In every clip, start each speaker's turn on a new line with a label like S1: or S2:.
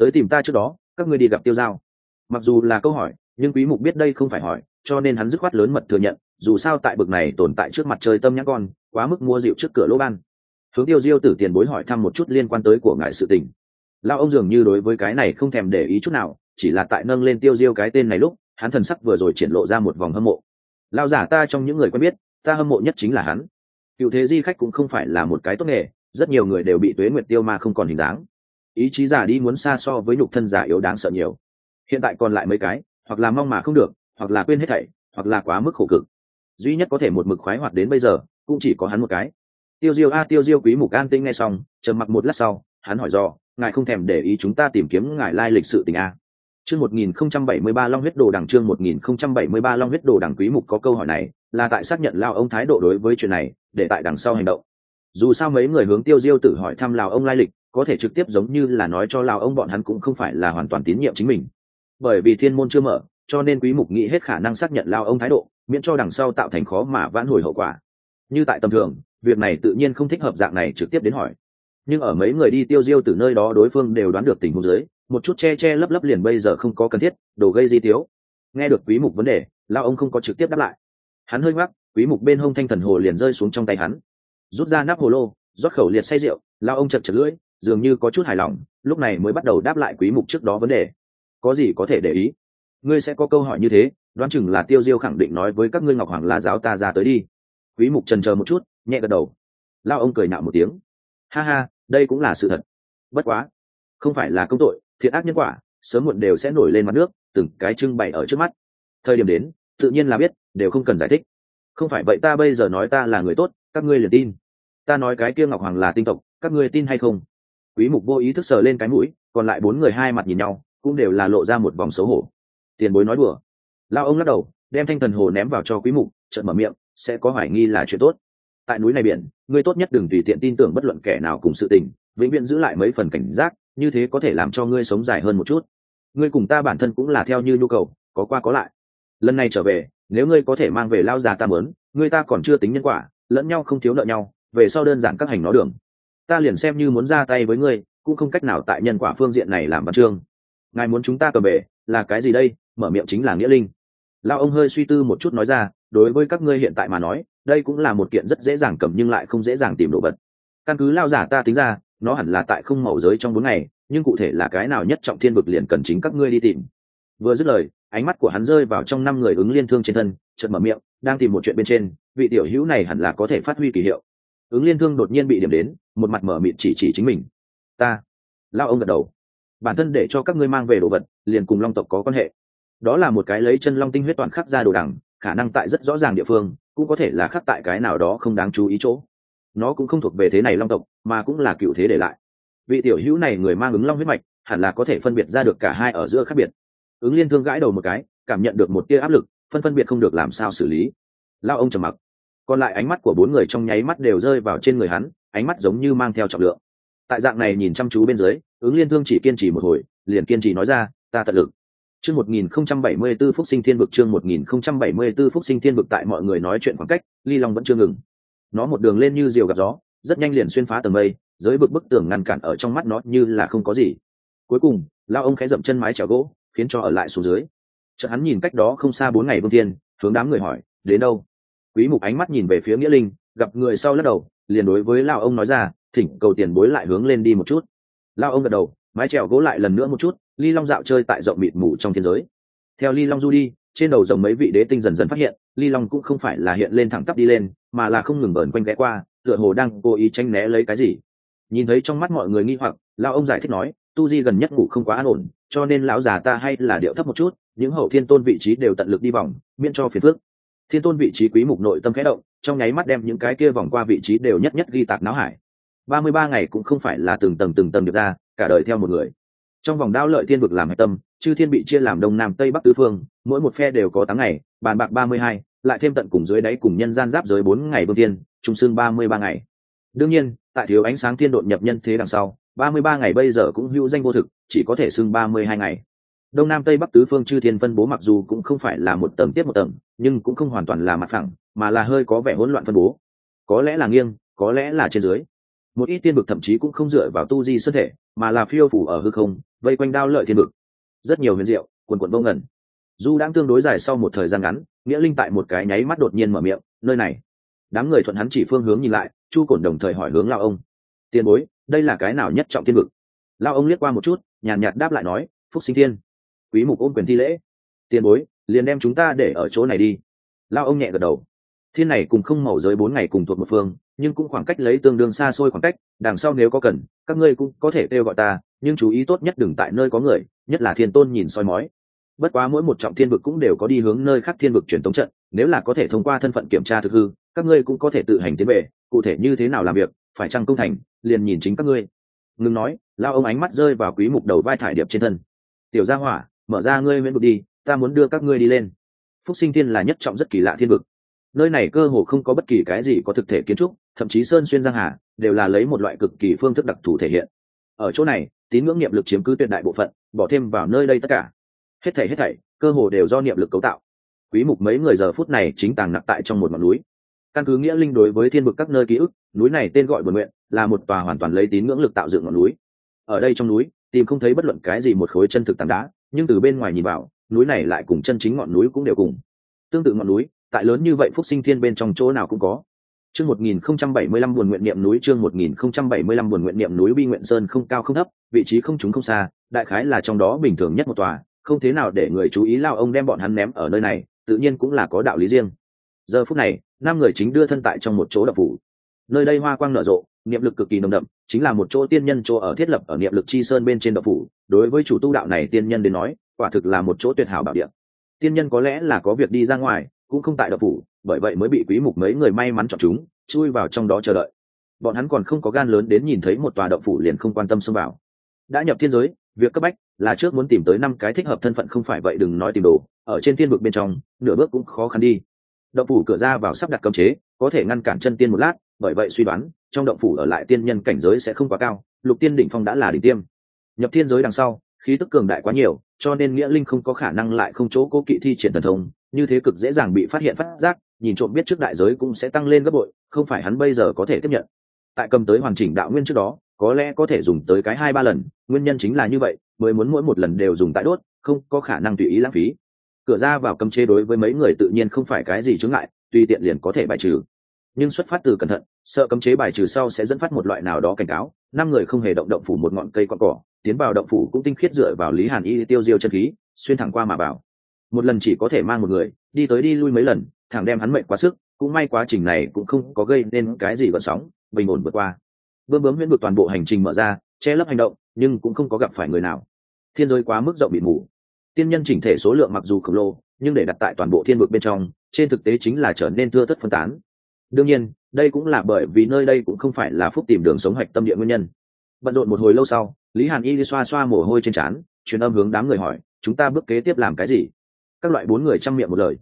S1: tới tìm ta trước đó, các ngươi đi gặp tiêu giao. Mặc dù là câu hỏi, nhưng quý mục biết đây không phải hỏi, cho nên hắn dứt khoát lớn mật thừa nhận, dù sao tại bực này tồn tại trước mặt trời tâm nhãn con, quá mức mua rượu trước cửa lỗ ban. Hướng tiêu diêu tử tiền bối hỏi thăm một chút liên quan tới của ngài sự tình. Lao ông dường như đối với cái này không thèm để ý chút nào, chỉ là tại nâng lên tiêu diêu cái tên này lúc, hắn thần sắc vừa rồi triển lộ ra một vòng hâm mộ. Lao giả ta trong những người quen biết, ta hâm mộ nhất chính là hắn. Cựu thế di khách cũng không phải là một cái tốt nghề, rất nhiều người đều bị tuế nguyệt tiêu ma không còn hình dáng ý chí giả đi muốn xa so với nhục thân giả yếu đáng sợ nhiều. Hiện tại còn lại mấy cái, hoặc là mong mà không được, hoặc là quên hết thảy, hoặc là quá mức khổ cực. Duy nhất có thể một mực khoái hoạt đến bây giờ, cũng chỉ có hắn một cái. Tiêu diêu a, tiêu diêu quý mục an tinh nghe xong, trầm mặc một lát sau, hắn hỏi do ngài không thèm để ý chúng ta tìm kiếm ngài lai lịch sự tình a? Chương 1073 long huyết đồ đằng, chương 1073 long huyết đồ đằng quý mục có câu hỏi này, là tại xác nhận lao ông thái độ đối với chuyện này, để tại đằng sau hành động. Dù sao mấy người hướng tiêu diêu tự hỏi thăm lào ông lai lịch có thể trực tiếp giống như là nói cho lào ông bọn hắn cũng không phải là hoàn toàn tín nhiệm chính mình. Bởi vì thiên môn chưa mở, cho nên quý mục nghĩ hết khả năng xác nhận lao ông thái độ, miễn cho đằng sau tạo thành khó mà vãn hồi hậu quả. Như tại tầm thường, việc này tự nhiên không thích hợp dạng này trực tiếp đến hỏi. Nhưng ở mấy người đi tiêu diêu từ nơi đó đối phương đều đoán được tình huống dưới, một chút che che lấp lấp liền bây giờ không có cần thiết, đồ gây di tiếu. Nghe được quý mục vấn đề lao ông không có trực tiếp đáp lại. Hắn hơi ngoắc, quý mục bên hông thanh thần hồ liền rơi xuống trong tay hắn. Rút ra nắp hồ lô, rót khẩu liệt say rượu lao ông chật chật lưỡi dường như có chút hài lòng, lúc này mới bắt đầu đáp lại quý mục trước đó vấn đề. Có gì có thể để ý? Ngươi sẽ có câu hỏi như thế, đoán chừng là tiêu diêu khẳng định nói với các ngươi ngọc hoàng là giáo ta ra tới đi. Quý mục trần chờ một chút, nhẹ gật đầu. Lao ông cười nạo một tiếng. Ha ha, đây cũng là sự thật. Bất quá, không phải là công tội thiện ác nhân quả, sớm muộn đều sẽ nổi lên mặt nước, từng cái trưng bày ở trước mắt. Thời điểm đến, tự nhiên là biết, đều không cần giải thích. Không phải vậy ta bây giờ nói ta là người tốt, các ngươi liền tin. Ta nói cái kia ngọc hoàng là tinh tộc, các ngươi tin hay không? Quý mục vô ý thức sờ lên cái mũi, còn lại bốn người hai mặt nhìn nhau, cũng đều là lộ ra một vòng xấu hổ. Tiền bối nói đùa. Lao ông lắc đầu, đem thanh thần hồ ném vào cho quý mục trận mở miệng, sẽ có hoài nghi là chuyện tốt. Tại núi này biển ngươi tốt nhất đừng tùy tiện tin tưởng bất luận kẻ nào cùng sự tình, vĩnh viễn giữ lại mấy phần cảnh giác, như thế có thể làm cho ngươi sống dài hơn một chút. Ngươi cùng ta bản thân cũng là theo như nhu cầu, có qua có lại. Lần này trở về, nếu ngươi có thể mang về lao già ta mớn ngươi ta còn chưa tính nhân quả, lẫn nhau không thiếu nợ nhau, về sau đơn giản các hành nó đường ta liền xem như muốn ra tay với ngươi, cũng không cách nào tại nhân quả phương diện này làm văn chương. Ngài muốn chúng ta cầm bể, là cái gì đây? Mở miệng chính là nghĩa linh. Lao ông hơi suy tư một chút nói ra, đối với các ngươi hiện tại mà nói, đây cũng là một kiện rất dễ dàng cầm nhưng lại không dễ dàng tìm đồ vật. Căn cứ lao giả ta tính ra, nó hẳn là tại không màu giới trong bốn ngày, nhưng cụ thể là cái nào nhất trọng thiên vực liền cần chính các ngươi đi tìm. Vừa dứt lời, ánh mắt của hắn rơi vào trong năm người ứng liên thương trên thân, chợt mở miệng, đang tìm một chuyện bên trên, vị tiểu hữu này hẳn là có thể phát huy kỳ hiệu ứng liên thương đột nhiên bị điểm đến, một mặt mở mịt chỉ chỉ chính mình. Ta. Lao ông gật đầu. Bản thân để cho các ngươi mang về đồ vật, liền cùng long tộc có quan hệ. Đó là một cái lấy chân long tinh huyết toàn khắc ra đồ đằng, khả năng tại rất rõ ràng địa phương, cũng có thể là khắc tại cái nào đó không đáng chú ý chỗ. Nó cũng không thuộc về thế này long tộc, mà cũng là cựu thế để lại. Vị tiểu hữu này người mang ứng long huyết mạch, hẳn là có thể phân biệt ra được cả hai ở giữa khác biệt. Ứng liên thương gãi đầu một cái, cảm nhận được một tia áp lực, phân phân biệt không được làm sao xử lý. Lao ông trầm mặc còn lại ánh mắt của bốn người trong nháy mắt đều rơi vào trên người hắn ánh mắt giống như mang theo trọng lượng. Tại dạng này nhìn chăm chú bên dưới ứng liên thương chỉ kiên trì một hồi liền kiên trì nói ra ta tận lực. Chương một nghìn không trăm bảy mươi b ố phúc sinh thiên vực chương một nghìn không trăm bảy mươi b ố phúc sinh thiên vực tại mọi người nói chuyện khoảng cách ly long vẫn chưa ngừng. Nó một đường lên như diều gặp gió rất nhanh liền xuyên phá tầng mây dưới bực bức tường ngăn cản ở trong mắt nó như là không có gì. Cuối cùng lao ông khẽ dậm chân mái trèo gỗ khiến cho ở lại xuống dưới. Chợ hắn nhìn cách đó không xa bốn ngày vương thiên, hướng đám người hỏi đến đâu? Quý mục ánh mắt nhìn về phía nghĩa linh, gặp người sau lắc đầu, liền đối với lao ông nói ra, thỉnh cầu tiền bối lại hướng lên đi một chút. Lao ông gật đầu, mái trèo gỗ lại lần nữa một chút, ly long dạo chơi tại rộng mịt mù trong thiên giới. Theo ly long du đi, trên đầu rồng mấy vị đế tinh dần dần phát hiện, ly long cũng không phải là hiện lên thẳng tắp đi lên, mà là không ngừng bờn quanh ghé qua, tựa hồ đang cố ý tranh né lấy cái gì. Nhìn thấy trong mắt mọi người nghi hoặc, lao ông giải thích nói, tu di gần nhất ngủ không quá an ổn, cho nên lão già ta hay là điệu thấp một chút, những hậu thiên tôn vị trí đều tận lực đi vòng, miễn cho phiền phước thiên tôn vị trí quý mục nội tâm khẽ động, trong nháy mắt đem những cái kia vòng qua vị trí đều nhất nhất ghi tạc não hải. Ba mươi ba ngày cũng không phải là từng tầng từng tầng được ra, cả đời theo một người. Trong vòng đao lợi thiên vực làm hạch tâm, chư thiên bị chia làm đông nam tây bắc tứ phương, mỗi một phe đều có tám ngày, bàn bạc ba mươi hai, lại thêm tận cùng dưới đáy cùng nhân gian giáp dưới bốn ngày vương tiên, trung xương ba mươi ba ngày. Đương nhiên, tại thiếu ánh sáng thiên độn nhập nhân thế đằng sau, ba mươi ba ngày bây giờ cũng hữu danh vô thực, chỉ có thể xưng ba mươi hai ngày. Đông nam tây bắc tứ phương chư thiên phân bố mặc dù cũng không phải là một tầng tiếp một tầng nhưng cũng không hoàn toàn là mặt phẳng, mà là hơi có vẻ hỗn loạn phân bố. Có lẽ là nghiêng, có lẽ là trên dưới. Một ít tiên vực thậm chí cũng không dựa vào tu di sơ thể, mà là phiêu phủ ở hư không, vây quanh đao lợi thiên vực. Rất nhiều huyền diệu, quần quần vô ngẩn du đang tương đối dài sau một thời gian ngắn, nghĩa linh tại một cái nháy mắt đột nhiên mở miệng, nơi này. Đám người thuận hắn chỉ phương hướng nhìn lại, chu cổn đồng thời hỏi hướng lao ông. Tiền bối, đây là cái nào nhất trọng thiên vực? Lao ông liếc qua một chút, nhàn nhạt đáp lại nói, phúc sinh thiên, quý mục ôm quyền thi lễ. Tiền bối liền đem chúng ta để ở chỗ này đi. Lao ông nhẹ gật đầu. Thiên này cùng không màu giới bốn ngày cùng thuộc một phương, nhưng cũng khoảng cách lấy tương đương xa xôi khoảng cách, đằng sau nếu có cần, các ngươi cũng có thể kêu gọi ta, nhưng chú ý tốt nhất đừng tại nơi có người, nhất là thiên tôn nhìn soi mói. Bất quá mỗi một trọng thiên vực cũng đều có đi hướng nơi khác thiên vực truyền tống trận, nếu là có thể thông qua thân phận kiểm tra thực hư, các ngươi cũng có thể tự hành tiến về, cụ thể như thế nào làm việc, phải chăng công thành, liền nhìn chính các ngươi. Ngừng nói, lao ông ánh mắt rơi vào quý mục đầu vai thải điệp trên thân. Tiểu gia hỏa, mở ra ngươi miễn vực đi ta muốn đưa các ngươi đi lên. Phúc sinh thiên là nhất trọng rất kỳ lạ thiên vực. Nơi này cơ hồ không có bất kỳ cái gì có thực thể kiến trúc, thậm chí sơn xuyên giang hà, đều là lấy một loại cực kỳ phương thức đặc thù thể hiện. Ở chỗ này, tín ngưỡng niệm lực chiếm cứ tuyệt đại bộ phận, bỏ thêm vào nơi đây tất cả. Hết thảy hết thảy, cơ hồ đều do niệm lực cấu tạo. Quý mục mấy người giờ phút này chính tàng nặng tại trong một ngọn núi. Căn cứ nghĩa linh đối với thiên vực các nơi ký ức, núi này tên gọi buồn nguyện, là một tòa hoàn toàn lấy tín ngưỡng lực tạo dựng ngọn núi. Ở đây trong núi, tìm không thấy bất luận cái gì một khối chân thực tảng đá, nhưng từ bên ngoài nhìn vào núi này lại cùng chân chính ngọn núi cũng đều cùng. Tương tự ngọn núi, tại lớn như vậy phúc sinh thiên bên trong chỗ nào cũng có. Chương 1075 buồn nguyện niệm núi, chương 1075 buồn nguyện niệm núi bi nguyện sơn không cao không thấp, vị trí không trúng không xa, đại khái là trong đó bình thường nhất một tòa, không thế nào để người chú ý lao ông đem bọn hắn ném ở nơi này, tự nhiên cũng là có đạo lý riêng. Giờ phút này, năm người chính đưa thân tại trong một chỗ đập phủ. Nơi đây hoa quang nở rộ, niệm lực cực kỳ nồng đậm, chính là một chỗ tiên nhân chỗ ở thiết lập ở niệm lực chi sơn bên trên đập phủ. Đối với chủ tu đạo này tiên nhân đến nói quả thực là một chỗ tuyệt hảo bảo địa. Tiên nhân có lẽ là có việc đi ra ngoài, cũng không tại đập phủ, bởi vậy mới bị quý mục mấy người may mắn chọn chúng, chui vào trong đó chờ đợi. Bọn hắn còn không có gan lớn đến nhìn thấy một tòa động phủ liền không quan tâm xông vào. Đã nhập thiên giới, việc cấp bách là trước muốn tìm tới năm cái thích hợp thân phận không phải vậy đừng nói tìm đồ, ở trên thiên vực bên trong, nửa bước cũng khó khăn đi. Động phủ cửa ra vào sắp đặt cấm chế, có thể ngăn cản chân tiên một lát, bởi vậy suy đoán, trong động phủ ở lại tiên nhân cảnh giới sẽ không quá cao, lục tiên đỉnh phong đã là đỉnh tiêm. Nhập thiên giới đằng sau khí tức cường đại quá nhiều, cho nên nghĩa linh không có khả năng lại không chỗ cố kỵ thi triển thần thông, như thế cực dễ dàng bị phát hiện phát giác, nhìn trộm biết trước đại giới cũng sẽ tăng lên gấp bội, không phải hắn bây giờ có thể tiếp nhận. Tại cầm tới hoàn chỉnh đạo nguyên trước đó, có lẽ có thể dùng tới cái hai ba lần, nguyên nhân chính là như vậy, mới muốn mỗi một lần đều dùng tại đốt, không có khả năng tùy ý lãng phí. Cửa ra vào cấm chế đối với mấy người tự nhiên không phải cái gì chướng ngại tùy tiện liền có thể bài trừ. Nhưng xuất phát từ cẩn thận, sợ cấm chế bài trừ sau sẽ dẫn phát một loại nào đó cảnh cáo, năm người không hề động động phủ một ngọn cây con cỏ tiến vào động phủ cũng tinh khiết dựa vào lý hàn y tiêu diêu chân khí, xuyên thẳng qua mà vào. Một lần chỉ có thể mang một người, đi tới đi lui mấy lần, thẳng đem hắn mệnh quá sức, cũng may quá trình này cũng không có gây nên cái gì gợn sóng, bình ổn vượt qua. Bơm bướm huyễn vực toàn bộ hành trình mở ra, che lấp hành động, nhưng cũng không có gặp phải người nào. Thiên giới quá mức rộng bị mù. Tiên nhân chỉnh thể số lượng mặc dù khổng lồ, nhưng để đặt tại toàn bộ thiên vực bên trong, trên thực tế chính là trở nên thưa thất phân tán. Đương nhiên, đây cũng là bởi vì nơi đây cũng không phải là phúc tìm đường sống hạch tâm địa nguyên nhân bận rộn một hồi lâu sau, lý hàn y đi xoa xoa mồ hôi trên trán, truyền âm hướng đám người hỏi, chúng ta bước kế tiếp làm cái gì? Các loại bốn người chăm miệng một lời.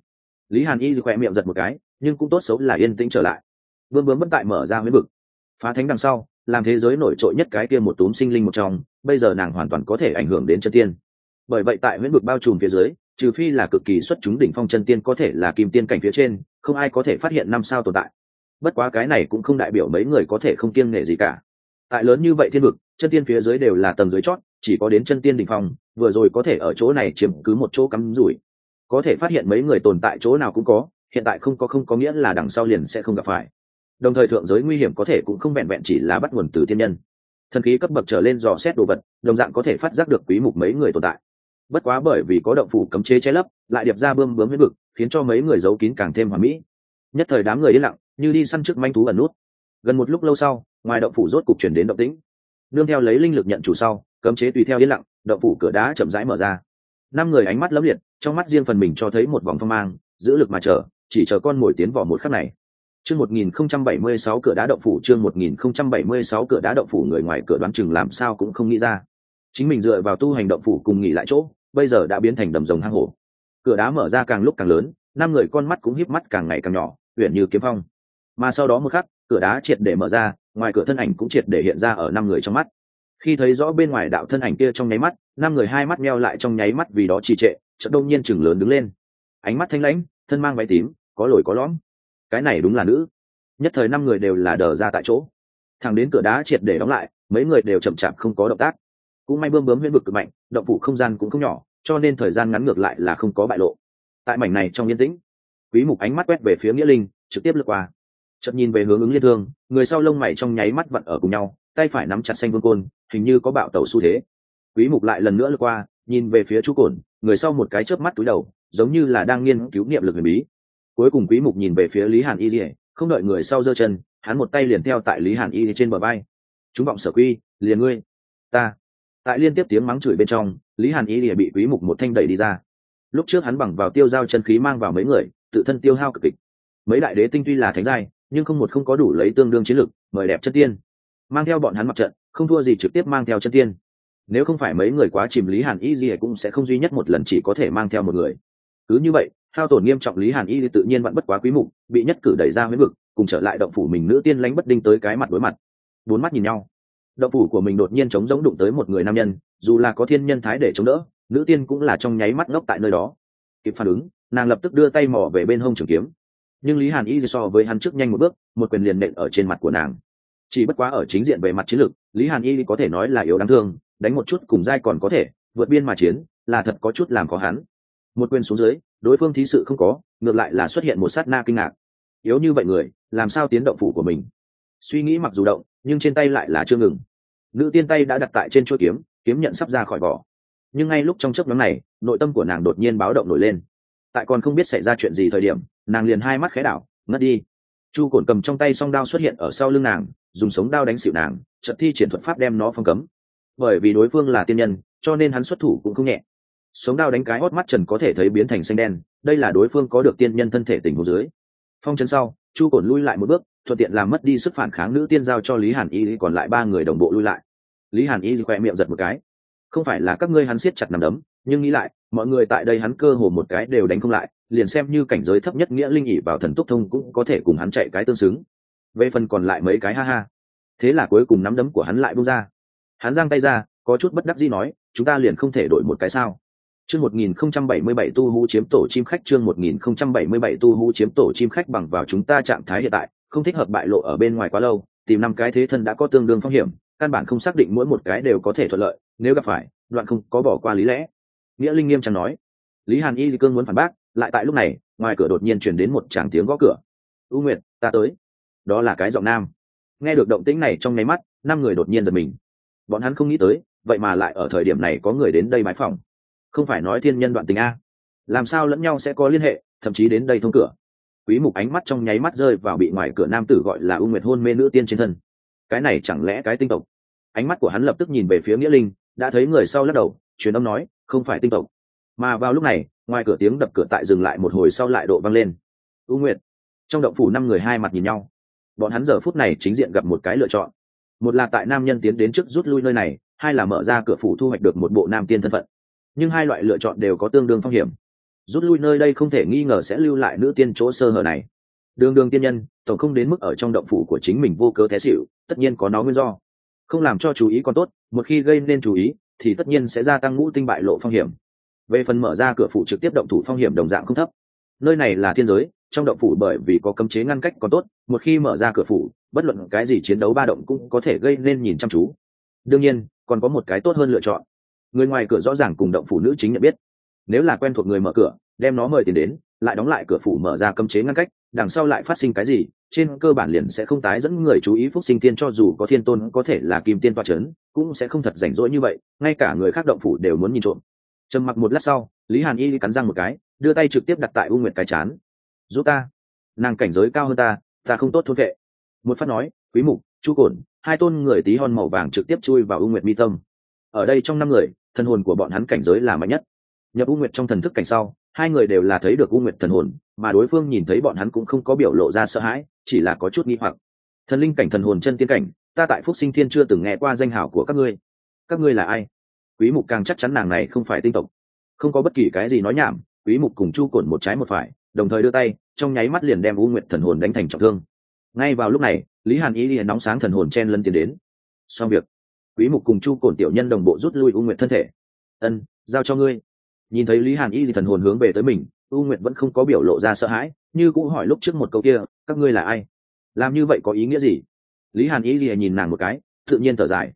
S1: Lý hàn y khỏe miệng giật một cái, nhưng cũng tốt xấu là yên tĩnh trở lại. Vương bướm bất tại mở ra huyết vực. Phá thánh đằng sau, làm thế giới nổi trội nhất cái kia một túm sinh linh một trong, bây giờ nàng hoàn toàn có thể ảnh hưởng đến chân tiên. Bởi vậy tại nguyễn vực bao trùm phía dưới, trừ phi là cực kỳ xuất chúng đỉnh phong chân tiên có thể là kim tiên cảnh phía trên, không ai có thể phát hiện năm sao tồn tại. Bất quá cái này cũng không đại biểu mấy người có thể không kiêng nghệ gì cả tại lớn như vậy thiên vực chân tiên phía dưới đều là tầng dưới chót chỉ có đến chân tiên đỉnh phòng, vừa rồi có thể ở chỗ này chiếm cứ một chỗ cắm rủi. Có thể phát hiện mấy người tồn tại chỗ nào cũng có hiện tại không có không có nghĩa là đằng sau liền sẽ không gặp phải. Đồng thời thượng giới nguy hiểm có thể cũng không vẹn vẹn chỉ là bắt nguồn từ thiên nhân. Thần khí cấp bậc trở lên dò xét đồ vật đồng dạng có thể phát giác được quý mục mấy người tồn tại. Bất quá bởi vì có động phủ cấm chế che lấp lại điệp ra bơm bướm huyết vực khiến cho mấy người giấu kín càng thêm hoàn mỹ. Nhất thời đám người yên lặng như đi săn trước manh thú ẩn nút. Gần một lúc lâu sau ngoài động phủ rốt cục chuyển đến động tĩnh. Nương theo lấy linh lực nhận chủ sau, cấm chế tùy theo yên lặng, động phủ cửa đá chậm rãi mở ra. Năm người ánh mắt lấm liệt, trong mắt riêng phần mình cho thấy một vòng phong mang, giữ lực mà chờ, chỉ chờ con mồi tiến vào một khắc này. Chương 1076 cửa đá động phủ, chương 1076 cửa đá động phủ, người ngoài cửa đoán chừng làm sao cũng không nghĩ ra. Chính mình dựa vào tu hành động phủ cùng nghỉ lại chỗ, bây giờ đã biến thành đầm rồng hang hổ. Cửa đá mở ra càng lúc càng lớn, năm người con mắt cũng híp mắt càng ngày càng nhỏ uyển như kiếm phong. Mà sau đó một khắc cửa đá triệt để mở ra, ngoài cửa thân ảnh cũng triệt để hiện ra ở năm người trong mắt. Khi thấy rõ bên ngoài đạo thân ảnh kia trong nháy mắt, năm người hai mắt meo lại trong nháy mắt vì đó trì trệ, chợt đông nhiên chừng lớn đứng lên. Ánh mắt thanh lãnh, thân mang váy tím, có lồi có lõm. Cái này đúng là nữ. Nhất thời năm người đều là đờ ra tại chỗ. Thằng đến cửa đá triệt để đóng lại, mấy người đều chậm chạp không có động tác. Cũng may bơm bướm huyễn vực cực mạnh, động phủ không gian cũng không nhỏ, cho nên thời gian ngắn ngược lại là không có bại lộ. Tại mảnh này trong yên tĩnh, quý mục ánh mắt quét về phía nghĩa linh, trực tiếp lướt qua chợt nhìn về hướng ứng liên thương người sau lông mày trong nháy mắt vặn ở cùng nhau tay phải nắm chặt xanh vương côn hình như có bạo tẩu xu thế. Quý mục lại lần nữa lướt qua nhìn về phía chú cồn, người sau một cái chớp mắt túi đầu giống như là đang nghiên cứu niệm lực huyền bí. Cuối cùng quý mục nhìn về phía lý hàn y lìa không đợi người sau giơ chân hắn một tay liền theo tại lý hàn y trên bờ vai. Chúng vọng sở quy liền ngươi ta. Tại liên tiếp tiếng mắng chửi bên trong lý hàn y lìa bị quý mục một thanh đẩy đi ra. Lúc trước hắn bằng vào tiêu giao chân khí mang vào mấy người tự thân tiêu hao cực kịch. Mấy đại đế tinh tuy là thánh giai nhưng không một không có đủ lấy tương đương chiến lực, mời đẹp chân tiên. Mang theo bọn hắn mặt trận, không thua gì trực tiếp mang theo chân tiên. Nếu không phải mấy người quá chìm lý hàn y gì cũng sẽ không duy nhất một lần chỉ có thể mang theo một người. Cứ như vậy, hao tổn nghiêm trọng lý hàn y tự nhiên vẫn bất quá quý mục, bị nhất cử đẩy ra huyết vực, cùng trở lại động phủ mình nữ tiên lánh bất đinh tới cái mặt đối mặt. Bốn mắt nhìn nhau. Động phủ của mình đột nhiên chống giống đụng tới một người nam nhân, dù là có thiên nhân thái để chống đỡ, nữ tiên cũng là trong nháy mắt ngốc tại nơi đó. Kịp phản ứng, nàng lập tức đưa tay mò về bên hông trường kiếm nhưng lý hàn y so với hắn trước nhanh một bước, một quyền liền nện ở trên mặt của nàng. Chỉ bất quá ở chính diện về mặt chiến lược, lý hàn y có thể nói là yếu đáng thương, đánh một chút cùng dai còn có thể, vượt biên mà chiến, là thật có chút làm khó hắn. Một quyền xuống dưới, đối phương thí sự không có, ngược lại là xuất hiện một sát na kinh ngạc. Yếu như vậy người, làm sao tiến động phủ của mình? Suy nghĩ mặc dù động, nhưng trên tay lại là chưa ngừng. Nữ tiên tay đã đặt tại trên chuỗi kiếm kiếm nhận sắp ra khỏi vỏ. Nhưng ngay lúc trong chớp nhóm này, nội tâm của nàng đột nhiên báo động nổi lên. Tại còn không biết xảy ra chuyện gì thời điểm nàng liền hai mắt khẽ đảo, ngất đi. Chu cổn cầm trong tay song đao xuất hiện ở sau lưng nàng, dùng sống đao đánh xịu nàng trận thi triển thuật pháp đem nó phong cấm. Bởi vì đối phương là tiên nhân, cho nên hắn xuất thủ cũng không nhẹ. Sống đao đánh cái hót mắt trần có thể thấy biến thành xanh đen, đây là đối phương có được tiên nhân thân thể tình hồ dưới. Phong chân sau, chu cổn lui lại một bước, thuận tiện làm mất đi sức phản kháng nữ tiên giao cho lý hàn y, còn lại ba người đồng bộ lui lại. Lý hàn y khoe miệng giật một cái. Không phải là các ngươi hắn siết chặt nằm đấm, nhưng nghĩ lại, mọi người tại đây hắn cơ hồ một cái đều đánh không lại liền xem như cảnh giới thấp nhất nghĩa linh ỉ vào thần túc thông cũng có thể cùng hắn chạy cái tương xứng. Về phần còn lại mấy cái ha ha. Thế là cuối cùng nắm đấm của hắn lại bung ra. Hắn giang tay ra, có chút bất đắc dĩ nói, chúng ta liền không thể đổi một cái sao? Chương một nghìn không trăm bảy mươi bảy tu hú chiếm tổ chim khách, chương một nghìn không trăm bảy mươi bảy tu hú chiếm tổ chim khách bằng vào chúng ta trạng thái hiện tại, không thích hợp bại lộ ở bên ngoài quá lâu, tìm năm cái thế thân đã có tương đương phong hiểm, căn bản không xác định mỗi một cái đều có thể thuận lợi, nếu gặp phải, đoạn không có bỏ qua lý lẽ. Nghĩa linh nghiêm trọng nói. Lý hàn y di cương muốn phản bác lại tại lúc này, ngoài cửa đột nhiên chuyển đến một tràng tiếng gõ cửa. U nguyệt, ta tới. Đó là cái giọng nam. Nghe được động tĩnh này trong nháy mắt, năm người đột nhiên giật mình. Bọn hắn không nghĩ tới, vậy mà lại ở thời điểm này có người đến đây mái phòng không phải nói thiên nhân đoạn tình a. Làm sao lẫn nhau sẽ có liên hệ, thậm chí đến đây thông cửa. Quý mục ánh mắt trong nháy mắt rơi vào bị ngoài cửa nam tử gọi là u nguyệt hôn mê nữ tiên trên thân. Cái này chẳng lẽ cái tinh tộc? Ánh mắt của hắn lập tức nhìn về phía nghĩa linh, đã thấy người sau lắc đầu, truyền âm nói, không phải tinh tộc. Mà vào lúc này ngoài cửa tiếng đập cửa tại dừng lại một hồi sau lại độ văng lên. U nguyệt, trong động phủ năm người hai mặt nhìn nhau. Bọn hắn giờ phút này chính diện gặp một cái lựa chọn. Một là tại nam nhân tiến đến trước rút lui nơi này, hai là mở ra cửa phủ thu hoạch được một bộ nam tiên thân phận. Nhưng hai loại lựa chọn đều có tương đương phong hiểm. Rút lui nơi đây không thể nghi ngờ sẽ lưu lại nữ tiên chỗ sơ hở này. Đường đường tiên nhân, tổng không đến mức ở trong động phủ của chính mình vô cớ té xịu tất nhiên có nó nguyên do. Không làm cho chú ý còn tốt, một khi gây nên chú ý, thì tất nhiên sẽ gia tăng ngũ tinh bại lộ phong hiểm về phần mở ra cửa phủ trực tiếp động thủ phong hiểm đồng dạng không thấp. Nơi này là thiên giới, trong động phủ bởi vì có cấm chế ngăn cách còn tốt, một khi mở ra cửa phủ, bất luận cái gì chiến đấu ba động cũng có thể gây nên nhìn chăm chú. Đương nhiên, còn có một cái tốt hơn lựa chọn. Người ngoài cửa rõ ràng cùng động phủ nữ chính nhận biết. Nếu là quen thuộc người mở cửa, đem nó mời tiền đến, lại đóng lại cửa phủ mở ra cấm chế ngăn cách, đằng sau lại phát sinh cái gì, trên cơ bản liền sẽ không tái dẫn người chú ý phúc sinh tiên cho dù có thiên tôn có thể là kim tiên toa c h ấ n cũng sẽ không thật rảnh rỗi như vậy, ngay cả người khác động phủ đều muốn nhìn trộm trầm mặc một lát sau, lý hàn y cắn răng một cái, đưa tay trực tiếp đặt tại u nguyệt cái chán. Giúp ta, nàng cảnh giới cao hơn ta ta không tốt thôn vệ. Một phát nói, quý mục, chu cổn, hai tôn người tí hon màu vàng trực tiếp chui vào u nguyệt mi tâm. Ở đây trong năm người thân hồn của bọn hắn cảnh giới là mạnh nhất. Nhập u nguyệt trong thần thức cảnh sau, hai người đều là thấy được u nguyệt thần hồn, mà đối phương nhìn thấy bọn hắn cũng không có biểu lộ ra sợ hãi, chỉ là có chút nghi hoặc. Thần linh cảnh thần hồn chân tiên cảnh, ta tại phúc sinh thiên chưa từng nghe qua danh hảo của các ngươi. Các ngươi là ai? Quý mục càng chắc chắn nàng này không phải tinh tộc. Không có bất kỳ cái gì nói nhảm, quý mục cùng chu cổn một trái một phải, đồng thời đưa tay, trong nháy mắt liền đem u nguyệt thần hồn đánh thành trọng thương. Ngay vào lúc này, lý hàn ý liền nóng sáng thần hồn chen lân tiến đến. Xong việc, quý mục cùng chu cổn tiểu nhân đồng bộ rút lui u nguyệt thân thể. Ân, giao cho ngươi. Nhìn thấy lý hàn y thì thần hồn hướng về tới mình, u nguyệt vẫn không có biểu lộ ra sợ hãi, như cũng hỏi lúc trước một câu kia, các ngươi là ai? Làm như vậy có ý nghĩa gì? Lý hàn y thì nhìn nàng một cái, tự nhiên thở dài.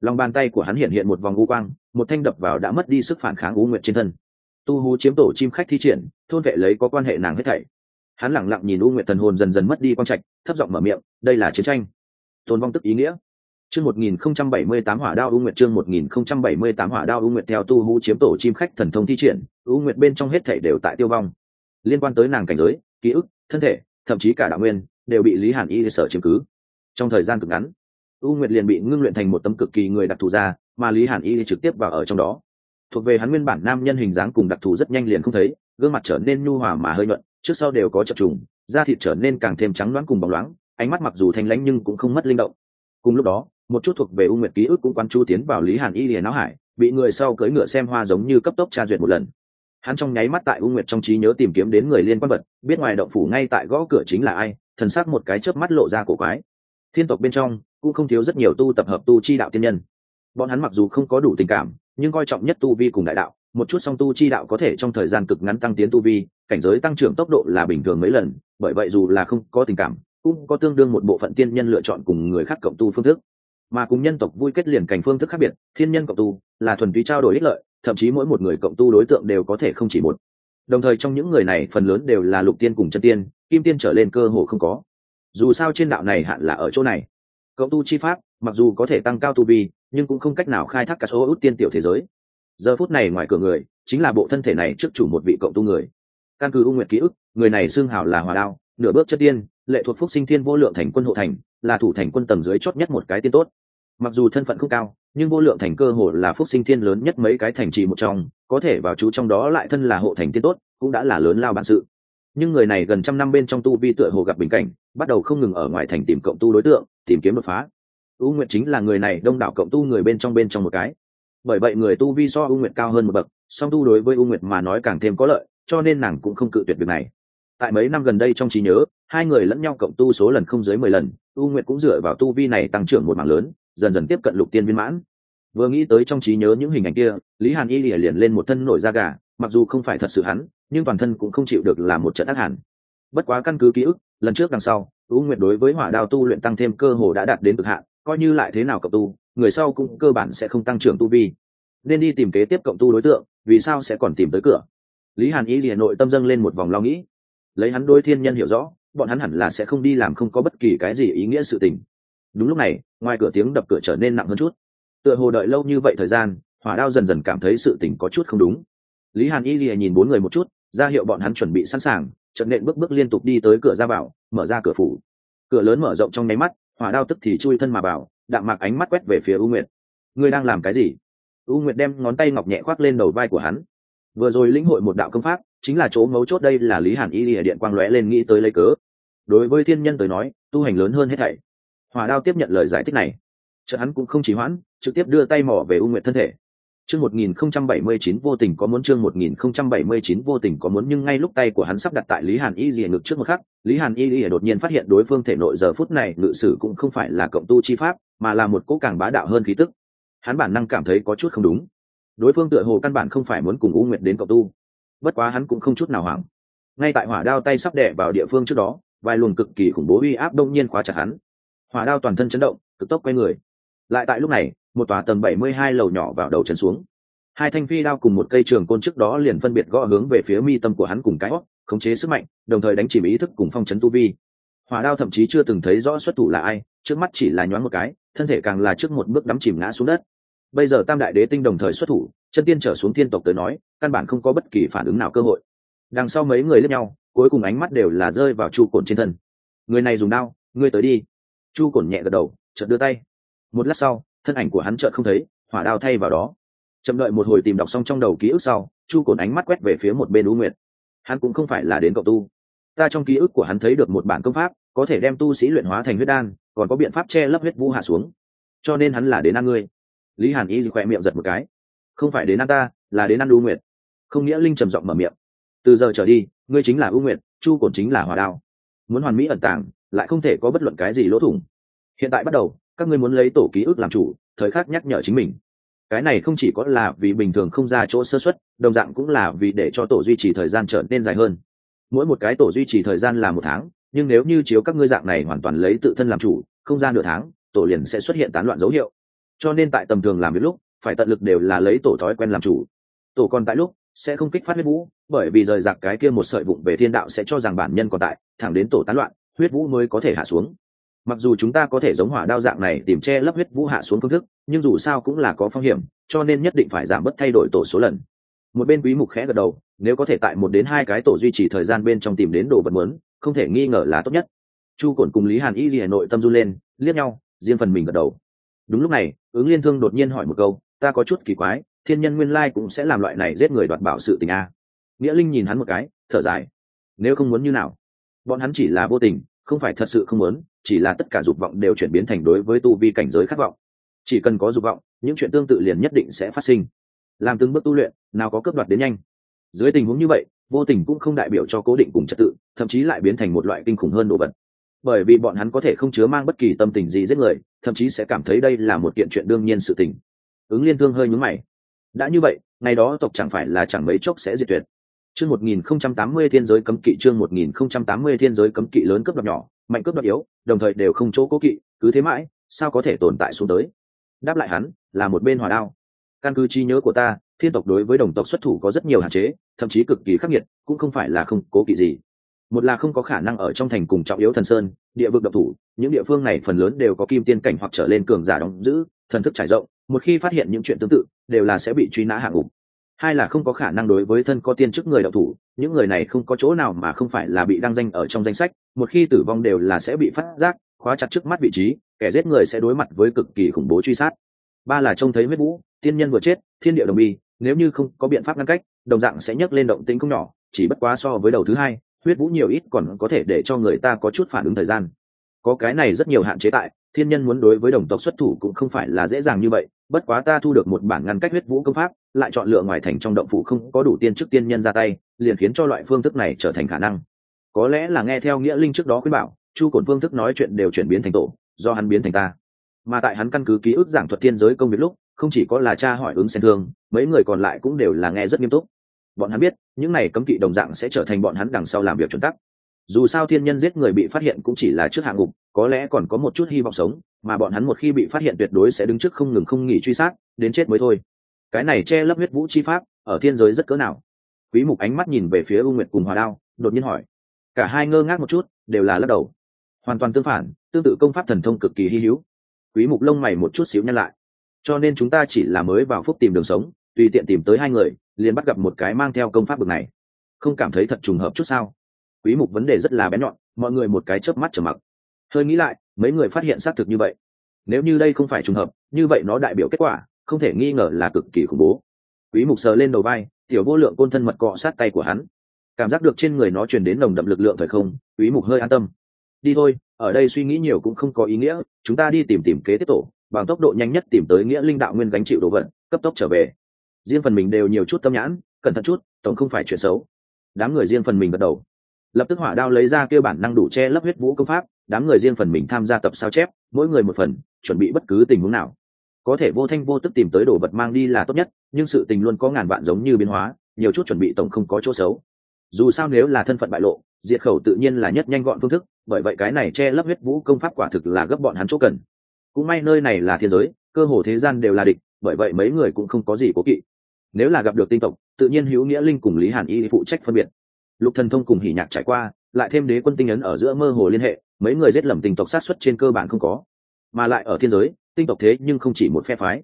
S1: Lòng bàn tay của hắn hiện hiện một vòng u quang một thanh đập vào đã mất đi sức phản kháng u nguyệt trên thân. Tu hú chiếm tổ chim khách thi triển, thôn vệ lấy có quan hệ nàng hết thảy. Hắn lẳng lặng nhìn u nguyệt thần hồn dần dần mất đi quang trạch, thấp giọng mở miệng, đây là chiến tranh. Tồn vong tức ý nghĩa. Chương một nghìn không trăm bảy mươi tám hỏa đao u nguyệt, chương một nghìn không trăm bảy mươi tám hỏa đao u nguyệt theo tu hú chiếm tổ chim khách thần thông thi triển u nguyệt bên trong hết thảy đều tại tiêu vong. Liên quan tới nàng cảnh giới, ký ức, thân thể, thậm chí cả đạo nguyên, đều bị lý hàn y sở chiếm cứ. Trong thời gian cực ngắn u nguyệt liền bị ngưng luyện thành một tấm cực kỳ người đặc thù ra mà lý hàn y trực tiếp vào ở trong đó. Thuộc về hắn nguyên bản nam nhân hình dáng cùng đặc thù rất nhanh liền không thấy, gương mặt trở nên nhu hòa mà hơi nhuận, trước sau đều có chập trùng, da thịt trở nên càng thêm trắng loáng cùng bóng loáng, ánh mắt mặc dù thanh lãnh nhưng cũng không mất linh động. Cùng lúc đó, một chút thuộc về u nguyệt ký ức cũng quan chu tiến vào lý hàn y liền não hải, bị người sau cưỡi ngựa xem hoa giống như cấp tốc tra duyệt một lần. Hắn trong nháy mắt tại u nguyệt trong trí nhớ tìm kiếm đến người liên quan vật, biết ngoài động phủ ngay tại gõ cửa chính là ai, thần sắc một cái chớp mắt lộ ra cổ quái. Thiên tộc bên trong cũng không thiếu rất nhiều tu tập hợp tu chi đạo tiên nhân bọn hắn mặc dù không có đủ tình cảm, nhưng coi trọng nhất tu vi cùng đại đạo, một chút song tu chi đạo có thể trong thời gian cực ngắn tăng tiến tu vi, cảnh giới tăng trưởng tốc độ là bình thường mấy lần, bởi vậy dù là không có tình cảm, cũng có tương đương một bộ phận tiên nhân lựa chọn cùng người khác cộng tu phương thức. Mà cùng nhân tộc vui kết liền cảnh phương thức khác biệt, thiên nhân cộng tu là thuần túy trao đổi ích lợi, thậm chí mỗi một người cộng tu đối tượng đều có thể không chỉ một. Đồng thời trong những người này phần lớn đều là lục tiên cùng chân tiên, kim tiên trở lên cơ hồ không có. Dù sao trên đạo này hạn là ở chỗ này. Cộng tu chi pháp, mặc dù có thể tăng cao tu vi nhưng cũng không cách nào khai thác cả số út tiên tiểu thế giới. Giờ phút này ngoài cửa người, chính là bộ thân thể này trước chủ một vị cộng tu người. Căn cứ u nguyệt ký ức, người này xưng hảo là hòa đao, nửa bước chất tiên, lệ thuộc phúc sinh thiên vô lượng thành quân hộ thành, là thủ thành quân tầng dưới chót nhất một cái tiên tốt. Mặc dù thân phận không cao, nhưng vô lượng thành cơ hồ là phúc sinh thiên lớn nhất mấy cái thành trì một trong, có thể vào chú trong đó lại thân là hộ thành tiên tốt, cũng đã là lớn lao bản sự. Nhưng người này gần trăm năm bên trong tu vi tựa hồ gặp bình cảnh, bắt đầu không ngừng ở ngoài thành tìm cộng tu đối tượng, tìm kiếm đột phá u nguyệt chính là người này, đông đảo cộng tu người bên trong bên trong một cái. Bởi vậy người tu vi so u nguyệt cao hơn một bậc, song tu đối với u nguyệt mà nói càng thêm có lợi, cho nên nàng cũng không cự tuyệt việc này. Tại mấy năm gần đây trong trí nhớ, hai người lẫn nhau cộng tu số lần không dưới mười lần, u nguyệt cũng dựa vào tu vi này tăng trưởng một mảng lớn, dần dần tiếp cận lục tiên viên mãn. Vừa nghĩ tới trong trí nhớ những hình ảnh kia, lý hàn y lìa liền lên một thân nổi da gà, mặc dù không phải thật sự hắn, nhưng toàn thân cũng không chịu được làm một trận ác hẳn. Bất quá căn cứ ký ức, lần trước đằng sau u nguyệt đối với hỏa đao tu luyện tăng thêm cơ hồ đã đạt đến cực hạn, coi như lại thế nào cộng tu, người sau cũng cơ bản sẽ không tăng trưởng tu vi. Nên đi tìm kế tiếp cộng tu đối tượng, vì sao sẽ còn tìm tới cửa? Lý hàn ý liền nội tâm dâng lên một vòng lo nghĩ. Lấy hắn đôi thiên nhân hiểu rõ, bọn hắn hẳn là sẽ không đi làm không có bất kỳ cái gì ý nghĩa sự tình. Đúng lúc này, ngoài cửa tiếng đập cửa trở nên nặng hơn chút. Tựa hồ đợi lâu như vậy thời gian, hỏa đao dần dần cảm thấy sự tình có chút không đúng. Lý hàn y lìa nhìn bốn người một chút, ra hiệu bọn hắn chuẩn bị sẵn sàng trận nện bước bước liên tục đi tới cửa ra vào, mở ra cửa phủ. Cửa lớn mở rộng trong nháy mắt, hỏa đao tức thì chui thân mà vào, đạm mạc ánh mắt quét về phía u nguyệt. Ngươi đang làm cái gì? U nguyệt đem ngón tay ngọc nhẹ khoác lên đầu vai của hắn. Vừa rồi lĩnh hội một đạo công pháp, chính là chỗ ngấu chốt đây là lý hàn y lìa điện quang lóe lên nghĩ tới lấy cớ. Đối với thiên nhân tới nói, tu hành lớn hơn hết thảy. Hỏa đao tiếp nhận lời giải thích này. Chợ hắn cũng không chỉ hoãn, trực tiếp đưa tay mỏ về u nguyệt thân thể chương một nghìn không trăm bảy mươi chín vô tình có muốn, chương một nghìn không trăm bảy mươi chín vô tình có muốn, nhưng ngay lúc tay của hắn sắp đặt tại lý hàn y lìa ngực trước một khắc, lý hàn y lìa đột nhiên phát hiện đối phương thể nội giờ phút này ngự sử cũng không phải là cộng tu chi pháp, mà là một cỗ càng bá đạo hơn khí tức. Hắn bản năng cảm thấy có chút không đúng. Đối phương tựa hồ căn bản không phải muốn cùng u nguyệt đến cộng tu. Bất quá hắn cũng không chút nào hoảng. Ngay tại hỏa đao tay sắp đẻ vào địa phương trước đó, vài luồng cực kỳ khủng bố uy áp đông nhiên khóa chặt hắn. Hỏa đao toàn thân chấn động, cực tốc quay người. Lại tại lúc này một tòa tầng bảy mươi hai lầu nhỏ vào đầu chân xuống. Hai thanh phi đao cùng một cây trường côn trước đó liền phân biệt gõ hướng về phía mi tâm của hắn cùng cái hót khống chế sức mạnh, đồng thời đánh chìm ý thức cùng phong chấn tu vi. Hỏa đao thậm chí chưa từng thấy rõ xuất thủ là ai, trước mắt chỉ là nhoáng một cái, thân thể càng là trước một bước đắm chìm ngã xuống đất. Bây giờ tam đại đế tinh đồng thời xuất thủ, chân tiên trở xuống thiên tộc tới nói, căn bản không có bất kỳ phản ứng nào cơ hội. Đằng sau mấy người lẫn nhau, cuối cùng ánh mắt đều là rơi vào chu cồn trên thân. Người này dùng đao, ngươi tới đi. Chu cồn nhẹ gật đầu, chợt đưa tay. Một lát sau thân ảnh của hắn chợt không thấy, hỏa đao thay vào đó. Chậm đợi một hồi tìm đọc xong trong đầu ký ức sau, chu cồn ánh mắt quét về phía một bên u nguyệt. Hắn cũng không phải là đến cậu tu. Ta trong ký ức của hắn thấy được một bản công pháp, có thể đem tu sĩ luyện hóa thành huyết đan, còn có biện pháp che lấp huyết vũ hạ xuống. Cho nên hắn là đến ăn ngươi. Lý hàn y khỏe miệng giật một cái. Không phải đến ăn ta, là đến ăn u nguyệt. Không nghĩa linh trầm giọng mở miệng. Từ giờ trở đi, ngươi chính là u nguyệt, chu cổn chính là hòa đao. Muốn hoàn mỹ ẩn tàng, lại không thể có bất luận cái gì lỗ thủng. Hiện tại bắt đầu các ngươi muốn lấy tổ ký ức làm chủ, thời khắc nhắc nhở chính mình. Cái này không chỉ có là vì bình thường không ra chỗ sơ xuất đồng dạng cũng là vì để cho tổ duy trì thời gian trở nên dài hơn. Mỗi một cái tổ duy trì thời gian là một tháng, nhưng nếu như chiếu các ngươi dạng này hoàn toàn lấy tự thân làm chủ, không ra nửa tháng, tổ liền sẽ xuất hiện tán loạn dấu hiệu. Cho nên tại tầm thường làm việc lúc, phải tận lực đều là lấy tổ thói quen làm chủ. Tổ còn tại lúc, sẽ không kích phát huyết vũ, bởi vì rời giặc cái kia một sợi vụng về thiên đạo sẽ cho rằng bản nhân còn tại, thẳng đến tổ tán loạn, huyết vũ mới có thể hạ xuống mặc dù chúng ta có thể giống hỏa đao dạng này tìm che lấp huyết vũ hạ xuống phương thức, nhưng dù sao cũng là có phong hiểm, cho nên nhất định phải giảm bớt thay đổi tổ số lần. Một bên quý mục khẽ gật đầu, nếu có thể tại một đến hai cái tổ duy trì thời gian bên trong tìm đến đồ vật muốn, không thể nghi ngờ là tốt nhất. Chu cổn cùng lý hàn y vì hà nội tâm du lên, liếc nhau, riêng phần mình gật đầu. Đúng lúc này, ứng liên thương đột nhiên hỏi một câu, ta có chút kỳ quái, thiên nhân nguyên lai cũng sẽ làm loại này giết người đoạt bảo sự tình a. Nghĩa linh nhìn hắn một cái, thở dài, nếu không muốn như nào? Bọn hắn chỉ là vô tình, không phải thật sự không muốn chỉ là tất cả dục vọng đều chuyển biến thành đối với tu vi cảnh giới khát vọng. Chỉ cần có dục vọng, những chuyện tương tự liền nhất định sẽ phát sinh. Làm từng bước tu luyện, nào có cướp đoạt đến nhanh. Dưới tình huống như vậy, vô tình cũng không đại biểu cho cố định cùng trật tự, thậm chí lại biến thành một loại kinh khủng hơn đồ vật. Bởi vì bọn hắn có thể không chứa mang bất kỳ tâm tình gì giết người, thậm chí sẽ cảm thấy đây là một kiện chuyện đương nhiên sự tình. Ứng liên thương hơi nhúng mày. Đã như vậy, ngày đó tộc chẳng phải là chẳng mấy chốc sẽ diệt tuyệt chương một nghìn không trăm tám mươi thiên giới cấm kỵ, chương một nghìn không trăm tám mươi thiên giới cấm kỵ lớn cấp đoạt nhỏ, mạnh cấp đoạt yếu, đồng thời đều không chỗ cố kỵ, cứ thế mãi, sao có thể tồn tại xuống tới? Đáp lại hắn, là một bên hòa đao. Căn cứ trí nhớ của ta, thiên tộc đối với đồng tộc xuất thủ có rất nhiều hạn chế, thậm chí cực kỳ khắc nghiệt, cũng không phải là không cố kỵ gì. Một là không có khả năng ở trong thành cùng trọng yếu thần sơn, địa vực độc thủ, những địa phương này phần lớn đều có kim tiên cảnh hoặc trở lên cường giả đóng giữ, thần thức trải rộng, một khi phát hiện những chuyện tương tự, đều là sẽ bị truy nã hạng ngục hai là không có khả năng đối với thân có tiên chức người đạo thủ, những người này không có chỗ nào mà không phải là bị đăng danh ở trong danh sách, một khi tử vong đều là sẽ bị phát giác, khóa chặt trước mắt vị trí, kẻ giết người sẽ đối mặt với cực kỳ khủng bố truy sát. Ba là trông thấy huyết vũ, tiên nhân vừa chết, thiên địa đồng bi, nếu như không có biện pháp ngăn cách, đồng dạng sẽ nhấc lên động tĩnh không nhỏ, chỉ bất quá so với đầu thứ hai, huyết vũ nhiều ít còn có thể để cho người ta có chút phản ứng thời gian. Có cái này rất nhiều hạn chế tại thiên nhân muốn đối với đồng tộc xuất thủ cũng không phải là dễ dàng như vậy, bất quá ta thu được một bản ngăn cách huyết vũ công pháp, lại chọn lựa ngoài thành trong động phủ không có đủ tiên chức tiên nhân ra tay, liền khiến cho loại phương thức này trở thành khả năng. Có lẽ là nghe theo nghĩa linh trước đó khuyên bảo, chu cổn phương thức nói chuyện đều chuyển biến thành tổ, do hắn biến thành ta. Mà tại hắn căn cứ ký ức giảng thuật thiên giới công việc lúc, không chỉ có là cha hỏi ứng xen thương, mấy người còn lại cũng đều là nghe rất nghiêm túc. Bọn hắn biết, những này cấm kỵ đồng dạng sẽ trở thành bọn hắn đằng sau làm việc chuẩn tắc dù sao thiên nhân giết người bị phát hiện cũng chỉ là trước hạ ngục, có lẽ còn có một chút hy vọng sống, mà bọn hắn một khi bị phát hiện tuyệt đối sẽ đứng trước không ngừng không nghỉ truy sát, đến chết mới thôi. Cái này che lấp huyết vũ chi pháp, ở thiên giới rất cỡ nào? Quý mục ánh mắt nhìn về phía u nguyệt cùng hòa đao, đột nhiên hỏi. Cả hai ngơ ngác một chút, đều là lắc đầu. Hoàn toàn tương phản, tương tự công pháp thần thông cực kỳ hy hữu. Quý mục lông mày một chút xíu nhăn lại. Cho nên chúng ta chỉ là mới vào phúc tìm đường sống, tùy tiện tìm tới hai người, liền bắt gặp một cái mang theo công pháp bực này. Không cảm thấy thật trùng hợp chút sao? Quý mục vấn đề rất là bé nhọn, mọi người một cái chớp mắt trở mặc. Hơi nghĩ lại, mấy người phát hiện xác thực như vậy. Nếu như đây không phải trùng hợp, như vậy nó đại biểu kết quả, không thể nghi ngờ là cực kỳ khủng bố. Quý mục sờ lên đầu vai, tiểu vô lượng côn thân mật cọ sát tay của hắn. Cảm giác được trên người nó truyền đến nồng đậm lực lượng thời không, quý mục hơi an tâm. Đi thôi, ở đây suy nghĩ nhiều cũng không có ý nghĩa, chúng ta đi tìm tìm kế tiếp tổ, bằng tốc độ nhanh nhất tìm tới nghĩa linh đạo nguyên gánh chịu đồ vật, cấp tốc trở về. Riêng phần mình đều nhiều chút tâm nhãn, cẩn thận chút, tổng không phải chuyện xấu. Đám người riêng phần mình gật đầu lập tức hỏa đao lấy ra kêu bản năng đủ che lấp huyết vũ công pháp, đám người riêng phần mình tham gia tập sao chép, mỗi người một phần, chuẩn bị bất cứ tình huống nào. Có thể vô thanh vô tức tìm tới đồ vật mang đi là tốt nhất, nhưng sự tình luôn có ngàn vạn giống như biến hóa, nhiều chút chuẩn bị tổng không có chỗ xấu. Dù sao nếu là thân phận bại lộ, diệt khẩu tự nhiên là nhất nhanh gọn phương thức, bởi vậy cái này che lấp huyết vũ công pháp quả thực là gấp bọn hắn chỗ cần. Cũng may nơi này là thiên giới, cơ hồ thế gian đều là địch, bởi vậy mấy người cũng không có gì cố kỵ. Nếu là gặp được tinh tộc, tự nhiên hữu nghĩa linh cùng lý hàn y phụ trách phân biệt lục thần thông cùng hỉ nhạc trải qua, lại thêm đế quân tinh ấn ở giữa mơ hồ liên hệ, mấy người giết lầm tinh tộc sát xuất trên cơ bản không có. Mà lại ở thiên giới, tinh tộc thế nhưng không chỉ một phe phái.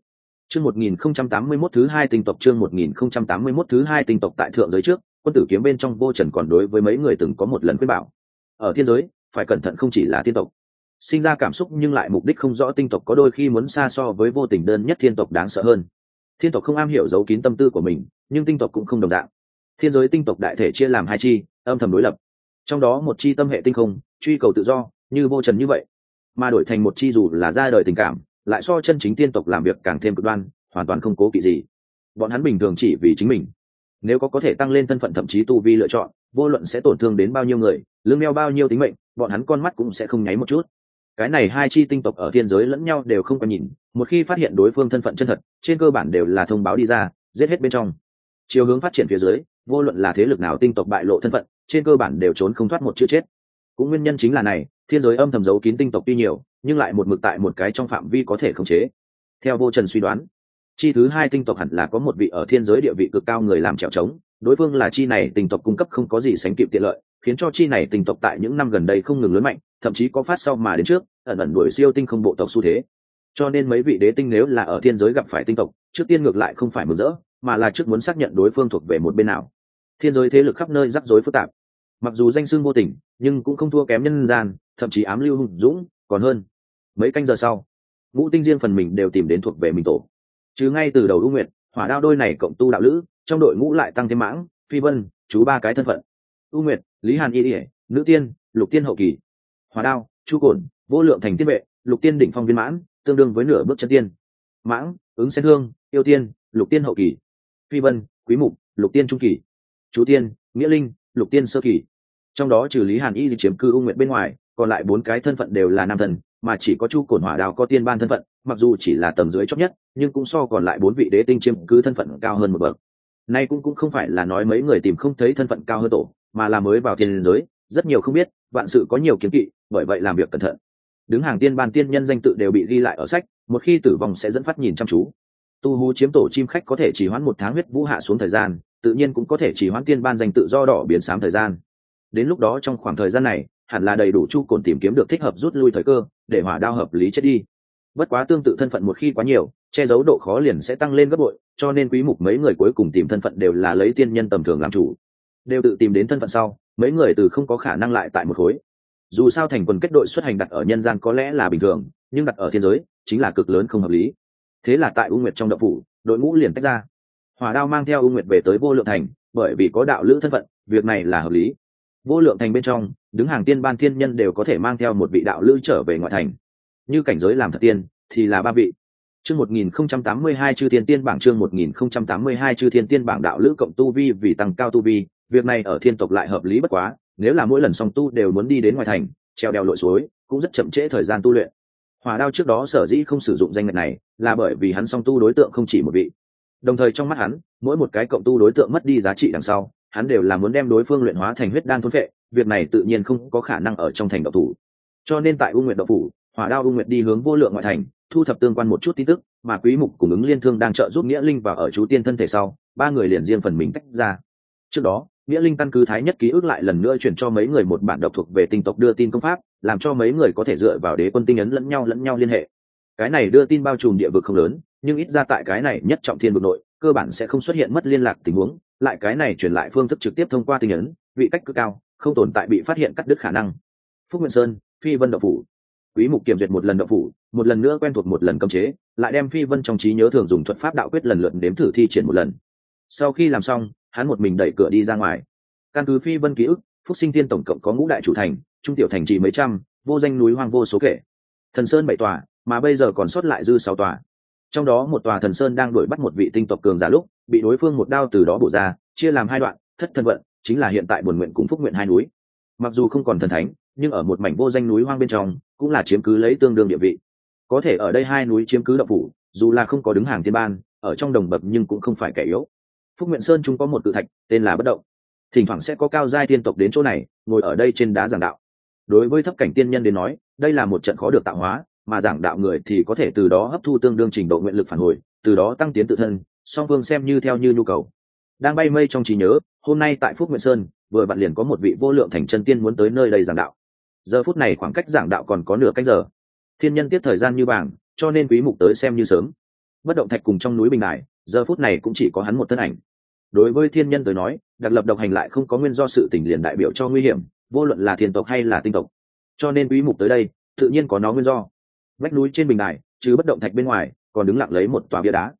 S1: Chương 1081 thứ hai tinh tộc, chương 1081 thứ hai tinh tộc tại thượng giới trước, quân tử kiếm bên trong vô trần còn đối với mấy người từng có một lần khuyên bảo. Ở thiên giới, phải cẩn thận không chỉ là thiên tộc. Sinh ra cảm xúc nhưng lại mục đích không rõ tinh tộc có đôi khi muốn xa so với vô tình đơn nhất thiên tộc đáng sợ hơn. Thiên tộc không am hiểu giấu kín tâm tư của mình, nhưng tinh tộc cũng không đồng đạo thiên giới tinh tộc đại thể chia làm hai chi, âm thầm đối lập. Trong đó một chi tâm hệ tinh không, truy cầu tự do, như vô trần như vậy. Mà đổi thành một chi dù là ra đời tình cảm, lại so chân chính tiên tộc làm việc càng thêm cực đoan, hoàn toàn không cố kỵ gì. Bọn hắn bình thường chỉ vì chính mình. Nếu có có thể tăng lên thân phận thậm chí tu vi lựa chọn, vô luận sẽ tổn thương đến bao nhiêu người, lương đeo bao nhiêu tính mệnh, bọn hắn con mắt cũng sẽ không nháy một chút. Cái này hai chi tinh tộc ở thiên giới lẫn nhau đều không có nhìn, một khi phát hiện đối phương thân phận chân thật, trên cơ bản đều là thông báo đi ra, giết hết bên trong chiều hướng phát triển phía dưới, vô luận là thế lực nào tinh tộc bại lộ thân phận, trên cơ bản đều trốn không thoát một chữ chết. Cũng nguyên nhân chính là này, thiên giới âm thầm giấu kín tinh tộc tuy nhiều, nhưng lại một mực tại một cái trong phạm vi có thể khống chế. Theo vô trần suy đoán, chi thứ hai tinh tộc hẳn là có một vị ở thiên giới địa vị cực cao người làm trèo trống, đối phương là chi này tinh tộc cung cấp không có gì sánh kịp tiện lợi, khiến cho chi này tinh tộc tại những năm gần đây không ngừng lớn mạnh, thậm chí có phát sau mà đến trước, ẩn ẩn đuổi siêu tinh không bộ tộc xu thế. Cho nên mấy vị đế tinh nếu là ở thiên giới gặp phải tinh tộc, trước tiên ngược lại không phải mừng rỡ mà là trước muốn xác nhận đối phương thuộc về một bên nào. Thiên giới thế lực khắp nơi rắc rối phức tạp. Mặc dù danh xưng vô tình, nhưng cũng không thua kém nhân gian, thậm chí ám lưu hùng dũng, còn hơn mấy canh giờ sau, ngũ tinh riêng phần mình đều tìm đến thuộc về mình tổ. Chứ ngay từ đầu ưu nguyện hỏa đao đôi này cộng tu đạo lữ, trong đội ngũ lại tăng thêm mãng, phi vân, chú ba cái thân phận. Ưu nguyệt, lý hàn y ỉa nữ tiên, lục tiên hậu kỳ. Hỏa đao, chu cổn, vô lượng thành tiên vệ, lục tiên đỉnh phong viên mãn, tương đương với nửa bước chân tiên. Mãng, ứng sen hương yêu tiên, lục tiên hậu kỳ phi vân, quý mục, lục tiên trung kỳ, chú tiên, nghĩa linh, lục tiên sơ kỳ. Trong đó trừ lý hàn y chiếm cư ưu nguyện bên ngoài, còn lại bốn cái thân phận đều là nam thần, mà chỉ có chu cổn hỏa đào có tiên ban thân phận, mặc dù chỉ là tầng dưới chót nhất, nhưng cũng so còn lại bốn vị đế tinh chiếm cứ thân phận cao hơn một bậc. Nay cũng cũng không phải là nói mấy người tìm không thấy thân phận cao hơn tổ, mà là mới vào thiên giới, rất nhiều không biết, vạn sự có nhiều kiến kỵ, bởi vậy làm việc cẩn thận. Đứng hàng tiên ban tiên nhân danh tự đều bị ghi lại ở sách, một khi tử vong sẽ dẫn phát nhìn chăm chú tu hú chiếm tổ chim khách có thể chỉ hoãn một tháng huyết vũ hạ xuống thời gian, tự nhiên cũng có thể chỉ hoãn tiên ban danh tự do đỏ biến sám thời gian. Đến lúc đó trong khoảng thời gian này, hẳn là đầy đủ chu cồn tìm kiếm được thích hợp rút lui thời cơ, để hỏa đao hợp lý chết đi. Bất quá tương tự thân phận một khi quá nhiều, che giấu độ khó liền sẽ tăng lên gấp bội, cho nên quý mục mấy người cuối cùng tìm thân phận đều là lấy tiên nhân tầm thường làm chủ. Đều tự tìm đến thân phận sau, mấy người từ không có khả năng lại tại một khối. Dù sao thành quần kết đội xuất hành đặt ở nhân gian có lẽ là bình thường, nhưng đặt ở thiên giới, chính là cực lớn không hợp lý thế là tại u nguyệt trong đậu phủ, đội ngũ liền tách ra. Hỏa đao mang theo u nguyệt về tới vô lượng thành, bởi vì có đạo lữ thân phận, việc này là hợp lý. Vô lượng thành bên trong, đứng hàng tiên ban thiên nhân đều có thể mang theo một vị đạo lữ trở về ngoại thành. Như cảnh giới làm thật tiên, thì là ba vị. Chương một nghìn không trăm tám mươi hai chư thiên tiên bảng, chương một nghìn không trăm tám mươi hai chư thiên tiên bảng, đạo lữ cộng tu vi vì tăng cao tu vi, việc này ở thiên tộc lại hợp lý bất quá, nếu là mỗi lần song tu đều muốn đi đến ngoài thành, treo đèo lội suối, cũng rất chậm trễ thời gian tu luyện hỏa đao trước đó sở dĩ không sử dụng danh ngạch này là bởi vì hắn song tu đối tượng không chỉ một vị. Đồng thời trong mắt hắn, mỗi một cái cộng tu đối tượng mất đi giá trị đằng sau, hắn đều là muốn đem đối phương luyện hóa thành huyết đan thôn phệ, việc này tự nhiên không có khả năng ở trong thành độc thủ. Cho nên tại u nguyện độc phủ, hỏa đao u nguyện đi hướng vô lượng ngoại thành, thu thập tương quan một chút tin tức, mà quý mục cùng ứng liên thương đang trợ giúp nghĩa linh và ở chú tiên thân thể sau, ba người liền riêng phần mình tách ra. Trước đó, nghĩa linh căn cứ thái nhất ký ức lại lần nữa chuyển cho mấy người một bản độc thuộc về tinh tộc đưa tin công pháp làm cho mấy người có thể dựa vào đế quân tinh ấn lẫn nhau lẫn nhau liên hệ. Cái này đưa tin bao trùm địa vực không lớn, nhưng ít ra tại cái này nhất trọng thiên vực nội, cơ bản sẽ không xuất hiện mất liên lạc tình huống, lại cái này truyền lại phương thức trực tiếp thông qua tinh ấn, vị cách cực cao, không tồn tại bị phát hiện cắt đứt khả năng. Phúc nguyên sơn, phi vân đậu phủ. Quý mục kiểm duyệt một lần đậu phủ, một lần nữa quen thuộc một lần cấm chế, lại đem phi vân trong trí nhớ thường dùng thuật pháp đạo quyết lần lượt đếm thử thi triển một lần. Sau khi làm xong, hắn một mình đẩy cửa đi ra ngoài. Căn cứ phi vân ký ức phúc sinh tiên tổng cộng có ngũ đại chủ thành, trung tiểu thành trì mấy trăm, vô danh núi hoang vô số kể. Thần sơn bảy tòa, mà bây giờ còn sót lại dư sáu tòa. Trong đó một tòa thần sơn đang đuổi bắt một vị tinh tộc cường giả lúc, bị đối phương một đao từ đó bổ ra, chia làm hai đoạn, thất thân vận, chính là hiện tại buồn nguyện cùng phúc nguyện hai núi. Mặc dù không còn thần thánh, nhưng ở một mảnh vô danh núi hoang bên trong, cũng là chiếm cứ lấy tương đương địa vị. Có thể ở đây hai núi chiếm cứ đậu phủ, dù là không có đứng hàng thiên ban, ở trong đồng bậc nhưng cũng không phải kẻ yếu. Phúc nguyện sơn chúng có một tự thạch, tên là bất động thỉnh thoảng sẽ có cao giai thiên tộc đến chỗ này, ngồi ở đây trên đá giảng đạo. Đối với thấp cảnh tiên nhân đến nói, đây là một trận khó được tạo hóa, mà giảng đạo người thì có thể từ đó hấp thu tương đương trình độ nguyện lực phản hồi, từ đó tăng tiến tự thân, song phương xem như theo như nhu cầu. Đang bay mây trong trí nhớ, hôm nay tại phúc nguyện sơn, vừa bạn liền có một vị vô lượng thành chân tiên muốn tới nơi đây giảng đạo. Giờ phút này khoảng cách giảng đạo còn có nửa cách giờ. Thiên nhân tiết thời gian như vàng, cho nên quý mục tới xem như sớm. Bất động thạch cùng trong núi bình đài, giờ phút này cũng chỉ có hắn một thân ảnh đối với thiên nhân tới nói, đặc lập độc hành lại không có nguyên do sự tình liền đại biểu cho nguy hiểm, vô luận là thiên tộc hay là tinh tộc. Cho nên quý mục tới đây, tự nhiên có nó nguyên do. Vách núi trên bình đài chứ bất động thạch bên ngoài, còn đứng lặng lấy một tòa bia đá.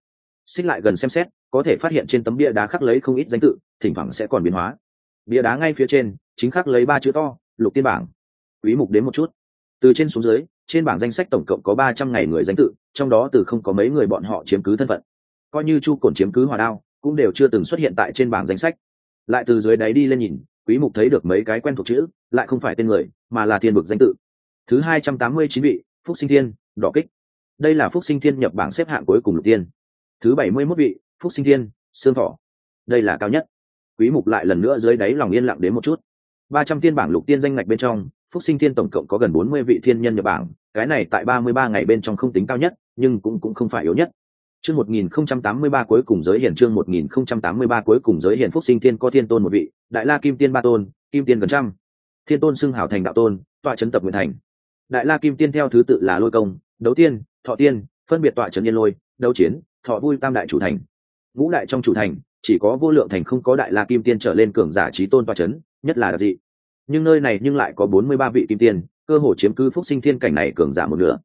S1: Xích lại gần xem xét, có thể phát hiện trên tấm bia đá khắc lấy không ít danh tự, thỉnh thoảng sẽ còn biến hóa. Bia đá ngay phía trên, chính khắc lấy ba chữ to, lục tiên bảng. Quý mục đến một chút. Từ trên xuống dưới, trên bảng danh sách tổng cộng có ba trăm ngày người danh tự, trong đó từ không có mấy người bọn họ chiếm cứ thân phận. Coi như chu cổn chiếm cứ hòa đao cũng đều chưa từng xuất hiện tại trên bảng danh sách. Lại từ dưới đáy đi lên nhìn, quý mục thấy được mấy cái quen thuộc chữ, lại không phải tên người, mà là thiên vực danh tự. Thứ hai trăm tám mươi chín vị, phúc sinh thiên, đỏ kích. Đây là phúc sinh thiên nhập bảng xếp hạng cuối cùng lục tiên. Thứ bảy mươi 71 vị, phúc sinh thiên xương thỏ đây là cao nhất. Quý mục lại lần nữa dưới đáy lòng yên lặng đến một chút. Ba trăm tiên bảng lục tiên danh ngạch bên trong, phúc sinh thiên tổng cộng có gần bốn mươi vị thiên nhân nhập bảng, cái này tại ba mươi ba ngày bên trong không tính cao nhất, nhưng cũng cũng không phải yếu nhất chương một nghìn không trăm tám mươi ba cuối cùng giới hiển, chương một nghìn không trăm tám mươi ba cuối cùng giới hiển phúc sinh thiên có thiên tôn một vị, đại la kim tiên ba tôn, kim tiên gần trăm. Thiên tôn xưng hảo thành đạo tôn, tọa trấn tập nguyên thành. Đại la kim tiên theo thứ tự là lôi công, đấu tiên, thọ tiên, phân biệt tọa trấn yên lôi, đấu chiến, thọ vui tam đại chủ thành. Ngũ đại trong chủ thành, chỉ có vô lượng thành không có đại la kim tiên trở lên cường giả trí tôn tọa trấn nhất là đặc dị. Nhưng nơi này nhưng lại có bốn mươi ba vị kim tiên, cơ hồ chiếm cứ phúc sinh thiên cảnh này cường giả một nửa.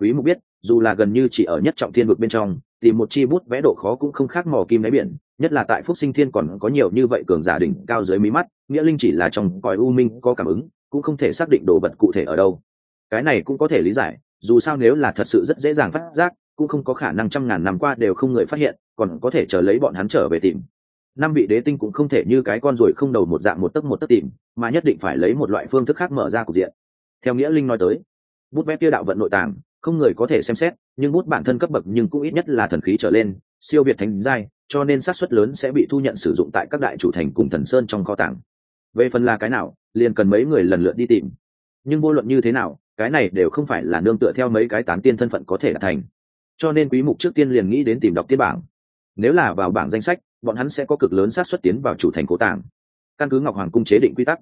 S1: Quý mục biết, dù là gần như chỉ ở nhất trọng thiên vực bên trong tìm một chi bút vẽ độ khó cũng không khác mò kim đáy biển, nhất là tại phúc sinh thiên còn có nhiều như vậy cường giả đỉnh cao dưới mí mắt, nghĩa linh chỉ là trong còi u minh có cảm ứng, cũng không thể xác định đồ vật cụ thể ở đâu. Cái này cũng có thể lý giải, dù sao nếu là thật sự rất dễ dàng phát giác, cũng không có khả năng trăm ngàn năm qua đều không người phát hiện, còn có thể chờ lấy bọn hắn trở về tìm. Năm vị đế tinh cũng không thể như cái con ruồi không đầu một dạng một tấc một tấc tìm, mà nhất định phải lấy một loại phương thức khác mở ra cục diện. Theo nghĩa linh nói tới, bút vẽ kia đạo vận nội tàng không người có thể xem xét nhưng bút bản thân cấp bậc nhưng cũng ít nhất là thần khí trở lên, siêu việt thành giai, cho nên xác suất lớn sẽ bị thu nhận sử dụng tại các đại chủ thành cùng thần sơn trong kho tàng. Về phần là cái nào, liền cần mấy người lần lượt đi tìm. Nhưng vô luận như thế nào, cái này đều không phải là nương tựa theo mấy cái tán tiên thân phận có thể đạt thành. Cho nên quý mục trước tiên liền nghĩ đến tìm đọc tiên bảng. Nếu là vào bảng danh sách, bọn hắn sẽ có cực lớn xác suất tiến vào chủ thành cố tàng. Căn cứ ngọc hoàng cung chế định quy tắc,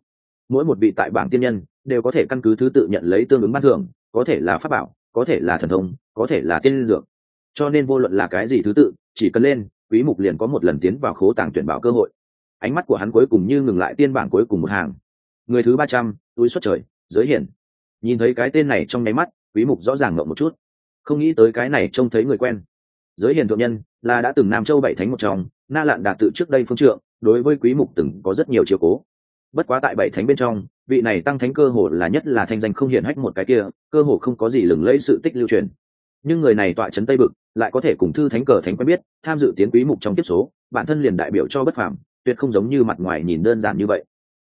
S1: mỗi một vị tại bảng tiên nhân đều có thể căn cứ thứ tự nhận lấy tương ứng ban thưởng, có thể là pháp bảo có thể là thần thông, có thể là tiên dược. Cho nên vô luận là cái gì thứ tự, chỉ cần lên, quý mục liền có một lần tiến vào khố tàng tuyển bảo cơ hội. Ánh mắt của hắn cuối cùng như ngừng lại tiên bảng cuối cùng một hàng. Người thứ ba trăm, túi xuất trời, giới hiển. Nhìn thấy cái tên này trong nháy mắt, quý mục rõ ràng ngậm một chút. Không nghĩ tới cái này trông thấy người quen. Giới hiển thượng nhân, là đã từng nam châu bảy thánh một trong, na lạn đạt tự trước đây phương trượng, đối với quý mục từng có rất nhiều chiều cố. Bất quá tại bảy thánh bên trong vị này tăng thánh cơ hồ là nhất là thanh danh không hiển hách một cái kia, cơ hồ không có gì lừng lẫy sự tích lưu truyền. Nhưng người này tọa trấn tây bực, lại có thể cùng thư thánh cờ thánh quen biết, tham dự tiến quý mục trong tiếp số, bản thân liền đại biểu cho bất phàm, tuyệt không giống như mặt ngoài nhìn đơn giản như vậy.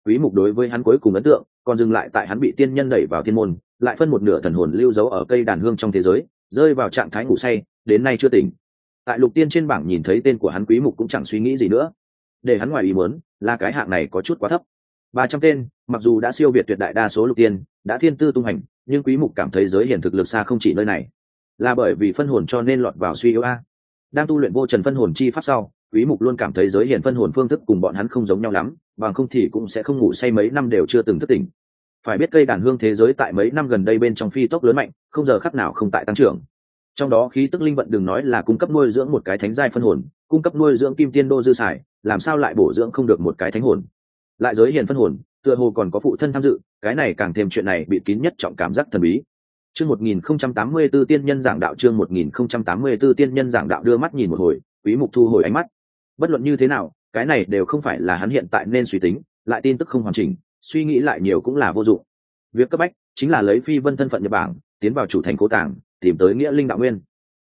S1: Quý mục đối với hắn cuối cùng ấn tượng, còn dừng lại tại hắn bị tiên nhân đẩy vào thiên môn, lại phân một nửa thần hồn lưu giấu ở cây đàn hương trong thế giới, rơi vào trạng thái ngủ say, đến nay chưa tỉnh. Tại lục tiên trên bảng nhìn thấy tên của hắn, quý mục cũng chẳng suy nghĩ gì nữa. Để hắn ngoài ý muốn, là cái hạng này có chút quá thấp ba trăm tên, mặc dù đã siêu việt tuyệt đại đa số lục tiên, đã thiên tư tung hành, nhưng quý mục cảm thấy giới hiển thực lực xa không chỉ nơi này. Là bởi vì phân hồn cho nên lọt vào suy yếu a. Đang tu luyện vô trần phân hồn chi pháp sau, quý mục luôn cảm thấy giới hiển phân hồn phương thức cùng bọn hắn không giống nhau lắm, bằng không thì cũng sẽ không ngủ say mấy năm đều chưa từng thức tỉnh. Phải biết cây đàn hương thế giới tại mấy năm gần đây bên trong phi tốc lớn mạnh, không giờ khắc nào không tại tăng trưởng. Trong đó khí tức linh vận đừng nói là cung cấp nuôi dưỡng một cái thánh giai phân hồn, cung cấp nuôi dưỡng kim tiên đô dư xài, làm sao lại bổ dưỡng không được một cái thánh hồn? Lại giới hiền phân hồn, tựa hồ còn có phụ thân tham dự, cái này càng thêm chuyện này bị kín nhất trọng cảm giác thần bí. Chương một nghìn không trăm tám mươi 1084 tiên nhân giảng đạo, chương một nghìn không trăm tám mươi 1084 tiên nhân giảng đạo đưa mắt nhìn một hồi, quý mục thu hồi ánh mắt. Bất luận như thế nào, cái này đều không phải là hắn hiện tại nên suy tính, lại tin tức không hoàn chỉnh, suy nghĩ lại nhiều cũng là vô dụng. Việc cấp bách chính là lấy phi vân thân phận nhập bảng, tiến vào chủ thành cố tàng, tìm tới nghĩa linh đạo nguyên.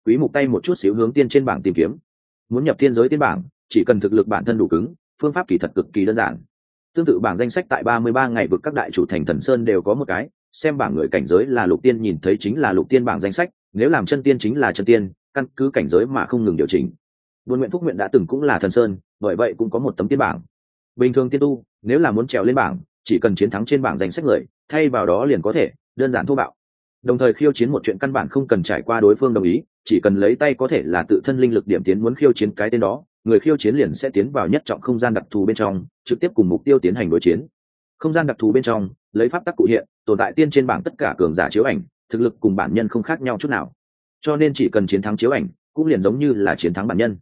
S1: Quý mục tay một chút xíu hướng tiên trên bảng tìm kiếm. Muốn nhập thiên giới tiên bảng, chỉ cần thực lực bản thân đủ cứng, phương pháp kỳ thật cực kỳ đơn giản tương tự bảng danh sách tại 33 ngày vực các đại chủ thành thần sơn đều có một cái, xem bảng người cảnh giới là lục tiên nhìn thấy chính là lục tiên bảng danh sách, nếu làm chân tiên chính là chân tiên, căn cứ cảnh giới mà không ngừng điều chỉnh. Buôn nguyện phúc nguyện đã từng cũng là thần sơn, bởi vậy cũng có một tấm tiên bảng. Bình thường tiên tu, nếu là muốn trèo lên bảng, chỉ cần chiến thắng trên bảng danh sách người, thay vào đó liền có thể, đơn giản thô bạo. Đồng thời khiêu chiến một chuyện căn bản không cần trải qua đối phương đồng ý, chỉ cần lấy tay có thể là tự thân linh lực điểm tiến muốn khiêu chiến cái tên đó người khiêu chiến liền sẽ tiến vào nhất trọng không gian đặc thù bên trong, trực tiếp cùng mục tiêu tiến hành đối chiến. Không gian đặc thù bên trong, lấy pháp tắc cụ hiện, tồn tại tiên trên bảng tất cả cường giả chiếu ảnh, thực lực cùng bản nhân không khác nhau chút nào. Cho nên chỉ cần chiến thắng chiếu ảnh, cũng liền giống như là chiến thắng bản nhân.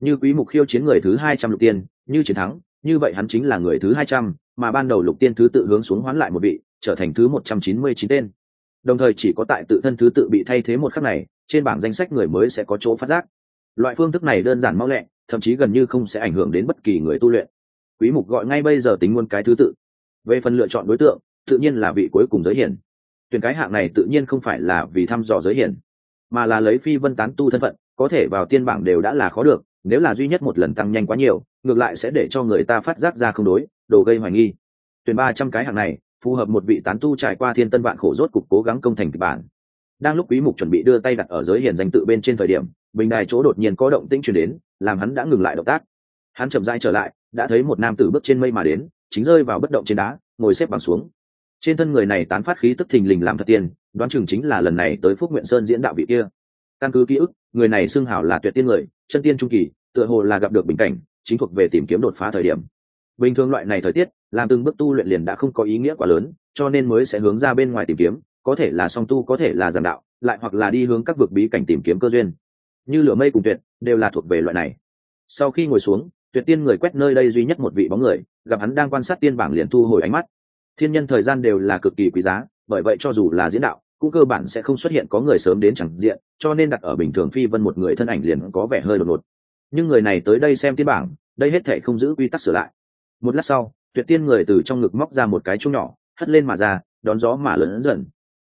S1: Như quý mục khiêu chiến người thứ hai trăm lục tiên, như chiến thắng, như vậy hắn chính là người thứ hai trăm, mà ban đầu lục tiên thứ tự hướng xuống hoán lại một vị, trở thành thứ một trăm chín mươi chín tên. Đồng thời chỉ có tại tự thân thứ tự bị thay thế một khắc này, trên bảng danh sách người mới sẽ có chỗ phát giác loại phương thức này đơn giản mau lẹ, thậm chí gần như không sẽ ảnh hưởng đến bất kỳ người tu luyện. Quý mục gọi ngay bây giờ tính muôn cái thứ tự. Về phần lựa chọn đối tượng, tự nhiên là vị cuối cùng giới hiển. Tuyển cái hạng này tự nhiên không phải là vì thăm dò giới hiển, mà là lấy phi vân tán tu thân phận, có thể vào tiên bảng đều đã là khó được, nếu là duy nhất một lần tăng nhanh quá nhiều, ngược lại sẽ để cho người ta phát giác ra không đối, đồ gây hoài nghi. Tuyển ba trăm cái hạng này, phù hợp một vị tán tu trải qua thiên tân vạn khổ rốt cục cố gắng công thành kịch bản. Đang lúc quý mục chuẩn bị đưa tay đặt ở giới hiển danh tự bên trên thời điểm bình đài chỗ đột nhiên có động tĩnh truyền đến, làm hắn đã ngừng lại động tác. Hắn chậm rãi trở lại, đã thấy một nam tử bước trên mây mà đến, chính rơi vào bất động trên đá, ngồi xếp bằng xuống. Trên thân người này tán phát khí tức thình lình làm thật tiền đoán chừng chính là lần này tới phúc nguyện sơn diễn đạo vị kia. Căn cứ ký ức, người này xưng hảo là tuyệt tiên người, chân tiên trung kỳ, tựa hồ là gặp được bình cảnh, chính thuộc về tìm kiếm đột phá thời điểm. Bình thường loại này thời tiết, làm từng bước tu luyện liền đã không có ý nghĩa quá lớn, cho nên mới sẽ hướng ra bên ngoài tìm kiếm, có thể là song tu, có thể là giảng đạo, lại hoặc là đi hướng các vực bí cảnh tìm kiếm cơ duyên như lửa mây cùng tuyệt, đều là thuộc về loại này. Sau khi ngồi xuống, tuyệt tiên người quét nơi đây duy nhất một vị bóng người, gặp hắn đang quan sát tiên bảng liền thu hồi ánh mắt. Thiên nhân thời gian đều là cực kỳ quý giá, bởi vậy cho dù là diễn đạo, cũng cơ bản sẽ không xuất hiện có người sớm đến chẳng diện, cho nên đặt ở bình thường phi vân một người thân ảnh liền có vẻ hơi đột ngột. Nhưng người này tới đây xem tiên bảng, đây hết thể không giữ quy tắc sửa lại. Một lát sau, tuyệt tiên người từ trong ngực móc ra một cái chung nhỏ, hất lên mà ra, đón gió mà lớn dần.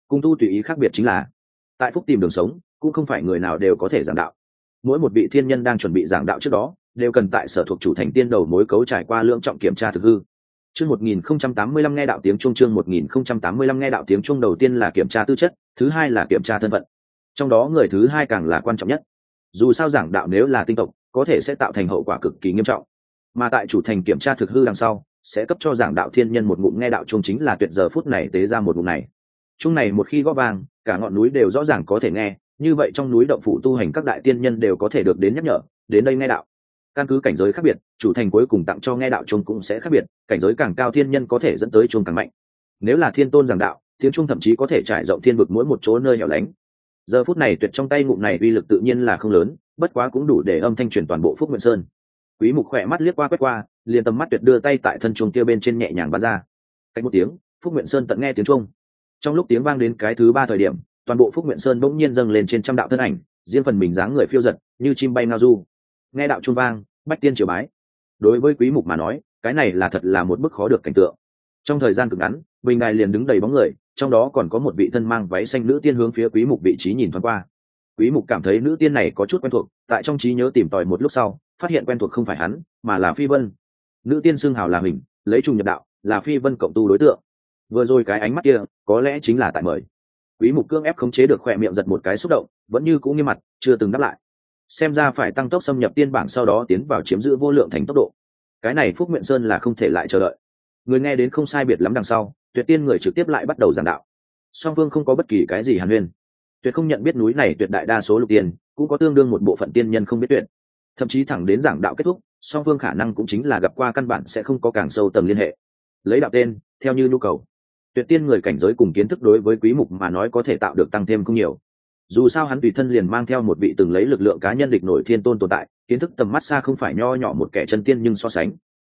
S1: Cung tu tùy ý khác biệt chính là, tại phúc tìm đường sống cũng không phải người nào đều có thể giảng đạo. Mỗi một vị thiên nhân đang chuẩn bị giảng đạo trước đó, đều cần tại sở thuộc chủ thành tiên đầu mối cấu trải qua lượng trọng kiểm tra thực hư. Chương một nghìn không trăm tám mươi lăm nghe đạo tiếng trung chương một nghìn không trăm tám mươi lăm nghe đạo tiếng trung đầu tiên là kiểm tra tư chất, thứ hai là kiểm tra thân phận. Trong đó người thứ hai càng là quan trọng nhất. Dù sao giảng đạo nếu là tinh tộc, có thể sẽ tạo thành hậu quả cực kỳ nghiêm trọng. Mà tại chủ thành kiểm tra thực hư đằng sau, sẽ cấp cho giảng đạo thiên nhân một ngụm nghe đạo chung chính là tuyệt giờ phút này tế ra một ngụm này. Chung này một khi góp vàng cả ngọn núi đều rõ ràng có thể nghe như vậy trong núi động phủ tu hành các đại tiên nhân đều có thể được đến nhắc nhở, đến đây nghe đạo. Căn cứ cảnh giới khác biệt, chủ thành cuối cùng tặng cho nghe đạo chung cũng sẽ khác biệt, cảnh giới càng cao thiên nhân có thể dẫn tới chung càng mạnh. Nếu là thiên tôn giảng đạo tiếng trung thậm chí có thể trải rộng thiên vực mỗi một chỗ nơi hẻo lánh. Giờ phút này tuyệt trong tay ngụm này uy lực tự nhiên là không lớn, bất quá cũng đủ để âm thanh truyền toàn bộ phúc nguyện sơn. Quý mục khỏe mắt liếc qua quét qua, liền tầm mắt tuyệt đưa tay tại thân chuông kia bên trên nhẹ nhàng bắn ra. Cách một tiếng, phúc nguyện sơn tận nghe tiếng chuông. Trong lúc tiếng vang đến cái thứ ba thời điểm toàn bộ phúc nguyện sơn bỗng nhiên dâng lên trên trăm đạo thân ảnh, riêng phần mình dáng người phiêu giật, như chim bay ngao du. Nghe đạo trung vang, bách tiên triều bái. Đối với quý mục mà nói, cái này là thật là một bức khó được cảnh tượng. Trong thời gian cực ngắn, bình đài liền đứng đầy bóng người, trong đó còn có một vị thân mang váy xanh nữ tiên hướng phía quý mục vị trí nhìn thoáng qua. Quý mục cảm thấy nữ tiên này có chút quen thuộc, tại trong trí nhớ tìm tòi một lúc sau, phát hiện quen thuộc không phải hắn, mà là phi vân. Nữ tiên xưng hào là mình, lấy trùng nhập đạo, là phi vân cộng tu đối tượng. Vừa rồi cái ánh mắt kia, có lẽ chính là tại mời quý mục cương ép khống chế được khỏe miệng giật một cái xúc động, vẫn như cũng nghiêm mặt, chưa từng đáp lại. Xem ra phải tăng tốc xâm nhập tiên bảng sau đó tiến vào chiếm giữ vô lượng thành tốc độ. Cái này phúc nguyện sơn là không thể lại chờ đợi. Người nghe đến không sai biệt lắm đằng sau, tuyệt tiên người trực tiếp lại bắt đầu giảng đạo. Song phương không có bất kỳ cái gì hàn huyên. Tuyệt không nhận biết núi này tuyệt đại đa số lục tiên, cũng có tương đương một bộ phận tiên nhân không biết tuyệt. Thậm chí thẳng đến giảng đạo kết thúc, song phương khả năng cũng chính là gặp qua căn bản sẽ không có càng sâu tầng liên hệ. Lấy đạo tên, theo như nhu cầu tuyệt tiên người cảnh giới cùng kiến thức đối với quý mục mà nói có thể tạo được tăng thêm không nhiều. Dù sao hắn tùy thân liền mang theo một vị từng lấy lực lượng cá nhân địch nổi thiên tôn tồn tại, kiến thức tầm mắt xa không phải nho nhỏ một kẻ chân tiên nhưng so sánh.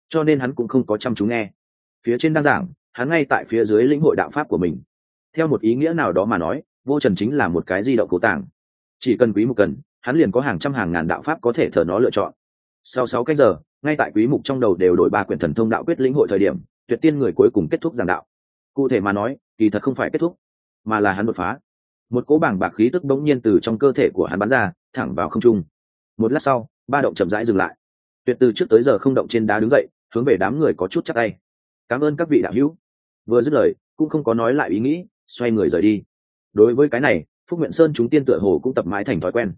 S1: Cho nên hắn cũng không có chăm chú nghe. Phía trên đang giảng, hắn ngay tại phía dưới lĩnh hội đạo pháp của mình. Theo một ý nghĩa nào đó mà nói, vô trần chính là một cái di động cố tàng. Chỉ cần quý mục cần, hắn liền có hàng trăm hàng ngàn đạo pháp có thể thờ nó lựa chọn. Sau sáu cách giờ, ngay tại quý mục trong đầu đều đổi ba quyển thần thông đạo quyết lĩnh hội thời điểm, tuyệt tiên người cuối cùng kết thúc giảng đạo cụ thể mà nói, kỳ thật không phải kết thúc, mà là hắn đột phá. Một cỗ bảng bạc khí tức bỗng nhiên từ trong cơ thể của hắn bắn ra, thẳng vào không trung. Một lát sau, ba động chậm rãi dừng lại. Tuyệt từ trước tới giờ không động trên đá đứng dậy, hướng về đám người có chút chắc tay. Cảm ơn các vị đạo hữu. Vừa dứt lời, cũng không có nói lại ý nghĩ, xoay người rời đi. Đối với cái này, phúc nguyện sơn chúng tiên tựa hồ cũng tập mãi thành thói quen.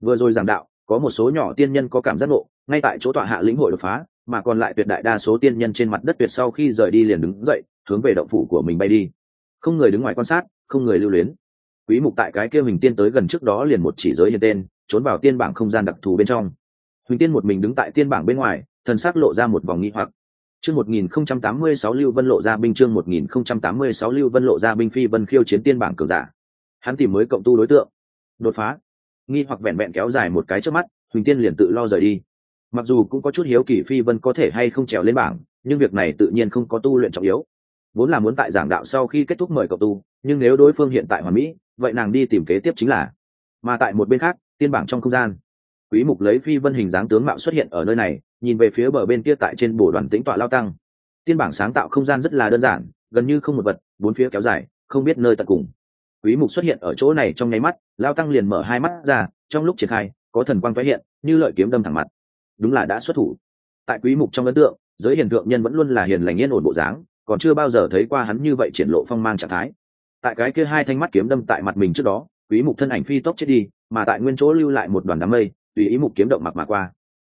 S1: Vừa rồi giảng đạo, có một số nhỏ tiên nhân có cảm giác ngộ, ngay tại chỗ tọa hạ lĩnh hội đột phá, mà còn lại tuyệt đại đa số tiên nhân trên mặt đất tuyệt sau khi rời đi liền đứng dậy hướng về động phủ của mình bay đi. Không người đứng ngoài quan sát, không người lưu luyến. Quý mục tại cái kia hình tiên tới gần trước đó liền một chỉ giới hiện tên, trốn vào tiên bảng không gian đặc thù bên trong. Huỳnh tiên một mình đứng tại tiên bảng bên ngoài, thần sắc lộ ra một vòng nghi hoặc. Chương 1086 lưu vân lộ ra binh, chương 1086 lưu vân lộ ra binh phi vân khiêu chiến tiên bảng cường giả. Hắn tìm mới cộng tu đối tượng. Đột phá. Nghi hoặc vẹn vẹn kéo dài một cái trước mắt, huỳnh tiên liền tự lo rời đi. Mặc dù cũng có chút hiếu kỳ phi vân có thể hay không trèo lên bảng, nhưng việc này tự nhiên không có tu luyện trọng yếu vốn là muốn tại giảng đạo sau khi kết thúc mời cậu tu, nhưng nếu đối phương hiện tại hoàn mỹ, vậy nàng đi tìm kế tiếp chính là. Mà tại một bên khác, tiên bảng trong không gian, quý mục lấy phi vân hình dáng tướng mạo xuất hiện ở nơi này, nhìn về phía bờ bên kia tại trên bổ đoàn tĩnh tọa lao tăng. Tiên bảng sáng tạo không gian rất là đơn giản, gần như không một vật, bốn phía kéo dài, không biết nơi tận cùng. Quý mục xuất hiện ở chỗ này trong nháy mắt, lao tăng liền mở hai mắt ra, trong lúc triển khai, có thần quang tái hiện, như lợi kiếm đâm thẳng mặt. Đúng là đã xuất thủ. Tại quý mục trong ấn tượng, giới hiền thượng nhân vẫn luôn là hiền lành yên ổn bộ dáng còn chưa bao giờ thấy qua hắn như vậy triển lộ phong mang trạng thái. Tại cái kia hai thanh mắt kiếm đâm tại mặt mình trước đó, quý mục thân ảnh phi tốc chết đi, mà tại nguyên chỗ lưu lại một đoàn đám mây, tùy ý mục kiếm động mặc mà qua.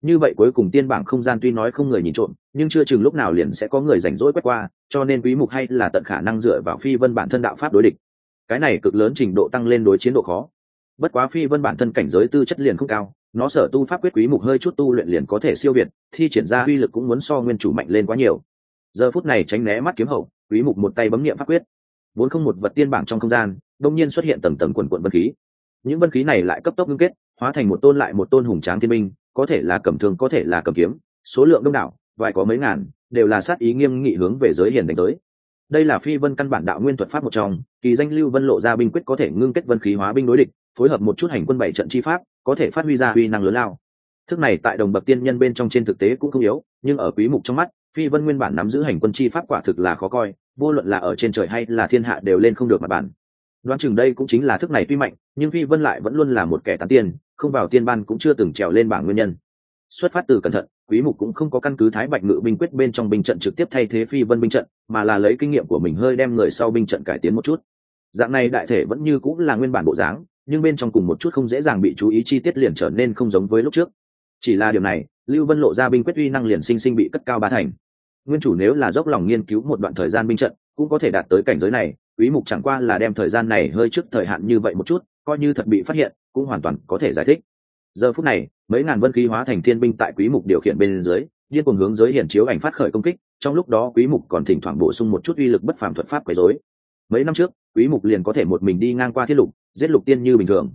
S1: Như vậy cuối cùng tiên bảng không gian tuy nói không người nhìn trộm, nhưng chưa chừng lúc nào liền sẽ có người rảnh rỗi quét qua, cho nên quý mục hay là tận khả năng dựa vào phi vân bản thân đạo pháp đối địch. Cái này cực lớn trình độ tăng lên đối chiến độ khó. Bất quá phi vân bản thân cảnh giới tư chất liền không cao, nó sở tu pháp quyết quý mục hơi chút tu luyện liền có thể siêu việt, thi triển ra uy lực cũng muốn so nguyên chủ mạnh lên quá nhiều giờ phút này tránh né mắt kiếm hậu, quý mục một tay bấm niệm pháp quyết. Vốn không một vật tiên bảng trong không gian, đông nhiên xuất hiện tầng tầng quần quận vân khí. Những vân khí này lại cấp tốc ngưng kết, hóa thành một tôn lại một tôn hùng tráng thiên minh có thể là cầm thương, có thể là cầm kiếm, số lượng đông đảo, vài có mấy ngàn, đều là sát ý nghiêm nghị hướng về giới hiền đánh tới. Đây là phi vân căn bản đạo nguyên thuật pháp một trong, kỳ danh lưu vân lộ ra binh quyết có thể ngưng kết vân khí hóa binh đối địch, phối hợp một chút hành quân bảy trận chi pháp, có thể phát huy ra uy năng lớn lao. Thức này tại đồng bậc tiên nhân bên trong trên thực tế cũng không yếu, nhưng ở quý mục trong mắt phi vân nguyên bản nắm giữ hành quân chi pháp quả thực là khó coi, vô luận là ở trên trời hay là thiên hạ đều lên không được mặt bản đoán chừng đây cũng chính là thức này tuy mạnh, nhưng phi vân lại vẫn luôn là một kẻ tán tiên, không vào tiên ban cũng chưa từng trèo lên bảng nguyên nhân. Xuất phát từ cẩn thận, quý mục cũng không có căn cứ thái bạch ngự binh quyết bên trong binh trận trực tiếp thay thế phi vân binh trận, mà là lấy kinh nghiệm của mình hơi đem người sau binh trận cải tiến một chút. Dạng này đại thể vẫn như cũng là nguyên bản bộ dáng, nhưng bên trong cùng một chút không dễ dàng bị chú ý chi tiết liền trở nên không giống với lúc trước. Chỉ là điều này lưu vân lộ ra binh quyết uy năng liền sinh sinh bị cất cao ba thành. Nguyên chủ nếu là dốc lòng nghiên cứu một đoạn thời gian binh trận, cũng có thể đạt tới cảnh giới này, quý mục chẳng qua là đem thời gian này hơi trước thời hạn như vậy một chút, coi như thật bị phát hiện, cũng hoàn toàn có thể giải thích. Giờ phút này, mấy ngàn vân khí hóa thành thiên binh tại quý mục điều khiển bên dưới, điên cuồng hướng giới hiển chiếu ảnh phát khởi công kích, trong lúc đó quý mục còn thỉnh thoảng bổ sung một chút uy lực bất phàm thuật pháp quấy rối. Mấy năm trước, quý mục liền có thể một mình đi ngang qua thiết lục, giết lục tiên như bình thường.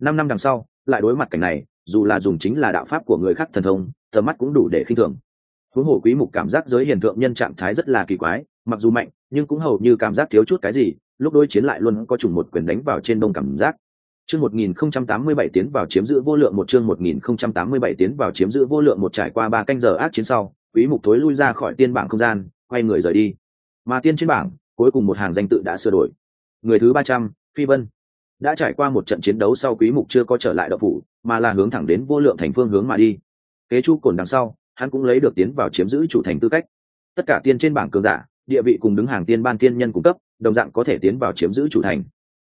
S1: Năm năm đằng sau, lại đối mặt cảnh này dù là dùng chính là đạo pháp của người khác thần thông, tầm mắt cũng đủ để khinh thường. Huống hồ quý mục cảm giác giới hiện thượng nhân trạng thái rất là kỳ quái, mặc dù mạnh, nhưng cũng hầu như cảm giác thiếu chút cái gì, lúc đối chiến lại luôn có trùng một quyền đánh vào trên đông cảm giác. Chương 1087 tiến vào chiếm giữ vô lượng một, chương 1087 tiến vào chiếm giữ vô lượng một trải qua ba canh giờ ác chiến sau, quý mục thối lui ra khỏi tiên bảng không gian, quay người rời đi. Mà tiên trên bảng, cuối cùng một hàng danh tự đã sửa đổi. Người thứ ba trăm, phi vân đã trải qua một trận chiến đấu sau quý mục chưa có trở lại đậu phủ, mà là hướng thẳng đến vô lượng thành phương hướng mà đi. Kế chu cồn đằng sau, hắn cũng lấy được tiến vào chiếm giữ chủ thành tư cách. Tất cả tiên trên bảng cường giả, địa vị cùng đứng hàng tiên ban tiên nhân cung cấp, đồng dạng có thể tiến vào chiếm giữ chủ thành.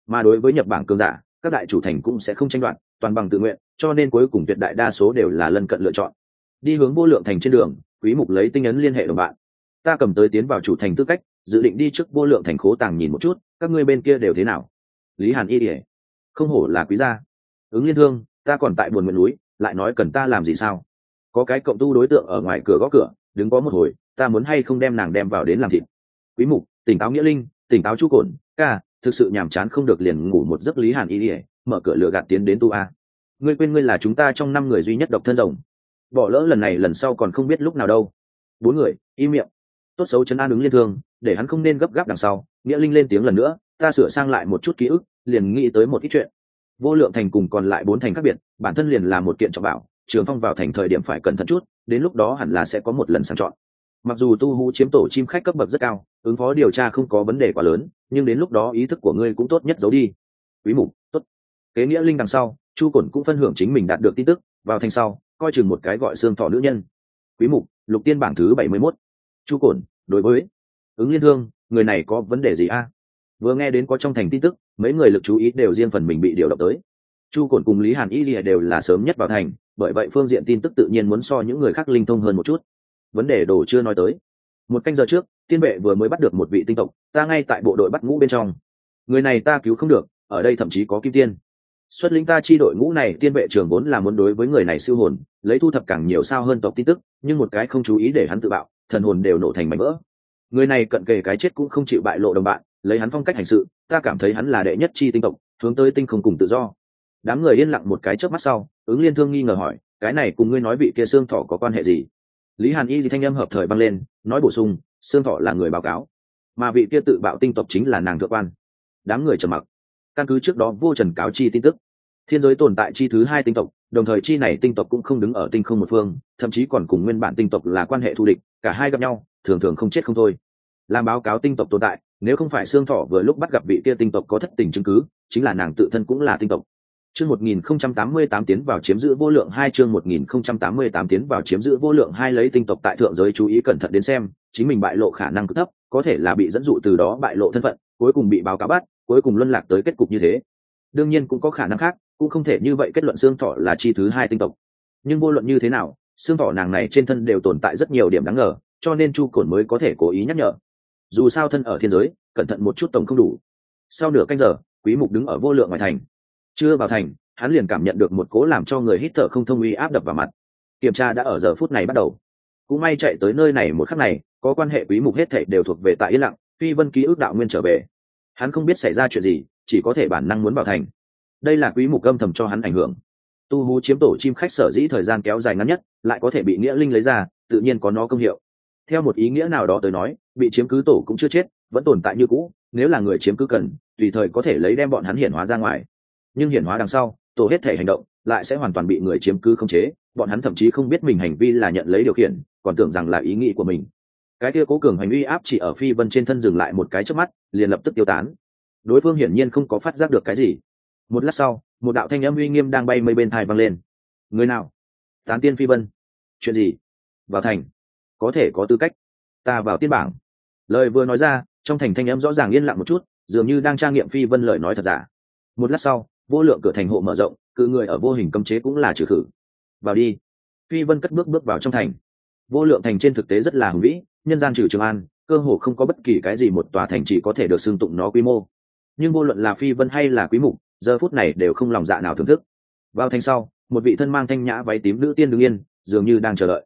S1: Mà đối với nhập bảng cường giả, các đại chủ thành cũng sẽ không tranh đoạt, toàn bằng tự nguyện, cho nên cuối cùng tuyệt đại đa số đều là lân cận lựa chọn. Đi hướng vô lượng thành trên đường, quý mục lấy tinh ấn liên hệ đồng bạn. Ta cầm tới tiến vào chủ thành tư cách, dự định đi trước vô lượng thành khố tàng nhìn một chút, các ngươi bên kia đều thế nào? Lý hàn y ỉa không hổ là quý gia. Ứng liên thương, ta còn tại buồn nguyện núi, lại nói cần ta làm gì sao? Có cái cộng tu đối tượng ở ngoài cửa gõ cửa, đứng có một hồi, ta muốn hay không đem nàng đem vào đến làm thịt? Quý mục, tỉnh táo nghĩa linh, tỉnh táo chu cổn ca, thực sự nhàm chán không được liền ngủ một giấc lý hàn y ỉa mở cửa lửa gạt tiến đến tu a. Ngươi quên ngươi là chúng ta trong năm người duy nhất độc thân rồng. Bỏ lỡ lần này lần sau còn không biết lúc nào đâu. Bốn người, im miệng. Tốt xấu chấn an ứng liên thương, để hắn không nên gấp gáp đằng sau, nghĩa linh lên tiếng lần nữa ta sửa sang lại một chút ký ức liền nghĩ tới một ít chuyện. Vô lượng thành cùng còn lại bốn thành khác biệt bản thân liền là một kiện trọng bảo trường phong vào thành thời điểm phải cẩn thận chút đến lúc đó hẳn là sẽ có một lần sàng chọn. Mặc dù tu hú chiếm tổ chim khách cấp bậc rất cao ứng phó điều tra không có vấn đề quá lớn nhưng đến lúc đó ý thức của ngươi cũng tốt nhất giấu đi. Quý mục tốt. Kế nghĩa linh đằng sau chu cổn cũng phân hưởng chính mình đạt được tin tức vào thành sau coi chừng một cái gọi xương thọ nữ nhân. Quý mục lục tiên bảng thứ 71. chu cổn đối với. Ứng liên hương, người này có vấn đề gì a? Vừa nghe đến có trong thành tin tức, mấy người lực chú ý đều riêng phần mình bị điều động tới. Chu cổn cùng lý hàn y lìa đều là sớm nhất vào thành, bởi vậy phương diện tin tức tự nhiên muốn so những người khác linh thông hơn một chút. Vấn đề đồ chưa nói tới. Một canh giờ trước, tiên vệ vừa mới bắt được một vị tinh tộc, ta ngay tại bộ đội bắt ngũ bên trong. Người này ta cứu không được, ở đây thậm chí có kim tiên. Xuất lính ta chi đội ngũ này, tiên vệ trường vốn là muốn đối với người này siêu hồn, lấy thu thập càng nhiều sao hơn tộc tin tức, nhưng một cái không chú ý để hắn tự bạo, thần hồn đều nổ thành mảnh vỡ. Người này cận kề cái chết cũng không chịu bại lộ đồng bạn lấy hắn phong cách hành sự, ta cảm thấy hắn là đệ nhất chi tinh tộc, hướng tới tinh không cùng tự do. Đám người yên lặng một cái trước mắt sau, ứng liên thương nghi ngờ hỏi, cái này cùng ngươi nói vị kia xương thọ có quan hệ gì? Lý hàn y thì thanh âm hợp thời băng lên, nói bổ sung xương thọ là người báo cáo, mà vị kia tự bạo tinh tộc chính là nàng thượng quan. Đám người trầm mặc. Căn cứ trước đó vô trần cáo chi tin tức, thiên giới tồn tại chi thứ hai tinh tộc, đồng thời chi này tinh tộc cũng không đứng ở tinh không một phương, thậm chí còn cùng nguyên bản tinh tộc là quan hệ thù địch, cả hai gặp nhau, thường thường không chết không thôi. Làm báo cáo tinh tộc tồn tại nếu không phải xương thọ vừa lúc bắt gặp vị kia tinh tộc có thất tình chứng cứ, chính là nàng tự thân cũng là tinh tộc. Chương 1088 tiến vào chiếm giữ vô lượng hai, chương 1088 tiến vào chiếm giữ vô lượng hai lấy tinh tộc tại thượng giới chú ý cẩn thận đến xem, chính mình bại lộ khả năng cực thấp, có thể là bị dẫn dụ từ đó bại lộ thân phận, cuối cùng bị báo cáo bắt, cuối cùng luân lạc tới kết cục như thế. Đương nhiên cũng có khả năng khác, cũng không thể như vậy kết luận xương thọ là chi thứ hai tinh tộc. Nhưng vô luận như thế nào xương thọ nàng này trên thân đều tồn tại rất nhiều điểm đáng ngờ, cho nên chu cổn mới có thể cố ý nhắc nhở dù sao thân ở thiên giới, cẩn thận một chút tổng không đủ. Sau nửa canh giờ, quý mục đứng ở vô lượng ngoài thành. Chưa vào thành, hắn liền cảm nhận được một cố làm cho người hít thở không thông uy áp đập vào mặt. Kiểm tra đã ở giờ phút này bắt đầu. Cũng may chạy tới nơi này một khắc này, có quan hệ quý mục hết thảy đều thuộc về tại yên lặng, phi vân ký ức đạo nguyên trở về. Hắn không biết xảy ra chuyện gì, chỉ có thể bản năng muốn vào thành. Đây là quý mục âm thầm cho hắn ảnh hưởng. Tu hú chiếm tổ chim khách sở dĩ thời gian kéo dài ngắn nhất, lại có thể bị nghĩa linh lấy ra, tự nhiên có nó công hiệu theo một ý nghĩa nào đó tới nói, bị chiếm cứ tổ cũng chưa chết, vẫn tồn tại như cũ, nếu là người chiếm cứ cần, tùy thời có thể lấy đem bọn hắn hiển hóa ra ngoài. Nhưng hiển hóa đằng sau, tổ hết thể hành động, lại sẽ hoàn toàn bị người chiếm cứ khống chế, bọn hắn thậm chí không biết mình hành vi là nhận lấy điều khiển, còn tưởng rằng là ý nghĩ của mình. Cái kia cố cường hành uy áp chỉ ở phi vân trên thân dừng lại một cái trước mắt, liền lập tức tiêu tán. Đối phương hiển nhiên không có phát giác được cái gì. Một lát sau, một đạo thanh âm uy nghiêm đang bay mây bên thai văng lên. Người nào? Tán tiên phi vân. Chuyện gì? Vào thành có thể có tư cách. Ta vào tiên bảng. Lời vừa nói ra, trong thành thanh em rõ ràng yên lặng một chút, dường như đang trang nghiệm phi vân lời nói thật giả. Một lát sau, vô lượng cửa thành hộ mở rộng, cự người ở vô hình cấm chế cũng là trừ khử. Vào đi. Phi vân cất bước bước vào trong thành. Vô lượng thành trên thực tế rất là hùng vĩ, nhân gian trừ trường an, cơ hồ không có bất kỳ cái gì một tòa thành chỉ có thể được xưng tụng nó quy mô. Nhưng vô luận là phi vân hay là quý mục, giờ phút này đều không lòng dạ nào thưởng thức. Vào thành sau, một vị thân mang thanh nhã váy tím nữ tiên đứng yên, dường như đang chờ đợi.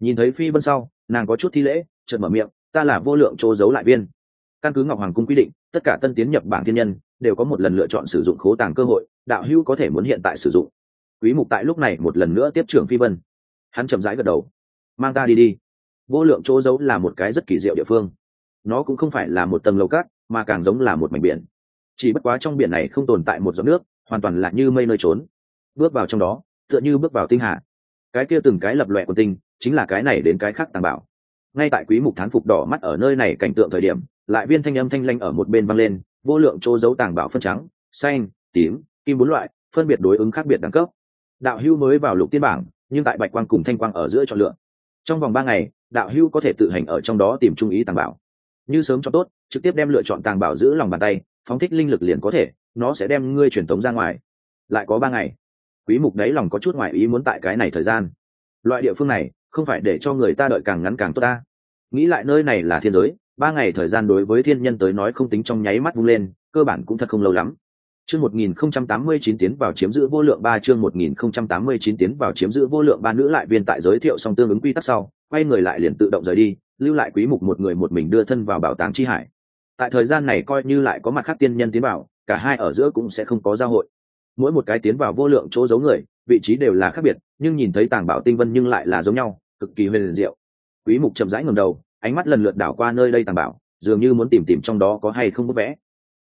S1: Nhìn thấy phi vân sau nàng có chút thi lễ, chợt mở miệng, ta là vô lượng chỗ giấu lại viên. Căn cứ ngọc hoàng cung quy định, tất cả tân tiến nhập bảng thiên nhân, đều có một lần lựa chọn sử dụng khố tàng cơ hội, đạo hữu có thể muốn hiện tại sử dụng. Quý mục tại lúc này một lần nữa tiếp trưởng phi vân. Hắn chậm rãi gật đầu. Mang ta đi đi. Vô lượng chỗ giấu là một cái rất kỳ diệu địa phương. Nó cũng không phải là một tầng lầu cát, mà càng giống là một mảnh biển. Chỉ bất quá trong biển này không tồn tại một giọt nước, hoàn toàn là như mây nơi trốn. Bước vào trong đó, tựa như bước vào tinh hà. Cái kia từng cái lập loẹ của tinh chính là cái này đến cái khác tàng bảo. Ngay tại quý mục thán phục đỏ mắt ở nơi này cảnh tượng thời điểm, lại viên thanh âm thanh lanh ở một bên vang lên, vô lượng chỗ giấu tàng bảo phân trắng, xanh, tím, kim bốn loại, phân biệt đối ứng khác biệt đẳng cấp. Đạo hưu mới vào lục tiên bảng, nhưng tại bạch quang cùng thanh quang ở giữa chọn lựa. Trong vòng ba ngày, đạo hưu có thể tự hành ở trong đó tìm trung ý tàng bảo. Như sớm cho tốt, trực tiếp đem lựa chọn tàng bảo giữ lòng bàn tay, phóng thích linh lực liền có thể, nó sẽ đem ngươi truyền tống ra ngoài. Lại có ba ngày, quý mục đấy lòng có chút ngoại ý muốn tại cái này thời gian. Loại địa phương này không phải để cho người ta đợi càng ngắn càng tốt ta. Nghĩ lại nơi này là thiên giới, ba ngày thời gian đối với thiên nhân tới nói không tính trong nháy mắt vung lên, cơ bản cũng thật không lâu lắm. Chương 1089 tiến vào chiếm giữ vô lượng ba, chương 1089 tiến vào chiếm giữ vô lượng ba nữ lại viên tại giới thiệu xong tương ứng quy tắc sau, quay người lại liền tự động rời đi, lưu lại quý mục một người một mình đưa thân vào bảo tàng chi hải. Tại thời gian này coi như lại có mặt khác tiên nhân tiến vào, cả hai ở giữa cũng sẽ không có giao hội. Mỗi một cái tiến vào vô lượng chỗ giấu người vị trí đều là khác biệt, nhưng nhìn thấy tàng bảo tinh vân nhưng lại là giống nhau, cực kỳ huyền diệu. Quý mục chậm rãi ngẩng đầu, ánh mắt lần lượt đảo qua nơi đây tàng bảo, dường như muốn tìm tìm trong đó có hay không bút vẽ.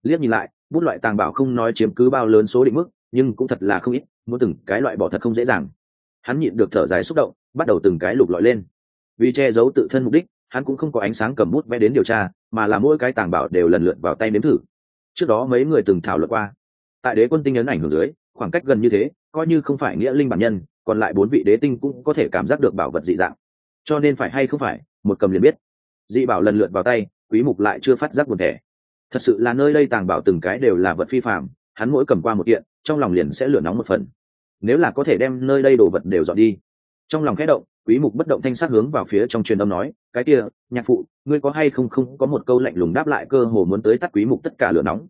S1: Liếc nhìn lại, bút loại tàng bảo không nói chiếm cứ bao lớn số định mức, nhưng cũng thật là không ít, muốn từng cái loại bỏ thật không dễ dàng. Hắn nhịn được thở dài xúc động, bắt đầu từng cái lục lọi lên. Vì che giấu tự thân mục đích, hắn cũng không có ánh sáng cầm bút vẽ đến điều tra, mà là mỗi cái tàng bảo đều lần lượt vào tay nếm thử. Trước đó mấy người từng thảo luận qua, tại đế quân tinh ấn ảnh hưởng dưới, khoảng cách gần như thế coi như không phải nghĩa linh bản nhân, còn lại bốn vị đế tinh cũng có thể cảm giác được bảo vật dị dạng. Cho nên phải hay không phải, một cầm liền biết. Dị bảo lần lượt vào tay, quý mục lại chưa phát giác buồn thẻ. Thật sự là nơi đây tàng bảo từng cái đều là vật phi phạm hắn mỗi cầm qua một kiện, trong lòng liền sẽ lửa nóng một phần. Nếu là có thể đem nơi đây đồ vật đều dọn đi. Trong lòng khẽ động, quý mục bất động thanh sát hướng vào phía trong truyền âm nói, cái kia, nhạc phụ, ngươi có hay không không có một câu lạnh lùng đáp lại cơ hồ muốn tới tắt quý mục tất cả lửa nóng?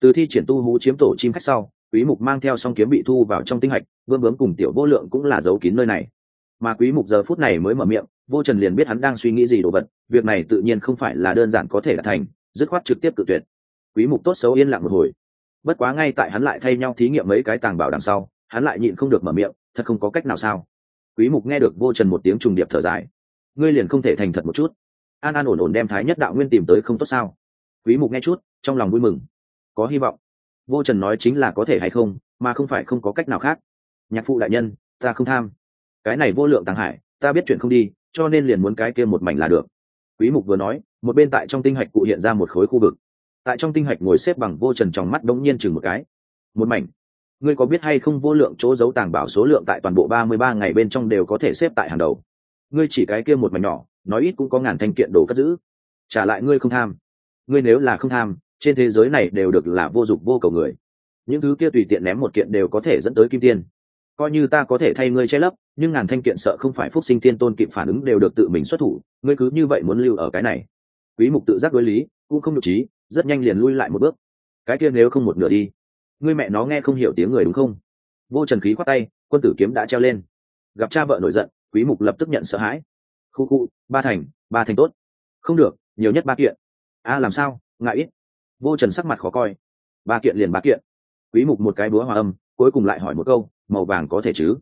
S1: Từ thi triển tu hú chiếm tổ chim khách sau quý mục mang theo song kiếm bị thu vào trong tinh hạch, vương bướm cùng tiểu vô lượng cũng là giấu kín nơi này. Mà quý mục giờ phút này mới mở miệng, vô trần liền biết hắn đang suy nghĩ gì đồ vật, việc này tự nhiên không phải là đơn giản có thể đạt thành, dứt khoát trực tiếp cử tuyệt. Quý mục tốt xấu yên lặng một hồi. Bất quá ngay tại hắn lại thay nhau thí nghiệm mấy cái tàng bảo đằng sau, hắn lại nhịn không được mở miệng, thật không có cách nào sao? Quý mục nghe được vô trần một tiếng trùng điệp thở dài. Ngươi liền không thể thành thật một chút. An an ổn ổn đem thái nhất đạo nguyên tìm tới không tốt sao? Quý mục nghe chút, trong lòng vui mừng. Có hy vọng vô trần nói chính là có thể hay không, mà không phải không có cách nào khác. Nhạc phụ đại nhân, ta không tham. Cái này vô lượng tàng hải, ta biết chuyện không đi, cho nên liền muốn cái kia một mảnh là được. Quý mục vừa nói, một bên tại trong tinh hạch cụ hiện ra một khối khu vực. Tại trong tinh hạch ngồi xếp bằng vô trần trong mắt đống nhiên chừng một cái. Một mảnh. Ngươi có biết hay không vô lượng chỗ giấu tàng bảo số lượng tại toàn bộ ba mươi ba ngày bên trong đều có thể xếp tại hàng đầu? Ngươi chỉ cái kia một mảnh nhỏ, nói ít cũng có ngàn thanh kiện đồ cất giữ. Trả lại ngươi không tham. Ngươi nếu là không tham trên thế giới này đều được là vô dụng vô cầu người. Những thứ kia tùy tiện ném một kiện đều có thể dẫn tới kim tiên. Coi như ta có thể thay ngươi che lấp, nhưng ngàn thanh kiện sợ không phải phúc sinh thiên tôn kịp phản ứng đều được tự mình xuất thủ, ngươi cứ như vậy muốn lưu ở cái này. Quý mục tự giác đối lý, cũng không nhục trí, rất nhanh liền lui lại một bước. Cái kia nếu không một nửa đi, ngươi mẹ nó nghe không hiểu tiếng người đúng không? Vô trần khí khoát tay, quân tử kiếm đã treo lên. Gặp cha vợ nổi giận, quý mục lập tức nhận sợ hãi. Khu khu, ba thành ba thành tốt. Không được, nhiều nhất ba kiện. A, làm sao? Ngại ít vô trần sắc mặt khó coi. Ba kiện liền ba kiện. Quý mục một cái búa hòa âm, cuối cùng lại hỏi một câu, màu vàng có thể chứ?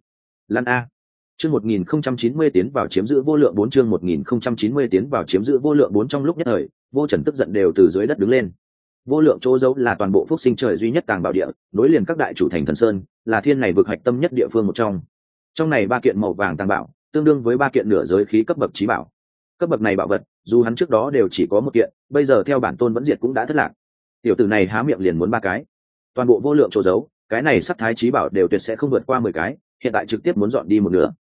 S1: Lan a. Chương 1090 tiến vào chiếm giữ vô lượng bốn, chương 1090 tiến vào chiếm giữ vô lượng bốn trong lúc nhất thời, vô trần tức giận đều từ dưới đất đứng lên. Vô lượng chỗ dấu là toàn bộ phúc sinh trời duy nhất tàng bảo địa, nối liền các đại chủ thành thần sơn, là thiên này vực hạch tâm nhất địa phương một trong. Trong này ba kiện màu vàng tàng bảo, tương đương với ba kiện nửa giới khí cấp bậc trí bảo. Cấp bậc này bảo vật, dù hắn trước đó đều chỉ có một kiện, bây giờ theo bản tôn vẫn diệt cũng đã thất lạc tiểu tử này há miệng liền muốn ba cái. Toàn bộ vô lượng chỗ giấu, cái này sắc thái trí bảo đều tuyệt sẽ không vượt qua mười cái, hiện tại trực tiếp muốn dọn đi một nửa.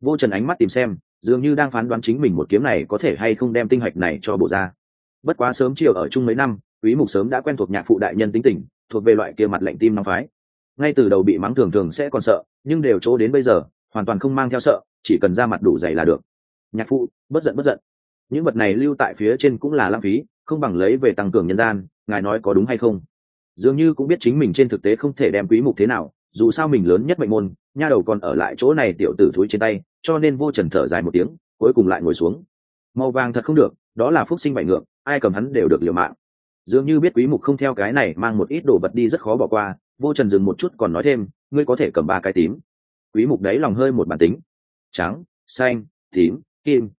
S1: Vô trần ánh mắt tìm xem, dường như đang phán đoán chính mình một kiếm này có thể hay không đem tinh hạch này cho bộ ra. Bất quá sớm chiều ở chung mấy năm, quý mục sớm đã quen thuộc nhạc phụ đại nhân tính tình, thuộc về loại kia mặt lạnh tim nóng phái. Ngay từ đầu bị mắng thường thường sẽ còn sợ, nhưng đều chỗ đến bây giờ, hoàn toàn không mang theo sợ, chỉ cần ra mặt đủ dày là được. Nhạc phụ, bất giận bất giận. Những vật này lưu tại phía trên cũng là lãng phí, không bằng lấy về tăng cường nhân gian ngài nói có đúng hay không? Dường như cũng biết chính mình trên thực tế không thể đem quý mục thế nào, dù sao mình lớn nhất mệnh môn, nha đầu còn ở lại chỗ này tiểu tử thúi trên tay, cho nên vô trần thở dài một tiếng, cuối cùng lại ngồi xuống. Màu vàng thật không được, đó là phúc sinh bại ngược, ai cầm hắn đều được liều mạng. Dường như biết quý mục không theo cái này mang một ít đồ vật đi rất khó bỏ qua, vô trần dừng một chút còn nói thêm, ngươi có thể cầm ba cái tím. Quý mục đấy lòng hơi một bản tính. Trắng, xanh, tím, kim.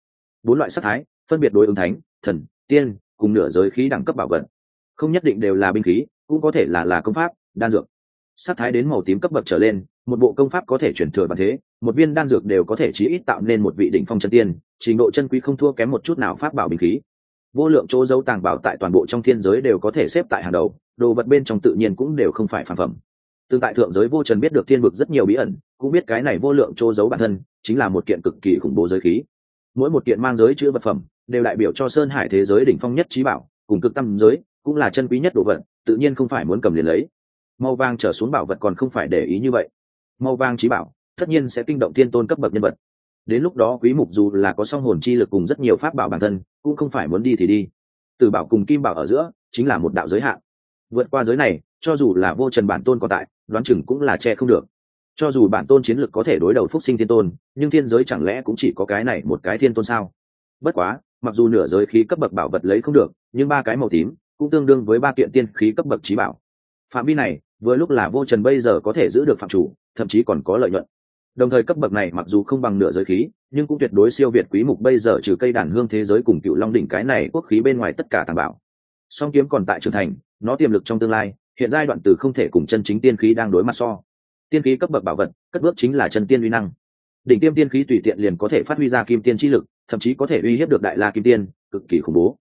S1: Bốn loại sắc thái, phân biệt đối ứng thánh, thần, tiên, cùng nửa giới khí đẳng cấp bảo vật không nhất định đều là binh khí, cũng có thể là là công pháp, đan dược. Sắc thái đến màu tím cấp bậc trở lên, một bộ công pháp có thể chuyển thừa và thế, một viên đan dược đều có thể chí ít tạo nên một vị đỉnh phong chân tiên, trình độ chân quý không thua kém một chút nào pháp bảo binh khí. Vô lượng chỗ dấu tàng bảo tại toàn bộ trong thiên giới đều có thể xếp tại hàng đầu, đồ vật bên trong tự nhiên cũng đều không phải phản phẩm. Tương tại thượng giới vô trần biết được thiên vực rất nhiều bí ẩn, cũng biết cái này vô lượng chỗ giấu bản thân, chính là một kiện cực kỳ khủng bố giới khí. Mỗi một kiện mang giới chữ vật phẩm, đều đại biểu cho sơn hải thế giới đỉnh phong nhất trí bảo, cùng cực tâm giới cũng là chân quý nhất đồ vật, tự nhiên không phải muốn cầm liền lấy. Màu vàng trở xuống bảo vật còn không phải để ý như vậy. Màu vàng trí bảo, tất nhiên sẽ kinh động thiên tôn cấp bậc nhân vật. Đến lúc đó quý mục dù là có song hồn chi lực cùng rất nhiều pháp bảo bản thân, cũng không phải muốn đi thì đi. Từ bảo cùng kim bảo ở giữa, chính là một đạo giới hạn. Vượt qua giới này, cho dù là vô trần bản tôn còn tại, đoán chừng cũng là che không được. Cho dù bản tôn chiến lực có thể đối đầu phúc sinh thiên tôn, nhưng thiên giới chẳng lẽ cũng chỉ có cái này một cái thiên tôn sao? Bất quá, mặc dù nửa giới khí cấp bậc bảo vật lấy không được, nhưng ba cái màu tím cũng tương đương với ba kiện tiên khí cấp bậc trí bảo. Phạm vi này, vừa lúc là vô trần bây giờ có thể giữ được phạm chủ, thậm chí còn có lợi nhuận. Đồng thời cấp bậc này mặc dù không bằng nửa giới khí, nhưng cũng tuyệt đối siêu việt quý mục bây giờ trừ cây đàn hương thế giới cùng cựu long đỉnh cái này quốc khí bên ngoài tất cả tàng bảo. Song kiếm còn tại trưởng thành, nó tiềm lực trong tương lai, hiện giai đoạn từ không thể cùng chân chính tiên khí đang đối mặt so. Tiên khí cấp bậc bảo vật, cất bước chính là chân tiên uy năng. Đỉnh tiêm tiên khí tùy tiện liền có thể phát huy ra kim tiên chi lực, thậm chí có thể uy hiếp được đại la kim tiên, cực kỳ khủng bố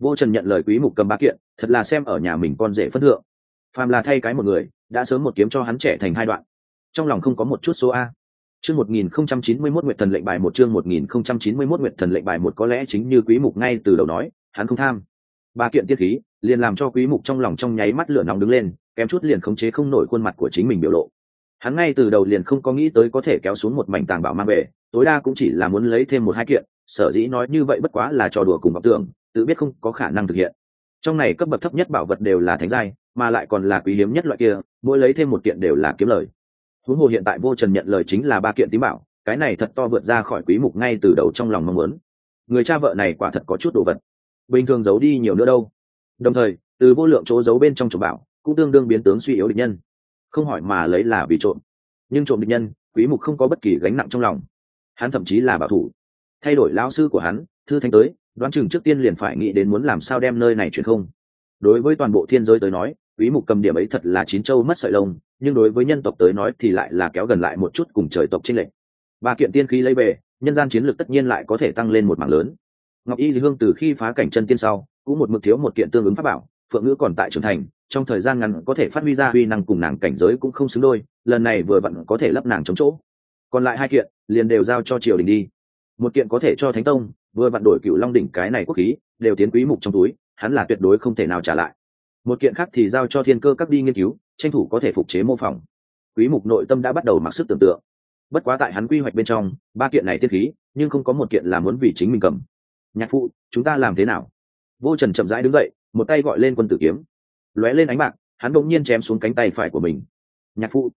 S1: vô trần nhận lời quý mục cầm ba kiện, thật là xem ở nhà mình con rể phân thượng. Phàm là thay cái một người, đã sớm một kiếm cho hắn trẻ thành hai đoạn. Trong lòng không có một chút số a. Chương 1091 nguyệt thần lệnh bài một, chương 1091 nguyệt thần lệnh bài một có lẽ chính như quý mục ngay từ đầu nói, hắn không tham. Ba kiện tiết khí, liền làm cho quý mục trong lòng trong nháy mắt lửa nóng đứng lên, kém chút liền khống chế không nổi khuôn mặt của chính mình biểu lộ hắn ngay từ đầu liền không có nghĩ tới có thể kéo xuống một mảnh tàng bảo mang về, tối đa cũng chỉ là muốn lấy thêm một hai kiện, sở dĩ nói như vậy bất quá là trò đùa cùng vọng tưởng, tự biết không có khả năng thực hiện. Trong này cấp bậc thấp nhất bảo vật đều là thánh giai, mà lại còn là quý hiếm nhất loại kia, mỗi lấy thêm một kiện đều là kiếm lời. Huống hồ hiện tại vô trần nhận lời chính là ba kiện tím bảo, cái này thật to vượt ra khỏi quý mục ngay từ đầu trong lòng mong muốn. Người cha vợ này quả thật có chút đồ vật. Bình thường giấu đi nhiều nữa đâu. Đồng thời, từ vô lượng chỗ giấu bên trong chỗ bảo, cũng tương đương biến tướng suy yếu địch nhân không hỏi mà lấy là vì trộm. Nhưng trộm địch nhân, quý mục không có bất kỳ gánh nặng trong lòng. Hắn thậm chí là bảo thủ. Thay đổi lao sư của hắn, thư thanh tới, đoán chừng trước tiên liền phải nghĩ đến muốn làm sao đem nơi này chuyển không. Đối với toàn bộ thiên giới tới nói, quý mục cầm điểm ấy thật là chín châu mất sợi lông, nhưng đối với nhân tộc tới nói thì lại là kéo gần lại một chút cùng trời tộc trên lệnh ba kiện tiên khí lấy về, nhân gian chiến lược tất nhiên lại có thể tăng lên một mảng lớn. Ngọc y hương từ khi phá cảnh chân tiên sau, cũng một mực thiếu một kiện tương ứng pháp bảo, phượng ngữ còn tại trưởng thành trong thời gian ngắn có thể phát huy ra uy năng cùng nàng cảnh giới cũng không xứng đôi, lần này vừa vặn có thể lấp nàng chống chỗ. Còn lại hai kiện, liền đều giao cho triều đình đi. Một kiện có thể cho thánh tông, vừa vặn đổi cựu long đỉnh cái này quốc khí, đều tiến quý mục trong túi, hắn là tuyệt đối không thể nào trả lại. Một kiện khác thì giao cho thiên cơ các đi nghiên cứu, tranh thủ có thể phục chế mô phỏng. Quý mục nội tâm đã bắt đầu mặc sức tưởng tượng. Bất quá tại hắn quy hoạch bên trong, ba kiện này tiết khí, nhưng không có một kiện là muốn vì chính mình cầm. Nhạc phụ, chúng ta làm thế nào? Vô trần chậm rãi đứng dậy, một tay gọi lên quân tử kiếm lóe lên ánh bạc, hắn bỗng nhiên chém xuống cánh tay phải của mình. Nhạc phụ,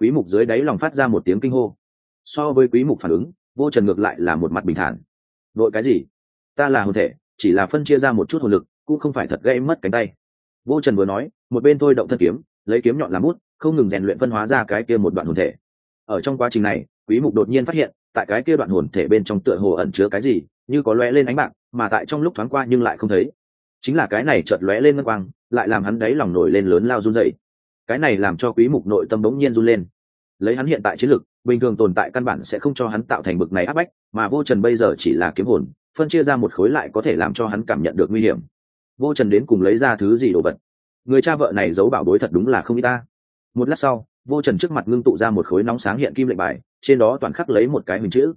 S1: quý mục dưới đáy lòng phát ra một tiếng kinh hô. So với quý mục phản ứng, vô trần ngược lại là một mặt bình thản. Đội cái gì? Ta là hồn thể, chỉ là phân chia ra một chút hồn lực, cũng không phải thật gây mất cánh tay. Vô trần vừa nói, một bên thôi động thân kiếm, lấy kiếm nhọn làm bút, không ngừng rèn luyện phân hóa ra cái kia một đoạn hồn thể. Ở trong quá trình này, quý mục đột nhiên phát hiện, tại cái kia đoạn hồn thể bên trong tựa hồ ẩn chứa cái gì, như có lóe lên ánh bạc, mà tại trong lúc thoáng qua nhưng lại không thấy chính là cái này chợt lóe lên ngân quang, lại làm hắn đáy lòng nổi lên lớn lao run dậy cái này làm cho quý mục nội tâm bỗng nhiên run lên. Lấy hắn hiện tại chiến lực, bình thường tồn tại căn bản sẽ không cho hắn tạo thành bực này áp bách, mà vô trần bây giờ chỉ là kiếm hồn, phân chia ra một khối lại có thể làm cho hắn cảm nhận được nguy hiểm. Vô trần đến cùng lấy ra thứ gì đồ vật? Người cha vợ này giấu bảo bối thật đúng là không y ta. Một lát sau, vô trần trước mặt ngưng tụ ra một khối nóng sáng hiện kim lệnh bài, trên đó toàn khắc lấy một cái hình chữ.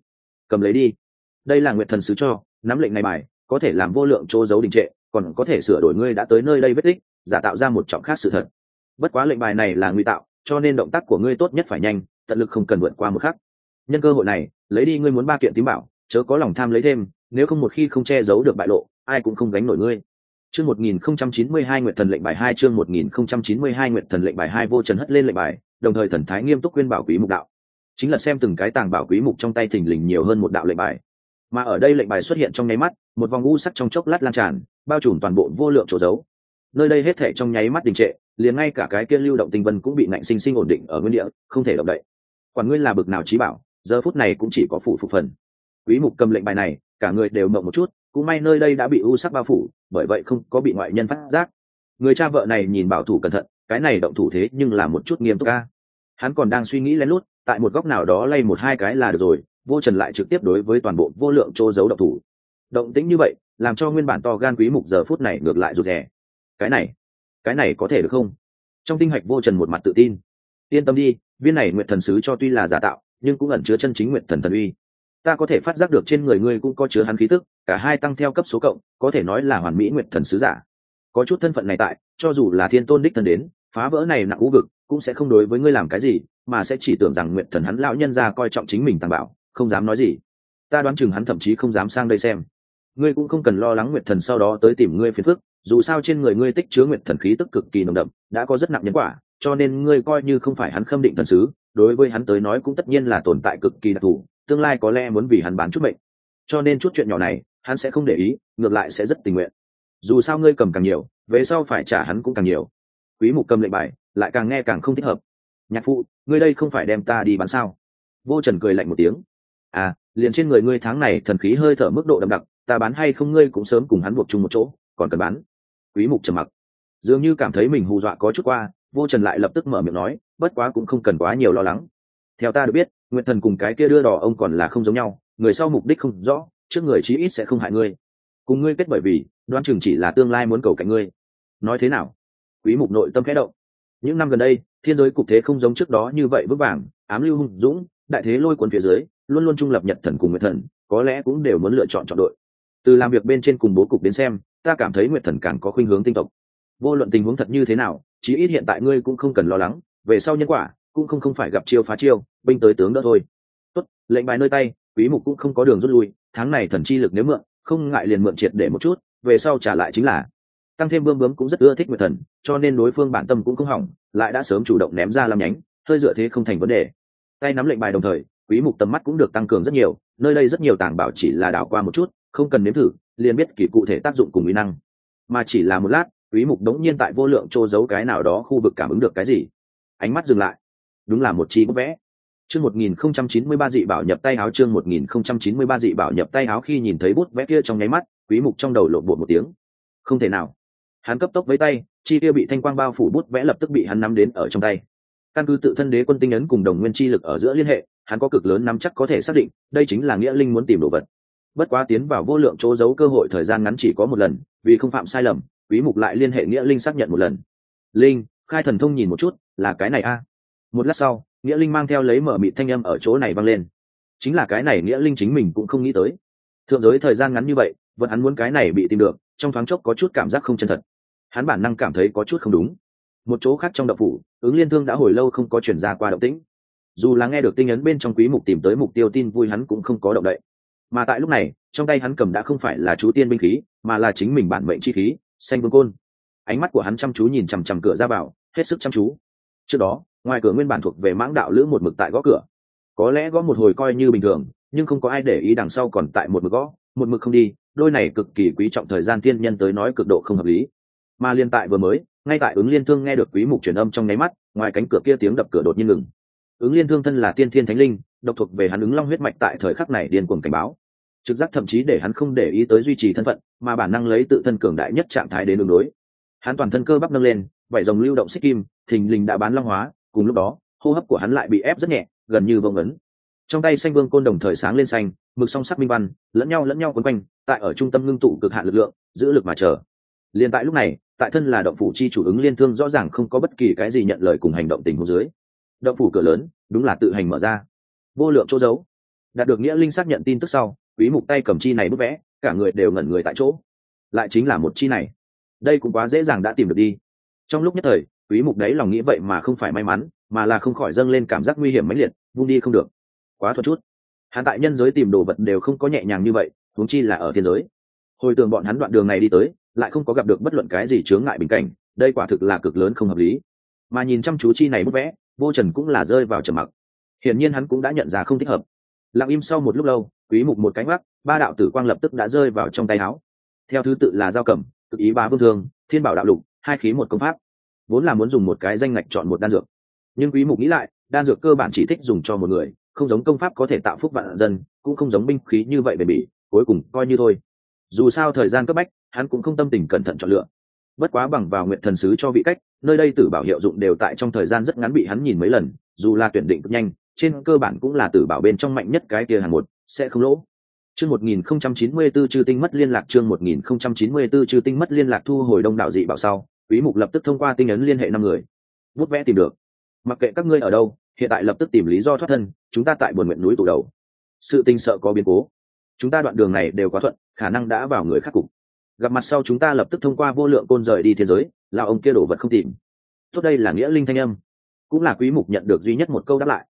S1: Cầm lấy đi. Đây là nguyện thần sứ cho, nắm lệnh này bài, có thể làm vô lượng chỗ giấu đình trệ còn có thể sửa đổi ngươi đã tới nơi đây vết tích, giả tạo ra một trọng khác sự thật. Bất quá lệnh bài này là nguy tạo, cho nên động tác của ngươi tốt nhất phải nhanh, tận lực không cần vượt qua một khắc. Nhân cơ hội này, lấy đi ngươi muốn ba kiện tím bảo, chớ có lòng tham lấy thêm, nếu không một khi không che giấu được bại lộ, ai cũng không gánh nổi ngươi. Chương một nghìn không trăm chín mươi hai nguyện thần lệnh bài hai, chương một nghìn không trăm chín mươi hai nguyện thần lệnh bài hai, vô trần hất lên lệnh bài, đồng thời thần thái nghiêm túc khuyên bảo quý mục đạo. Chính là xem từng cái tàng bảo quý mục trong tay thình lình nhiều hơn một đạo lệnh bài. Mà ở đây lệnh bài xuất hiện trong nháy mắt, một vòng u sắc trong chốc lát lan tràn bao trùm toàn bộ vô lượng chỗ giấu. Nơi đây hết thể trong nháy mắt đình trệ, liền ngay cả cái kia lưu động tinh vân cũng bị nạnh sinh sinh ổn định ở nguyên địa, không thể động đậy. Quản ngươi là bực nào trí bảo, giờ phút này cũng chỉ có phủ phục phần. Quý mục cầm lệnh bài này, cả người đều mộng một chút, cũng may nơi đây đã bị u sắc bao phủ, bởi vậy không có bị ngoại nhân phát giác. Người cha vợ này nhìn bảo thủ cẩn thận, cái này động thủ thế nhưng là một chút nghiêm túc ca hắn còn đang suy nghĩ lén lút, tại một góc nào đó lay một hai cái là được rồi, vô trần lại trực tiếp đối với toàn bộ vô lượng chỗ giấu động thủ. Động tĩnh như vậy làm cho nguyên bản to gan quý mục giờ phút này ngược lại rụt rè. Cái này cái này có thể được không? Trong tinh hạch vô trần một mặt tự tin. Yên tâm đi, viên này nguyện thần sứ cho tuy là giả tạo, nhưng cũng ẩn chứa chân chính nguyện thần thần uy. Ta có thể phát giác được trên người ngươi cũng có chứa hắn khí tức, cả hai tăng theo cấp số cộng, có thể nói là hoàn mỹ nguyện thần sứ giả. Có chút thân phận này tại, cho dù là thiên tôn đích thần đến, phá vỡ này nặng u vực, cũng sẽ không đối với ngươi làm cái gì, mà sẽ chỉ tưởng rằng nguyện thần hắn lão nhân ra coi trọng chính mình tàng bảo không dám nói gì. Ta đoán chừng hắn thậm chí không dám sang đây xem ngươi cũng không cần lo lắng nguyệt thần sau đó tới tìm ngươi phiền phức, dù sao trên người ngươi tích chứa nguyệt thần khí tức cực kỳ nồng đậm, đã có rất nặng nhân quả, cho nên ngươi coi như không phải hắn khâm định thần sứ, đối với hắn tới nói cũng tất nhiên là tồn tại cực kỳ đặc thù, tương lai có lẽ muốn vì hắn bán chút mệnh. Cho nên chút chuyện nhỏ này, hắn sẽ không để ý, ngược lại sẽ rất tình nguyện. Dù sao ngươi cầm càng nhiều, về sau phải trả hắn cũng càng nhiều. Quý mục cầm lệnh bài, lại càng nghe càng không thích hợp. Nhạc phụ, ngươi đây không phải đem ta đi bán sao? Vô trần cười lạnh một tiếng. À liền trên người ngươi tháng này thần khí hơi thở mức độ đậm đặc ta bán hay không ngươi cũng sớm cùng hắn buộc chung một chỗ, còn cần bán. Quý mục trầm mặc. Dường như cảm thấy mình hù dọa có chút qua, vô trần lại lập tức mở miệng nói, bất quá cũng không cần quá nhiều lo lắng. Theo ta được biết nguyện thần cùng cái kia đưa đỏ ông còn là không giống nhau, người sau mục đích không rõ, trước người chí ít sẽ không hại ngươi. Cùng ngươi kết bởi vì đoan chừng chỉ là tương lai muốn cầu cạnh ngươi. Nói thế nào? Quý mục nội tâm khẽ động. Những năm gần đây, thiên giới cục thế không giống trước đó như vậy vững vàng, ám lưu hung dũng, đại thế lôi cuốn phía dưới, luôn luôn trung lập nhật thần cùng nguyệt thần, có lẽ cũng đều muốn lựa chọn chọn đội từ làm việc bên trên cùng bố cục đến xem, ta cảm thấy nguyệt thần càng có khuynh hướng tinh tộc. Vô luận tình huống thật như thế nào, chí ít hiện tại ngươi cũng không cần lo lắng, về sau nhân quả, cũng không không phải gặp chiêu phá chiêu, binh tới tướng đỡ thôi. Tốt, lệnh bài nơi tay, quý mục cũng không có đường rút lui, tháng này thần chi lực nếu mượn, không ngại liền mượn triệt để một chút, về sau trả lại chính là. Tăng thêm bươm bướm cũng rất ưa thích nguyệt thần, cho nên đối phương bản tâm cũng không hỏng, lại đã sớm chủ động ném ra làm nhánh, hơi dựa thế không thành vấn đề. Tay nắm lệnh bài đồng thời, quý mục tầm mắt cũng được tăng cường rất nhiều, nơi đây rất nhiều tàng bảo chỉ là đảo qua một chút không cần nếm thử, liền biết kỳ cụ thể tác dụng cùng uy năng. Mà chỉ là một lát, quý mục đống nhiên tại vô lượng trô giấu cái nào đó khu vực cảm ứng được cái gì. Ánh mắt dừng lại. Đúng là một chi bút vẽ chương 1093 dị bảo nhập tay áo chương 1093 dị bảo nhập tay áo khi nhìn thấy bút vẽ kia trong nháy mắt, quý mục trong đầu lộn bộ một tiếng. Không thể nào. Hắn cấp tốc với tay, chi kia bị thanh quang bao phủ bút vẽ lập tức bị hắn nắm đến ở trong tay. Căn cứ tự thân đế quân tinh ấn cùng đồng nguyên chi lực ở giữa liên hệ, hắn có cực lớn nắm chắc có thể xác định, đây chính là nghĩa linh muốn tìm đồ vật bất quá tiến vào vô lượng chỗ giấu cơ hội thời gian ngắn chỉ có một lần, vì không phạm sai lầm, quý mục lại liên hệ nghĩa linh xác nhận một lần. Linh, khai thần thông nhìn một chút, là cái này a? Một lát sau, nghĩa linh mang theo lấy mở mịt thanh âm ở chỗ này vang lên. Chính là cái này nghĩa linh chính mình cũng không nghĩ tới. Thượng giới thời gian ngắn như vậy, vẫn hắn muốn cái này bị tìm được, trong thoáng chốc có chút cảm giác không chân thật. Hắn bản năng cảm thấy có chút không đúng. Một chỗ khác trong đậu phủ, ứng liên thương đã hồi lâu không có chuyển ra qua động tĩnh. Dù là nghe được tinh ấn bên trong quý mục tìm tới mục tiêu tin vui hắn cũng không có động đậy mà tại lúc này, trong tay hắn cầm đã không phải là chú tiên binh khí, mà là chính mình bản mệnh chi khí, xanh vương côn. Ánh mắt của hắn chăm chú nhìn chằm chằm cửa ra vào, hết sức chăm chú. Trước đó, ngoài cửa nguyên bản thuộc về mãng đạo lữ một mực tại gõ cửa. Có lẽ gõ một hồi coi như bình thường, nhưng không có ai để ý đằng sau còn tại một mực gõ, một mực không đi, đôi này cực kỳ quý trọng thời gian tiên nhân tới nói cực độ không hợp lý. Mà liên tại vừa mới, ngay tại ứng liên thương nghe được quý mục truyền âm trong nháy mắt, ngoài cánh cửa kia tiếng đập cửa đột nhiên ngừng. Ứng liên thương thân là tiên thiên thánh linh, độc thuộc về hắn ứng long huyết mạch tại thời khắc này điên cuồng cảnh báo trực giác thậm chí để hắn không để ý tới duy trì thân phận, mà bản năng lấy tự thân cường đại nhất trạng thái đến đường đối. Hắn toàn thân cơ bắp nâng lên, vảy dòng lưu động xích kim, thình lình đã bán long hóa, cùng lúc đó, hô hấp của hắn lại bị ép rất nhẹ, gần như vông ấn trong tay xanh vương côn đồng thời sáng lên xanh, mực song sắc minh văn, lẫn nhau lẫn nhau quấn quanh, tại ở trung tâm ngưng tụ cực hạn lực lượng, giữ lực mà chờ. Liền tại lúc này, tại thân là động phủ chi chủ ứng liên thương rõ ràng không có bất kỳ cái gì nhận lời cùng hành động tình huống dưới. Động phủ cửa lớn, đúng là tự hành mở ra. Vô lượng chỗ giấu đạt được nghĩa linh xác nhận tin tức sau quý mục tay cầm chi này bút vẽ, cả người đều ngẩn người tại chỗ. Lại chính là một chi này. Đây cũng quá dễ dàng đã tìm được đi. Trong lúc nhất thời quý mục đấy lòng nghĩ vậy mà không phải may mắn, mà là không khỏi dâng lên cảm giác nguy hiểm mãnh liệt, vung đi không được. Quá thuật chút. Hắn tại nhân giới tìm đồ vật đều không có nhẹ nhàng như vậy, huống chi là ở thiên giới. Hồi tưởng bọn hắn đoạn đường này đi tới, lại không có gặp được bất luận cái gì chướng ngại bình cảnh, đây quả thực là cực lớn không hợp lý. Mà nhìn chăm chú chi này bút vẽ, vô trần cũng là rơi vào trầm mặc. Hiển nhiên hắn cũng đã nhận ra không thích hợp lặng im sau một lúc lâu, quý mục một cánh mắt ba đạo tử quang lập tức đã rơi vào trong tay áo. Theo thứ tự là giao cẩm, cực ý ba vương thương, thiên bảo đạo lục, hai khí một công pháp. Vốn là muốn dùng một cái danh ngạch chọn một đan dược. Nhưng quý mục nghĩ lại, đan dược cơ bản chỉ thích dùng cho một người, không giống công pháp có thể tạo phúc vạn dân, cũng không giống binh khí như vậy bền bỉ, cuối cùng coi như thôi. Dù sao thời gian cấp bách, hắn cũng không tâm tình cẩn thận chọn lựa. Bất quá bằng vào nguyện thần sứ cho vị cách, nơi đây tử bảo hiệu dụng đều tại trong thời gian rất ngắn bị hắn nhìn mấy lần, dù là tuyển định cực nhanh trên cơ bản cũng là tử bảo bên trong mạnh nhất cái kia hàng một, sẽ không lỗ. Chương một nghìn không trăm chín mươi 1094 chư tinh mất liên lạc, chương một nghìn không trăm chín mươi 1094 chư tinh mất liên lạc thu hồi đông đảo dị bảo sau, quý mục lập tức thông qua tinh ấn liên hệ năm người. Bút vẽ tìm được. Mặc kệ các ngươi ở đâu, hiện tại lập tức tìm lý do thoát thân, chúng ta tại buồn nguyện núi tủ đầu. Sự tình sợ có biến cố. Chúng ta đoạn đường này đều quá thuận, khả năng đã vào người khắc cục. Gặp mặt sau chúng ta lập tức thông qua vô lượng côn rời đi thế giới là ông kia đổ vật không tìm. Tốt đây là nghĩa linh thanh âm. Cũng là quý mục nhận được duy nhất một câu đáp lại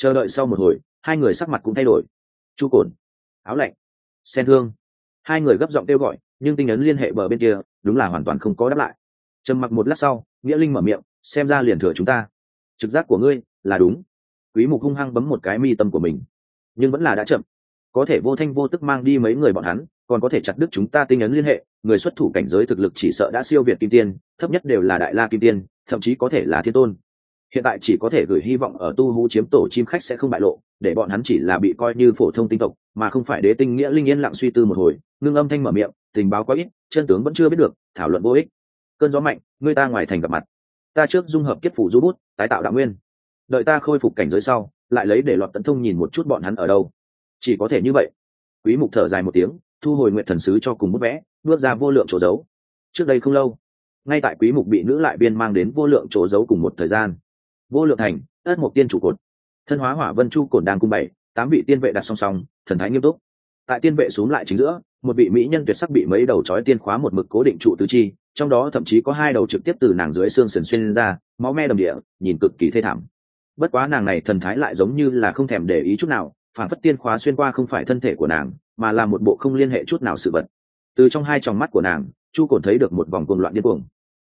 S1: chờ đợi sau một hồi, hai người sắc mặt cũng thay đổi. Chu cồn áo lạnh, sen thương. Hai người gấp giọng kêu gọi, nhưng tinh ấn liên hệ bờ bên kia, đúng là hoàn toàn không có đáp lại. Trầm mặc một lát sau, nghĩa linh mở miệng, xem ra liền thừa chúng ta. Trực giác của ngươi, là đúng. Quý mục hung hăng bấm một cái mi tâm của mình. Nhưng vẫn là đã chậm. Có thể vô thanh vô tức mang đi mấy người bọn hắn, còn có thể chặt đứt chúng ta tinh ấn liên hệ, người xuất thủ cảnh giới thực lực chỉ sợ đã siêu việt kim tiên, thấp nhất đều là đại la kim tiên, thậm chí có thể là thiên tôn hiện tại chỉ có thể gửi hy vọng ở tu hú chiếm tổ chim khách sẽ không bại lộ, để bọn hắn chỉ là bị coi như phổ thông tinh tộc, mà không phải đế tinh nghĩa linh yên lặng suy tư một hồi, ngưng âm thanh mở miệng, tình báo quá ít, chân tướng vẫn chưa biết được, thảo luận vô ích. Cơn gió mạnh, người ta ngoài thành gặp mặt. Ta trước dung hợp kiếp phủ du bút, tái tạo đạo nguyên. Đợi ta khôi phục cảnh giới sau, lại lấy để lọt tận thông nhìn một chút bọn hắn ở đâu. Chỉ có thể như vậy. Quý mục thở dài một tiếng, thu hồi nguyện thần sứ cho cùng bút vẽ, bước ra vô lượng chỗ giấu. Trước đây không lâu, ngay tại quý mục bị nữ lại biên mang đến vô lượng chỗ giấu cùng một thời gian vô lượng thành, ất một tiên trụ cột. Thân hóa hỏa vân chu cồn đang cung bảy tám vị tiên vệ đặt song song, thần thái nghiêm túc. Tại tiên vệ xuống lại chính giữa, một vị mỹ nhân tuyệt sắc bị mấy đầu chói tiên khóa một mực cố định trụ tứ chi, trong đó thậm chí có hai đầu trực tiếp từ nàng dưới xương sườn xuyên ra, máu me đầm địa, nhìn cực kỳ thê thảm. Bất quá nàng này thần thái lại giống như là không thèm để ý chút nào, phản phất tiên khóa xuyên qua không phải thân thể của nàng, mà là một bộ không liên hệ chút nào sự vật. Từ trong hai tròng mắt của nàng, chu cồn thấy được một vòng cuồng loạn điên cuồng.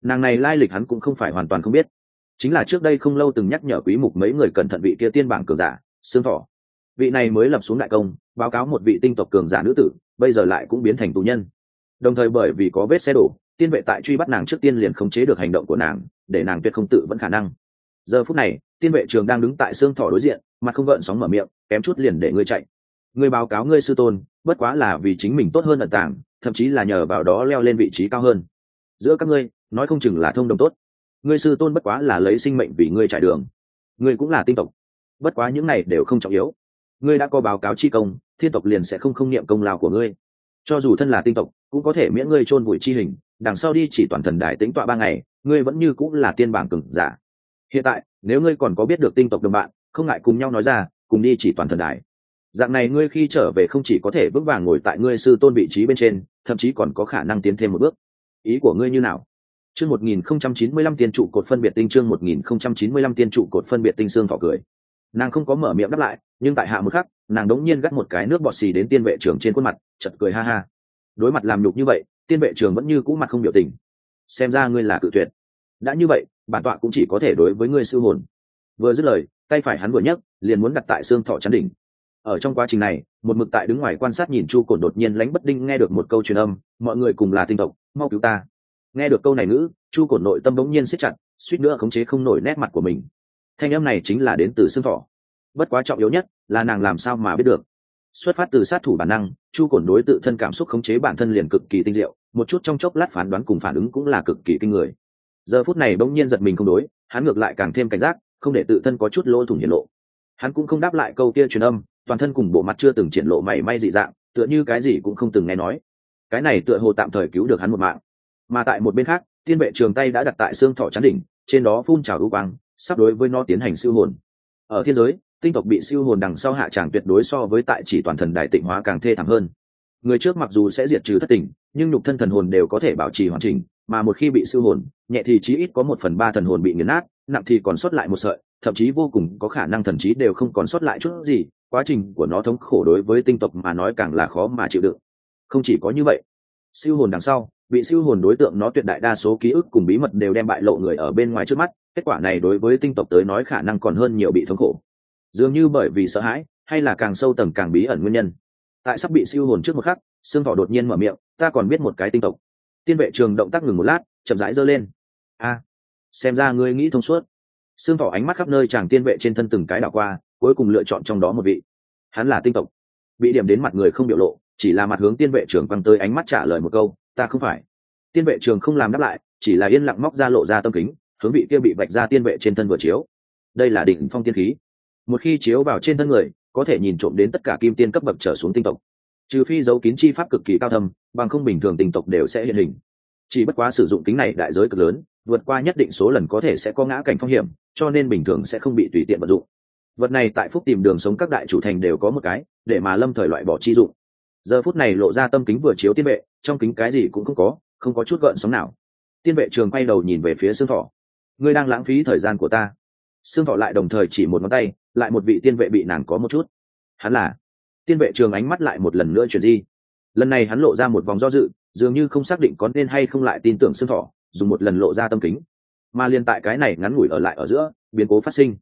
S1: Nàng này lai lịch hắn cũng không phải hoàn toàn không biết chính là trước đây không lâu từng nhắc nhở quý mục mấy người cẩn thận vị kia tiên bảng cường giả xương thỏ vị này mới lập xuống đại công, báo cáo một vị tinh tộc cường giả nữ tử, bây giờ lại cũng biến thành tù nhân. Đồng thời bởi vì có vết xe đổ, tiên vệ tại truy bắt nàng trước tiên liền khống chế được hành động của nàng, để nàng tuyệt không tự vẫn khả năng. Giờ phút này, tiên vệ trường đang đứng tại xương thỏ đối diện, mặt không gợn sóng mở miệng, kém chút liền để ngươi chạy. Ngươi báo cáo ngươi sư tôn, bất quá là vì chính mình tốt hơn ẩn tàng, thậm chí là nhờ vào đó leo lên vị trí cao hơn. Giữa các ngươi, nói không chừng là thông đồng tốt ngươi sư tôn bất quá là lấy sinh mệnh vì ngươi trải đường. Ngươi cũng là tinh tộc. Bất quá những này đều không trọng yếu. Ngươi đã có báo cáo chi công, thiên tộc liền sẽ không không niệm công lao của ngươi. Cho dù thân là tinh tộc, cũng có thể miễn ngươi chôn bụi chi hình, đằng sau đi chỉ toàn thần đài tính tọa ba ngày, ngươi vẫn như cũng là tiên bảng cừng giả. Hiện tại, nếu ngươi còn có biết được tinh tộc đồng bạn, không ngại cùng nhau nói ra, cùng đi chỉ toàn thần đài. Dạng này ngươi khi trở về không chỉ có thể vững vàng ngồi tại ngươi sư tôn vị trí bên trên, thậm chí còn có khả năng tiến thêm một bước. Ý của ngươi như nào? Chương một nghìn không trăm chín mươi lăm tiên trụ cột phân biệt tinh, chương một nghìn không trăm chín mươi lăm tiên trụ cột phân biệt tinh xương thọ cười. Nàng không có mở miệng đáp lại, nhưng tại hạ một khắc, nàng đống nhiên gắt một cái nước bọt xì đến tiên vệ trường trên khuôn mặt, chợt cười ha ha. Đối mặt làm nhục như vậy, tiên vệ trường vẫn như cũ mặt không biểu tình. Xem ra ngươi là cự tuyệt. Đã như vậy, bản tọa cũng chỉ có thể đối với ngươi sư hồn. Vừa dứt lời, tay phải hắn vừa nhấc, liền muốn đặt tại xương thọ chắn đỉnh. Ở trong quá trình này, một mực tại đứng ngoài quan sát nhìn chu Cổn đột nhiên lánh bất đinh nghe được một câu truyền âm, mọi người cùng là tinh tộc, mau cứu ta nghe được câu này ngữ, chu Cổn nội tâm bỗng nhiên siết chặt, suýt nữa khống chế không nổi nét mặt của mình. Thanh âm này chính là đến từ xương thọ. Bất quá trọng yếu nhất là nàng làm sao mà biết được. Xuất phát từ sát thủ bản năng, chu cổn đối tự thân cảm xúc khống chế bản thân liền cực kỳ tinh diệu, một chút trong chốc lát phán đoán cùng phản ứng cũng là cực kỳ kinh người. Giờ phút này bỗng nhiên giật mình không đối, hắn ngược lại càng thêm cảnh giác, không để tự thân có chút lỗ thủng hiện lộ. Hắn cũng không đáp lại câu kia truyền âm, toàn thân cùng bộ mặt chưa từng triển lộ mảy may dị dạng, tựa như cái gì cũng không từng nghe nói. Cái này tựa hồ tạm thời cứu được hắn một mạng mà tại một bên khác, tiên vệ trường tay đã đặt tại xương thọ chắn đỉnh, trên đó phun trào ưu quang, sắp đối với nó tiến hành siêu hồn. Ở thiên giới, tinh tộc bị siêu hồn đằng sau hạ tràng tuyệt đối so với tại chỉ toàn thần đại tịnh hóa càng thê thảm hơn. Người trước mặc dù sẽ diệt trừ thất tình, nhưng nhục thân thần hồn đều có thể bảo trì hoàn chỉnh, mà một khi bị siêu hồn, nhẹ thì chí ít có một phần ba thần hồn bị nghiền nát, nặng thì còn sót lại một sợi, thậm chí vô cùng có khả năng thần trí đều không còn sót lại chút gì, quá trình của nó thống khổ đối với tinh tộc mà nói càng là khó mà chịu đựng. Không chỉ có như vậy, siêu hồn đằng sau bị siêu hồn đối tượng nó tuyệt đại đa số ký ức cùng bí mật đều đem bại lộ người ở bên ngoài trước mắt, kết quả này đối với tinh tộc tới nói khả năng còn hơn nhiều bị thống khổ. Dường như bởi vì sợ hãi, hay là càng sâu tầng càng bí ẩn nguyên nhân. Tại sắp bị siêu hồn trước một khắc xương thỏ đột nhiên mở miệng, ta còn biết một cái tinh tộc. Tiên vệ trường động tác ngừng một lát, chậm rãi giơ lên. A, xem ra ngươi nghĩ thông suốt. Xương thỏ ánh mắt khắp nơi chàng tiên vệ trên thân từng cái đảo qua, cuối cùng lựa chọn trong đó một vị. Hắn là tinh tộc. Bị điểm đến mặt người không biểu lộ, chỉ là mặt hướng tiên vệ trường quăng tới ánh mắt trả lời một câu ta không phải. Tiên vệ trường không làm đáp lại, chỉ là yên lặng móc ra lộ ra tâm kính, hướng vị kia bị vạch ra tiên vệ trên thân vừa chiếu. Đây là đỉnh phong tiên khí. Một khi chiếu vào trên thân người, có thể nhìn trộm đến tất cả kim tiên cấp bậc trở xuống tinh tộc. Trừ phi dấu kín chi pháp cực kỳ cao thâm, bằng không bình thường tinh tộc đều sẽ hiện hình. Chỉ bất quá sử dụng kính này đại giới cực lớn, vượt qua nhất định số lần có thể sẽ có ngã cảnh phong hiểm, cho nên bình thường sẽ không bị tùy tiện vận dụng. Vật này tại phúc tìm đường sống các đại chủ thành đều có một cái, để mà lâm thời loại bỏ chi dụng giờ phút này lộ ra tâm kính vừa chiếu tiên vệ, trong kính cái gì cũng không có không có chút gợn sóng nào. Tiên vệ trường quay đầu nhìn về phía xương thỏ ngươi đang lãng phí thời gian của ta. Xương thọ lại đồng thời chỉ một ngón tay, lại một vị tiên vệ bị nàng có một chút. Hắn là? Tiên vệ trường ánh mắt lại một lần nữa chuyển di. Lần này hắn lộ ra một vòng do dự, dường như không xác định có nên hay không lại tin tưởng xương thọ, dùng một lần lộ ra tâm kính. Mà liên tại cái này ngắn ngủi ở lại ở giữa, biến cố phát sinh.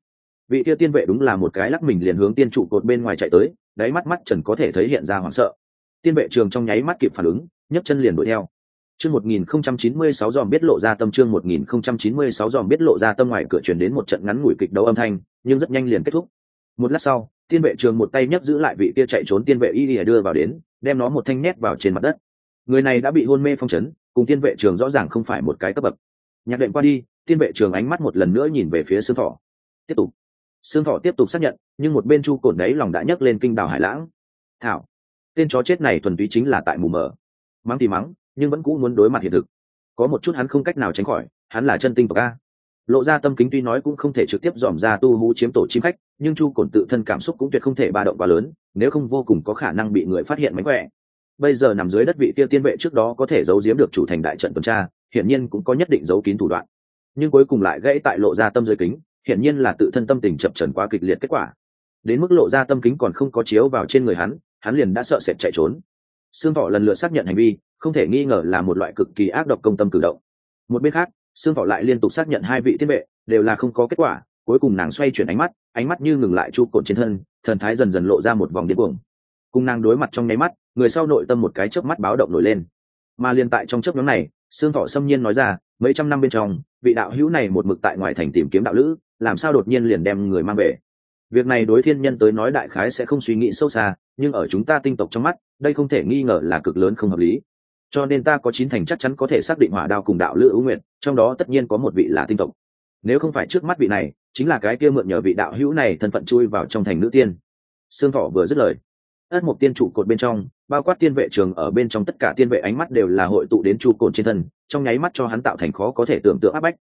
S1: Vị kia tiên vệ đúng là một cái lắc mình liền hướng tiên trụ cột bên ngoài chạy tới, đáy mắt mắt trần có thể thấy hiện ra hoảng sợ tiên vệ trường trong nháy mắt kịp phản ứng nhấc chân liền đuổi theo Chương 1096 dòm biết lộ ra tâm chương 1096 dòm biết lộ ra tâm ngoài cửa truyền đến một trận ngắn ngủi kịch đấu âm thanh, nhưng rất nhanh liền kết thúc. Một lát sau, tiên vệ trường một tay nhấc giữ lại vị kia chạy trốn tiên vệ y y đưa vào đến, đem nó một thanh nhét vào trên mặt đất. Người này đã bị hôn mê phong chấn, cùng tiên vệ trường rõ ràng không phải một cái cấp bậc. Nhạc đệm qua đi, tiên vệ trường ánh mắt một lần nữa nhìn về phía xương thỏ. Tiếp tục. Xương thỏ tiếp tục xác nhận, nhưng một bên chu cổn đấy lòng đã nhấc lên kinh đào hải lãng. Thảo, tên chó chết này thuần túy chính là tại mù mờ. Mắng thì mắng, nhưng vẫn cũ muốn đối mặt hiện thực. Có một chút hắn không cách nào tránh khỏi hắn là chân tinh tộc a. Lộ ra tâm kính tuy nói cũng không thể trực tiếp dòm ra tu hú chiếm tổ chim khách nhưng chu cổn tự thân cảm xúc cũng tuyệt không thể ba động quá lớn nếu không vô cùng có khả năng bị người phát hiện mánh khỏe. Bây giờ nằm dưới đất vị kia tiên vệ trước đó có thể giấu giếm được chủ thành đại trận tuần tra hiển nhiên cũng có nhất định giấu kín thủ đoạn. Nhưng cuối cùng lại gãy tại lộ ra tâm giới kính hiển nhiên là tự thân tâm tình chập trần quá kịch liệt kết quả. Đến mức lộ ra tâm kính còn không có chiếu vào trên người hắn hắn liền đã sợ sệt chạy trốn. Xương thọ lần lượt xác nhận hành vi, không thể nghi ngờ là một loại cực kỳ ác độc công tâm cử động. Một bên khác xương thọ lại liên tục xác nhận hai vị thiên vệ, đều là không có kết quả, cuối cùng nàng xoay chuyển ánh mắt ánh mắt như ngừng lại chu cột trên thân, thần thái dần dần lộ ra một vòng điên cuồng. Cùng nàng đối mặt trong nháy mắt, người sau nội tâm một cái chớp mắt báo động nổi lên. Mà liên tại trong chớp nhóm này xương thọ xâm nhiên nói ra, mấy trăm năm bên trong, vị đạo hữu này một mực tại ngoài thành tìm kiếm đạo lữ, làm sao đột nhiên liền đem người mang về? Việc này đối thiên nhân tới nói đại khái sẽ không suy nghĩ sâu xa, nhưng ở chúng ta tinh tộc trong mắt, đây không thể nghi ngờ là cực lớn không hợp lý. Cho nên ta có chín thành chắc chắn có thể xác định hỏa đao cùng đạo lữ ưu nguyện, trong đó tất nhiên có một vị là tinh tộc. Nếu không phải trước mắt vị này, chính là cái kia mượn nhờ vị đạo hữu này thân phận chui vào trong thành nữ tiên. Sương thọ vừa dứt lời, ất một tiên trụ cột bên trong, bao quát tiên vệ trường ở bên trong tất cả tiên vệ ánh mắt đều là hội tụ đến trụ cột trên thân, trong nháy mắt cho hắn tạo thành khó có thể tưởng tượng áp bách.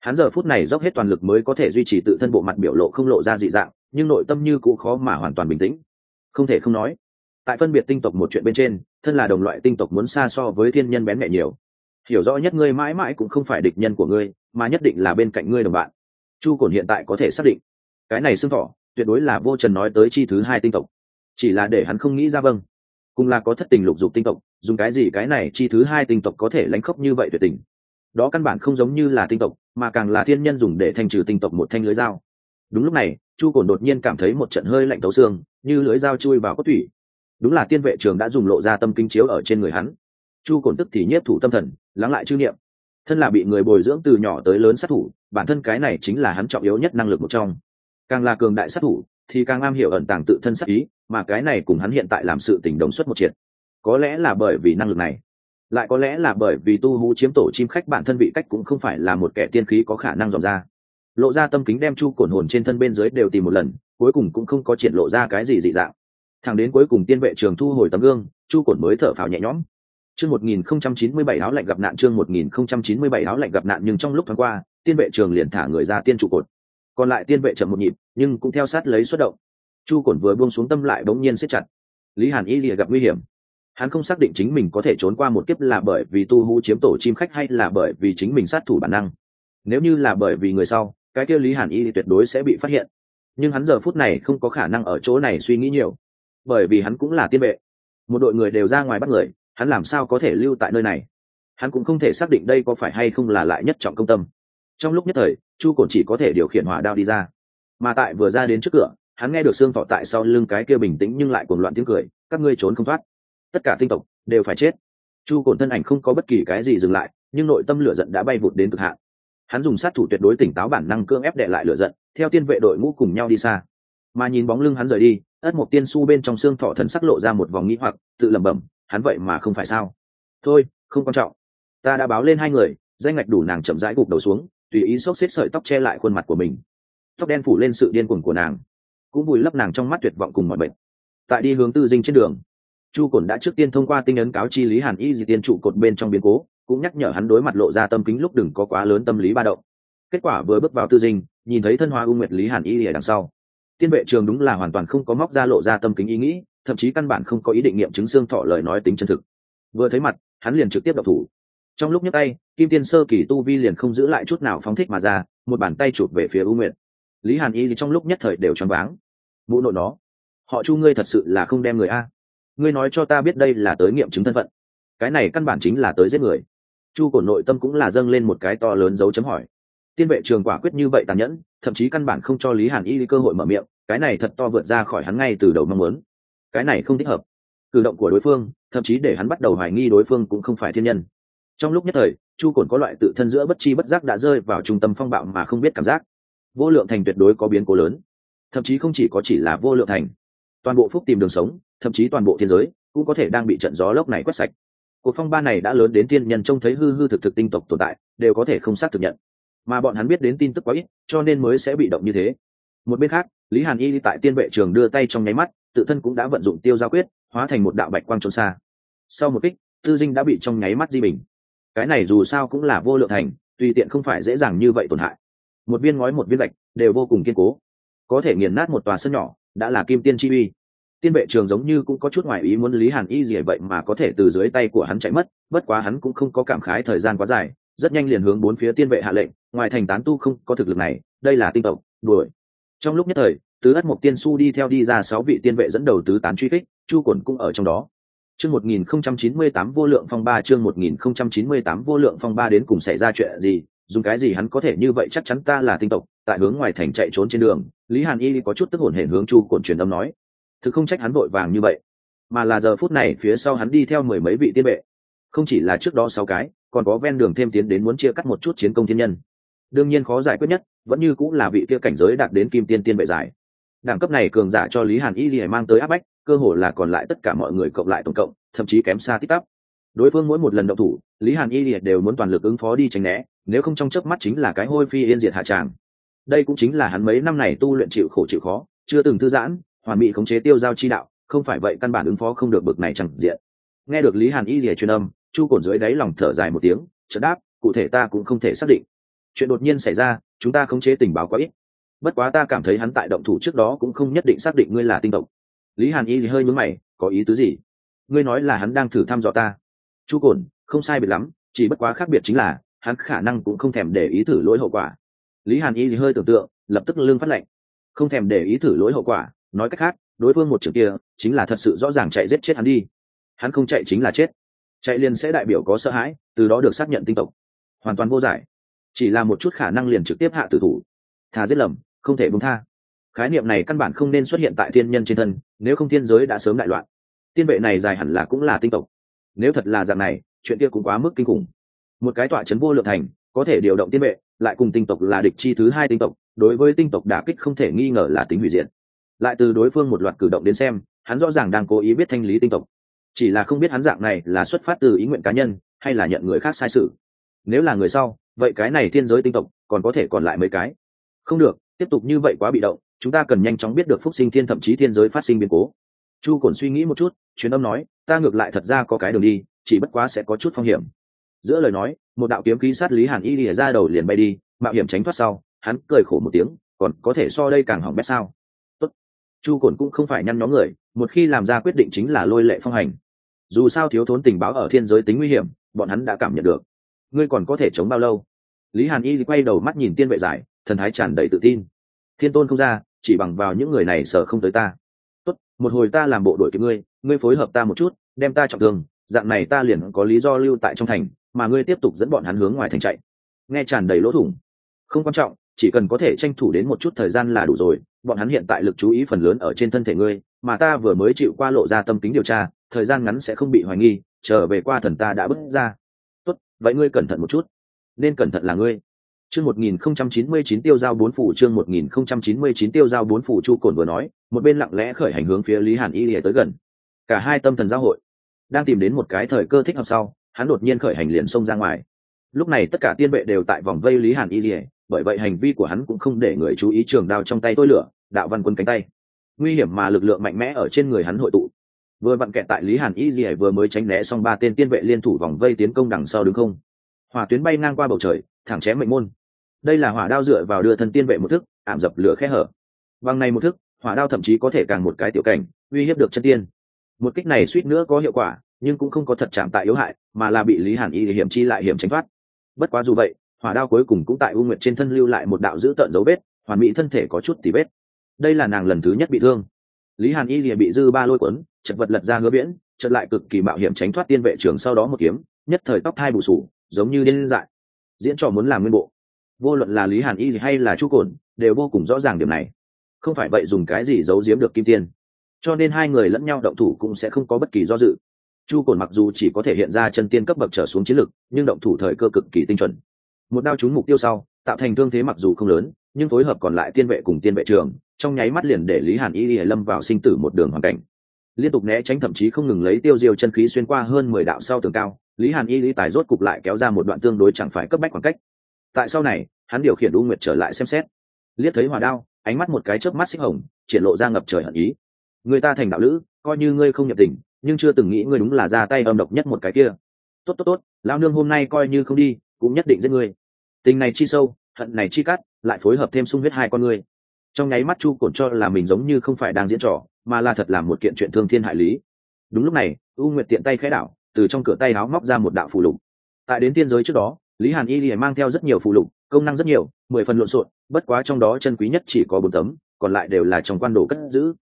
S1: Hắn giờ phút này dốc hết toàn lực mới có thể duy trì tự thân bộ mặt biểu lộ không lộ ra dị dạng nhưng nội tâm như cũ khó mà hoàn toàn bình tĩnh. Không thể không nói, tại phân biệt tinh tộc một chuyện bên trên, thân là đồng loại tinh tộc muốn xa so với thiên nhân bén mẹ nhiều. Hiểu rõ nhất ngươi mãi mãi cũng không phải địch nhân của ngươi, mà nhất định là bên cạnh ngươi đồng bạn. Chu cổn hiện tại có thể xác định, cái này xưng thỏ tuyệt đối là vô trần nói tới chi thứ hai tinh tộc. Chỉ là để hắn không nghĩ ra vâng. Cùng là có thất tình lục dục tinh tộc, dùng cái gì cái này chi thứ hai tinh tộc có thể lãnh khốc như vậy tuyệt tình? Đó căn bản không giống như là tinh tộc, mà càng là thiên nhân dùng để thanh trừ tinh tộc một thanh lưới dao đúng lúc này, chu cồn đột nhiên cảm thấy một trận hơi lạnh tấu xương, như lưới dao chui vào cốt thủy đúng là tiên vệ trường đã dùng lộ ra tâm kinh chiếu ở trên người hắn. Chu cồn tức thì nhiếp thủ tâm thần, lắng lại chư niệm. Thân là bị người bồi dưỡng từ nhỏ tới lớn sát thủ, bản thân cái này chính là hắn trọng yếu nhất năng lực một trong. Càng là cường đại sát thủ, thì càng am hiểu ẩn tàng tự thân sát ý, mà cái này cùng hắn hiện tại làm sự tình đồng xuất một triệt. Có lẽ là bởi vì năng lực này, lại có lẽ là bởi vì tu hú chiếm tổ chim khách bản thân vị cách cũng không phải là một kẻ tiên khí có khả năng dòng ra lộ ra tâm kính đem chu cổn hồn trên thân bên dưới đều tìm một lần, cuối cùng cũng không có triển lộ ra cái gì dị dạng. Thẳng đến cuối cùng tiên vệ trường thu hồi tấm gương, chu cổn mới thở phào nhẹ nhõm. Chương một nghìn không trăm chín mươi bảy áo lạnh gặp nạn, chương một nghìn không trăm chín mươi bảy áo lạnh gặp nạn, nhưng trong lúc thoáng qua, tiên vệ trường liền thả người ra tiên trụ cột. Còn lại tiên vệ chậm một nhịp, nhưng cũng theo sát lấy xuất động. Chu cổn vừa buông xuống tâm lại bỗng nhiên siết chặt. Lý hàn y lìa gặp nguy hiểm. Hắn không xác định chính mình có thể trốn qua một kiếp là bởi vì tu hú chiếm tổ chim khách hay là bởi vì chính mình sát thủ bản năng. Nếu như là bởi vì người sau cái kia lý hàn y tuyệt đối sẽ bị phát hiện. Nhưng hắn giờ phút này không có khả năng ở chỗ này suy nghĩ nhiều, bởi vì hắn cũng là tiên vệ. Một đội người đều ra ngoài bắt người, hắn làm sao có thể lưu tại nơi này? Hắn cũng không thể xác định đây có phải hay không là lại nhất trọng công tâm. Trong lúc nhất thời, chu cổn chỉ có thể điều khiển hỏa đao đi ra. Mà tại vừa ra đến trước cửa, hắn nghe được xương thọ tại sau lưng cái kia bình tĩnh nhưng lại cuồng loạn tiếng cười, các ngươi trốn không thoát. Tất cả tinh tộc đều phải chết. Chu cổn thân ảnh không có bất kỳ cái gì dừng lại, nhưng nội tâm lửa giận đã bay vụt đến cực hạn hắn dùng sát thủ tuyệt đối tỉnh táo bản năng cưỡng ép đệ lại lửa giận, theo tiên vệ đội ngũ cùng nhau đi xa. Mà nhìn bóng lưng hắn rời đi, ất một tiên su bên trong xương thọ thần sắc lộ ra một vòng nghĩ hoặc, tự lẩm bẩm, hắn vậy mà không phải sao? Thôi, không quan trọng. Ta đã báo lên hai người, danh ngạch đủ nàng chậm rãi gục đầu xuống, tùy ý xốc xếp sợi tóc che lại khuôn mặt của mình. Tóc đen phủ lên sự điên cuồng của nàng, cũng vùi lấp nàng trong mắt tuyệt vọng cùng mọi bệnh tại đi hướng tư dinh trên đường, chu cổn đã trước tiên thông qua tinh ấn cáo chi lý hàn y di tiên trụ cột bên trong biến cố cũng nhắc nhở hắn đối mặt lộ ra tâm kính lúc đừng có quá lớn tâm lý ba động. Kết quả vừa bước vào tư dinh, nhìn thấy thân hoa u nguyệt lý hàn y ở đằng sau. Tiên vệ trường đúng là hoàn toàn không có móc ra lộ ra tâm kính ý nghĩ, thậm chí căn bản không có ý định nghiệm chứng xương thọ lời nói tính chân thực. Vừa thấy mặt, hắn liền trực tiếp đập thủ. Trong lúc nhấc tay, kim tiên sơ kỳ tu vi liền không giữ lại chút nào phóng thích mà ra, một bàn tay chụp về phía u nguyệt. Lý hàn y trong lúc nhất thời đều choáng váng. Mũ nội nó, họ chu ngươi thật sự là không đem người a. Ngươi nói cho ta biết đây là tới nghiệm chứng thân phận. Cái này căn bản chính là tới giết người chu cổ nội tâm cũng là dâng lên một cái to lớn dấu chấm hỏi. Tiên vệ trường quả quyết như vậy tàn nhẫn, thậm chí căn bản không cho lý hàn y cơ hội mở miệng, cái này thật to vượt ra khỏi hắn ngay từ đầu mong muốn. Cái này không thích hợp. Cử động của đối phương, thậm chí để hắn bắt đầu hoài nghi đối phương cũng không phải thiên nhân. Trong lúc nhất thời, chu cồn có loại tự thân giữa bất chi bất giác đã rơi vào trung tâm phong bạo mà không biết cảm giác. Vô lượng thành tuyệt đối có biến cố lớn. Thậm chí không chỉ có chỉ là vô lượng thành, toàn bộ phúc tìm đường sống, thậm chí toàn bộ thiên giới cũng có thể đang bị trận gió lốc này quét sạch cuộc phong ba này đã lớn đến tiên nhân trông thấy hư hư thực thực tinh tộc tồn tại, đều có thể không xác thực nhận. Mà bọn hắn biết đến tin tức quá ít, cho nên mới sẽ bị động như thế. Một bên khác, lý hàn y tại tiên vệ trường đưa tay trong nháy mắt, tự thân cũng đã vận dụng tiêu giao quyết, hóa thành một đạo bạch quang trốn xa. Sau một kích, tư dinh đã bị trong nháy mắt di bình. Cái này dù sao cũng là vô lượng thành, tùy tiện không phải dễ dàng như vậy tổn hại. Một viên ngói, một viên gạch, đều vô cùng kiên cố. Có thể nghiền nát một tòa sân nhỏ, đã là kim tiên chi uy tiên vệ trường giống như cũng có chút ngoại ý muốn lý hàn y gì vậy mà có thể từ dưới tay của hắn chạy mất, bất quá hắn cũng không có cảm khái thời gian quá dài, rất nhanh liền hướng bốn phía tiên vệ hạ lệnh, ngoài thành tán tu không có thực lực này, đây là tinh tộc, đuổi. Trong lúc nhất thời, tứ ất mộc tiên su đi theo đi ra sáu vị tiên vệ dẫn đầu tứ tán truy kích, chu quần cũng ở trong đó. Chương một nghìn không trăm chín mươi tám vô lượng phong ba, chương một nghìn không trăm chín mươi tám vô lượng phong ba đến cùng xảy ra chuyện gì, dùng cái gì hắn có thể như vậy chắc chắn ta là tinh tộc, tại hướng ngoài thành chạy trốn trên đường, lý hàn y có chút tức hổn hển hướng chu Quẩn truyền âm nói thực không trách hắn vội vàng như vậy. Mà là giờ phút này phía sau hắn đi theo mười mấy vị tiên vệ. Không chỉ là trước đó sáu cái, còn có ven đường thêm tiến đến muốn chia cắt một chút chiến công thiên nhân. Đương nhiên khó giải quyết nhất, vẫn như cũng là vị kia cảnh giới đạt đến kim tiên tiên vệ giải. Đẳng cấp này cường giả cho lý hàn y gì mang tới áp bách, cơ hồ là còn lại tất cả mọi người cộng lại tổng cộng, thậm chí kém xa tích tắp. Đối phương mỗi một lần động thủ, lý hàn y liệt đều muốn toàn lực ứng phó đi tránh né, nếu không trong chớp mắt chính là cái hôi phi yên diệt hạ tràng. Đây cũng chính là hắn mấy năm này tu luyện chịu khổ chịu khó, chưa từng thư giãn hoàn mỹ khống chế tiêu giao chi đạo, không phải vậy căn bản ứng phó không được bực này chẳng diện. Nghe được lý hàn y lìa truyền âm, chu cổn dưới đáy lòng thở dài một tiếng, chợt đáp, cụ thể ta cũng không thể xác định. Chuyện đột nhiên xảy ra, chúng ta khống chế tình báo quá ít. Bất quá ta cảm thấy hắn tại động thủ trước đó cũng không nhất định xác định ngươi là tinh tộc. Lý hàn y thì hơi mướn mày, có ý tứ gì? Ngươi nói là hắn đang thử thăm dò ta. Chu cổn, không sai biệt lắm, chỉ bất quá khác biệt chính là, hắn khả năng cũng không thèm để ý thử lỗi hậu quả. Lý hàn y thì hơi tưởng tượng, lập tức lương phát lệnh không thèm để ý thử lỗi hậu quả nói cách khác, đối phương một trường kia, chính là thật sự rõ ràng chạy giết chết hắn đi. Hắn không chạy chính là chết. Chạy liền sẽ đại biểu có sợ hãi, từ đó được xác nhận tinh tộc. Hoàn toàn vô giải. Chỉ là một chút khả năng liền trực tiếp hạ tử thủ. Thà giết lầm, không thể bung tha. Khái niệm này căn bản không nên xuất hiện tại thiên nhân trên thân, nếu không thiên giới đã sớm đại loạn. Tiên vệ này dài hẳn là cũng là tinh tộc. Nếu thật là dạng này, chuyện kia cũng quá mức kinh khủng. Một cái tọa chấn vô lượng thành, có thể điều động tiên vệ, lại cùng tinh tộc là địch chi thứ hai tinh tộc, đối với tinh tộc đả kích không thể nghi ngờ là tính hủy diệt lại từ đối phương một loạt cử động đến xem, hắn rõ ràng đang cố ý biết thanh lý tinh tộc. Chỉ là không biết hắn dạng này là xuất phát từ ý nguyện cá nhân, hay là nhận người khác sai sự. Nếu là người sau, vậy cái này thiên giới tinh tộc, còn có thể còn lại mấy cái? Không được, tiếp tục như vậy quá bị động, chúng ta cần nhanh chóng biết được phúc sinh thiên thậm chí thiên giới phát sinh biến cố. Chu cổn suy nghĩ một chút, truyền âm nói, ta ngược lại thật ra có cái đường đi, chỉ bất quá sẽ có chút phong hiểm. Giữa lời nói, một đạo kiếm khí sát lý hàn y lìa ra đầu liền bay đi, mạo hiểm tránh thoát sau, hắn cười khổ một tiếng, còn có thể so đây càng hỏng bét sao? Chu cổn cũng không phải nhăn nhóm người, một khi làm ra quyết định chính là lôi lệ phong hành. Dù sao thiếu thốn tình báo ở thiên giới tính nguy hiểm, bọn hắn đã cảm nhận được. Ngươi còn có thể chống bao lâu? Lý hàn y quay đầu mắt nhìn tiên vệ giải, thần thái tràn đầy tự tin. Thiên tôn không ra, chỉ bằng vào những người này sợ không tới ta. Tốt, một hồi ta làm bộ đội kịp ngươi ngươi phối hợp ta một chút, đem ta trọng thương, dạng này ta liền có lý do lưu tại trong thành, mà ngươi tiếp tục dẫn bọn hắn hướng ngoài thành chạy. Nghe tràn đầy lỗ thủng. Không quan trọng chỉ cần có thể tranh thủ đến một chút thời gian là đủ rồi, bọn hắn hiện tại lực chú ý phần lớn ở trên thân thể ngươi, mà ta vừa mới chịu qua lộ ra tâm tính điều tra, thời gian ngắn sẽ không bị hoài nghi, trở về qua thần ta đã bước ra. Tốt, vậy ngươi cẩn thận một chút. Nên cẩn thận là ngươi. Chương một nghìn không trăm chín mươi chín tiêu giao bốn phủ, chương một nghìn không trăm chín mươi chín tiêu giao bốn phủ chu cồn vừa nói, một bên lặng lẽ khởi hành hướng phía lý hàn y lìa tới gần. Cả hai tâm thần giao hội, đang tìm đến một cái thời cơ thích hợp sau, hắn đột nhiên khởi hành liền xông ra ngoài. Lúc này tất cả tiên vệ đều tại vòng vây lý hàn y lìa bởi vậy hành vi của hắn cũng không để người chú ý trường đao trong tay tôi lửa, đạo văn quân cánh tay. Nguy hiểm mà lực lượng mạnh mẽ ở trên người hắn hội tụ. Vừa vặn kẹt tại lý hàn y dì vừa mới tránh né xong ba tên tiên vệ liên thủ vòng vây tiến công đằng sau đứng không. Hỏa tuyến bay ngang qua bầu trời, thẳng chém mệnh môn. Đây là hỏa đao dựa vào đưa thân tiên vệ một thức, ảm dập lửa khe hở. Bằng này một thức, hỏa đao thậm chí có thể càng một cái tiểu cảnh, uy hiếp được chân tiên. Một kích này suýt nữa có hiệu quả, nhưng cũng không có thật chạm tại yếu hại, mà là bị lý hàn y hiểm chi lại hiểm tránh thoát. Bất quá dù vậy hỏa đao cuối cùng cũng tại u nguyệt trên thân lưu lại một đạo dữ tợn dấu vết, hoàn mỹ thân thể có chút tỉ vết. Đây là nàng lần thứ nhất bị thương. Lý hàn y rìa bị dư ba lôi cuốn, chật vật lật ra hứa biển chật lại cực kỳ mạo hiểm tránh thoát tiên vệ trường sau đó một kiếm, nhất thời tóc thai bù sủ giống như điên dại. Diễn trò muốn làm nguyên bộ. Vô luận là lý hàn y hay là chu cồn đều vô cùng rõ ràng điểm này. Không phải vậy dùng cái gì giấu giếm được kim tiên. Cho nên hai người lẫn nhau động thủ cũng sẽ không có bất kỳ do dự. Chu cồn mặc dù chỉ có thể hiện ra chân tiên cấp bậc trở xuống chiến lực, nhưng động thủ thời cơ cực kỳ tinh chuẩn một đao trúng mục tiêu sau, tạo thành thương thế mặc dù không lớn, nhưng phối hợp còn lại tiên vệ cùng tiên vệ trường, trong nháy mắt liền để lý hàn y y lâm vào sinh tử một đường hoàn cảnh. Liên tục né tránh thậm chí không ngừng lấy tiêu diêu chân khí xuyên qua hơn mười đạo sau tường cao, lý hàn y lý tài rốt cục lại kéo ra một đoạn tương đối chẳng phải cấp bách khoảng cách. Tại sau này, hắn điều khiển u nguyệt trở lại xem xét. Liếc thấy hỏa đao, ánh mắt một cái chớp mắt xích hồng, triển lộ ra ngập trời hận ý. Người ta thành đạo lữ, coi như ngươi không nhập tình nhưng chưa từng nghĩ ngươi đúng là ra tay âm độc nhất một cái kia. Tốt tốt tốt lao nương hôm nay coi như không đi cũng nhất định giết ngươi. Tình này chi sâu, hận này chi cắt lại phối hợp thêm sung huyết hai con ngươi. Trong nháy mắt chu cổn cho là mình giống như không phải đang diễn trò, mà là thật là một kiện chuyện thương thiên hại lý. Đúng lúc này, u nguyệt tiện tay khẽ đảo, từ trong cửa tay áo móc ra một đạo phù lục. Tại đến tiên giới trước đó, lý hàn y liền mang theo rất nhiều phù lục, công năng rất nhiều, mười phần lộn xộn, bất quá trong đó chân quý nhất chỉ có bốn tấm, còn lại đều là trong quan đồ cất giữ.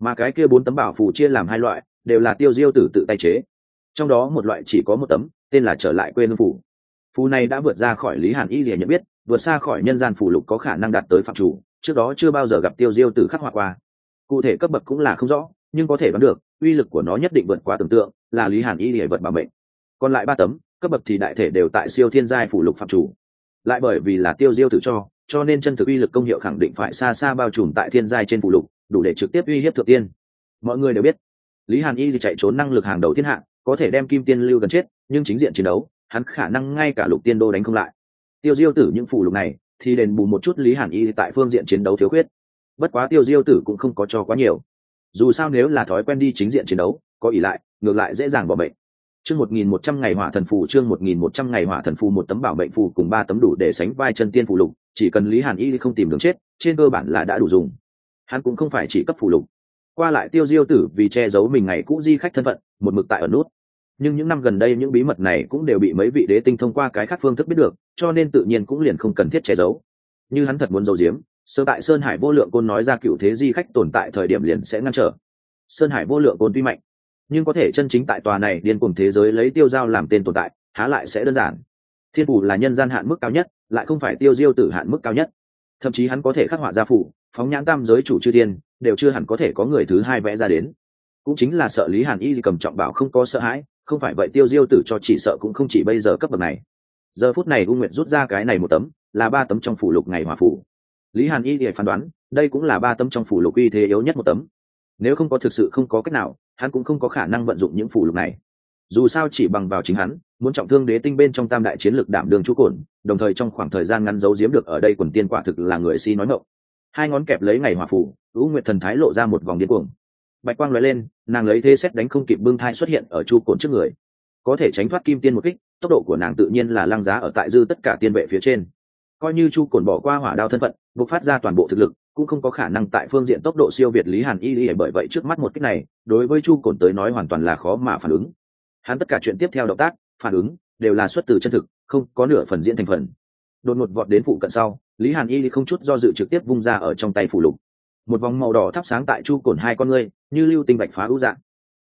S1: Mà cái kia bốn tấm bảo phù chia làm hai loại, đều là tiêu diêu tử tự tay chế. Trong đó một loại chỉ có một tấm, tên là trở lại quê hương phủ phù này đã vượt ra khỏi lý hàn y liền nhận biết, vượt xa khỏi nhân gian phù lục có khả năng đạt tới phạm chủ, trước đó chưa bao giờ gặp tiêu diêu tử khắc họa qua. Cụ thể cấp bậc cũng là không rõ, nhưng có thể đoán được, uy lực của nó nhất định vượt qua tưởng tượng, là lý hàn y để vật bảo mệnh. Còn lại ba tấm, cấp bậc thì đại thể đều tại siêu thiên giai phủ lục phạm chủ. Lại bởi vì là tiêu diêu tử cho cho nên chân thực uy lực công hiệu khẳng định phải xa xa bao trùm tại thiên giai trên phủ lục, đủ để trực tiếp uy hiếp thượng tiên. Mọi người đều biết, lý hàn y thì chạy trốn năng lực hàng đầu thiên hạ, có thể đem kim tiên lưu gần chết, nhưng chính diện chiến đấu hắn khả năng ngay cả lục tiên đô đánh không lại. Tiêu diêu tử những phủ lục này thì đền bù một chút lý hàn y tại phương diện chiến đấu thiếu khuyết. Bất quá tiêu diêu tử cũng không có cho quá nhiều. Dù sao nếu là thói quen đi chính diện chiến đấu, có ỷ lại, ngược lại dễ dàng bỏ bệnh. Chương một nghìn một trăm ngày hỏa thần phù, chương một nghìn một trăm ngày hỏa thần phù một tấm bảo mệnh phù cùng ba tấm đủ để sánh vai chân tiên phù lục, chỉ cần lý hàn y không tìm đường chết, trên cơ bản là đã đủ dùng. Hắn cũng không phải chỉ cấp phù lục. Qua lại tiêu diêu tử vì che giấu mình ngày cũ di khách thân phận, một mực tại ở nút nhưng những năm gần đây những bí mật này cũng đều bị mấy vị đế tinh thông qua cái khác phương thức biết được, cho nên tự nhiên cũng liền không cần thiết che giấu. Như hắn thật muốn giấu giếm, sơ tại sơn hải vô lượng côn nói ra cựu thế di khách tồn tại thời điểm liền sẽ ngăn trở. Sơn hải vô lượng côn tuy mạnh, nhưng có thể chân chính tại tòa này điên cùng thế giới lấy tiêu giao làm tên tồn tại, há lại sẽ đơn giản. Thiên phủ là nhân gian hạn mức cao nhất, lại không phải tiêu diêu tử hạn mức cao nhất. Thậm chí hắn có thể khắc họa gia phủ, phóng nhãn tam giới chủ chư tiên đều chưa hẳn có thể có người thứ hai vẽ ra đến. Cũng chính là sợ lý hàn y cầm trọng bảo không có sợ hãi không phải vậy tiêu diêu tử cho chỉ sợ cũng không chỉ bây giờ cấp bậc này. Giờ phút này u nguyệt rút ra cái này một tấm, là ba tấm trong phủ lục ngày hòa phủ. Lý hàn y để phán đoán, đây cũng là ba tấm trong phủ lục uy thế yếu nhất một tấm. Nếu không có thực sự không có cách nào, hắn cũng không có khả năng vận dụng những phủ lục này. Dù sao chỉ bằng vào chính hắn, muốn trọng thương đế tinh bên trong tam đại chiến lược đảm đường chú cổn đồng thời trong khoảng thời gian ngắn giấu giếm được ở đây quần tiên quả thực là người si nói ngộ hai ngón kẹp lấy ngày hòa phủ, u nguyệt thần thái lộ ra một vòng điên cuồng bạch quang lóe lên, nàng lấy thế xét đánh không kịp bưng thai xuất hiện ở chu cồn trước người. Có thể tránh thoát kim tiên một kích, tốc độ của nàng tự nhiên là lăng giá ở tại dư tất cả tiên vệ phía trên. Coi như chu cồn bỏ qua hỏa đao thân phận buộc phát ra toàn bộ thực lực, cũng không có khả năng tại phương diện tốc độ siêu việt lý hàn y y, bởi vậy trước mắt một kích này, đối với chu cồn tới nói hoàn toàn là khó mà phản ứng. Hắn tất cả chuyện tiếp theo động tác, phản ứng, đều là xuất từ chân thực, không có nửa phần diễn thành phần. Đột ngột vọt đến phụ cận sau, lý hàn y không chút do dự trực tiếp vung ra ở trong tay phủ lục một vòng màu đỏ thắp sáng tại chu Cổn hai con ngươi, như lưu tinh bạch phá ưu dạng.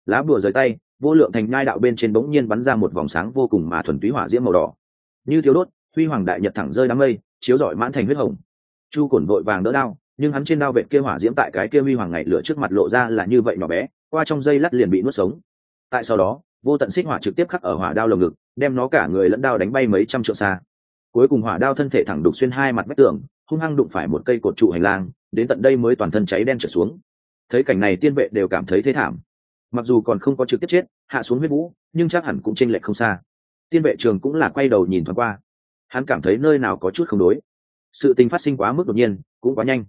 S1: Lá bùa rời tay, vô lượng thành ngai đạo bên trên bỗng nhiên bắn ra một vòng sáng vô cùng mà thuần túy hỏa diễm màu đỏ. Như thiếu đốt, huy hoàng đại nhật thẳng rơi đám mây, chiếu rọi mãn thành huyết hồng. Chu Cổn vội vàng đỡ đao, nhưng hắn trên đao vệ kia hỏa diễm tại cái kia huy hoàng ngày lửa trước mặt lộ ra là như vậy nhỏ bé, qua trong dây lắt liền bị nuốt sống. Tại sau đó, vô tận xích hỏa trực tiếp khắc ở hỏa đao lồng ngực, đem nó cả người lẫn đao đánh bay mấy trăm trượng xa. Cuối cùng hỏa đao thân thể thẳng đục xuyên hai mặt vách tường hung hăng đụng phải một cây cột trụ hành lang, đến tận đây mới toàn thân cháy đen trở xuống. Thấy cảnh này tiên vệ đều cảm thấy thế thảm. Mặc dù còn không có trực tiếp chết, hạ xuống huyết vũ, nhưng chắc hẳn cũng chênh lệch không xa. Tiên vệ trường cũng là quay đầu nhìn thoáng qua. Hắn cảm thấy nơi nào có chút không đối. Sự tình phát sinh quá mức đột nhiên, cũng quá nhanh.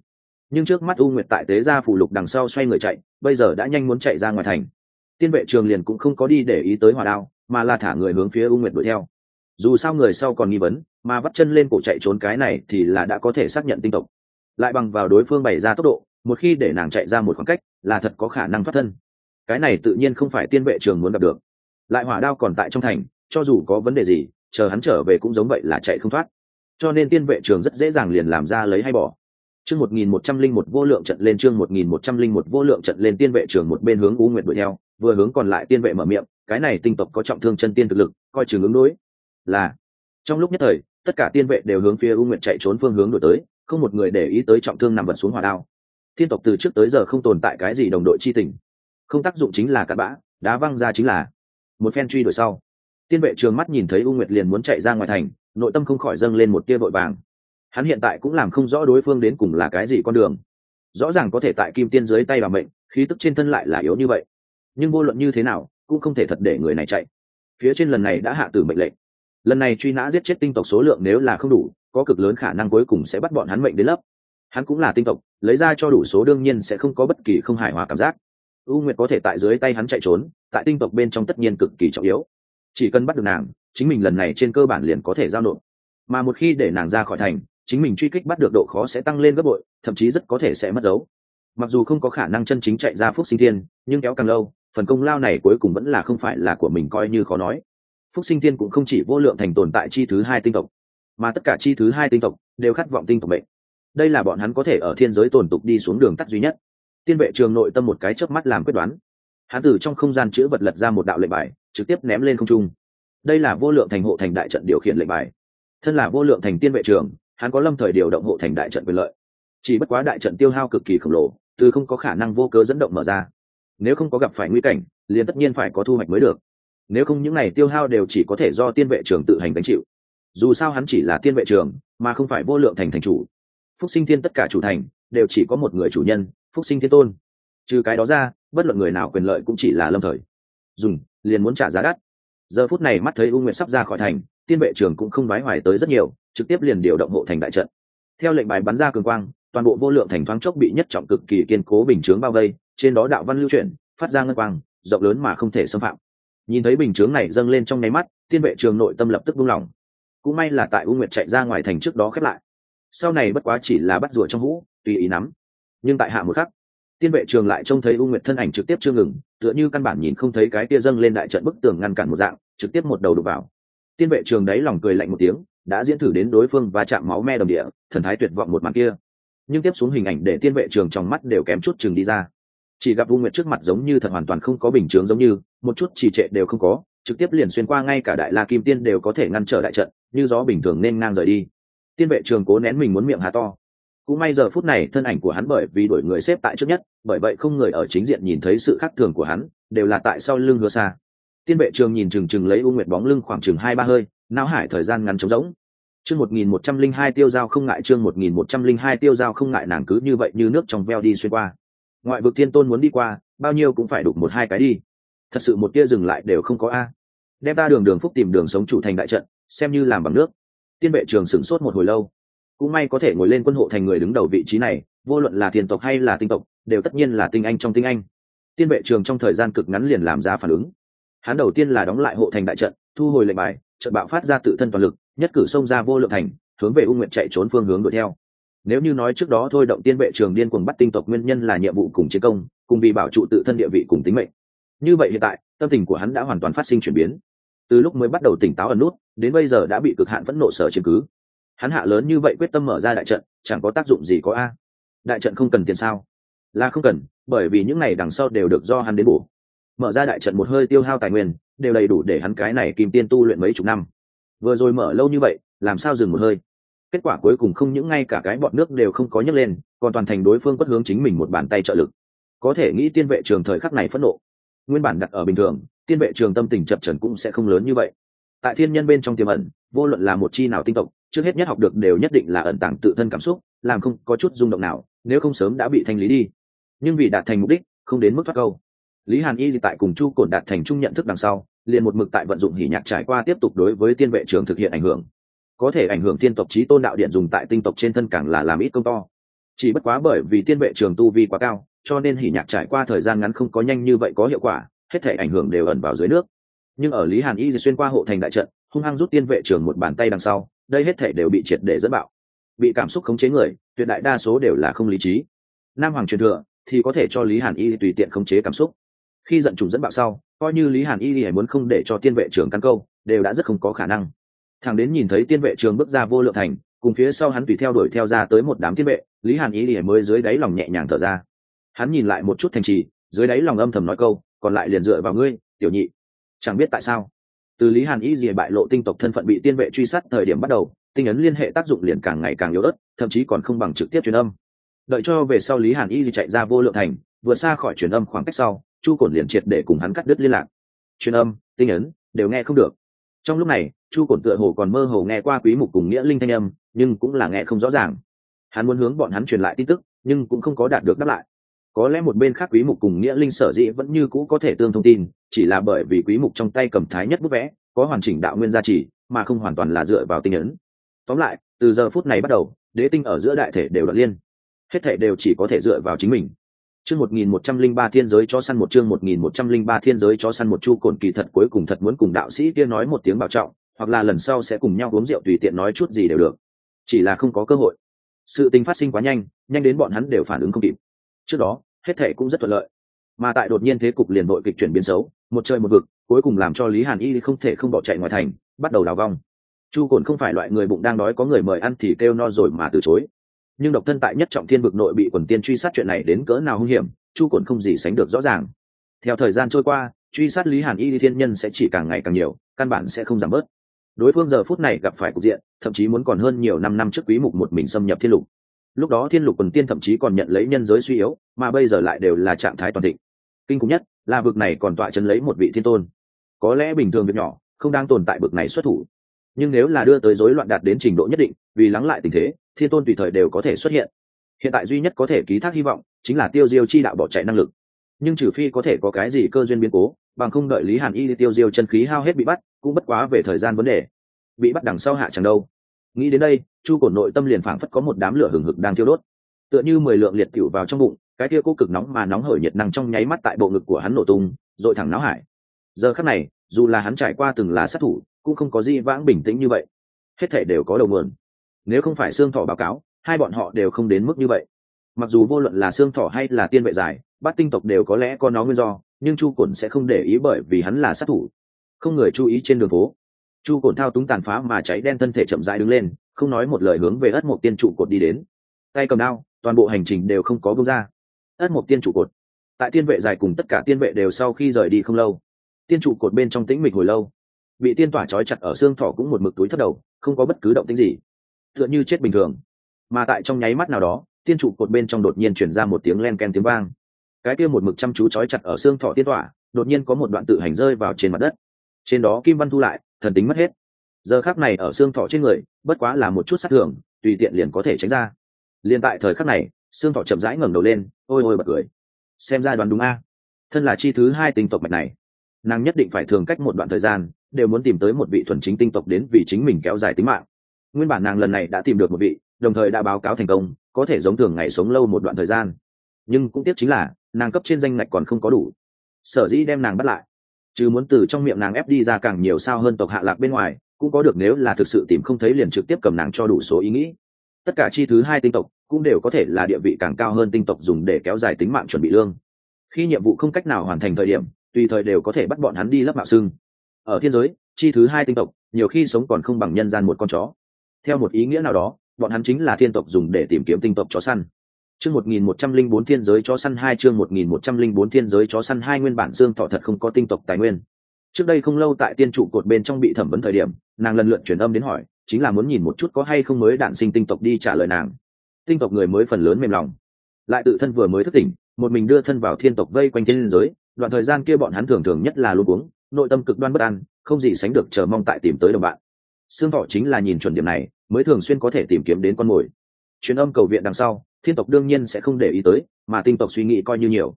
S1: Nhưng trước mắt u nguyệt tại tế gia phủ lục đằng sau xoay người chạy, bây giờ đã nhanh muốn chạy ra ngoài thành. Tiên vệ trường liền cũng không có đi để ý tới hỏa đao, mà là thả người hướng phía u nguyệt đuổi theo dù sao người sau còn nghi vấn, mà vắt chân lên cổ chạy trốn cái này thì là đã có thể xác nhận tinh tộc. Lại bằng vào đối phương bày ra tốc độ, một khi để nàng chạy ra một khoảng cách, là thật có khả năng thoát thân. Cái này tự nhiên không phải tiên vệ trường muốn gặp được. Lại hỏa đao còn tại trong thành, cho dù có vấn đề gì, chờ hắn trở về cũng giống vậy là chạy không thoát. Cho nên tiên vệ trường rất dễ dàng liền làm ra lấy hay bỏ. Chương một nghìn một trăm linh một vô lượng trận lên, chương một nghìn một trăm linh một vô lượng trận lên, tiên vệ trường một bên hướng u nguyện đuổi theo, vừa hướng còn lại tiên vệ mở miệng, cái này tinh tộc có trọng thương chân tiên thực lực, coi chừng ứng đối là, trong lúc nhất thời, tất cả tiên vệ đều hướng phía u nguyệt chạy trốn phương hướng đổi tới, không một người để ý tới trọng thương nằm vật xuống hỏa đao. Thiên tộc từ trước tới giờ không tồn tại cái gì đồng đội chi tình. Không tác dụng chính là cặn bã, đá văng ra chính là một phen truy đuổi sau. Tiên vệ trường mắt nhìn thấy u nguyệt liền muốn chạy ra ngoài thành, nội tâm không khỏi dâng lên một tia vội vàng. Hắn hiện tại cũng làm không rõ đối phương đến cùng là cái gì con đường. Rõ ràng có thể tại kim tiên dưới tay bà mệnh, khí tức trên thân lại là yếu như vậy. Nhưng vô luận như thế nào, cũng không thể thật để người này chạy. Phía trên lần này đã hạ tử mệnh lệnh lần này truy nã giết chết tinh tộc số lượng nếu là không đủ, có cực lớn khả năng cuối cùng sẽ bắt bọn hắn mệnh đến lớp. Hắn cũng là tinh tộc, lấy ra cho đủ số đương nhiên sẽ không có bất kỳ không hài hòa cảm giác. U nguyệt có thể tại dưới tay hắn chạy trốn, tại tinh tộc bên trong tất nhiên cực kỳ trọng yếu. Chỉ cần bắt được nàng, chính mình lần này trên cơ bản liền có thể giao nộp. Mà một khi để nàng ra khỏi thành, chính mình truy kích bắt được độ khó sẽ tăng lên gấp bội, thậm chí rất có thể sẽ mất dấu. Mặc dù không có khả năng chân chính chạy ra phúc sinh thiên, nhưng kéo càng lâu, phần công lao này cuối cùng vẫn là không phải là của mình coi như khó nói phúc sinh thiên cũng không chỉ vô lượng thành tồn tại chi thứ hai tinh tộc, mà tất cả chi thứ hai tinh tộc đều khát vọng tinh tộc mệnh. Đây là bọn hắn có thể ở thiên giới tồn tục đi xuống đường tắt duy nhất. Tiên vệ trường nội tâm một cái chớp mắt làm quyết đoán. Hắn từ trong không gian chữ vật lật ra một đạo lệnh bài, trực tiếp ném lên không trung. Đây là vô lượng thành hộ thành đại trận điều khiển lệnh bài. Thân là vô lượng thành tiên vệ trường, hắn có lâm thời điều động hộ thành đại trận quyền lợi. Chỉ bất quá đại trận tiêu hao cực kỳ khổng lồ, từ không có khả năng vô cớ dẫn động mở ra. Nếu không có gặp phải nguy cảnh, liền tất nhiên phải có thu hoạch mới được nếu không những này tiêu hao đều chỉ có thể do tiên vệ trường tự hành gánh chịu. Dù sao hắn chỉ là tiên vệ trường mà không phải vô lượng thành thành chủ. Phúc sinh thiên tất cả chủ thành, đều chỉ có một người chủ nhân, phúc sinh thiên tôn. Trừ cái đó ra, bất luận người nào quyền lợi cũng chỉ là lâm thời. Dùng, liền muốn trả giá đắt. Giờ phút này mắt thấy u nguyệt sắp ra khỏi thành, tiên vệ trường cũng không nói hoài tới rất nhiều, trực tiếp liền điều động hộ thành đại trận. Theo lệnh bài bắn ra cường quang, toàn bộ vô lượng thành thoáng chốc bị nhất trọng cực kỳ kiên cố bình chướng bao vây, trên đó đạo văn lưu chuyển, phát ra ngân quang, rộng lớn mà không thể xâm phạm nhìn thấy bình chướng này dâng lên trong nháy mắt, tiên vệ trường nội tâm lập tức buông lỏng. Cũng may là tại u nguyệt chạy ra ngoài thành trước đó khép lại. Sau này bất quá chỉ là bắt rùa trong hũ, tùy ý nắm. Nhưng tại hạ một khắc, tiên vệ trường lại trông thấy u nguyệt thân ảnh trực tiếp chưa ngừng, tựa như căn bản nhìn không thấy cái kia dâng lên đại trận bức tường ngăn cản một dạng, trực tiếp một đầu đục vào. Tiên vệ trường đấy lòng cười lạnh một tiếng, đã diễn thử đến đối phương và chạm máu me đồng địa, thần thái tuyệt vọng một màn kia. Nhưng tiếp xuống hình ảnh để tiên vệ trường trong mắt đều kém chút chừng đi ra chỉ gặp u nguyệt trước mặt giống như thật hoàn toàn không có bình chướng giống như, một chút trì trệ đều không có, trực tiếp liền xuyên qua ngay cả đại la kim tiên đều có thể ngăn trở đại trận, như gió bình thường nên ngang rời đi. Tiên vệ trường cố nén mình muốn miệng hà to. Cũng may giờ phút này thân ảnh của hắn bởi vì đổi người xếp tại trước nhất, bởi vậy không người ở chính diện nhìn thấy sự khác thường của hắn, đều là tại sau lưng hứa xa. Tiên vệ trường nhìn chừng chừng lấy u nguyệt bóng lưng khoảng chừng hai ba hơi, não hải thời gian ngắn trống rỗng. Chương một nghìn một trăm linh hai tiêu dao không ngại, chương một nghìn một trăm linh hai tiêu dao không ngại nàng cứ như vậy như nước trong veo đi xuyên qua ngoại vực thiên tôn muốn đi qua, bao nhiêu cũng phải đục một hai cái đi. Thật sự một tia dừng lại đều không có a. Đem ta đường đường phúc tìm đường sống chủ thành đại trận, xem như làm bằng nước. Tiên vệ trường sửng sốt một hồi lâu. Cũng may có thể ngồi lên quân hộ thành người đứng đầu vị trí này, vô luận là thiền tộc hay là tinh tộc, đều tất nhiên là tinh anh trong tinh anh. Tiên vệ trường trong thời gian cực ngắn liền làm ra phản ứng. Hắn đầu tiên là đóng lại hộ thành đại trận, thu hồi lệnh bài, trận bạo phát ra tự thân toàn lực, nhất cử xông ra vô lượng thành, hướng về u nguyện chạy trốn phương hướng đuổi theo nếu như nói trước đó thôi, động tiên vệ trường điên cuồng bắt tinh tộc nguyên nhân là nhiệm vụ cùng chiến công, cùng vì bảo trụ tự thân địa vị cùng tính mệnh. Như vậy hiện tại, tâm tình của hắn đã hoàn toàn phát sinh chuyển biến. Từ lúc mới bắt đầu tỉnh táo ẩn nút, đến bây giờ đã bị cực hạn phẫn nộ sở chứng cứ. Hắn hạ lớn như vậy quyết tâm mở ra đại trận, chẳng có tác dụng gì có a. Đại trận không cần tiền sao? Là không cần, bởi vì những ngày đằng sau đều được do hắn đến bổ. Mở ra đại trận một hơi tiêu hao tài nguyên, đều đầy đủ để hắn cái này kim tiên tu luyện mấy chục năm. Vừa rồi mở lâu như vậy, làm sao dừng một hơi? Kết quả cuối cùng không những ngay cả cái bọn nước đều không có nhấc lên, còn toàn thành đối phương quất hướng chính mình một bàn tay trợ lực. Có thể nghĩ tiên vệ trường thời khắc này phẫn nộ. Nguyên bản đặt ở bình thường, tiên vệ trường tâm tình chập trần cũng sẽ không lớn như vậy. Tại thiên nhân bên trong tiềm ẩn, vô luận là một chi nào tinh tộc, trước hết nhất học được đều nhất định là ẩn tàng tự thân cảm xúc, làm không có chút rung động nào, nếu không sớm đã bị thanh lý đi. Nhưng vì đạt thành mục đích, không đến mức thoát câu. Lý hàn y tại cùng chu cổn đạt thành chung nhận thức đằng sau, liền một mực tại vận dụng hỉ nhạc trải qua tiếp tục đối với tiên vệ trường thực hiện ảnh hưởng có thể ảnh hưởng tiên tộc trí tôn đạo điện dùng tại tinh tộc trên thân càng là làm ít công to. Chỉ bất quá bởi vì tiên vệ trường tu vi quá cao, cho nên hỉ nhạc trải qua thời gian ngắn không có nhanh như vậy có hiệu quả, hết thể ảnh hưởng đều ẩn vào dưới nước. Nhưng ở lý hàn y xuyên qua hộ thành đại trận, hung hăng rút tiên vệ trường một bàn tay đằng sau, đây hết thể đều bị triệt để dẫn bạo. Bị cảm xúc khống chế người, tuyệt đại đa số đều là không lý trí. Nam hoàng truyền thừa thì có thể cho lý hàn y tùy tiện khống chế cảm xúc. Khi giận trùng dẫn bạo sau, coi như lý hàn y hãy muốn không để cho tiên vệ trường căn câu, đều đã rất không có khả năng thằng đến nhìn thấy tiên vệ trường bước ra vô lượng thành, cùng phía sau hắn tùy theo đuổi theo ra tới một đám tiên vệ, lý hàn Ý hãy mới dưới đáy lòng nhẹ nhàng thở ra. Hắn nhìn lại một chút thành trì, dưới đáy lòng âm thầm nói câu, còn lại liền dựa vào ngươi, tiểu nhị. Chẳng biết tại sao, từ lý hàn Ý dìa bại lộ tinh tộc thân phận bị tiên vệ truy sát thời điểm bắt đầu, tinh ấn liên hệ tác dụng liền càng ngày càng yếu ớt, thậm chí còn không bằng trực tiếp truyền âm. Đợi cho về sau lý hàn y chạy ra vô lượng thành, vượt xa khỏi truyền âm khoảng cách sau, chu cổn liền triệt để cùng hắn cắt đứt liên lạc. Truyền âm, tinh ấn, đều nghe không được trong lúc này, chu cổn tựa hồ còn mơ hồ nghe qua quý mục cùng nghĩa linh thanh âm, nhưng cũng là nghe không rõ ràng. Hắn muốn hướng bọn hắn truyền lại tin tức, nhưng cũng không có đạt được đáp lại. Có lẽ một bên khác quý mục cùng nghĩa linh sở dĩ vẫn như cũ có thể tương thông tin, chỉ là bởi vì quý mục trong tay cầm thái nhất bút vẽ, có hoàn chỉnh đạo nguyên gia trì, mà không hoàn toàn là dựa vào tinh ấn. Tóm lại, từ giờ phút này bắt đầu, đế tinh ở giữa đại thể đều đoạn liên. Hết thể đều chỉ có thể dựa vào chính mình chương một nghìn một trăm linh ba thiên giới cho săn một, chương một nghìn một trăm linh ba thiên giới cho săn một, chu cồn kỳ thật cuối cùng thật muốn cùng đạo sĩ kia nói một tiếng bảo trọng, hoặc là lần sau sẽ cùng nhau uống rượu tùy tiện nói chút gì đều được. Chỉ là không có cơ hội. Sự tình phát sinh quá nhanh nhanh đến bọn hắn đều phản ứng không kịp. Trước đó, hết thể cũng rất thuận lợi. Mà tại đột nhiên thế cục liền đội kịch chuyển biến xấu, một trời một vực, cuối cùng làm cho lý hàn y không thể không bỏ chạy ngoài thành, bắt đầu đào vong. Chu cồn không phải loại người bụng đang đói có người mời ăn thì kêu no rồi mà từ chối nhưng độc thân tại nhất trọng thiên vực nội bị quần tiên truy sát chuyện này đến cỡ nào hung hiểm, chu cồn không gì sánh được rõ ràng. Theo thời gian trôi qua, truy sát lý hàn y thiên nhân sẽ chỉ càng ngày càng nhiều, căn bản sẽ không giảm bớt. Đối phương giờ phút này gặp phải cục diện, thậm chí muốn còn hơn nhiều năm năm trước quý mục một mình xâm nhập thiên lục. Lúc đó thiên lục quần tiên thậm chí còn nhận lấy nhân giới suy yếu, mà bây giờ lại đều là trạng thái toàn thịnh. Kinh khủng nhất, là vực này còn tọa chân lấy một vị thiên tôn. Có lẽ bình thường việc nhỏ, không đang tồn tại vực này xuất thủ. Nhưng nếu là đưa tới rối loạn đạt đến trình độ nhất định, vì lắng lại tình thế thiên tôn tùy thời đều có thể xuất hiện. Hiện tại duy nhất có thể ký thác hy vọng chính là tiêu diêu chi đạo bỏ chạy năng lực. Nhưng trừ phi có thể có cái gì cơ duyên biến cố, bằng không đợi lý hàn y tiêu diêu chân khí hao hết bị bắt, cũng bất quá về thời gian vấn đề. Bị bắt đằng sau hạ chẳng đâu. Nghĩ đến đây, chu cổ nội tâm liền phảng phất có một đám lửa hừng hực đang thiêu đốt. Tựa như mười lượng liệt cựu vào trong bụng, cái kia cố cực nóng mà nóng hởi nhiệt năng trong nháy mắt tại bộ ngực của hắn nổ tung dội thẳng náo hải. Giờ khắc này, dù là hắn trải qua từng lá sát thủ, cũng không có gì vãng bình tĩnh như vậy. Hết thể đều có đầu mượn nếu không phải xương thọ báo cáo, hai bọn họ đều không đến mức như vậy. Mặc dù vô luận là xương thọ hay là tiên vệ giải, bát tinh tộc đều có lẽ có nó nguyên do, nhưng chu cổn sẽ không để ý bởi vì hắn là sát thủ. Không người chú ý trên đường phố. Chu cổn thao túng tàn phá mà cháy đen thân thể chậm rãi đứng lên, không nói một lời hướng về ất một tiên trụ cột đi đến. Tay cầm đao, toàn bộ hành trình đều không có bông ra. Ất một tiên trụ cột. Tại tiên vệ dài cùng tất cả tiên vệ đều sau khi rời đi không lâu, tiên trụ cột bên trong tĩnh mịch hồi lâu. Bị tiên tỏa trói chặt ở xương thỏ cũng một mực túi thất đầu, không có bất cứ động tính gì tựa như chết bình thường. Mà tại trong nháy mắt nào đó, tiên trụ cột bên trong đột nhiên chuyển ra một tiếng len ken tiếng vang. Cái kia một mực chăm chú trói chặt ở xương thọ tiên tỏa, đột nhiên có một đoạn tự hành rơi vào trên mặt đất. Trên đó kim văn thu lại, thần tính mất hết. Giờ khác này ở xương thọ trên người, bất quá là một chút sát thường tùy tiện liền có thể tránh ra. Liền tại thời khắc này, xương thọ chậm rãi ngẩng đầu lên, ôi ôi bật cười. Xem ra đoán đúng a. Thân là chi thứ hai tinh tộc mạch này, nàng nhất định phải thường cách một đoạn thời gian, đều muốn tìm tới một vị thuần chính tinh tộc đến vì chính mình kéo dài tính mạng nguyên bản nàng lần này đã tìm được một vị, đồng thời đã báo cáo thành công, có thể giống thường ngày sống lâu một đoạn thời gian. Nhưng cũng tiếc chính là, nàng cấp trên danh ngạch còn không có đủ. Sở dĩ đem nàng bắt lại. Chứ muốn từ trong miệng nàng ép đi ra càng nhiều sao hơn tộc hạ lạc bên ngoài, cũng có được nếu là thực sự tìm không thấy liền trực tiếp cầm nàng cho đủ số ý nghĩ. Tất cả chi thứ hai tinh tộc, cũng đều có thể là địa vị càng cao hơn tinh tộc dùng để kéo dài tính mạng chuẩn bị lương. Khi nhiệm vụ không cách nào hoàn thành thời điểm, tùy thời đều có thể bắt bọn hắn đi lấp mạo xưng ở thiên giới, chi thứ hai tinh tộc, nhiều khi sống còn không bằng nhân gian một con chó theo một ý nghĩa nào đó, bọn hắn chính là thiên tộc dùng để tìm kiếm tinh tộc chó săn. Chương một nghìn một trăm linh bốn thiên giới chó săn hai, chương một nghìn một trăm linh bốn thiên giới chó săn hai nguyên bản dương thọ thật không có tinh tộc tài nguyên. Trước đây không lâu tại tiên trụ cột bên trong bị thẩm vấn thời điểm, nàng lần lượt truyền âm đến hỏi, chính là muốn nhìn một chút có hay không mới đạn sinh tinh tộc đi trả lời nàng. Tinh tộc người mới phần lớn mềm lòng. Lại tự thân vừa mới thức tỉnh, một mình đưa thân vào thiên tộc vây quanh thiên giới, đoạn thời gian kia bọn hắn thường thường nhất là luôn uống, nội tâm cực đoan bất an, không gì sánh được chờ mong tại tìm tới đồng bạn xương thọ chính là nhìn chuẩn điểm này, mới thường xuyên có thể tìm kiếm đến con mồi. Truyền âm cầu viện đằng sau, thiên tộc đương nhiên sẽ không để ý tới, mà tinh tộc suy nghĩ coi như nhiều.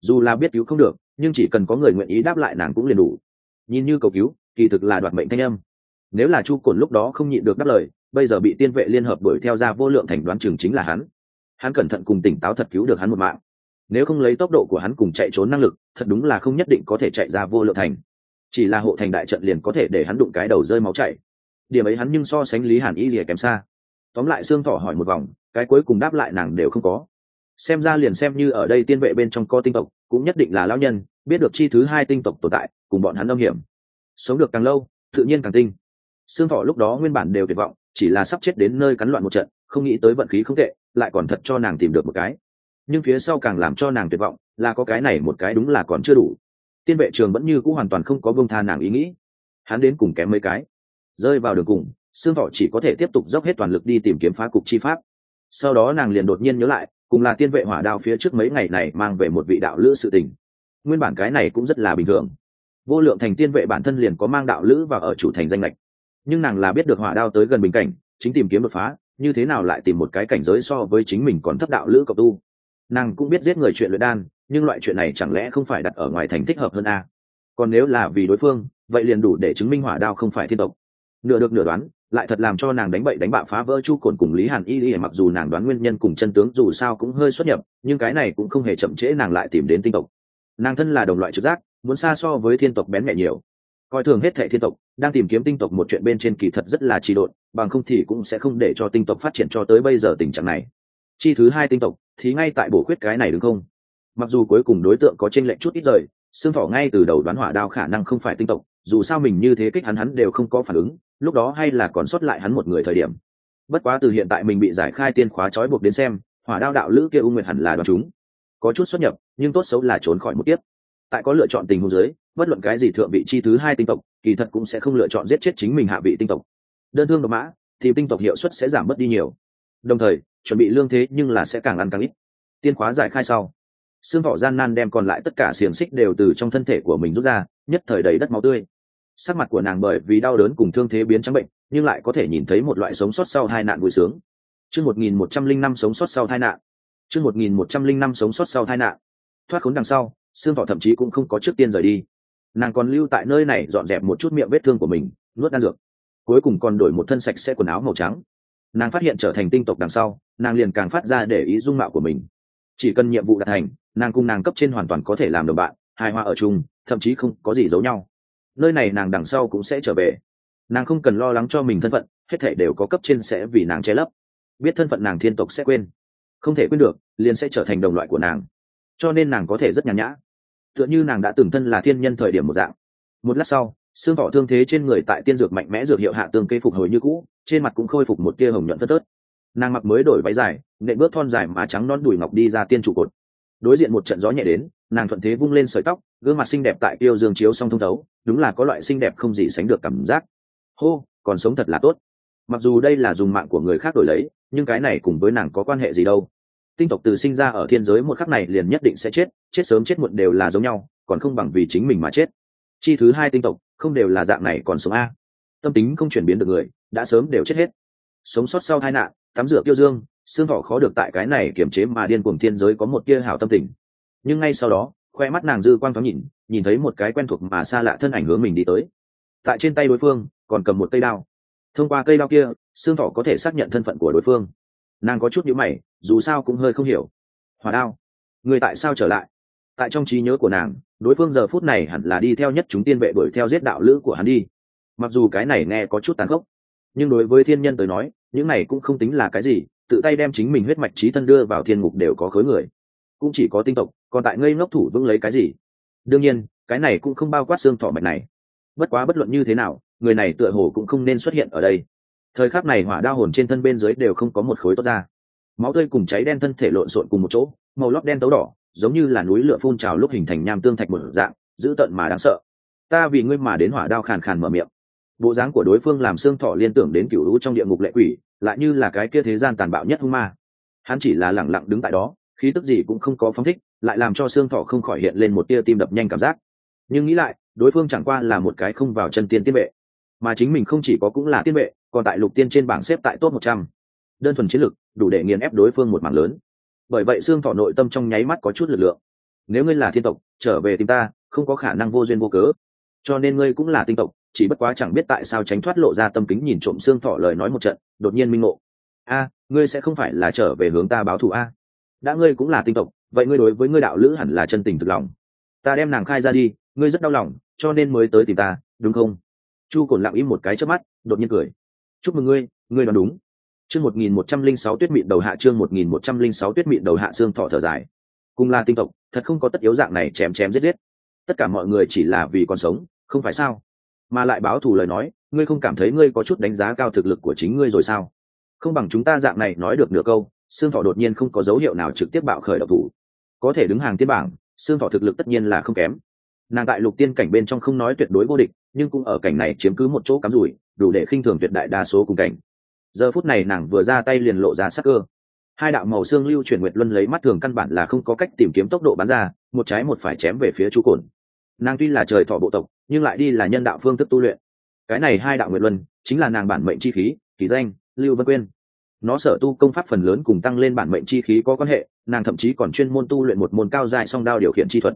S1: Dù là biết cứu không được, nhưng chỉ cần có người nguyện ý đáp lại nàng cũng liền đủ. Nhìn như cầu cứu, kỳ thực là đoạt mệnh thanh âm. Nếu là chu cồn lúc đó không nhịn được đáp lời, bây giờ bị tiên vệ liên hợp đuổi theo ra vô lượng thành đoán trường chính là hắn. Hắn cẩn thận cùng tỉnh táo thật cứu được hắn một mạng. Nếu không lấy tốc độ của hắn cùng chạy trốn năng lực, thật đúng là không nhất định có thể chạy ra vô lượng thành. Chỉ là hộ thành đại trận liền có thể để hắn đụng cái đầu rơi máu chảy điểm ấy hắn nhưng so sánh lý hàn y lìa kém xa. Tóm lại xương thỏ hỏi một vòng, cái cuối cùng đáp lại nàng đều không có. Xem ra liền xem như ở đây tiên vệ bên trong co tinh tộc, cũng nhất định là lão nhân, biết được chi thứ hai tinh tộc tồn tại, cùng bọn hắn âm hiểm. Sống được càng lâu, tự nhiên càng tinh. Xương thọ lúc đó nguyên bản đều tuyệt vọng, chỉ là sắp chết đến nơi cắn loạn một trận, không nghĩ tới vận khí không tệ, lại còn thật cho nàng tìm được một cái. Nhưng phía sau càng làm cho nàng tuyệt vọng, là có cái này một cái đúng là còn chưa đủ. Tiên vệ trường vẫn như c ũ hoàn toàn không có bông tha nàng ý nghĩ. Hắn đến cùng kém mấy cái rơi vào đường cùng xương thọ chỉ có thể tiếp tục dốc hết toàn lực đi tìm kiếm phá cục chi pháp. Sau đó nàng liền đột nhiên nhớ lại, cùng là tiên vệ hỏa đao phía trước mấy ngày này mang về một vị đạo lữ sự tình. Nguyên bản cái này cũng rất là bình thường. Vô lượng thành tiên vệ bản thân liền có mang đạo lữ và ở chủ thành danh lệch nhưng nàng là biết được hỏa đao tới gần bình cảnh, chính tìm kiếm đột phá, như thế nào lại tìm một cái cảnh giới so với chính mình còn thấp đạo lữ cộng tu. Nàng cũng biết giết người chuyện luyện đan, nhưng loại chuyện này chẳng lẽ không phải đặt ở ngoài thành thích hợp hơn a? Còn nếu là vì đối phương, vậy liền đủ để chứng minh hỏa đao không phải thiên tộc nửa được nửa đoán, lại thật làm cho nàng đánh bậy đánh bạ phá vỡ chu cồn cùng lý hàn y y mặc dù nàng đoán nguyên nhân cùng chân tướng dù sao cũng hơi xuất nhập, nhưng cái này cũng không hề chậm trễ nàng lại tìm đến tinh tộc. Nàng thân là đồng loại trực giác, muốn xa so với thiên tộc bén mẹ nhiều. Coi thường hết thệ thiên tộc, đang tìm kiếm tinh tộc một chuyện bên trên kỳ thật rất là trì độn, bằng không thì cũng sẽ không để cho tinh tộc phát triển cho tới bây giờ tình trạng này. Chi thứ hai tinh tộc, thì ngay tại bổ khuyết cái này đúng không? Mặc dù cuối cùng đối tượng có tranh lệch chút ít rời xương thỏ ngay từ đầu đoán hỏa đao khả năng không phải tinh tộc, dù sao mình như thế kích hắn hắn đều không có phản ứng lúc đó hay là còn sót lại hắn một người thời điểm. Bất quá từ hiện tại mình bị giải khai tiên khóa trói buộc đến xem, hỏa đao đạo lữ kia u nguyệt hẳn là đoán chúng. Có chút xuất nhập, nhưng tốt xấu là trốn khỏi một tiếp tại có lựa chọn tình huống giới bất luận cái gì thượng vị chi thứ hai tinh tộc, kỳ thật cũng sẽ không lựa chọn giết chết chính mình hạ vị tinh tộc. Đơn thương độc mã, thì tinh tộc hiệu suất sẽ giảm mất đi nhiều. Đồng thời, chuẩn bị lương thế nhưng là sẽ càng ăn càng ít. Tiên khóa giải khai sau, xương thọ gian nan đem còn lại tất cả xiềng xích đều từ trong thân thể của mình rút ra, nhất thời đầy đất máu tươi sắc mặt của nàng bởi vì đau đớn cùng thương thế biến trắng bệnh, nhưng lại có thể nhìn thấy một loại sống sót sau hai nạn vui sướng. Chương một nghìn một trăm linh năm sống sót sau hai nạn. Chương một nghìn một trăm linh năm sống sót sau hai nạn. Thoát khốn đằng sau xương thọ thậm chí cũng không có trước tiên rời đi. Nàng còn lưu tại nơi này dọn dẹp một chút miệng vết thương của mình, nuốt đan dược. Cuối cùng còn đổi một thân sạch sẽ quần áo màu trắng. Nàng phát hiện trở thành tinh tộc đằng sau, nàng liền càng phát ra để ý dung mạo của mình. Chỉ cần nhiệm vụ đạt thành, nàng cùng nàng cấp trên hoàn toàn có thể làm đồng bạn, hài hòa ở chung, thậm chí không có gì giấu nhau nơi này nàng đằng sau cũng sẽ trở về. Nàng không cần lo lắng cho mình thân phận, hết thể đều có cấp trên sẽ vì nàng che lấp. Biết thân phận nàng thiên tộc sẽ quên. Không thể quên được, liền sẽ trở thành đồng loại của nàng. Cho nên nàng có thể rất nhàn nhã. Tựa như nàng đã từng thân là thiên nhân thời điểm một dạng. Một lát sau, xương vỏ thương thế trên người tại tiên dược mạnh mẽ dược hiệu hạ tương cây phục hồi như cũ, trên mặt cũng khôi phục một tia hồng nhuận phất tớt nàng mặc mới đổi váy dài nệ bước thon dài mà trắng non đùi ngọc đi ra tiên trụ cột. Đối diện một trận gió nhẹ đến, nàng thuận thế vung lên sợi tóc gương mặt xinh đẹp tại yêu dương chiếu song thông thấu, đúng là có loại xinh đẹp không gì sánh được cảm giác. Hô, còn sống thật là tốt. Mặc dù đây là dùng mạng của người khác đổi lấy, nhưng cái này cùng với nàng có quan hệ gì đâu. Tinh tộc từ sinh ra ở thiên giới một khắc này liền nhất định sẽ chết chết sớm chết muộn đều là giống nhau, còn không bằng vì chính mình mà chết. Chi thứ hai tinh tộc, không đều là dạng này còn sống a. Tâm tính không chuyển biến được người, đã sớm đều chết hết. Sống sót sau tai nạn, tắm rửa tiêu dương, xương thọ khó được tại cái này kiềm chế mà điên cuồng thiên giới có một tia hảo tâm tình. Nhưng ngay sau đó khoe mắt nàng dư quang thoáng nhìn nhìn thấy một cái quen thuộc mà xa lạ thân ảnh hướng mình đi tới. Tại trên tay đối phương, còn cầm một cây đao. Thông qua cây đao kia, xương thỏ có thể xác nhận thân phận của đối phương. Nàng có chút nhữ mày, dù sao cũng hơi không hiểu. Hòa đao, người tại sao trở lại? Tại trong trí nhớ của nàng, đối phương giờ phút này hẳn là đi theo nhất chúng tiên vệ đuổi theo giết đạo lữ của hắn đi. Mặc dù cái này nghe có chút tàn khốc, nhưng đối với thiên nhân tới nói, những này cũng không tính là cái gì, tự tay đem chính mình huyết mạch trí thân đưa vào thiên ngục đều có khối người cũng chỉ có tinh tộc, còn tại ngây ngốc thủ vững lấy cái gì? Đương nhiên, cái này cũng không bao quát xương thọ mạch này. Bất quá bất luận như thế nào, người này tựa hồ cũng không nên xuất hiện ở đây. Thời khắc này hỏa đao hồn trên thân bên dưới đều không có một khối tốt ra. Máu tươi cùng cháy đen thân thể lộn xộn cùng một chỗ, màu lót đen tấu đỏ, giống như là núi lửa phun trào lúc hình thành nham tương thạch một dạng, dữ tợn mà đáng sợ. Ta vì ngươi mà đến hỏa đao khàn khàn mở miệng. Bộ dáng của đối phương làm xương thọ liên tưởng đến cựu lũ trong địa ngục lệ quỷ, lại như là cái kia thế gian tàn bạo nhất hung ma. Hắn chỉ là lẳng lặng đứng tại đó khí tức gì cũng không có phóng thích, lại làm cho xương thọ không khỏi hiện lên một tia tim đập nhanh cảm giác. Nhưng nghĩ lại, đối phương chẳng qua là một cái không vào chân tiên tiên vệ. Mà chính mình không chỉ có cũng là tiên vệ, còn tại lục tiên trên bảng xếp tại top một trăm. Đơn thuần chiến lực, đủ để nghiền ép đối phương một mảng lớn. Bởi vậy xương thọ nội tâm trong nháy mắt có chút lực lượng. Nếu ngươi là thiên tộc, trở về tìm ta, không có khả năng vô duyên vô cớ. Cho nên ngươi cũng là tinh tộc, chỉ bất quá chẳng biết tại sao tránh thoát lộ ra tâm kính nhìn trộm xương thọ lời nói một trận, đột nhiên minh ngộ. A, ngươi sẽ không phải là trở về hướng ta báo thù a đã ngươi cũng là tinh tộc, vậy ngươi đối với ngươi đạo lữ hẳn là chân tình thực lòng. Ta đem nàng khai ra đi, ngươi rất đau lòng, cho nên mới tới tìm ta, đúng không? Chu cồn lặng im một cái trước mắt, đột nhiên cười. Chúc mừng ngươi ngươi đoán đúng. Chương một nghìn một trăm linh sáu tuyết mịn đầu hạ, chương một nghìn một trăm linh sáu tuyết mịn đầu hạ, xương thọ thở dài. Cùng là tinh tộc, thật không có tất yếu dạng này chém chém giết giết. Tất cả mọi người chỉ là vì còn sống, không phải sao? Mà lại báo thù lời nói, ngươi không cảm thấy ngươi có chút đánh giá cao thực lực của chính ngươi rồi sao? Không bằng chúng ta dạng này nói được nửa câu xương thọ đột nhiên không có dấu hiệu nào trực tiếp bạo khởi độc thủ. Có thể đứng hàng tiên bảng, xương thọ thực lực tất nhiên là không kém. Nàng tại lục tiên cảnh bên trong không nói tuyệt đối vô địch, nhưng cũng ở cảnh này chiếm cứ một chỗ cắm rủi, đủ để khinh thường tuyệt đại đa số cùng cảnh. Giờ phút này nàng vừa ra tay liền lộ ra sắc cơ. Hai đạo màu xương lưu chuyển nguyệt luân lấy mắt thường căn bản là không có cách tìm kiếm tốc độ bắn ra, một trái một phải chém về phía chú cồn nàng tuy là trời thọ bộ tộc, nhưng lại đi là nhân đạo phương thức tu luyện. Cái này hai đạo nguyệt luân, chính là nàng bản mệnh chi khí, kỳ danh, lưu vân quyên nó sở tu công pháp phần lớn cùng tăng lên bản mệnh chi khí có quan hệ, nàng thậm chí còn chuyên môn tu luyện một môn cao dài song đao điều khiển chi thuật.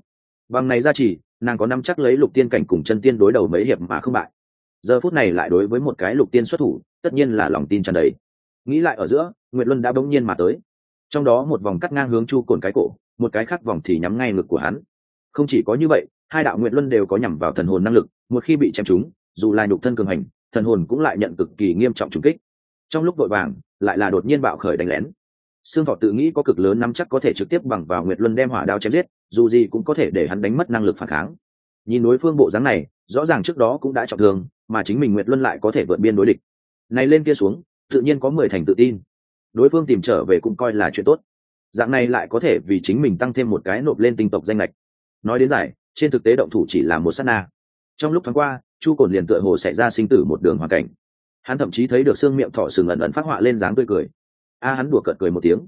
S1: Bằng này ra chỉ nàng có năm chắc lấy lục tiên cảnh cùng chân tiên đối đầu mấy hiệp mà không bại. Giờ phút này lại đối với một cái lục tiên xuất thủ, tất nhiên là lòng tin tràn đầy. Nghĩ lại ở giữa, nguyệt luân đã bỗng nhiên mà tới. Trong đó một vòng cắt ngang hướng chu cồn cái cổ, một cái khác vòng thì nhắm ngay ngực của hắn. Không chỉ có như vậy, hai đạo nguyệt luân đều có nhằm vào thần hồn năng lực, một khi bị chém trúng, dù là nhục thân cường hành, thần hồn cũng lại nhận cực kỳ nghiêm trọng trùng kích. Trong lúc vội vàng lại là đột nhiên bạo khởi đánh lén. Xương thọ tự nghĩ có cực lớn nắm chắc có thể trực tiếp bằng vào nguyệt luân đem hỏa đao chém giết, dù gì cũng có thể để hắn đánh mất năng lực phản kháng. Nhìn đối phương bộ dáng này, rõ ràng trước đó cũng đã trọng thương, mà chính mình nguyệt luân lại có thể vượt biên đối địch. Này lên kia xuống, tự nhiên có mười thành tự tin. Đối phương tìm trở về cũng coi là chuyện tốt. Dạng này lại có thể vì chính mình tăng thêm một cái nộp lên tinh tộc danh lệch nói đến giải, trên thực tế động thủ chỉ là một sát na. Trong lúc thoáng qua, chu cồn liền tựa hồ xảy ra sinh tử một đường hoàn cảnh hắn thậm chí thấy được xương miệng thọ sừng ẩn ẩn phát họa lên dáng tươi cười. A hắn đùa cợt cười một tiếng.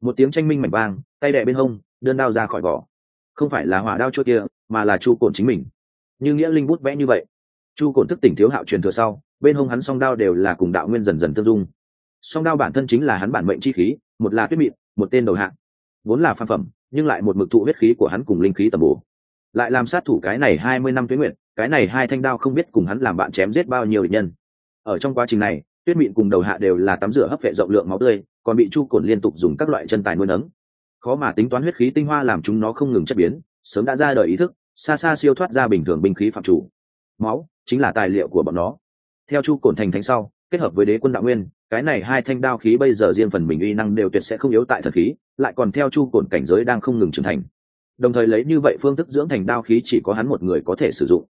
S1: Một tiếng tranh minh mảnh vang, tay đè bên hông, đơn đao ra khỏi vỏ. Không phải là hỏa đao chua kia, mà là chu cồn chính mình. Như nghĩa linh bút vẽ như vậy. Chu cồn thức tỉnh thiếu hạo truyền thừa sau, bên hông hắn song đao đều là cùng đạo nguyên dần dần tương dung. Song đao bản thân chính là hắn bản mệnh chi khí, một là tuyết mịn, một tên đầu hạng. Vốn là phan phẩm, nhưng lại một mực thụ huyết khí của hắn cùng linh khí tầm bổ. Lại làm sát thủ cái này hai mươi năm tuyến nguyện cái này hai thanh đao không biết cùng hắn làm bạn chém giết bao nhiêu địch nhân ở trong quá trình này, tuyết mịn cùng đầu hạ đều là tắm rửa hấp vệ rộng lượng máu tươi, còn bị chu cồn liên tục dùng các loại chân tài nuôi nấng. Khó mà tính toán huyết khí tinh hoa làm chúng nó không ngừng chất biến, sớm đã ra đời ý thức, xa xa siêu thoát ra bình thường binh khí phạm chủ. Máu chính là tài liệu của bọn nó. Theo chu cồn thành thánh sau, kết hợp với đế quân đạo nguyên, cái này hai thanh đao khí bây giờ riêng phần mình uy năng đều tuyệt sẽ không yếu tại thật khí, lại còn theo chu cồn cảnh giới đang không ngừng trưởng thành. Đồng thời lấy như vậy phương thức dưỡng thành đao khí chỉ có hắn một người có thể sử dụng.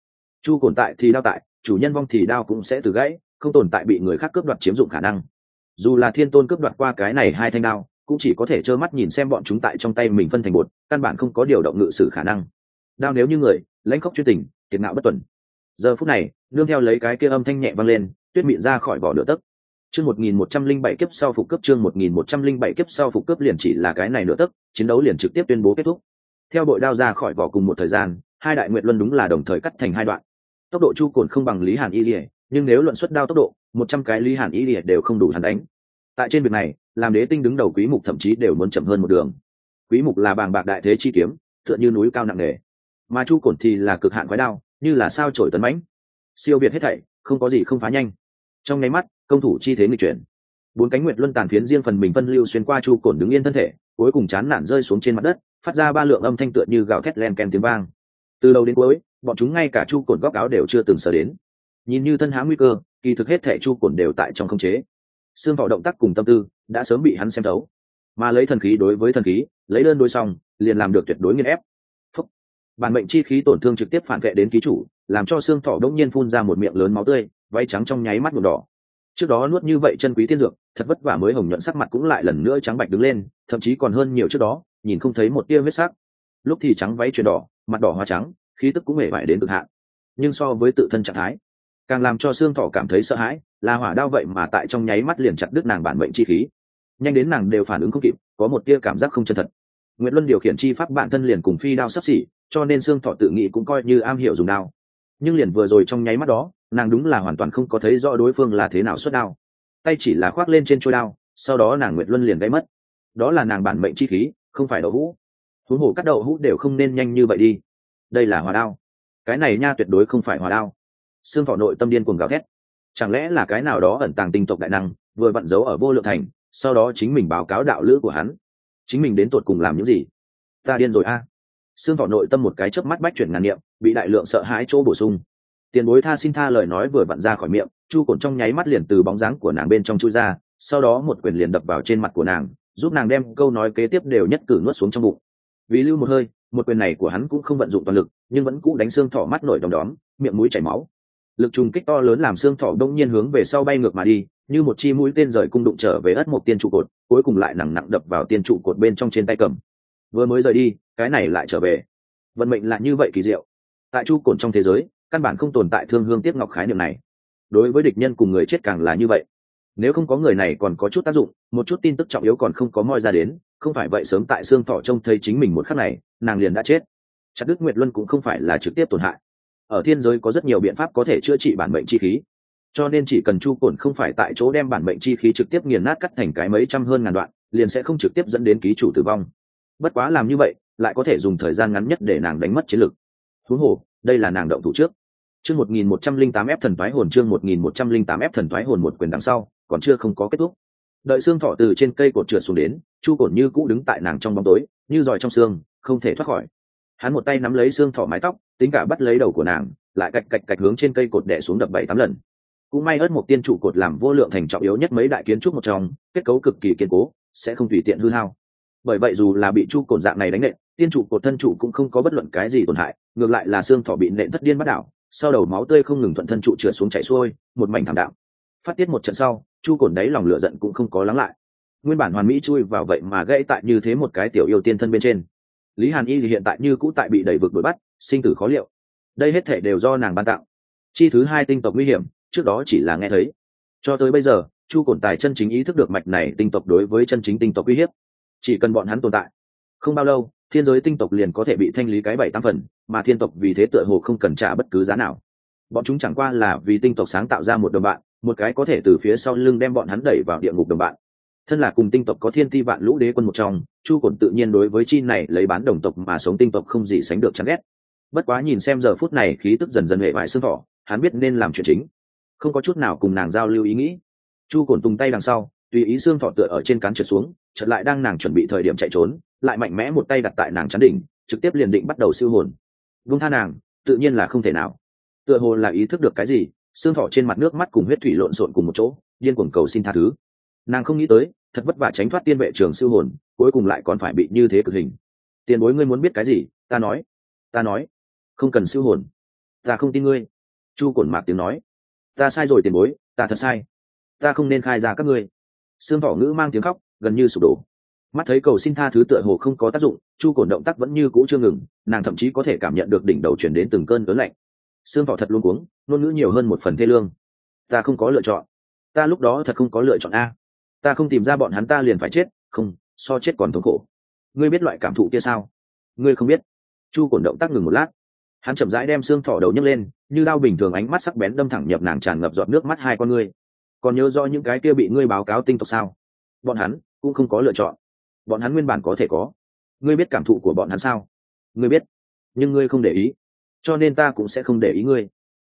S1: Chu cồn tại thì đao tại, chủ nhân vong thì đao cũng sẽ từ gãy không tồn tại bị người khác cướp đoạt chiếm dụng khả năng. Dù là thiên tôn cướp đoạt qua cái này hai thanh đao, cũng chỉ có thể trơ mắt nhìn xem bọn chúng tại trong tay mình phân thành bột, căn bản không có điều động ngự sử khả năng. Đao nếu như người, lãnh khóc chuyên tình, kiệt ngạo bất tuần. Giờ phút này, nương theo lấy cái kia âm thanh nhẹ vang lên, tuyết mịn ra khỏi vỏ lửa tấc. Chương một nghìn một trăm linh bảy kiếp sau phục cấp chương một nghìn một trăm linh bảy kiếp sau phục cấp liền chỉ là cái này nửa tấc, chiến đấu liền trực tiếp tuyên bố kết thúc. Theo bội đao ra khỏi vỏ cùng một thời gian, hai đại nguyện luân đúng là đồng thời cắt thành hai đoạn. Tốc độ chu cồn không bằng lý hàn y dỉa nhưng nếu luận xuất đao tốc độ, một trăm cái lý hàn y lìa đều không đủ hàn đánh. Tại trên việc này, làm đế tinh đứng đầu quý mục thậm chí đều muốn chậm hơn một đường. Quý mục là bàng bạc đại thế chi kiếm, tựa như núi cao nặng nề. Mà chu cổn thì là cực hạn quái đao, như là sao trổi tấn mãnh. Siêu việt hết thảy, không có gì không phá nhanh. Trong nháy mắt, công thủ chi thế nghịch chuyển. Bốn cánh nguyệt luân tàn phiến riêng phần mình phân lưu xuyên qua chu cổn đứng yên thân thể, cuối cùng chán nản rơi xuống trên mặt đất, phát ra ba lượng âm thanh tựa như gào thét len ken tiếng vang. Từ đầu đến cuối, bọn chúng ngay cả chu cổn góc áo đều chưa từng sờ đến nhìn như thân há nguy cơ, kỳ thực hết thể chu cồn đều tại trong không chế. Xương thọ động tác cùng tâm tư đã sớm bị hắn xem thấu. Mà lấy thần khí đối với thần khí, lấy đơn đôi xong, liền làm được tuyệt đối nghiên ép. Phúc. bản mệnh chi khí tổn thương trực tiếp phản vệ đến ký chủ, làm cho xương thọ đông nhiên phun ra một miệng lớn máu tươi, váy trắng trong nháy mắt một đỏ. Trước đó nuốt như vậy chân quý tiên dược, thật vất vả mới hồng nhuận sắc mặt cũng lại lần nữa trắng bạch đứng lên, thậm chí còn hơn nhiều trước đó, nhìn không thấy một tia vết sắc. Lúc thì trắng váy chuyển đỏ, mặt đỏ hoa trắng, khí tức cũng hề vải đến cực hạn. Nhưng so với tự thân trạng thái càng làm cho xương thọ cảm thấy sợ hãi, là hỏa đao vậy mà tại trong nháy mắt liền chặt đứt nàng bản mệnh chi khí. Nhanh đến nàng đều phản ứng không kịp, có một tia cảm giác không chân thật. Nguyễn luân điều khiển chi pháp bản thân liền cùng phi đao sắp xỉ, cho nên xương thọ tự nghĩ cũng coi như am hiểu dùng đao. Nhưng liền vừa rồi trong nháy mắt đó, nàng đúng là hoàn toàn không có thấy rõ đối phương là thế nào xuất đao. Tay chỉ là khoác lên trên trôi đao, sau đó nàng nguyệt luân liền gây mất. Đó là nàng bản mệnh chi khí, không phải đậu hũ. Thú hổ cắt đậu hũ đều không nên nhanh như vậy đi. Đây là hòa đao. Cái này nha tuyệt đối không phải hòa đao xương thọ nội tâm điên cuồng gào thét. Chẳng lẽ là cái nào đó ẩn tàng tinh tộc đại năng, vừa vặn giấu ở vô lượng thành, sau đó chính mình báo cáo đạo lữ của hắn? Chính mình đến tột cùng làm những gì? Ta điên rồi a. Xương thọ nội tâm một cái chớp mắt bách chuyển ngàn niệm, bị đại lượng sợ hãi chỗ bổ sung. Tiền bối tha xin tha lời nói vừa vặn ra khỏi miệng, chu cồn trong nháy mắt liền từ bóng dáng của nàng bên trong chui ra, sau đó một quyền liền đập vào trên mặt của nàng, giúp nàng đem câu nói kế tiếp đều nhất cử nuốt xuống trong bụng. Vì lưu một hơi, một quyền này của hắn cũng không vận dụng toàn lực, nhưng vẫn cũ đánh xương thỏ mắt nổi đom đóm, miệng mũi chảy máu lực trùng kích to lớn làm xương thỏ đông nhiên hướng về sau bay ngược mà đi, như một chi mũi tên rời cung đụng trở về ất một tiên trụ cột, cuối cùng lại nặng nặng đập vào tiên trụ cột bên trong trên tay cầm. Vừa mới rời đi, cái này lại trở về. Vận mệnh lại như vậy kỳ diệu. Tại chu cồn trong thế giới, căn bản không tồn tại thương hương tiếp ngọc khái niệm này. Đối với địch nhân cùng người chết càng là như vậy. Nếu không có người này còn có chút tác dụng, một chút tin tức trọng yếu còn không có moi ra đến, không phải vậy sớm tại xương thọ trông thấy chính mình một khắc này, nàng liền đã chết. Chặt đức nguyệt luân cũng không phải là trực tiếp tổn hại ở thiên giới có rất nhiều biện pháp có thể chữa trị bản mệnh chi khí. Cho nên chỉ cần chu cồn không phải tại chỗ đem bản mệnh chi khí trực tiếp nghiền nát cắt thành cái mấy trăm hơn ngàn đoạn, liền sẽ không trực tiếp dẫn đến ký chủ tử vong. Bất quá làm như vậy, lại có thể dùng thời gian ngắn nhất để nàng đánh mất chiến lực. Thú hồ, đây là nàng động thủ trước. Chương một nghìn một trăm linh tám ép thần thoái hồn, chương một nghìn một trăm linh tám ép thần thoái hồn một quyền đằng sau, còn chưa không có kết thúc. Đợi xương thọ từ trên cây cột trượt xuống đến, chu cổn như cũ đứng tại nàng trong bóng tối, như giỏi trong xương, không thể thoát khỏi hắn một tay nắm lấy xương thỏ mái tóc, tính cả bắt lấy đầu của nàng, lại cạch cạch cạch hướng trên cây cột đẻ xuống đập bảy tám lần. Cũng may ớt một tiên trụ cột làm vô lượng thành trọng yếu nhất mấy đại kiến trúc một trong, kết cấu cực kỳ kiên cố, sẽ không tùy tiện hư hao. Bởi vậy dù là bị chu cột dạng này đánh nện, tiên trụ cột thân trụ cũng không có bất luận cái gì tổn hại, ngược lại là xương thỏ bị nện thất điên bắt đảo, sau đầu máu tươi không ngừng thuận thân trụ trượt xuống chảy xuôi, một mảnh thảm đạm. Phát tiết một trận sau chu cột đấy lòng lửa giận cũng không có lắng lại. Nguyên bản hoàn mỹ chui vào vậy mà gãy tại như thế một cái tiểu yêu tiên thân bên trên lý hàn y thì hiện tại như cũ tại bị đẩy vực đuổi bắt, sinh tử khó liệu. Đây hết thể đều do nàng ban tặng. Chi thứ hai tinh tộc nguy hiểm, trước đó chỉ là nghe thấy. Cho tới bây giờ, chu Cổn tài chân chính ý thức được mạch này tinh tộc đối với chân chính tinh tộc uy hiếp. Chỉ cần bọn hắn tồn tại, không bao lâu, thiên giới tinh tộc liền có thể bị thanh lý cái bảy tam phần, mà thiên tộc vì thế tựa hồ không cần trả bất cứ giá nào. Bọn chúng chẳng qua là vì tinh tộc sáng tạo ra một đồng bạn, một cái có thể từ phía sau lưng đem bọn hắn đẩy vào địa ngục đồng bạn thân là cùng tinh tộc có thiên ti vạn lũ đế quân một trong, chu cổn tự nhiên đối với chi này lấy bán đồng tộc mà sống tinh tộc không gì sánh được chán ghét. Bất quá nhìn xem giờ phút này khí tức dần dần hệ vải xương thỏ hắn biết nên làm chuyện chính. Không có chút nào cùng nàng giao lưu ý nghĩ. Chu cổn tung tay đằng sau, tùy ý xương thọ tựa ở trên cán trượt xuống trượt lại đang nàng chuẩn bị thời điểm chạy trốn, lại mạnh mẽ một tay đặt tại nàng chắn đỉnh, trực tiếp liền định bắt đầu siêu hồn. Vung tha nàng, tự nhiên là không thể nào. Tựa hồ là ý thức được cái gì, xương thọ trên mặt nước mắt cùng huyết thủy lộn xộn cùng một chỗ, điên cuồng cầu xin tha thứ. Nàng không nghĩ tới thật vất vả tránh thoát tiên vệ trường siêu hồn, cuối cùng lại còn phải bị như thế cực hình. Tiền bối ngươi muốn biết cái gì? Ta nói. Ta nói. Không cần siêu hồn. Ta không tin ngươi. Chu cổn mạc tiếng nói. Ta sai rồi tiền bối, ta thật sai. Ta không nên khai ra các ngươi. Xương thỏ ngữ mang tiếng khóc, gần như sụp đổ. Mắt thấy cầu xin tha thứ tựa hồ không có tác dụng, chu cổn động tác vẫn như cũ chưa ngừng, nàng thậm chí có thể cảm nhận được đỉnh đầu chuyển đến từng cơn lớn lạnh. Xương thỏ thật luôn cuống, ngôn ngữ nhiều hơn một phần thê lương. Ta không có lựa chọn. Ta lúc đó thật không có lựa chọn a ta không tìm ra bọn hắn ta liền phải chết, không, so chết còn thống khổ. Ngươi biết loại cảm thụ kia sao? Ngươi không biết. Chu cổn động tác ngừng một lát. Hắn chậm rãi đem xương thỏ đầu nhấc lên, như đao bình thường ánh mắt sắc bén đâm thẳng nhập nàng tràn ngập giọt nước mắt hai con ngươi. Còn nhớ do những cái kia bị ngươi báo cáo tinh tộc sao? Bọn hắn cũng không có lựa chọn. Bọn hắn nguyên bản có thể có. Ngươi biết cảm thụ của bọn hắn sao? Ngươi biết. Nhưng ngươi không để ý. Cho nên ta cũng sẽ không để ý ngươi.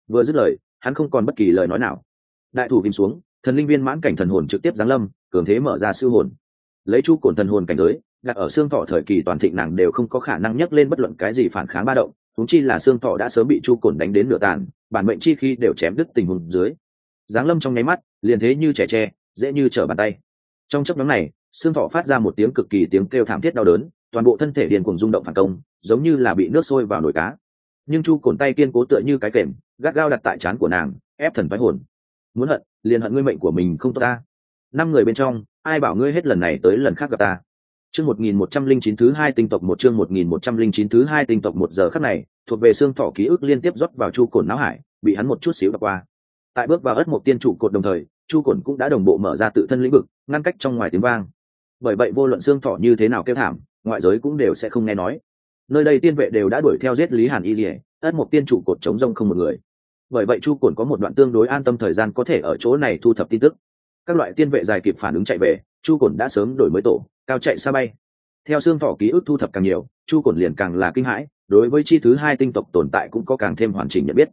S1: Vừa dứt lời, hắn không còn bất kỳ lời nói nào. Đại thủ kìm xuống, thần linh viên mãn cảnh thần hồn trực tiếp giáng lâm cường thế mở ra siêu hồn. Lấy chu cổn thần hồn cảnh giới, đặt ở xương thọ thời kỳ toàn thịnh nàng đều không có khả năng nhấc lên bất luận cái gì phản kháng ba động thúng chi là xương thọ đã sớm bị chu cổn đánh đến nửa tàn, bản mệnh chi khi đều chém đứt tình hồn dưới. Giáng lâm trong nháy mắt, liền thế như trẻ tre, dễ như trở bàn tay. Trong chấp nhóm này, xương thọ phát ra một tiếng cực kỳ tiếng kêu thảm thiết đau đớn, toàn bộ thân thể điền cùng rung động phản công, giống như là bị nước sôi vào nồi cá. Nhưng chu cổn tay kiên cố tựa như cái kềm, gắt gao đặt tại trán của nàng, ép thần vái hồn. Muốn hận, liền hận ngươi mệnh của mình không tốt ta năm người bên trong, ai bảo ngươi hết lần này tới lần khác gặp ta? Chương một nghìn một trăm linh chín thứ hai tinh tộc một, chương một nghìn một trăm linh chín thứ hai tinh tộc một giờ khắc này, thuộc về xương thỏ ký ức liên tiếp rót vào chu cồn não hải, bị hắn một chút xíu đọc qua. Tại bước vào ớt một tiên trụ cột đồng thời, chu cồn cũng đã đồng bộ mở ra tự thân lĩnh vực, ngăn cách trong ngoài tiếng vang. Bởi vậy vô luận xương thỏ như thế nào kêu thảm, ngoại giới cũng đều sẽ không nghe nói. Nơi đây tiên vệ đều đã đuổi theo giết lý hàn y dỉa ất một tiên trụ cột chống rông không một người. Bởi vậy chu cồn có một đoạn tương đối an tâm thời gian có thể ở chỗ này thu thập tin tức các loại tiên vệ dài kịp phản ứng chạy về, chu cổn đã sớm đổi mới tổ, cao chạy xa bay. Theo xương thọ ký ức thu thập càng nhiều, chu cổn liền càng là kinh hãi, đối với chi thứ hai tinh tộc tồn tại cũng có càng thêm hoàn chỉnh nhận biết.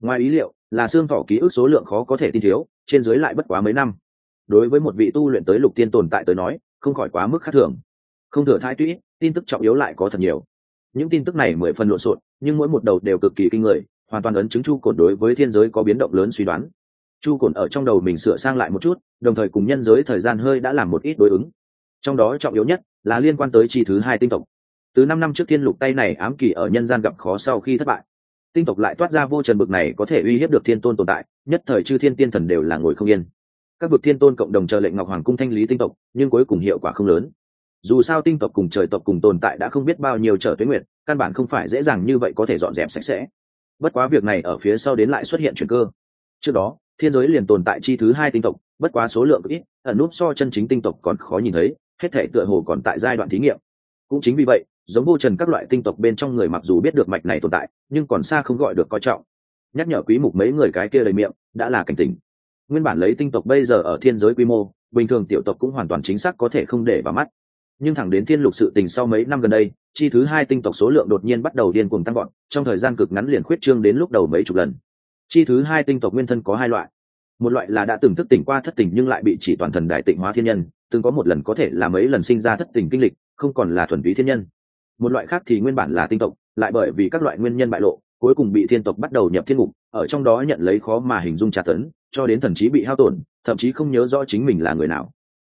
S1: Ngoài ý liệu, là xương thọ ký ức số lượng khó có thể tin thiếu, trên dưới lại bất quá mấy năm. Đối với một vị tu luyện tới lục tiên tồn tại tới nói, không khỏi quá mức khác thường. Không thừa thai tũy tin tức trọng yếu lại có thật nhiều. Những tin tức này mười phần lộn xộn, nhưng mỗi một đầu đều cực kỳ kinh người, hoàn toàn ấn chứng chu cổn đối với thiên giới có biến động lớn suy đoán chu cồn ở trong đầu mình sửa sang lại một chút, đồng thời cùng nhân giới thời gian hơi đã làm một ít đối ứng. Trong đó trọng yếu nhất là liên quan tới chi thứ hai tinh tộc. Từ năm năm trước thiên lục tay này ám kỳ ở nhân gian gặp khó sau khi thất bại, tinh tộc lại toát ra vô trần bực này có thể uy hiếp được thiên tôn tồn tại, nhất thời chư thiên tiên thần đều là ngồi không yên. Các vực thiên tôn cộng đồng chờ lệnh ngọc hoàng cung thanh lý tinh tộc, nhưng cuối cùng hiệu quả không lớn. Dù sao tinh tộc cùng trời tộc cùng tồn tại đã không biết bao nhiêu trở tuyến nguyện căn bản không phải dễ dàng như vậy có thể dọn dẹp sạch sẽ. Bất quá việc này ở phía sau đến lại xuất hiện chuyện cơ. Trước đó thiên giới liền tồn tại chi thứ hai tinh tộc, bất quá số lượng ít, ẩn núp so chân chính tinh tộc còn khó nhìn thấy, hết thể tựa hồ còn tại giai đoạn thí nghiệm. Cũng chính vì vậy, giống vô trần các loại tinh tộc bên trong người mặc dù biết được mạch này tồn tại, nhưng còn xa không gọi được coi trọng. Nhắc nhở quý mục mấy người cái kia đầy miệng, đã là cảnh tỉnh. Nguyên bản lấy tinh tộc bây giờ ở thiên giới quy mô, bình thường tiểu tộc cũng hoàn toàn chính xác có thể không để vào mắt. Nhưng thẳng đến thiên lục sự tình sau mấy năm gần đây, chi thứ hai tinh tộc số lượng đột nhiên bắt đầu điên cuồng tăng gọn trong thời gian cực ngắn liền khuyết trương đến lúc đầu mấy chục lần chi thứ hai tinh tộc nguyên thân có hai loại. Một loại là đã từng thức tỉnh qua thất tỉnh nhưng lại bị chỉ toàn thần đại tịnh hóa thiên nhân, từng có một lần có thể là mấy lần sinh ra thất tỉnh kinh lịch, không còn là thuần túy thiên nhân. Một loại khác thì nguyên bản là tinh tộc, lại bởi vì các loại nguyên nhân bại lộ, cuối cùng bị thiên tộc bắt đầu nhập thiên ngục, ở trong đó nhận lấy khó mà hình dung tra tấn, cho đến thần trí bị hao tổn, thậm chí không nhớ rõ chính mình là người nào.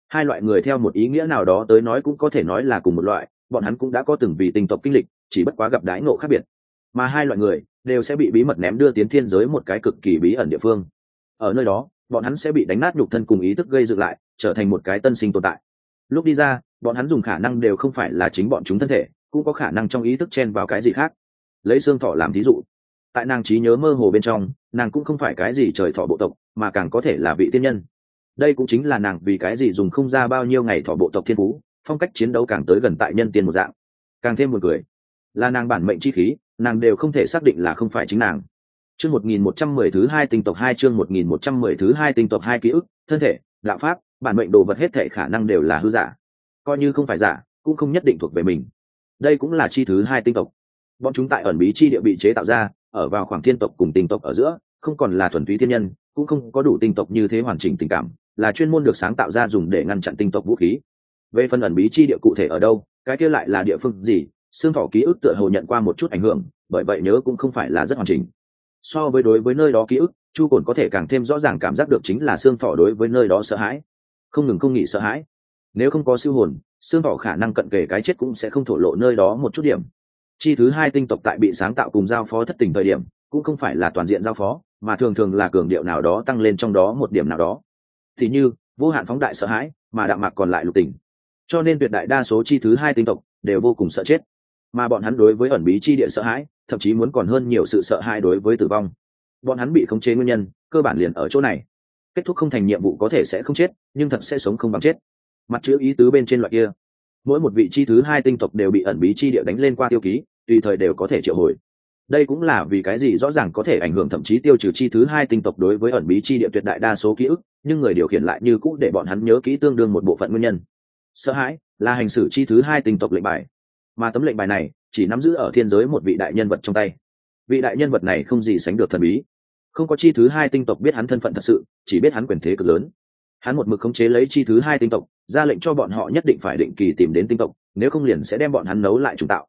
S1: Hai loại người theo một ý nghĩa nào đó tới nói cũng có thể nói là cùng một loại, bọn hắn cũng đã có từng vì tinh tộc kinh lịch, chỉ bất quá gặp đái ngộ khác biệt. Mà hai loại người đều sẽ bị bí mật ném đưa tiến thiên giới một cái cực kỳ bí ẩn địa phương. Ở nơi đó, bọn hắn sẽ bị đánh nát nhục thân cùng ý thức gây dựng lại, trở thành một cái tân sinh tồn tại. Lúc đi ra, bọn hắn dùng khả năng đều không phải là chính bọn chúng thân thể, cũng có khả năng trong ý thức chen vào cái gì khác. Lấy xương thọ làm thí dụ. Tại nàng trí nhớ mơ hồ bên trong, nàng cũng không phải cái gì trời thọ bộ tộc, mà càng có thể là vị tiên nhân. Đây cũng chính là nàng vì cái gì dùng không ra bao nhiêu ngày thọ bộ tộc thiên phú, phong cách chiến đấu càng tới gần tại nhân tiên một dạng. Càng thêm một người là nàng bản mệnh chi khí nàng đều không thể xác định là không phải chính nàng. Chương một nghìn một trăm mười thứ hai tinh tộc hai, chương một nghìn một trăm mười thứ hai tinh tộc hai ký ức, thân thể, đạo pháp, bản mệnh đồ vật hết thể khả năng đều là hư giả. Coi như không phải giả, cũng không nhất định thuộc về mình. Đây cũng là chi thứ hai tinh tộc. Bọn chúng tại ẩn bí chi địa bị chế tạo ra, ở vào khoảng thiên tộc cùng tinh tộc ở giữa, không còn là thuần túy thiên nhân, cũng không có đủ tinh tộc như thế hoàn chỉnh tình cảm, là chuyên môn được sáng tạo ra dùng để ngăn chặn tinh tộc vũ khí. Về phần ẩn bí chi địa cụ thể ở đâu, cái kia lại là địa phương gì xương thọ ký ức tựa hồ nhận qua một chút ảnh hưởng, bởi vậy nhớ cũng không phải là rất hoàn chỉnh. So với đối với nơi đó ký ức, chu cồn có thể càng thêm rõ ràng cảm giác được chính là xương thọ đối với nơi đó sợ hãi. Không ngừng không nghĩ sợ hãi. Nếu không có siêu hồn, xương thọ khả năng cận kề cái chết cũng sẽ không thổ lộ nơi đó một chút điểm. Chi thứ hai tinh tộc tại bị sáng tạo cùng giao phó thất tình thời điểm, cũng không phải là toàn diện giao phó, mà thường thường là cường điệu nào đó tăng lên trong đó một điểm nào đó. Thì như, vô hạn phóng đại sợ hãi, mà đạm mạc còn lại lục tình. Cho nên tuyệt đại đa số chi thứ hai tinh tộc đều vô cùng sợ chết mà bọn hắn đối với ẩn bí chi địa sợ hãi, thậm chí muốn còn hơn nhiều sự sợ hãi đối với tử vong. Bọn hắn bị khống chế nguyên nhân, cơ bản liền ở chỗ này. Kết thúc không thành nhiệm vụ có thể sẽ không chết, nhưng thật sẽ sống không bằng chết. Mặt chữ ý tứ bên trên loại kia. Mỗi một vị chi thứ hai tinh tộc đều bị ẩn bí chi địa đánh lên qua tiêu ký, tùy thời đều có thể triệu hồi. Đây cũng là vì cái gì rõ ràng có thể ảnh hưởng thậm chí tiêu trừ chi thứ hai tinh tộc đối với ẩn bí chi địa tuyệt đại đa số ký ức, nhưng người điều khiển lại như cũ để bọn hắn nhớ kỹ tương đương một bộ phận nguyên nhân. Sợ hãi là hành xử chi thứ hai tinh tộc lệnh bài mà tấm lệnh bài này chỉ nắm giữ ở thiên giới một vị đại nhân vật trong tay. Vị đại nhân vật này không gì sánh được thần bí. Không có chi thứ hai tinh tộc biết hắn thân phận thật sự, chỉ biết hắn quyền thế cực lớn. Hắn một mực khống chế lấy chi thứ hai tinh tộc, ra lệnh cho bọn họ nhất định phải định kỳ tìm đến tinh tộc, nếu không liền sẽ đem bọn hắn nấu lại trùng tạo.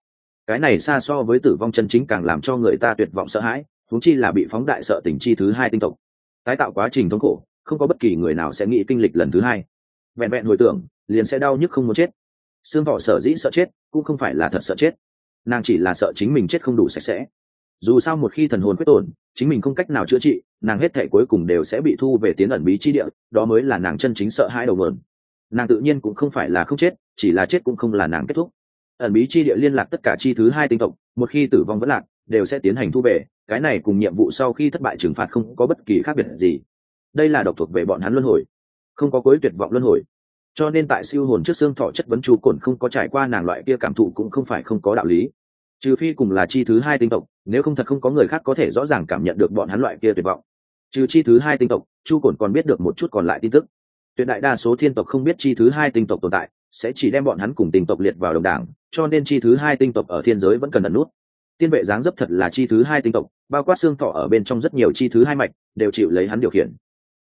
S1: Cái này xa so với tử vong chân chính càng làm cho người ta tuyệt vọng sợ hãi thúng chi là bị phóng đại sợ tình chi thứ hai tinh tộc. Tái tạo quá trình thống khổ, không có bất kỳ người nào sẽ nghĩ kinh lịch lần thứ hai. Vẹn vẹn hồi tưởng, liền sẽ đau nhức không muốn chết. Xương thọ sở dĩ sợ chết cũng không phải là thật sợ chết. Nàng chỉ là sợ chính mình chết không đủ sạch sẽ. Dù sao một khi thần hồn quyết tổn, chính mình không cách nào chữa trị, nàng hết thể cuối cùng đều sẽ bị thu về tiến ẩn bí chi địa, đó mới là nàng chân chính sợ hãi đầu mượn nàng tự nhiên cũng không phải là không chết, chỉ là chết cũng không là nàng kết thúc. Ẩn bí chi địa liên lạc tất cả chi thứ hai tinh tộc, một khi tử vong vẫn lạc, đều sẽ tiến hành thu về, cái này cùng nhiệm vụ sau khi thất bại trừng phạt không có bất kỳ khác biệt gì. Đây là độc thuộc về bọn hắn luân hồi, không có cuối tuyệt vọng luân hồi cho nên tại siêu hồn trước xương thọ chất vấn chu cồn không có trải qua nàng loại kia cảm thụ cũng không phải không có đạo lý. Trừ phi cùng là chi thứ hai tinh tộc, nếu không thật không có người khác có thể rõ ràng cảm nhận được bọn hắn loại kia tuyệt vọng. Trừ chi thứ hai tinh tộc, chu cồn còn biết được một chút còn lại tin tức. Tuyệt đại đa số thiên tộc không biết chi thứ hai tinh tộc tồn tại, sẽ chỉ đem bọn hắn cùng tinh tộc liệt vào đồng đảng, cho nên chi thứ hai tinh tộc ở thiên giới vẫn cần ẩn nút. Tiên vệ dáng dấp thật là chi thứ hai tinh tộc, bao quát xương thọ ở bên trong rất nhiều chi thứ hai mạch, đều chịu lấy hắn điều khiển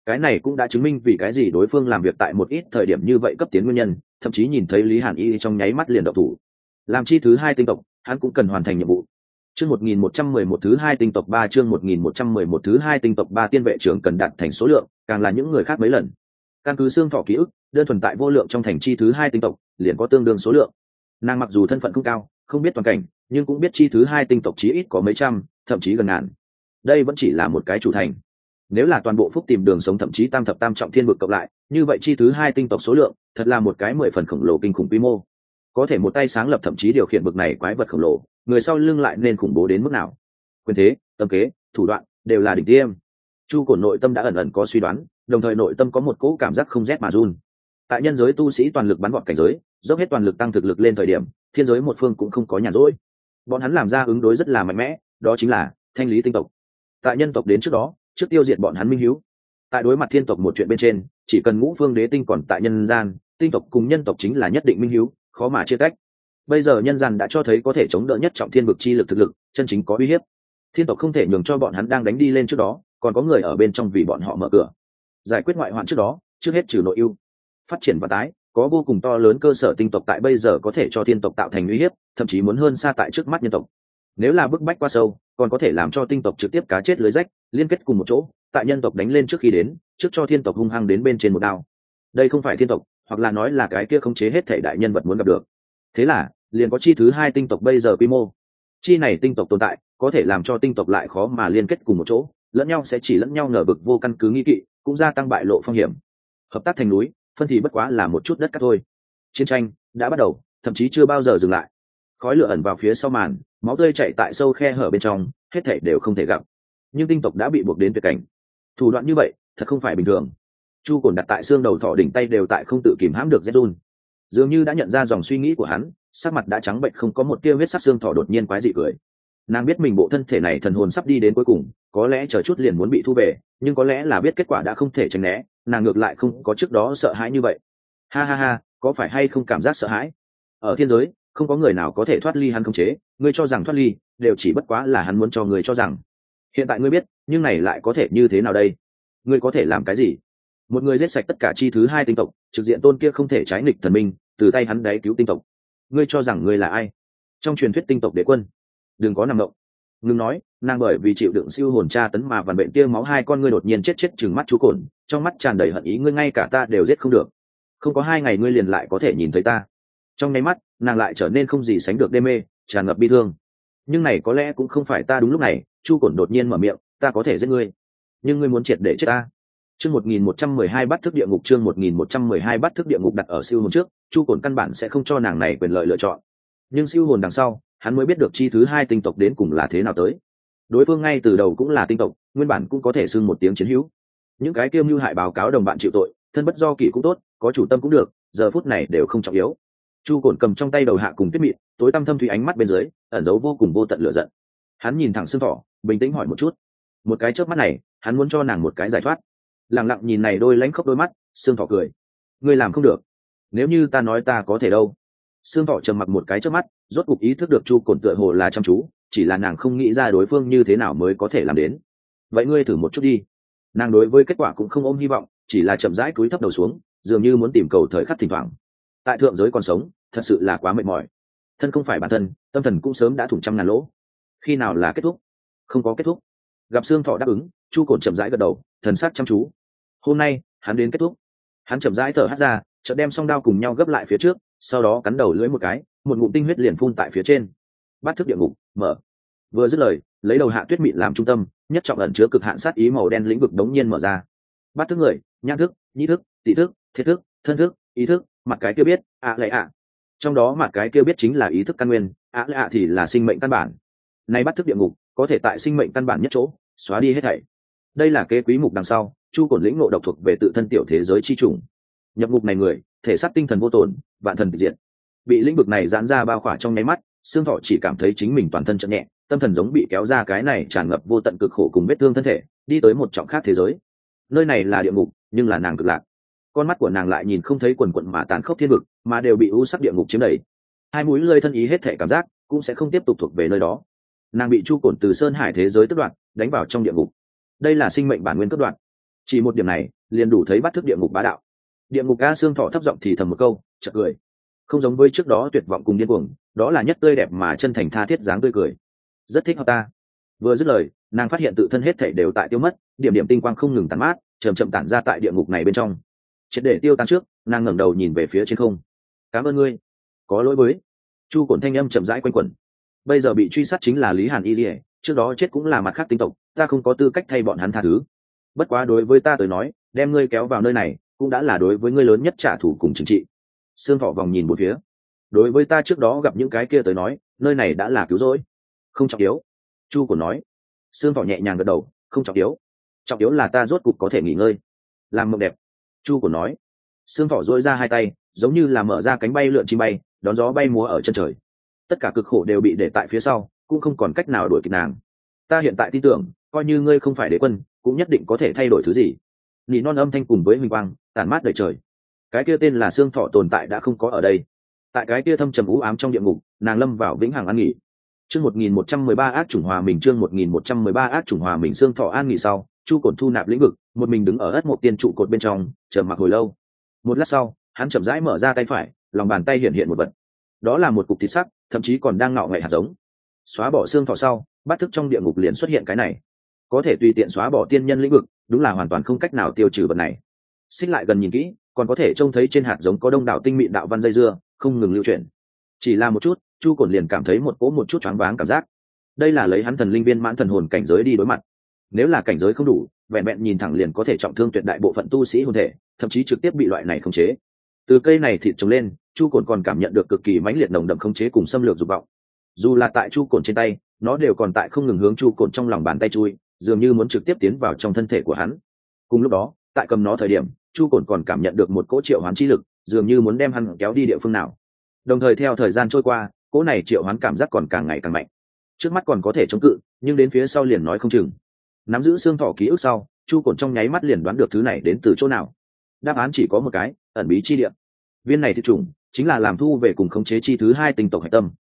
S1: cái này cũng đã chứng minh vì cái gì đối phương làm việc tại một ít thời điểm như vậy cấp tiến nguyên nhân, thậm chí nhìn thấy lý hàn y trong nháy mắt liền độc thủ. Làm chi thứ hai tinh tộc, hắn cũng cần hoàn thành nhiệm vụ. Chương một nghìn một trăm mười một thứ hai tinh tộc ba, chương một nghìn một trăm mười một thứ hai tinh tộc ba, tiên vệ trưởng cần đạt thành số lượng, càng là những người khác mấy lần. Căn cứ xương thọ ký ức, đơn thuần tại vô lượng trong thành chi thứ hai tinh tộc, liền có tương đương số lượng. Nàng mặc dù thân phận không cao, không biết toàn cảnh, nhưng cũng biết chi thứ hai tinh tộc chí ít có mấy trăm, thậm chí gần ngàn. Đây vẫn chỉ là một cái chủ thành nếu là toàn bộ phúc tìm đường sống thậm chí tam thập tam trọng thiên vực cộng lại, như vậy chi thứ hai tinh tộc số lượng, thật là một cái mười phần khổng lồ kinh khủng quy mô. Có thể một tay sáng lập thậm chí điều khiển vực này quái vật khổng lồ, người sau lưng lại nên khủng bố đến mức nào? Quyền thế, tâm kế, thủ đoạn đều là đỉnh tiêm. Chu cổ nội tâm đã ẩn ẩn có suy đoán, đồng thời nội tâm có một cỗ cảm giác không rét mà run. Tại nhân giới tu sĩ toàn lực bắn gọn cảnh giới, dốc hết toàn lực tăng thực lực lên thời điểm, thiên giới một phương cũng không có nhàn rỗi. Bọn hắn làm ra ứng đối rất là mạnh mẽ, đó chính là thanh lý tinh tộc. Tại nhân tộc đến trước đó trước tiêu diệt bọn hắn minh hiếu. Tại đối mặt thiên tộc một chuyện bên trên, chỉ cần ngũ phương đế tinh còn tại nhân gian, tinh tộc cùng nhân tộc chính là nhất định minh hiếu, khó mà chia cách bây giờ nhân gian đã cho thấy có thể chống đỡ nhất trọng thiên vực chi lực thực lực, chân chính có uy hiếp. Thiên tộc không thể nhường cho bọn hắn đang đánh đi lên trước đó, còn có người ở bên trong vì bọn họ mở cửa. Giải quyết ngoại hoạn trước đó, trước hết trừ nội ưu. Phát triển và tái, có vô cùng to lớn cơ sở tinh tộc tại bây giờ có thể cho thiên tộc tạo thành uy hiếp, thậm chí muốn hơn xa tại trước mắt nhân tộc nếu là bức bách qua sâu, còn có thể làm cho tinh tộc trực tiếp cá chết lưới rách, liên kết cùng một chỗ, tại nhân tộc đánh lên trước khi đến, trước cho thiên tộc hung hăng đến bên trên một đao. Đây không phải thiên tộc, hoặc là nói là cái kia khống chế hết thể đại nhân vật muốn gặp được. Thế là, liền có chi thứ hai tinh tộc bây giờ quy mô. Chi này tinh tộc tồn tại, có thể làm cho tinh tộc lại khó mà liên kết cùng một chỗ, lẫn nhau sẽ chỉ lẫn nhau nở bực vô căn cứ nghi kỵ, cũng gia tăng bại lộ phong hiểm. Hợp tác thành núi, phân thì bất quá là một chút đất cát thôi. Chiến tranh đã bắt đầu, thậm chí chưa bao giờ dừng lại. Khói lửa ẩn vào phía sau màn máu tươi chạy tại sâu khe hở bên trong, hết thể đều không thể gặp. Nhưng tinh tộc đã bị buộc đến tuyệt cảnh. Thủ đoạn như vậy, thật không phải bình thường. Chu cồn đặt tại xương đầu thỏ đỉnh tay đều tại không tự kìm hãm được zhun dường như đã nhận ra dòng suy nghĩ của hắn, sắc mặt đã trắng bệnh không có một tia huyết sắc xương thỏ đột nhiên quái dị cười. Nàng biết mình bộ thân thể này thần hồn sắp đi đến cuối cùng, có lẽ chờ chút liền muốn bị thu về, nhưng có lẽ là biết kết quả đã không thể tránh né, nàng ngược lại không có trước đó sợ hãi như vậy. Ha ha ha, có phải hay không cảm giác sợ hãi? Ở thiên giới không có người nào có thể thoát ly hắn không chế, ngươi cho rằng thoát ly, đều chỉ bất quá là hắn muốn cho người cho rằng. Hiện tại ngươi biết, nhưng này lại có thể như thế nào đây? Ngươi có thể làm cái gì? Một người giết sạch tất cả chi thứ hai tinh tộc, trực diện tôn kia không thể trái nghịch thần minh, từ tay hắn đáy cứu tinh tộc. Ngươi cho rằng ngươi là ai? Trong truyền thuyết tinh tộc đế quân. Đừng có nằm động. Ngừng nói, nàng bởi vì chịu đựng siêu hồn tra tấn mà vằn bệnh tia máu hai con ngươi đột nhiên chết chết chừng mắt chú cồn, trong mắt tràn đầy hận ý, ngươi ngay cả ta đều giết không được. Không có hai ngày ngươi liền lại có thể nhìn thấy ta. Trong nháy mắt nàng lại trở nên không gì sánh được đê mê tràn ngập bi thương nhưng này có lẽ cũng không phải ta đúng lúc này chu cổn đột nhiên mở miệng ta có thể giết ngươi nhưng ngươi muốn triệt để chết ta Chương 1112 bắt thức địa ngục chương 1112 bắt thức địa ngục đặt ở siêu hồn trước, Chu Cổn căn bản sẽ không cho nàng này quyền lợi lựa chọn. Nhưng siêu hồn đằng sau, hắn mới biết được chi thứ hai tinh tộc đến cùng là thế nào tới. Đối phương ngay từ đầu cũng là tinh tộc, nguyên bản cũng có thể xưng một tiếng chiến hữu. Những cái kiêm mưu hại báo cáo đồng bạn chịu tội, thân bất do kỷ cũng tốt, có chủ tâm cũng được, giờ phút này đều không trọng yếu. Chu Cổn cầm trong tay đầu hạ cùng tuyết mịn, tối tăm thâm thủy ánh mắt bên dưới, ẩn giấu vô cùng vô tận lửa giận. Hắn nhìn thẳng xương thỏ, bình tĩnh hỏi một chút. Một cái chớp mắt này, hắn muốn cho nàng một cái giải thoát. Lẳng lặng nhìn này đôi lãnh khốc đôi mắt xương thỏ cười. Ngươi làm không được. Nếu như ta nói ta có thể đâu. Xương thỏ trầm mặc một cái trước mắt rốt cục ý thức được chu cồn tựa hồ là chăm chú chỉ là nàng không nghĩ ra đối phương như thế nào mới có thể làm đến. Vậy ngươi thử một chút đi. Nàng đối với kết quả cũng không ôm hy vọng chỉ là chậm rãi cúi thấp đầu xuống dường như muốn tìm cầu thời khắc thỉnh thoảng. Tại thượng giới còn sống thật sự là quá mệt mỏi. Thân không phải bản thân, tâm thần cũng sớm đã thủng trăm ngàn lỗ. Khi nào là kết thúc? Không có kết thúc. Gặp xương thọ đáp ứng, chu cồn chậm rãi gật đầu, thần sắc chăm chú. Hôm nay, hắn đến kết thúc. Hắn chậm rãi thở hắt ra, chợt đem song đao cùng nhau gấp lại phía trước, sau đó cắn đầu lưỡi một cái, một ngụm tinh huyết liền phun tại phía trên. Bắt thức địa ngục, mở. Vừa dứt lời, lấy đầu hạ tuyết mịn làm trung tâm, nhất trọng ẩn chứa cực hạn sát ý màu đen lĩnh vực đống nhiên mở ra. Bắt thức người, nhãn thức, nhĩ thức tị thức, thiết thức, thân thức, ý thức, mặt cái kia biết, ạ à ạ trong đó mặt cái kia biết chính là ý thức căn nguyên, ạ lạ ạ thì là sinh mệnh căn bản. Nay bắt thức địa ngục, có thể tại sinh mệnh căn bản nhất chỗ, xóa đi hết thảy. Đây là kế quý mục đằng sau, chu cổn lĩnh ngộ độc thuộc về tự thân tiểu thế giới chi trùng. Nhập ngục này người, thể xác tinh thần vô tổn, vạn thần tịch diện bị lĩnh vực này giãn ra bao khỏa trong nháy mắt, xương thọ chỉ cảm thấy chính mình toàn thân chậm nhẹ, tâm thần giống bị kéo ra cái này tràn ngập vô tận cực khổ cùng vết thương thân thể, đi tới một trọng khác thế giới. Nơi này là địa ngục, nhưng là nàng cực lạc. Con mắt của nàng lại nhìn không thấy quần quận mà tàn khốc thiên vực mà đều bị u sắc địa ngục chiếm đầy. Hai mũi lơi thân ý hết thể cảm giác cũng sẽ không tiếp tục thuộc về nơi đó. Nàng bị chu cổn từ sơn hải thế giới tức đoạn đánh vào trong địa ngục. Đây là sinh mệnh bản nguyên cất đoạn chỉ một điểm này, liền đủ thấy bắt thức địa ngục bá đạo. Địa ngục ca xương thọ thấp giọng thì thầm một câu chật cười. Không giống với trước đó tuyệt vọng cùng điên cuồng, đó là nhất tươi đẹp mà chân thành tha thiết dáng tươi cười. Rất thích hợp ta. Vừa dứt lời, nàng phát hiện tự thân hết thể đều tại tiêu mất, điểm điểm tinh quang không ngừng tàn mát chầm chậm tản ra tại địa ngục này bên trong. Triệt để tiêu tan trước, nàng ngẩng đầu nhìn về phía trên không cảm ơn ngươi. Có lỗi với. Chu cổn thanh âm chậm rãi quanh quẩn. Bây giờ bị truy sát chính là lý hàn y dỉa trước đó chết cũng là mặt khác tinh tộc, ta không có tư cách thay bọn hắn tha thứ. Bất quá đối với ta tới nói, đem ngươi kéo vào nơi này, cũng đã là đối với ngươi lớn nhất trả thù cùng chính trị. Sương thọ vòng nhìn một phía. Đối với ta trước đó gặp những cái kia tới nói, nơi này đã là cứu rỗi. Không trọng yếu. Chu cổn nói. Sương thọ nhẹ nhàng gật đầu, không trọng yếu. Trọng yếu là ta rốt cục có thể nghỉ ngơi. Làm mộng đẹp. Chu cổn nói. Sương thọ dỗi ra hai tay giống như là mở ra cánh bay lượn chim bay, đón gió bay múa ở chân trời. Tất cả cực khổ đều bị để tại phía sau, cũng không còn cách nào đuổi kịp nàng. Ta hiện tại tin tưởng, coi như ngươi không phải đế quân, cũng nhất định có thể thay đổi thứ gì. Nỉ non âm thanh cùng với huỳnh quang, tản mát đầy trời. Cái kia tên là xương thọ tồn tại đã không có ở đây. Tại cái kia thâm trầm ú ám trong địa ngục, nàng lâm vào vĩnh hằng an nghỉ. Chương một nghìn một trăm mười ba ác chủng hòa mình, chương một nghìn một trăm mười ba ác chủng hòa mình xương thọ an nghỉ sau, chu cổn thu nạp lĩnh vực, một mình đứng ở ất một tiên trụ cột bên trong, chờ mặc hồi lâu. Một lát sau hắn chậm rãi mở ra tay phải, lòng bàn tay hiện hiện một vật. Đó là một cục thịt sắc, thậm chí còn đang ngạo nghệ hạt giống. Xóa bỏ xương thọ sau bắt thức trong địa ngục liền xuất hiện cái này. Có thể tùy tiện xóa bỏ tiên nhân lĩnh vực, đúng là hoàn toàn không cách nào tiêu trừ vật này. Xích lại gần nhìn kỹ, còn có thể trông thấy trên hạt giống có đông đảo tinh mịn đạo văn dây dưa, không ngừng lưu chuyển. Chỉ là một chút, chu cổn liền cảm thấy một cỗ một chút choáng váng cảm giác. Đây là lấy hắn thần linh viên mãn thần hồn cảnh giới đi đối mặt. Nếu là cảnh giới không đủ, vẹn vẹn nhìn thẳng liền có thể trọng thương tuyệt đại bộ phận tu sĩ hồn thể, thậm chí trực tiếp bị loại này khống chế từ cây này thịt trồng lên, chu cồn còn cảm nhận được cực kỳ mãnh liệt nồng đậm khống chế cùng xâm lược dục vọng. Dù là tại chu cồn trên tay, nó đều còn tại không ngừng hướng chu cồn trong lòng bàn tay chui, dường như muốn trực tiếp tiến vào trong thân thể của hắn. Cùng lúc đó, tại cầm nó thời điểm, chu cồn còn cảm nhận được một cỗ triệu hoán chi lực, dường như muốn đem hắn kéo đi địa phương nào. Đồng thời theo thời gian trôi qua, cỗ này triệu hoán cảm giác còn càng ngày càng mạnh. Trước mắt còn có thể chống cự, nhưng đến phía sau liền nói không chừng. Nắm giữ xương thọ ký ức sau, chu cồn trong nháy mắt liền đoán được thứ này đến từ chỗ nào đáp án chỉ có một cái, ẩn bí chi địa. Viên này thị trùng chính là làm thu về cùng khống chế chi thứ hai tinh tộc hạch tâm.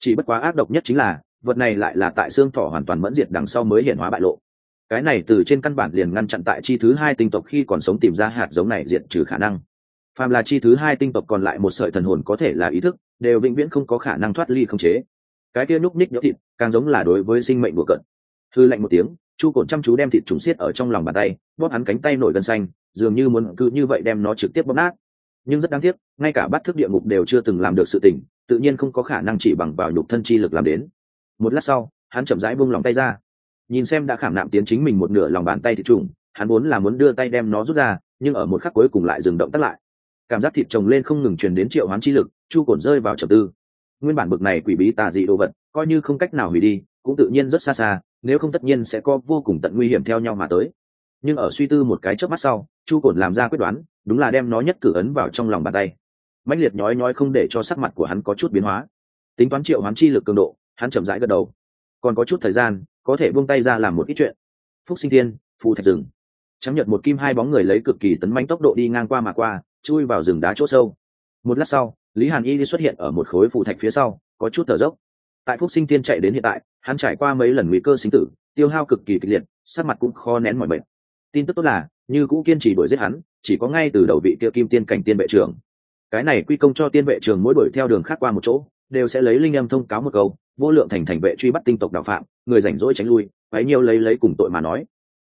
S1: Chỉ bất quá ác độc nhất chính là, vật này lại là tại xương thỏ hoàn toàn mẫn diệt đằng sau mới hiện hóa bại lộ. Cái này từ trên căn bản liền ngăn chặn tại chi thứ hai tinh tộc khi còn sống tìm ra hạt giống này diệt trừ khả năng. Phàm là chi thứ hai tinh tộc còn lại một sợi thần hồn có thể là ý thức, đều vĩnh viễn không có khả năng thoát ly không chế. Cái kia nhúc ních nhỡ thịt, càng giống là đối với sinh mệnh bùa cận. Thư lạnh một tiếng, chu cổn chăm chú đem thịt trùng xiết ở trong lòng bàn tay, bóp hắn cánh tay nổi gân xanh dường như muốn cứ như vậy đem nó trực tiếp bóp nát. Nhưng rất đáng tiếc, ngay cả bắt thức địa ngục đều chưa từng làm được sự tình, tự nhiên không có khả năng chỉ bằng vào nhục thân chi lực làm đến. Một lát sau, hắn chậm rãi buông lòng tay ra. Nhìn xem đã khảm nạm tiến chính mình một nửa lòng bàn tay thịt trùng, hắn muốn là muốn đưa tay đem nó rút ra, nhưng ở một khắc cuối cùng lại dừng động tắt lại. Cảm giác thịt trồng lên không ngừng truyền đến triệu hoán chi lực, chu cổn rơi vào trầm tư. Nguyên bản bực này quỷ bí tà dị đồ vật, coi như không cách nào hủy đi, cũng tự nhiên rất xa xa, nếu không tất nhiên sẽ có vô cùng tận nguy hiểm theo nhau mà tới nhưng ở suy tư một cái chớp mắt sau, chu cổn làm ra quyết đoán, đúng là đem nó nhất cử ấn vào trong lòng bàn tay. Mãnh liệt nhói nhói không để cho sắc mặt của hắn có chút biến hóa. Tính toán triệu hoán chi lực cường độ, hắn chậm rãi gật đầu. Còn có chút thời gian, có thể buông tay ra làm một ít chuyện. Phúc sinh thiên, phù thạch rừng. Trắng nhật một kim hai bóng người lấy cực kỳ tấn manh tốc độ đi ngang qua mà qua, chui vào rừng đá chỗ sâu. Một lát sau, lý hàn y đi xuất hiện ở một khối phù thạch phía sau, có chút thở dốc. Tại phúc sinh tiên chạy đến hiện tại, hắn trải qua mấy lần nguy cơ sinh tử, tiêu hao cực kỳ kịch liệt, sắc mặt cũng khó nén mọi bệnh tin tức tốt là, như cũ kiên trì đuổi giết hắn, chỉ có ngay từ đầu vị kia kim tiên cảnh tiên vệ trưởng. Cái này quy công cho tiên vệ trường mỗi đuổi theo đường khác qua một chỗ, đều sẽ lấy linh âm thông cáo một câu, vô lượng thành thành vệ truy bắt tinh tộc đạo phạm, người rảnh rỗi tránh lui, bấy nhiêu lấy lấy cùng tội mà nói.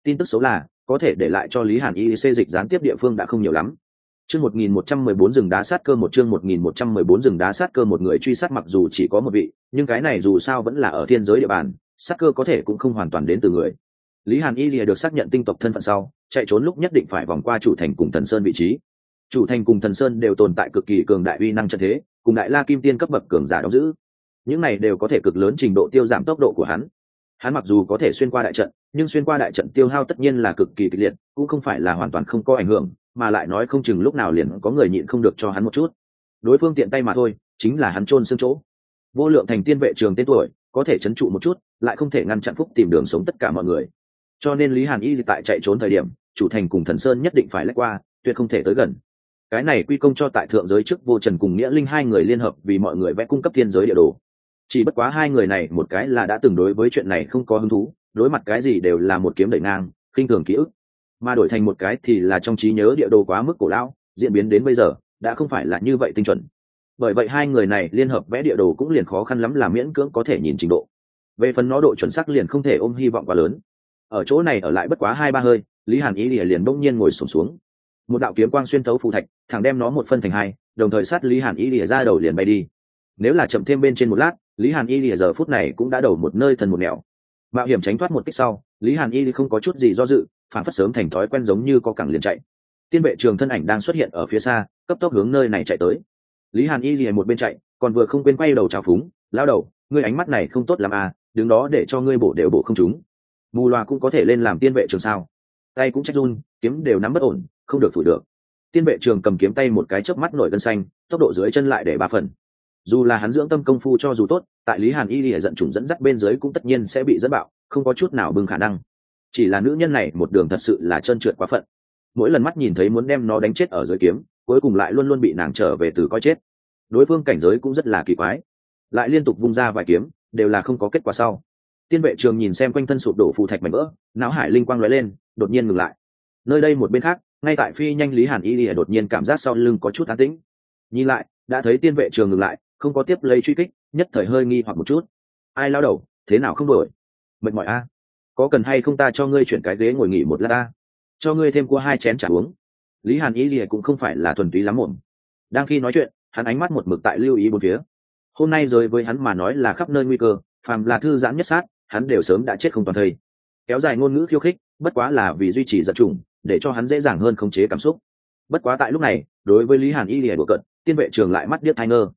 S1: Tin tức xấu là, có thể để lại cho lý hàn y xê dịch gián tiếp địa phương đã không nhiều lắm. Chương một nghìn một trăm mười bốn rừng đá sát cơ một, chương một nghìn một trăm mười bốn rừng đá sát cơ một người truy sát mặc dù chỉ có một vị, nhưng cái này dù sao vẫn là ở thiên giới địa bàn, sát cơ có thể cũng không hoàn toàn đến từ người lý hàn y lìa được xác nhận tinh tộc thân phận sau, chạy trốn lúc nhất định phải vòng qua chủ thành cùng thần sơn vị trí. Chủ thành cùng thần sơn đều tồn tại cực kỳ cường đại uy năng trận thế, cùng đại la kim tiên cấp bậc cường giả đóng giữ. Những này đều có thể cực lớn trình độ tiêu giảm tốc độ của hắn. Hắn mặc dù có thể xuyên qua đại trận, nhưng xuyên qua đại trận tiêu hao tất nhiên là cực kỳ kịch liệt, cũng không phải là hoàn toàn không có ảnh hưởng, mà lại nói không chừng lúc nào liền có người nhịn không được cho hắn một chút. Đối phương tiện tay mà thôi, chính là hắn chôn xương chỗ. Vô lượng thành tiên vệ trường tên tuổi, có thể chấn trụ một chút, lại không thể ngăn chặn phúc tìm đường sống tất cả mọi người cho nên lý hàn y tại chạy trốn thời điểm, chủ thành cùng thần sơn nhất định phải lách qua, tuyệt không thể tới gần. Cái này quy công cho tại thượng giới trước vô trần cùng nghĩa linh hai người liên hợp vì mọi người vẽ cung cấp thiên giới địa đồ. Chỉ bất quá hai người này một cái là đã từng đối với chuyện này không có hứng thú, đối mặt cái gì đều là một kiếm đẩy ngang, khinh thường ký ức. Mà đổi thành một cái thì là trong trí nhớ địa đồ quá mức cổ lão, diễn biến đến bây giờ, đã không phải là như vậy tinh chuẩn. Bởi vậy hai người này liên hợp vẽ địa đồ cũng liền khó khăn lắm là miễn cưỡng có thể nhìn trình độ. Về phần nó độ chuẩn xác liền không thể ôm hy vọng quá lớn ở chỗ này ở lại bất quá hai ba hơi lý hàn ý lìa liền bỗng nhiên ngồi sổm xuống, xuống một đạo kiếm quang xuyên thấu phù thạch thẳng đem nó một phân thành hai đồng thời sát lý hàn ý lìa ra đầu liền bay đi. Nếu là chậm thêm bên trên một lát lý hàn y lìa giờ phút này cũng đã đầu một nơi thần một nẻo. Mạo hiểm tránh thoát một kích sau lý hàn y không có chút gì do dự phản phất sớm thành thói quen giống như có cẳng liền chạy. Tiên vệ trường thân ảnh đang xuất hiện ở phía xa cấp tốc hướng nơi này chạy tới. Lý hàn y lìa một bên chạy còn vừa không quên quay đầu trào phúng lao đầu ngươi ánh mắt này không tốt làm à đứng đó để cho ngươi bổ đều bổ không chúng mù loà cũng có thể lên làm tiên vệ trường sao? Tay cũng trách run, kiếm đều nắm bất ổn, không được phủ được. Tiên vệ trường cầm kiếm tay một cái chớp mắt nổi gân xanh, tốc độ dưới chân lại để ba phần. Dù là hắn dưỡng tâm công phu cho dù tốt, tại lý hàn y lìa giận trùng dẫn dắt bên dưới cũng tất nhiên sẽ bị dẫn bạo, không có chút nào bưng khả năng. Chỉ là nữ nhân này một đường thật sự là trơn trượt quá phận. Mỗi lần mắt nhìn thấy muốn đem nó đánh chết ở dưới kiếm, cuối cùng lại luôn luôn bị nàng trở về từ coi chết. Đối phương cảnh giới cũng rất là kỳ quái. Lại liên tục vung ra vài kiếm, đều là không có kết quả sau tiên vệ trường nhìn xem quanh thân sụp đổ phù thạch mảnh vỡ, não hải linh quang lóe lên, đột nhiên ngừng lại. Nơi đây một bên khác, ngay tại phi nhanh lý hàn y lìa đột nhiên cảm giác sau lưng có chút an tĩnh. Nhìn lại, đã thấy tiên vệ trường ngừng lại, không có tiếp lấy truy kích, nhất thời hơi nghi hoặc một chút. Ai lao đầu, thế nào không đổi? Mệt mỏi a. Có cần hay không ta cho ngươi chuyển cái ghế ngồi nghỉ một lát a cho ngươi thêm cua hai chén t uống. Lý hàn y lìa cũng không phải là thuần túy lắm ổn đang khi nói chuyện, hắn ánh mắt một mực tại lưu ý bốn phía. Hôm nay rồi với hắn mà nói là khắp nơi nguy cơ, phàm là thư giãn nhất sát hắn đều sớm đã chết không toàn thây. Kéo dài ngôn ngữ khiêu khích, bất quá là vì duy trì giật trùng để cho hắn dễ dàng hơn khống chế cảm xúc. Bất quá tại lúc này, đối với lý hàn y lìa đùa cận tiên vệ trường lại mắt điếc thai ngơ.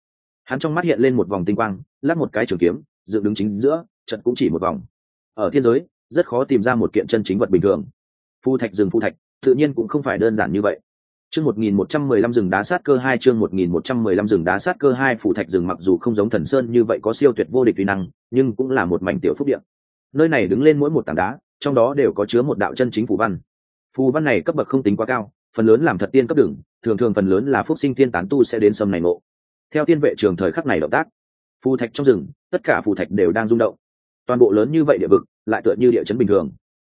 S1: Hắn trong mắt hiện lên một vòng tinh quang lắp một cái trường kiếm, dựng đứng chính giữa, trận cũng chỉ một vòng. Ở thiên giới, rất khó tìm ra một kiện chân chính vật bình thường. Phu thạch rừng phu thạch, tự nhiên cũng không phải đơn giản như vậy chương một nghìn một trăm mười lăm rừng đá sát cơ hai, chương một nghìn một trăm mười lăm rừng đá sát cơ hai, phủ thạch rừng mặc dù không giống thần sơn như vậy có siêu tuyệt vô địch uy năng, nhưng cũng là một mảnh tiểu phúc địa. nơi này đứng lên mỗi một tảng đá, trong đó đều có chứa một đạo chân chính phù văn. Phù văn này cấp bậc không tính quá cao, phần lớn làm thật tiên cấp đường, thường thường phần lớn là phúc sinh tiên tán tu sẽ đến sâm này ngộ. Theo tiên vệ trường thời khắc này động tác, phù thạch trong rừng, tất cả phù thạch đều đang rung động. Toàn bộ lớn như vậy địa vực, lại tựa như địa chấn bình thường.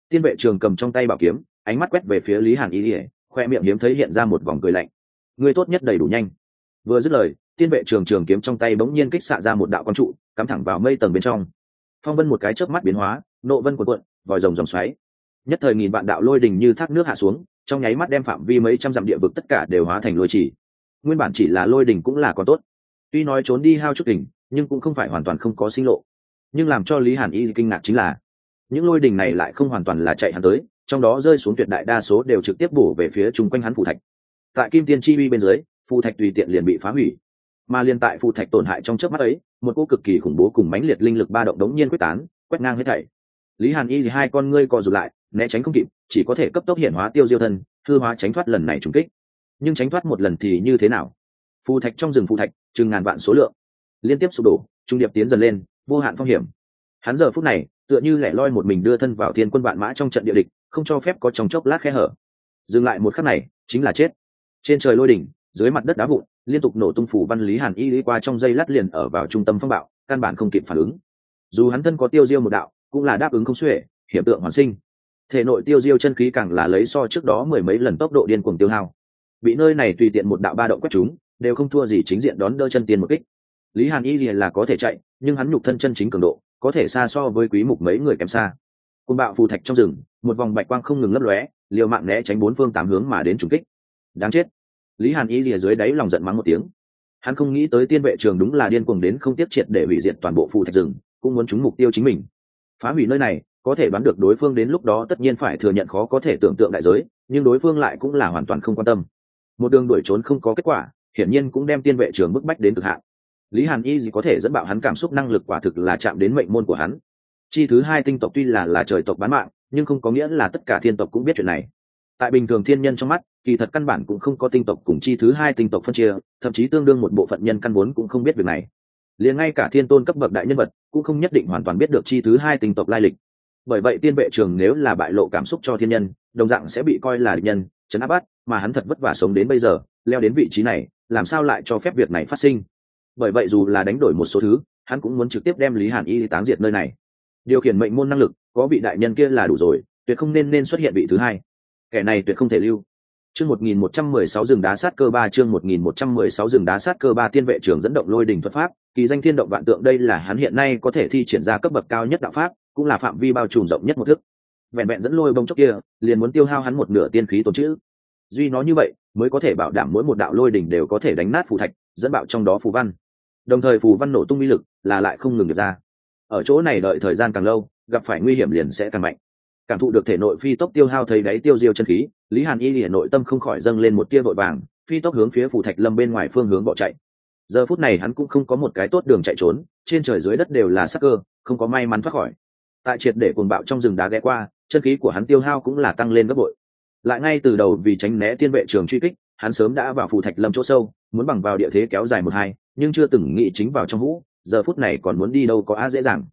S1: Tiên vệ trường cầm trong tay bảo kiếm, ánh mắt quét về phía lý hàn ý ỉa khoe miệng hiếm thấy hiện ra một vòng cười lạnh. Người tốt nhất đầy đủ nhanh. Vừa dứt lời, tiên vệ trường trường kiếm trong tay bỗng nhiên kích xạ ra một đạo quang trụ, cắm thẳng vào mây tầng bên trong. Phong vân một cái chớp mắt biến hóa, nộ vân cuộn cuộn, vòi rồng dòng xoáy. Nhất thời nghìn vạn đạo lôi đình như thác nước hạ xuống, trong nháy mắt đem phạm vi mấy trăm dặm địa vực tất cả đều hóa thành lôi chỉ. Nguyên bản chỉ là lôi đình cũng là còn tốt. Tuy nói trốn đi hao chút đỉnh, nhưng cũng không phải hoàn toàn không có sinh lộ. Nhưng làm cho lý hàn y kinh ngạc chính là những lôi đình này lại không hoàn toàn là chạy hắn tới, trong đó rơi xuống tuyệt đại đa số đều trực tiếp bổ về phía chung quanh hắn phù thạch. Tại kim tiên chi uy bên dưới, phù thạch tùy tiện liền bị phá hủy. Mà liên tại phù thạch tổn hại trong chớp mắt ấy, một cô cực kỳ khủng bố cùng mãnh liệt linh lực ba động đống nhiên quyết tán, quét ngang hết thảy. Lý hàn y thì hai con ngươi co rụt lại, né tránh không kịp, chỉ có thể cấp tốc hiện hóa tiêu diêu thân thư hóa tránh thoát lần này trùng kích. Nhưng tránh thoát một lần thì như thế nào? Phù thạch trong rừng phù thạch, chừng ngàn vạn số lượng. Liên tiếp sụp đổ, trung điệp tiến dần lên, vô hạn phong hiểm. Hắn giờ phút này tựa như lẻ loi một mình đưa thân vào thiên quân vạn mã trong trận địa địch, không cho phép có trong chốc lát khe hở. Dừng lại một khắc này, chính là chết. Trên trời lôi đỉnh, dưới mặt đất đá vụn, liên tục nổ tung phủ văn lý hàn y đi qua trong dây lát liền ở vào trung tâm phong bạo, căn bản không kịp phản ứng. Dù hắn thân có tiêu diêu một đạo, cũng là đáp ứng không xuể hiện tượng hoàn sinh. Thể nội tiêu diêu chân khí càng là lấy so trước đó mười mấy lần tốc độ điên cuồng tiêu hao. Bị nơi này tùy tiện một đạo ba động quét chúng, đều không thua gì chính diện đón đỡ chân tiền một kích. Lý hàn y là có thể chạy, nhưng hắn nhục thân chân chính cường độ có thể xa so với quý mục mấy người kém xa. Côn bạo phù thạch trong rừng, một vòng bạch quang không ngừng lấp lóe, liều mạng né tránh bốn phương tám hướng mà đến trùng kích. Đáng chết. Lý hàn y lìa dưới đáy lòng giận mắng một tiếng. Hắn không nghĩ tới tiên vệ trường đúng là điên cuồng đến không tiết triệt để hủy diệt toàn bộ phù thạch rừng, cũng muốn trúng mục tiêu chính mình. Phá hủy nơi này, có thể đoán được đối phương đến lúc đó tất nhiên phải thừa nhận khó có thể tưởng tượng đại giới, nhưng đối phương lại cũng là hoàn toàn không quan tâm. Một đường đuổi trốn không có kết quả, hiển nhiên cũng đem tiên vệ trường bức bách đến cực hạn lý hàn y gì có thể dẫn bạo hắn cảm xúc năng lực quả thực là chạm đến mệnh môn của hắn. Chi thứ hai tinh tộc tuy là là trời tộc bán mạng, nhưng không có nghĩa là tất cả thiên tộc cũng biết chuyện này. Tại bình thường thiên nhân trong mắt, kỳ thật căn bản cũng không có tinh tộc cùng chi thứ hai tinh tộc phân chia, thậm chí tương đương một bộ phận nhân căn vốn cũng không biết việc này. Liền ngay cả thiên tôn cấp bậc đại nhân vật cũng không nhất định hoàn toàn biết được chi thứ hai tinh tộc lai lịch. Bởi vậy tiên vệ trường nếu là bại lộ cảm xúc cho thiên nhân, đồng dạng sẽ bị coi là địch nhân chấn áp bắt, mà hắn thật vất vả sống đến bây giờ, leo đến vị trí này, làm sao lại cho phép việc này phát sinh? Bởi vậy dù là đánh đổi một số thứ, hắn cũng muốn trực tiếp đem lý hàn y táng diệt nơi này. Điều khiển mệnh môn năng lực, có vị đại nhân kia là đủ rồi, tuyệt không nên nên xuất hiện vị thứ hai. Kẻ này tuyệt không thể lưu. Chương một nghìn một trăm mười sáu rừng đá sát cơ ba, chương một nghìn một trăm mười sáu rừng đá sát cơ ba, tiên vệ trưởng dẫn động lôi đình thuật pháp, kỳ danh thiên động vạn tượng đây là hắn hiện nay có thể thi triển ra cấp bậc cao nhất đạo pháp, cũng là phạm vi bao trùm rộng nhất một thức. Vẹn vẹn dẫn lôi bông chốc kia, liền muốn tiêu hao hắn một nửa tiên khí tồn chữ duy nó như vậy, mới có thể bảo đảm mỗi một đạo lôi đỉnh đều có thể đánh nát phù thạch, dẫn bạo trong đó phù văn đồng thời phù văn nổ tung uy lực là lại không ngừng được ra. Ở chỗ này đợi thời gian càng lâu, gặp phải nguy hiểm liền sẽ càng mạnh. Cảm thụ được thể nội phi tốc tiêu hao thấy đáy tiêu diêu chân khí, lý hàn y hiện nội tâm không khỏi dâng lên một tia vội vàng, phi tốc hướng phía phù thạch lâm bên ngoài phương hướng bỏ chạy. Giờ phút này hắn cũng không có một cái tốt đường chạy trốn, trên trời dưới đất đều là sắc cơ, không có may mắn thoát khỏi. Tại triệt để cuồng bạo trong rừng đá ghé qua, chân khí của hắn tiêu hao cũng là tăng lên gấp bội. Lại ngay từ đầu vì tránh né tiên vệ trường truy kích, hắn sớm đã vào phù thạch lâm chỗ sâu, muốn bằng vào địa thế kéo dài một hai nhưng chưa từng nghĩ chính vào trong hũ, giờ phút này còn muốn đi đâu có á dễ dàng.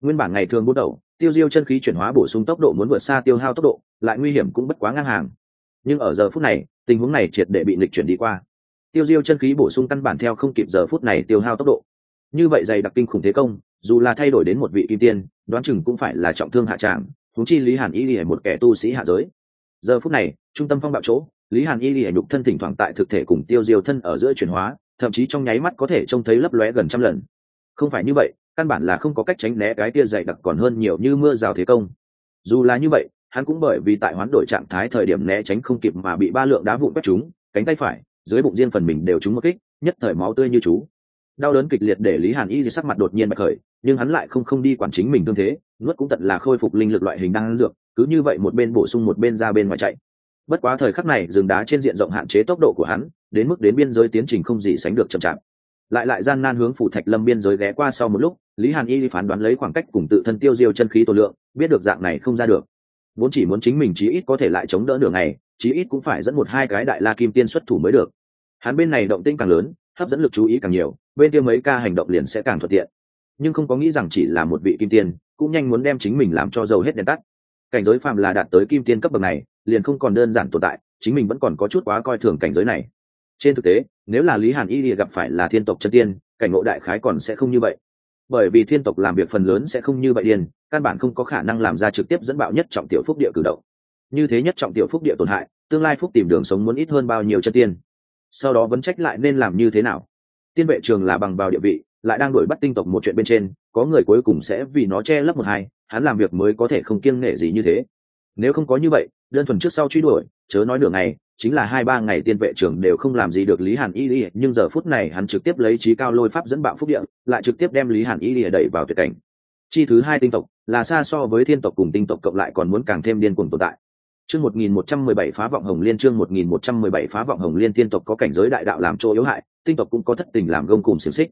S1: Nguyên bản ngày thường bút đầu, tiêu diêu chân khí chuyển hóa bổ sung tốc độ muốn vượt xa tiêu hao tốc độ, lại nguy hiểm cũng bất quá ngang hàng. Nhưng ở giờ phút này, tình huống này triệt để bị lịch chuyển đi qua. Tiêu diêu chân khí bổ sung căn bản theo không kịp giờ phút này tiêu hao tốc độ. Như vậy dày đặc kinh khủng thế công, dù là thay đổi đến một vị kim tiên, đoán chừng cũng phải là trọng thương hạ tràng thúng chi lý hàn y lìa một kẻ tu sĩ hạ giới. Giờ phút này, trung tâm phong bạo chỗ, lý hàn y lìa nhục thân thỉnh thoảng tại thực thể cùng tiêu diêu thân ở giữa chuyển hóa thậm chí trong nháy mắt có thể trông thấy lấp lóe gần trăm lần. Không phải như vậy, căn bản là không có cách tránh né cái tia dày đặc còn hơn nhiều như mưa rào thế công. Dù là như vậy, hắn cũng bởi vì tại hoán đổi trạng thái thời điểm né tránh không kịp mà bị ba lượng đá vụn quét chúng cánh tay phải, dưới bụng riêng phần mình đều trúng một kích, nhất thời máu tươi như chú. Đau đớn kịch liệt để lý hàn y sắc mặt đột nhiên bạch khởi, nhưng hắn lại không không đi quản chính mình tương thế, nuốt cũng tận là khôi phục linh lực loại hình đang dược, cứ như vậy một bên bổ sung một bên ra bên ngoài chạy bất quá thời khắc này, rừng đá trên diện rộng hạn chế tốc độ của hắn, đến mức đến biên giới tiến trình không gì sánh được chậm chạp. Lại lại gian nan hướng phủ thạch lâm biên giới ghé qua sau một lúc, lý hàn y phán đoán lấy khoảng cách cùng tự thân tiêu diêu chân khí tổ lượng, biết được dạng này không ra được. Vốn chỉ muốn chính mình chí ít có thể lại chống đỡ nửa này chí ít cũng phải dẫn một hai cái đại la kim tiên xuất thủ mới được. Hắn bên này động tinh càng lớn, hấp dẫn lực chú ý càng nhiều, bên kia mấy ca hành động liền sẽ càng thuận tiện. Nhưng không có nghĩ rằng chỉ là một vị kim tiên, cũng nhanh muốn đem chính mình làm cho giàu hết đèn tắt cảnh giới phàm là đạt tới kim tiên cấp bậc này, liền không còn đơn giản tồn tại, chính mình vẫn còn có chút quá coi thường cảnh giới này. Trên thực tế, nếu là lý hàn y lìa gặp phải là thiên tộc chân tiên, cảnh ngộ đại khái còn sẽ không như vậy. Bởi vì thiên tộc làm việc phần lớn sẽ không như vậy điên, căn bản không có khả năng làm ra trực tiếp dẫn bạo nhất trọng tiểu phúc địa cử động. Như thế nhất trọng tiểu phúc địa tổn hại, tương lai phúc tìm đường sống muốn ít hơn bao nhiêu chân tiên. Sau đó vấn trách lại nên làm như thế nào? Tiên vệ trường là bằng vào địa vị lại đang đuổi bắt tinh tộc một chuyện bên trên, có người cuối cùng sẽ vì nó che lấp một hai, hắn làm việc mới có thể không kiêng nghệ gì như thế. Nếu không có như vậy, đơn thuần trước sau truy đuổi, chớ nói nửa ngày, chính là hai ba ngày tiên vệ trưởng đều không làm gì được lý hàn y lìa nhưng giờ phút này hắn trực tiếp lấy trí cao lôi pháp dẫn bạo phúc địa, lại trực tiếp đem lý hàn y lìa đẩy vào tuyệt cảnh. Chi thứ hai tinh tộc, là xa so với thiên tộc cùng tinh tộc cộng lại còn muốn càng thêm điên cuồng tồn tại. Chương một nghìn một trăm mười bảy phá vọng hồng liên, chương một nghìn một trăm mười bảy phá vọng hồng liên, tiên tộc có cảnh giới đại đạo làm chỗ yếu hại, tinh tộc cũng có thất tình làm gông cùng xiềng xích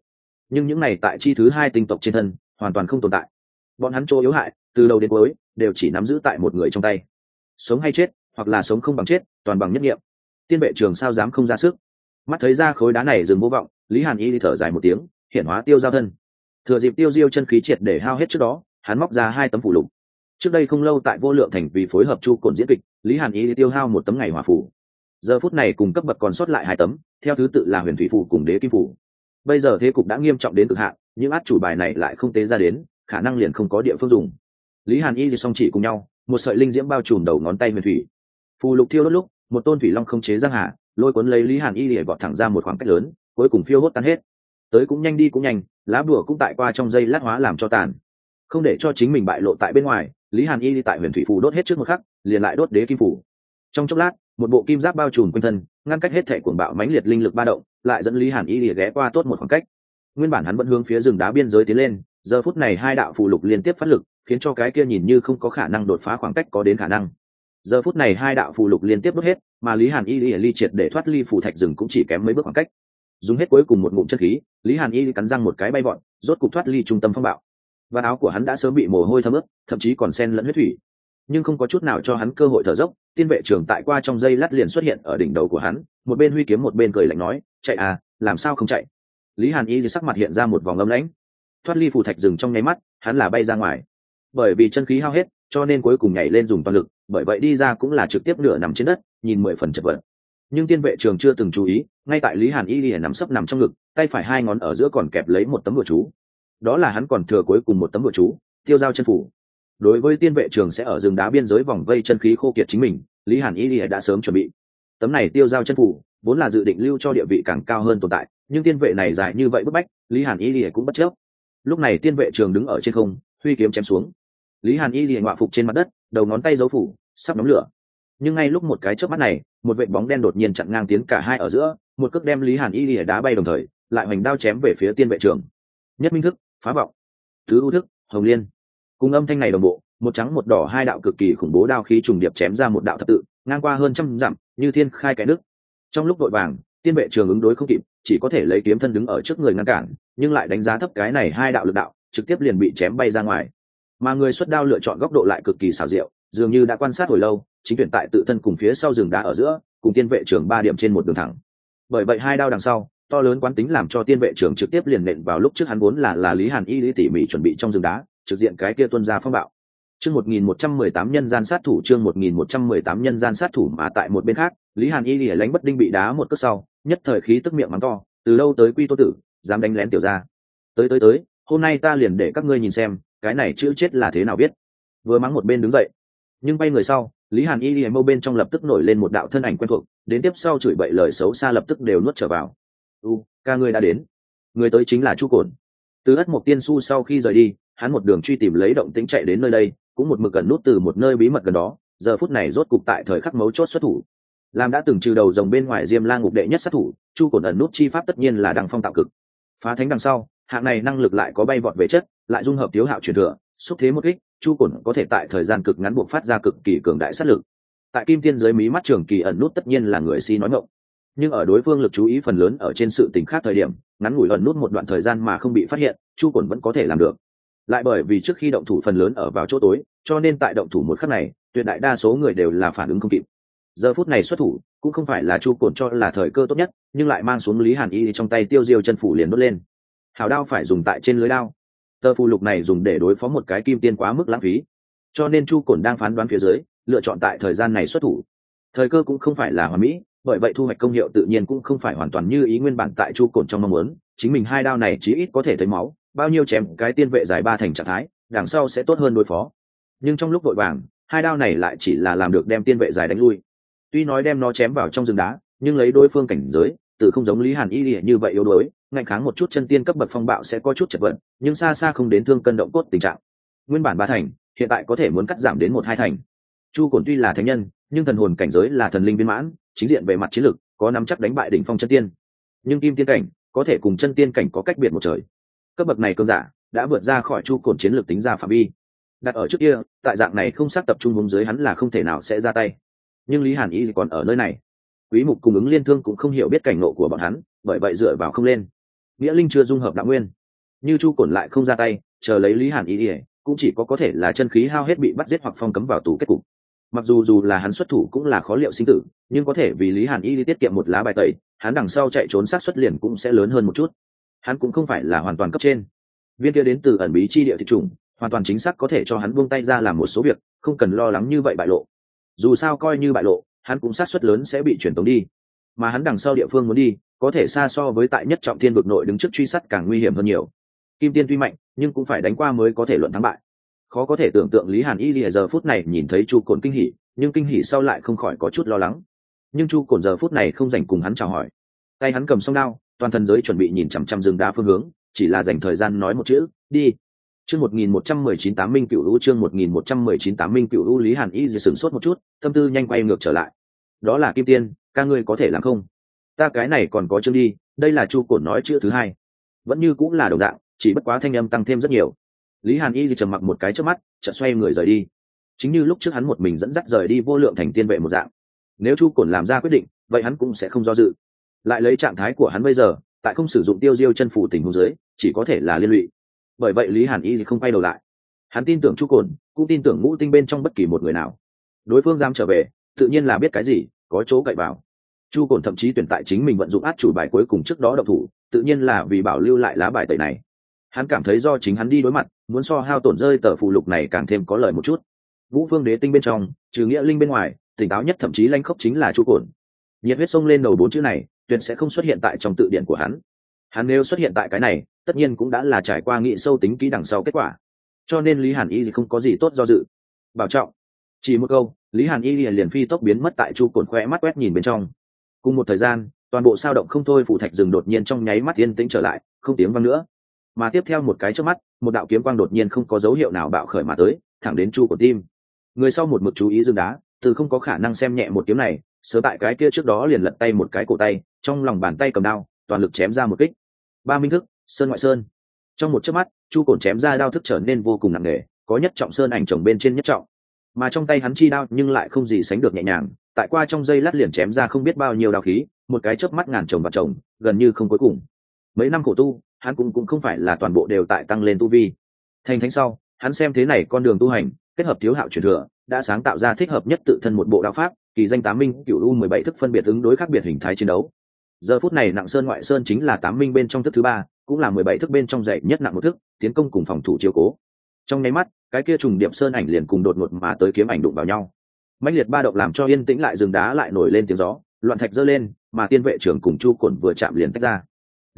S1: nhưng những này tại chi thứ hai tinh tộc trên thân, hoàn toàn không tồn tại. Bọn hắn chỗ yếu hại, từ đầu đến cuối, đều chỉ nắm giữ tại một người trong tay. Sống hay chết, hoặc là sống không bằng chết, toàn bằng nhất nghiệm. Tiên vệ trường sao dám không ra sức? Mắt thấy ra khối đá này dừng vô vọng, lý hàn y đi thở dài một tiếng, hiển hóa tiêu giao thân. Thừa dịp tiêu diêu chân khí triệt để hao hết trước đó, hắn móc ra hai tấm phủ lục. Trước đây không lâu tại vô lượng thành vì phối hợp chu cồn diễn kịch, lý hàn y tiêu hao một tấm ngày hòa phủ. Giờ phút này cùng cấp bậc còn sót lại hai tấm, theo thứ tự là huyền thủy phủ cùng đế kim phủ bây giờ thế cục đã nghiêm trọng đến cực hạn, những át chủ bài này lại không tế ra đến, khả năng liền không có địa phương dùng. Lý hàn y thì song chỉ cùng nhau, một sợi linh diễm bao trùm đầu ngón tay huyền thủy. Phù lục thiêu đốt lúc, một tôn thủy long không chế giang hà, lôi cuốn lấy lý hàn y để vọt thẳng ra một khoảng cách lớn, cuối cùng phiêu hốt tan hết. Tới cũng nhanh đi cũng nhanh, lá bùa cũng tại qua trong dây lát hóa làm cho tàn. Không để cho chính mình bại lộ tại bên ngoài, lý hàn y đi tại huyền thủy phù đốt hết trước một khắc, liền lại đốt đế kim phủ trong chốc lát một bộ kim giáp bao trùm quanh thân, ngăn cách hết thể cuồng bạo mãnh liệt linh lực ba động, lại dẫn lý hàn y lìa ghé qua tốt một khoảng cách. Nguyên bản hắn vẫn hướng phía rừng đá biên giới tiến lên, giờ phút này hai đạo phù lục liên tiếp phát lực, khiến cho cái kia nhìn như không có khả năng đột phá khoảng cách có đến khả năng. Giờ phút này hai đạo phù lục liên tiếp đốt hết, mà lý hàn y lìa ly triệt để thoát ly phù thạch rừng cũng chỉ kém mấy bước khoảng cách. Dùng hết cuối cùng một ngụm chất khí, lý hàn y cắn răng một cái bay vọn rốt cục thoát ly trung tâm phong bạo. Và áo của hắn đã sớm bị mồ hôi thấm ướt, thậm chí còn sen lẫn huyết thủy nhưng không có chút nào cho hắn cơ hội thở dốc, tiên vệ trưởng tại qua trong dây lát liền xuất hiện ở đỉnh đầu của hắn, một bên huy kiếm một bên cười lạnh nói, chạy à làm sao không chạy? Lý hàn y thì sắc mặt hiện ra một vòng âm lãnh. Thoát ly phù thạch rừng trong nháy mắt, hắn là bay ra ngoài. Bởi vì chân khí hao hết, cho nên cuối cùng nhảy lên dùng toàn lực, bởi vậy đi ra cũng là trực tiếp nửa nằm trên đất, nhìn mười phần chật vật. Nhưng tiên vệ trường chưa từng chú ý, ngay tại lý hàn y lìa nằm sấp nằm trong ngực, tay phải hai ngón ở giữa còn kẹp lấy một tấm bụa chú. Đó là hắn còn thừa cuối cùng một tấm bụa chú, tiêu giao chân phủ đối với tiên vệ trường sẽ ở rừng đá biên giới vòng vây chân khí khô kiệt chính mình, lý hàn y lìa đã sớm chuẩn bị. Tấm này tiêu giao chân phủ, vốn là dự định lưu cho địa vị càng cao hơn tồn tại, nhưng tiên vệ này dài như vậy bức bách, lý hàn y lìa cũng bất chấp. Lúc này tiên vệ trường đứng ở trên không, huy kiếm chém xuống. Lý hàn y lìa ngoạ phục trên mặt đất, đầu ngón tay giấu phủ, sắp nóng lửa. Nhưng ngay lúc một cái chớp mắt này, một vệ bóng đen đột nhiên chặn ngang tiến cả hai ở giữa, một cước đem lý hàn y lìa đá bay đồng thời, lại hoành đao chém về phía tiên vệ trường. Nhất minh thức, phá vọng. Thứ ưu thức, hồng liên cùng âm thanh này đồng bộ, một trắng một đỏ hai đạo cực kỳ khủng bố đao khí trùng điệp chém ra một đạo thập tự, ngang qua hơn trăm dặm, như thiên khai cái nước trong lúc đội vàng, tiên vệ trường ứng đối không kịp, chỉ có thể lấy kiếm thân đứng ở trước người ngăn cản, nhưng lại đánh giá thấp cái này hai đạo lực đạo, trực tiếp liền bị chém bay ra ngoài. Mà người xuất đao lựa chọn góc độ lại cực kỳ xảo diệu, dường như đã quan sát hồi lâu, chính tuyển tại tự thân cùng phía sau rừng đá ở giữa, cùng tiên vệ trường ba điểm trên một đường thẳng. Bởi vậy hai đao đằng sau, to lớn quán tính làm cho tiên vệ trường trực tiếp liền nện vào lúc trước hắn vốn là là lý hàn y lý tỉ mỉ chuẩn bị trong rừng đá trực diện cái kia tuân ra phong bạo. Chương một nghìn một trăm mười tám nhân gian sát thủ, chương một nghìn một trăm mười tám nhân gian sát thủ mà tại một bên khác, lý hàn y lìa lánh bất đinh bị đá một cước sau, nhất thời khí tức miệng mắng to, từ đâu tới quy tô tử, dám đánh lén tiểu ra tới tới tới, hôm nay ta liền để các ngươi nhìn xem, cái này chữ chết là thế nào biết. Vừa mắng một bên đứng dậy. Nhưng bay người sau, lý hàn y lìa mâu bên trong lập tức nổi lên một đạo thân ảnh quen thuộc, đến tiếp sau chửi bậy lời xấu xa lập tức đều nuốt trở vào. U, ca ngươi đã đến. Người tới chính là chu cồn từ ất mộc tiên su sau khi rời đi, hắn một đường truy tìm lấy động tính chạy đến nơi đây, cũng một mực gần nút từ một nơi bí mật gần đó, giờ phút này rốt cục tại thời khắc mấu chốt xuất thủ. Làm đã từng trừ đầu rồng bên ngoài diêm la ngục đệ nhất sát thủ, chu cổn ẩn nút chi pháp tất nhiên là đằng phong tạo cực. Phá thánh đằng sau, hạng này năng lực lại có bay vọt về chất, lại dung hợp thiếu hạo truyền thừa, xúc thế một kích, chu cổn có thể tại thời gian cực ngắn buộc phát ra cực kỳ cường đại sát lực. Tại kim tiên giới mí mắt trường kỳ ẩn nút tất nhiên là người si nói ngộng nhưng ở đối phương lực chú ý phần lớn ở trên sự tình khác thời điểm, ngắn ngủi ẩn nút một đoạn thời gian mà không bị phát hiện, chu cồn vẫn có thể làm được. Lại bởi vì trước khi động thủ phần lớn ở vào chỗ tối, cho nên tại động thủ một khắc này, tuyệt đại đa số người đều là phản ứng không kịp. Giờ phút này xuất thủ, cũng không phải là chu cồn cho là thời cơ tốt nhất, nhưng lại mang xuống lý hàn y trong tay tiêu diêu chân phủ liền đốt lên. Hào đao phải dùng tại trên lưới đao. Tờ phù lục này dùng để đối phó một cái kim tiên quá mức lãng phí. Cho nên chu cồn đang phán đoán phía dưới, lựa chọn tại thời gian này xuất thủ. Thời cơ cũng không phải là hoàn mỹ bởi vậy thu hoạch công hiệu tự nhiên cũng không phải hoàn toàn như ý nguyên bản tại chu cồn trong mong muốn, chính mình hai đao này chí ít có thể thấy máu, bao nhiêu chém cái tiên vệ dài ba thành trạng thái, đằng sau sẽ tốt hơn đối phó. Nhưng trong lúc vội vàng, hai đao này lại chỉ là làm được đem tiên vệ dài đánh lui. Tuy nói đem nó chém vào trong rừng đá, nhưng lấy đối phương cảnh giới tự không giống lý hàn y lìa như vậy yếu đuối, ngạnh kháng một chút chân tiên cấp bậc phong bạo sẽ có chút chật vật, nhưng xa xa không đến thương cân động cốt tình trạng. Nguyên bản ba thành, hiện tại có thể muốn cắt giảm đến một hai thành chu cổn tuy là thánh nhân, nhưng thần hồn cảnh giới là thần linh viên mãn, chính diện về mặt chiến lược có nắm chắc đánh bại đỉnh phong chân tiên. Nhưng kim tiên cảnh, có thể cùng chân tiên cảnh có cách biệt một trời. Cấp bậc này cơn giả, đã vượt ra khỏi chu Cổn chiến lược tính ra phạm vi. Đặt ở trước kia, tại dạng này không xác tập trung vùng dưới hắn là không thể nào sẽ ra tay. Nhưng lý hàn y còn ở nơi này. Quý mục cung ứng liên thương cũng không hiểu biết cảnh nộ của bọn hắn, bởi vậy dựa vào không lên. Nghĩa linh chưa dung hợp đạo nguyên. Như chu Cổn lại không ra tay, chờ lấy lý hàn y ỉa cũng chỉ có có thể là chân khí hao hết bị bắt giết hoặc phong cấm vào tù kết cục mặc dù dù là hắn xuất thủ cũng là khó liệu sinh tử, nhưng có thể vì lý hàn y đi tiết kiệm một lá bài tẩy, hắn đằng sau chạy trốn sát xuất liền cũng sẽ lớn hơn một chút. Hắn cũng không phải là hoàn toàn cấp trên. Viên kia đến từ ẩn bí chi địa thị trùng, hoàn toàn chính xác có thể cho hắn buông tay ra làm một số việc, không cần lo lắng như vậy bại lộ. Dù sao coi như bại lộ, hắn cũng sát xuất lớn sẽ bị chuyển tống đi. Mà hắn đằng sau địa phương muốn đi, có thể xa so với tại nhất trọng thiên vực nội đứng trước truy sát càng nguy hiểm hơn nhiều. Kim tiên tuy mạnh, nhưng cũng phải đánh qua mới có thể luận thắng bại khó có thể tưởng tượng lý hàn y lìa giờ phút này nhìn thấy chu cồn kinh hỉ, nhưng kinh hỉ sau lại không khỏi có chút lo lắng. Nhưng chu cồn giờ phút này không dành cùng hắn chào hỏi. Tay hắn cầm song đao, toàn thân giới chuẩn bị nhìn chằm chằm rừng đá phương hướng, chỉ là dành thời gian nói một chữ, đi. Chương một nghìn một trăm mười chín tám minh cựu lũ, chương một nghìn một trăm mười chín tám minh cựu lũ, lý hàn y sửng sốt một chút, tâm tư nhanh quay ngược trở lại. Đó là kim tiên, ca ngươi có thể làm không? Ta cái này còn có chương đi, đây là chu cồn nói chữ thứ hai. Vẫn như cũng là đồng dạng, chỉ bất quá thanh âm tăng thêm rất nhiều lý hàn y trầm mặc một cái trước mắt, chợt xoay người rời đi. Chính như lúc trước hắn một mình dẫn dắt rời đi vô lượng thành tiên vệ một dạng. Nếu chu cổn làm ra quyết định, vậy hắn cũng sẽ không do dự. Lại lấy trạng thái của hắn bây giờ, tại không sử dụng tiêu diêu chân phủ tình huống dưới, chỉ có thể là liên lụy. Bởi vậy lý hàn y không quay đầu lại. Hắn tin tưởng chu cồn cũng tin tưởng ngũ tinh bên trong bất kỳ một người nào. Đối phương dám trở về, tự nhiên là biết cái gì, có chỗ cậy vào. Chu cồn thậm chí tuyển tại chính mình vận dụng át chủ bài cuối cùng trước đó độc thủ, tự nhiên là vì bảo lưu lại lá bài tẩy này hắn cảm thấy do chính hắn đi đối mặt, muốn so hao tổn rơi tờ phụ lục này càng thêm có lợi một chút. Vũ phương đế tinh bên trong, trừ nghĩa linh bên ngoài, tỉnh táo nhất thậm chí lanh khốc chính là chu cồn nhiệt huyết sông lên đầu bốn chữ này, tuyệt sẽ không xuất hiện tại trong tự điển của hắn. Hắn nếu xuất hiện tại cái này, tất nhiên cũng đã là trải qua nghị sâu tính kỹ đằng sau kết quả. Cho nên lý hàn y thì không có gì tốt do dự. Bảo trọng. Chỉ một câu, lý hàn y liền liền phi tốc biến mất tại chu cồn khoe mắt quét nhìn bên trong. Cùng một thời gian, toàn bộ sao động không thôi phụ thạch rừng đột nhiên trong nháy mắt yên tĩnh trở lại, không tiếng văng nữa mà tiếp theo một cái trước mắt, một đạo kiếm quang đột nhiên không có dấu hiệu nào bạo khởi mà tới, thẳng đến chu của tim. Người sau một mực chú ý dương đá, từ không có khả năng xem nhẹ một kiếm này, sớm tại cái kia trước đó liền lật tay một cái cổ tay, trong lòng bàn tay cầm đao, toàn lực chém ra một kích. Ba minh thức, sơn ngoại sơn. Trong một chớp mắt, chu cổn chém ra đao thức trở nên vô cùng nặng nề, có nhất trọng sơn ảnh chồng bên trên nhất trọng. Mà trong tay hắn chi đao nhưng lại không gì sánh được nhẹ nhàng, tại qua trong dây lát liền chém ra không biết bao nhiêu đao khí, một cái chớp mắt ngàn chồng và chồng, gần như không cuối cùng mấy năm khổ tu, hắn cũng cũng không phải là toàn bộ đều tại tăng lên tu vi. Thành thánh sau, hắn xem thế này con đường tu hành, kết hợp thiếu hạo truyền thừa, đã sáng tạo ra thích hợp nhất tự thân một bộ đạo pháp, kỳ danh tám minh cựu u mười bảy thức phân biệt ứng đối khác biệt hình thái chiến đấu. Giờ phút này nặng sơn ngoại sơn chính là tám minh bên trong thức thứ ba, cũng là mười bảy thức bên trong dạy nhất nặng một thức, tiến công cùng phòng thủ chiếu cố. Trong nháy mắt, cái kia trùng điệp sơn ảnh liền cùng đột ngột mà tới kiếm ảnh đụng vào nhau. Mạnh liệt ba động làm cho yên tĩnh lại rừng đá lại nổi lên tiếng gió, loạn thạch dơ lên, mà tiên vệ trưởng cùng chu cổn vừa chạm liền tách ra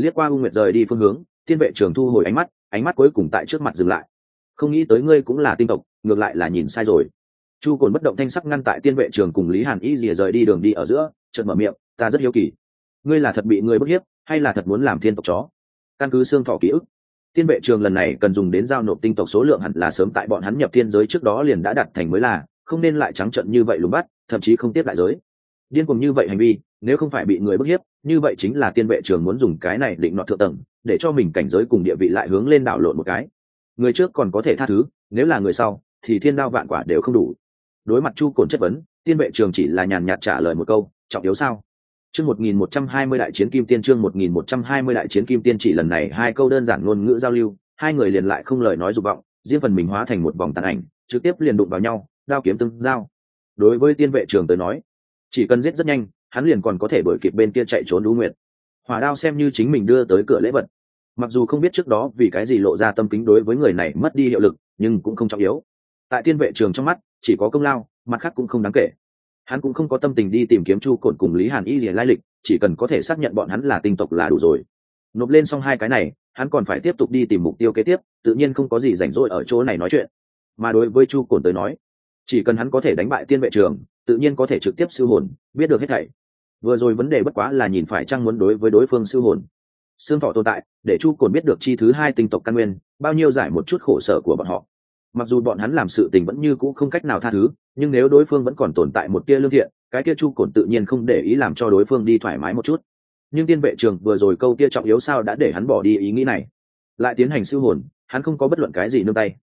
S1: liếc qua u nguyệt rời đi phương hướng, tiên vệ trường thu hồi ánh mắt ánh mắt cuối cùng tại trước mặt dừng lại. Không nghĩ tới ngươi cũng là tinh tộc, ngược lại là nhìn sai rồi. Chu cồn bất động thanh sắc ngăn tại tiên vệ trường cùng lý hàn y rìa rời đi đường đi ở giữa, chợt mở miệng, ta rất hiếu kỳ. Ngươi là thật bị người bức hiếp, hay là thật muốn làm thiên tộc chó? Căn cứ xương thọ ký ức, tiên vệ trường lần này cần dùng đến giao nộp tinh tộc số lượng hẳn là sớm tại bọn hắn nhập thiên giới trước đó liền đã đặt thành mới là, không nên lại trắng trận như vậy lùm bắt, thậm chí không tiếp lại giới điên cùng như vậy hành vi, nếu không phải bị người bức hiếp, như vậy chính là tiên vệ trường muốn dùng cái này định nọ thượng tầng, để cho mình cảnh giới cùng địa vị lại hướng lên đảo lộn một cái. Người trước còn có thể tha thứ, nếu là người sau, thì thiên đao vạn quả đều không đủ. Đối mặt chu cồn chất vấn, tiên vệ trường chỉ là nhàn nhạt trả lời một câu, trọng yếu sao? Chương một nghìn một trăm hai mươi đại chiến kim tiên, chương một nghìn một trăm hai mươi đại chiến kim tiên chỉ lần này hai câu đơn giản ngôn ngữ giao lưu, hai người liền lại không lời nói dục vọng, riêng phần mình hóa thành một vòng tàn ảnh, trực tiếp liền đụng vào nhau, đao kiếm tương giao. Đối với tiên vệ trường tới nói chỉ cần giết rất nhanh, hắn liền còn có thể đuổi kịp bên kia chạy trốn đu nguyệt. Hỏa đao xem như chính mình đưa tới cửa lễ vật. Mặc dù không biết trước đó vì cái gì lộ ra tâm kính đối với người này mất đi hiệu lực, nhưng cũng không trọng yếu. Tại tiên vệ trường trong mắt, chỉ có công lao, mặt khác cũng không đáng kể. Hắn cũng không có tâm tình đi tìm kiếm chu cổn cùng lý hàn y liền lai lịch, chỉ cần có thể xác nhận bọn hắn là tinh tộc là đủ rồi. Nộp lên xong hai cái này, hắn còn phải tiếp tục đi tìm mục tiêu kế tiếp, tự nhiên không có gì rảnh rỗi ở chỗ này nói chuyện. Mà đối với chu cổn tới nói chỉ cần hắn có thể đánh bại tiên vệ trường, tự nhiên có thể trực tiếp siêu hồn, biết được hết thảy. Vừa rồi vấn đề bất quá là nhìn phải chăng muốn đối với đối phương siêu hồn. Xương thọ tồn tại, để chu cồn biết được chi thứ hai tinh tộc căn nguyên, bao nhiêu giải một chút khổ sở của bọn họ. Mặc dù bọn hắn làm sự tình vẫn như cũ không cách nào tha thứ, nhưng nếu đối phương vẫn còn tồn tại một tia lương thiện, cái kia chu cồn tự nhiên không để ý làm cho đối phương đi thoải mái một chút. Nhưng tiên vệ trường vừa rồi câu kia trọng yếu sao đã để hắn bỏ đi ý nghĩ này. Lại tiến hành siêu hồn, hắn không có bất luận cái gì nương tay.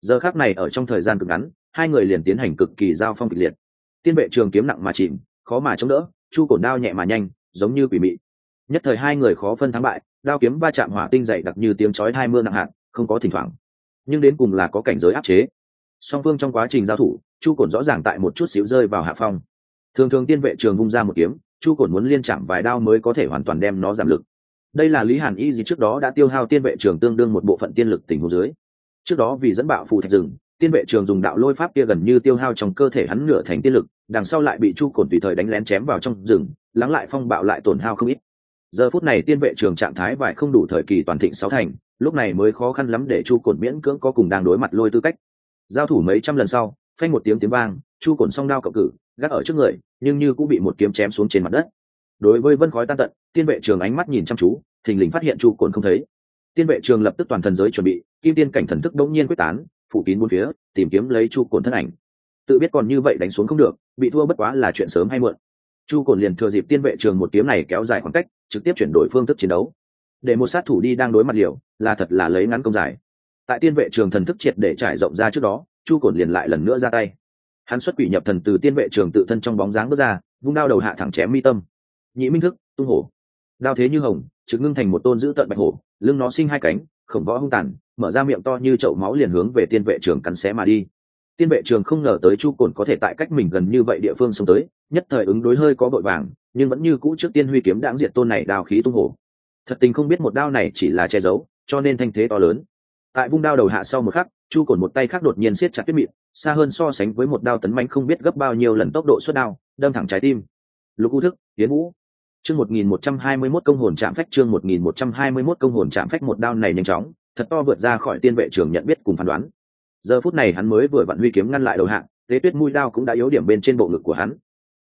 S1: Giờ khác này ở trong thời gian cực ngắn hai người liền tiến hành cực kỳ giao phong kịch liệt. Tiên vệ trường kiếm nặng mà chìm, khó mà chống đỡ, chu cổn đao nhẹ mà nhanh, giống như quỷ mị. Nhất thời hai người khó phân thắng bại, đao kiếm va chạm hỏa tinh dậy đặc như tiếng chói hai mưa nặng hạt, không có thỉnh thoảng. Nhưng đến cùng là có cảnh giới áp chế. Song phương trong quá trình giao thủ, chu cổn rõ ràng tại một chút xíu rơi vào hạ phong. Thường thường tiên vệ trường vung ra một kiếm, chu cổn muốn liên chạm vài đao mới có thể hoàn toàn đem nó giảm lực. Đây là lý hàn y gì trước đó đã tiêu hao tiên vệ trường tương đương một bộ phận tiên lực tình hồ dưới. Trước đó vì dẫn bạo phù thạch rừng tiên vệ trường dùng đạo lôi pháp kia gần như tiêu hao trong cơ thể hắn nửa thành tiên lực, đằng sau lại bị chu cồn tùy thời đánh lén chém vào trong rừng, lắng lại phong bạo lại tổn hao không ít. Giờ phút này tiên vệ trường trạng thái vải không đủ thời kỳ toàn thịnh sáu thành, lúc này mới khó khăn lắm để chu cồn miễn cưỡng có cùng đang đối mặt lôi tư cách. Giao thủ mấy trăm lần sau, phanh một tiếng tiếng vang, chu cồn song đao cậu cử, gác ở trước người, nhưng như cũng bị một kiếm chém xuống trên mặt đất. Đối với vân khói tan tận, tiên vệ trường ánh mắt nhìn chăm chú, thình lình phát hiện chu cồn không thấy. Tiên vệ trường lập tức toàn thần giới chuẩn bị, kim tiên cảnh thần thức đống nhiên quyết tán phủ kín bốn phía, tìm kiếm lấy chu Cồn thân ảnh. Tự biết còn như vậy đánh xuống không được, bị thua bất quá là chuyện sớm hay muộn. Chu Cồn liền thừa dịp tiên vệ trường một kiếm này kéo dài khoảng cách, trực tiếp chuyển đổi phương thức chiến đấu. Để một sát thủ đi đang đối mặt liều, là thật là lấy ngắn công dài. Tại tiên vệ trường thần thức triệt để trải rộng ra trước đó, chu Cồn liền lại lần nữa ra tay. Hắn xuất quỷ nhập thần từ tiên vệ trường tự thân trong bóng dáng bước ra, vung đao đầu hạ thẳng chém mi tâm. Nhị minh thức, tung hổ. Đao thế như hồng, trực ngưng thành một tôn giữ tận bạch hổ, lưng nó sinh hai cánh khổng võ hung tàn, mở ra miệng to như chậu máu liền hướng về tiên vệ trường cắn xé mà đi. Tiên vệ trường không ngờ tới chu cồn có thể tại cách mình gần như vậy địa phương xông tới, nhất thời ứng đối hơi có vội vàng, nhưng vẫn như cũ trước tiên huy kiếm đãng diệt tôn này đào khí tung hổ. Thật tình không biết một đao này chỉ là che giấu, cho nên thanh thế to lớn. Tại vung đao đầu hạ sau một khắc, chu cồn một tay khác đột nhiên siết chặt tuyết mịn xa hơn so sánh với một đao tấn manh không biết gấp bao nhiêu lần tốc độ suất đao, đâm thẳng trái tim. Lục u thức tiến vũ chương một nghìn một trăm hai mươi mốt công hồn chạm phách, chương một nghìn một trăm hai mươi mốt công hồn chạm phách một đao này nhanh chóng, thật to vượt ra khỏi tiên vệ trường nhận biết cùng phán đoán. Giờ phút này hắn mới vừa vặn huy kiếm ngăn lại đầu hạng, tế tuyết mũi đao cũng đã yếu điểm bên trên bộ ngực của hắn.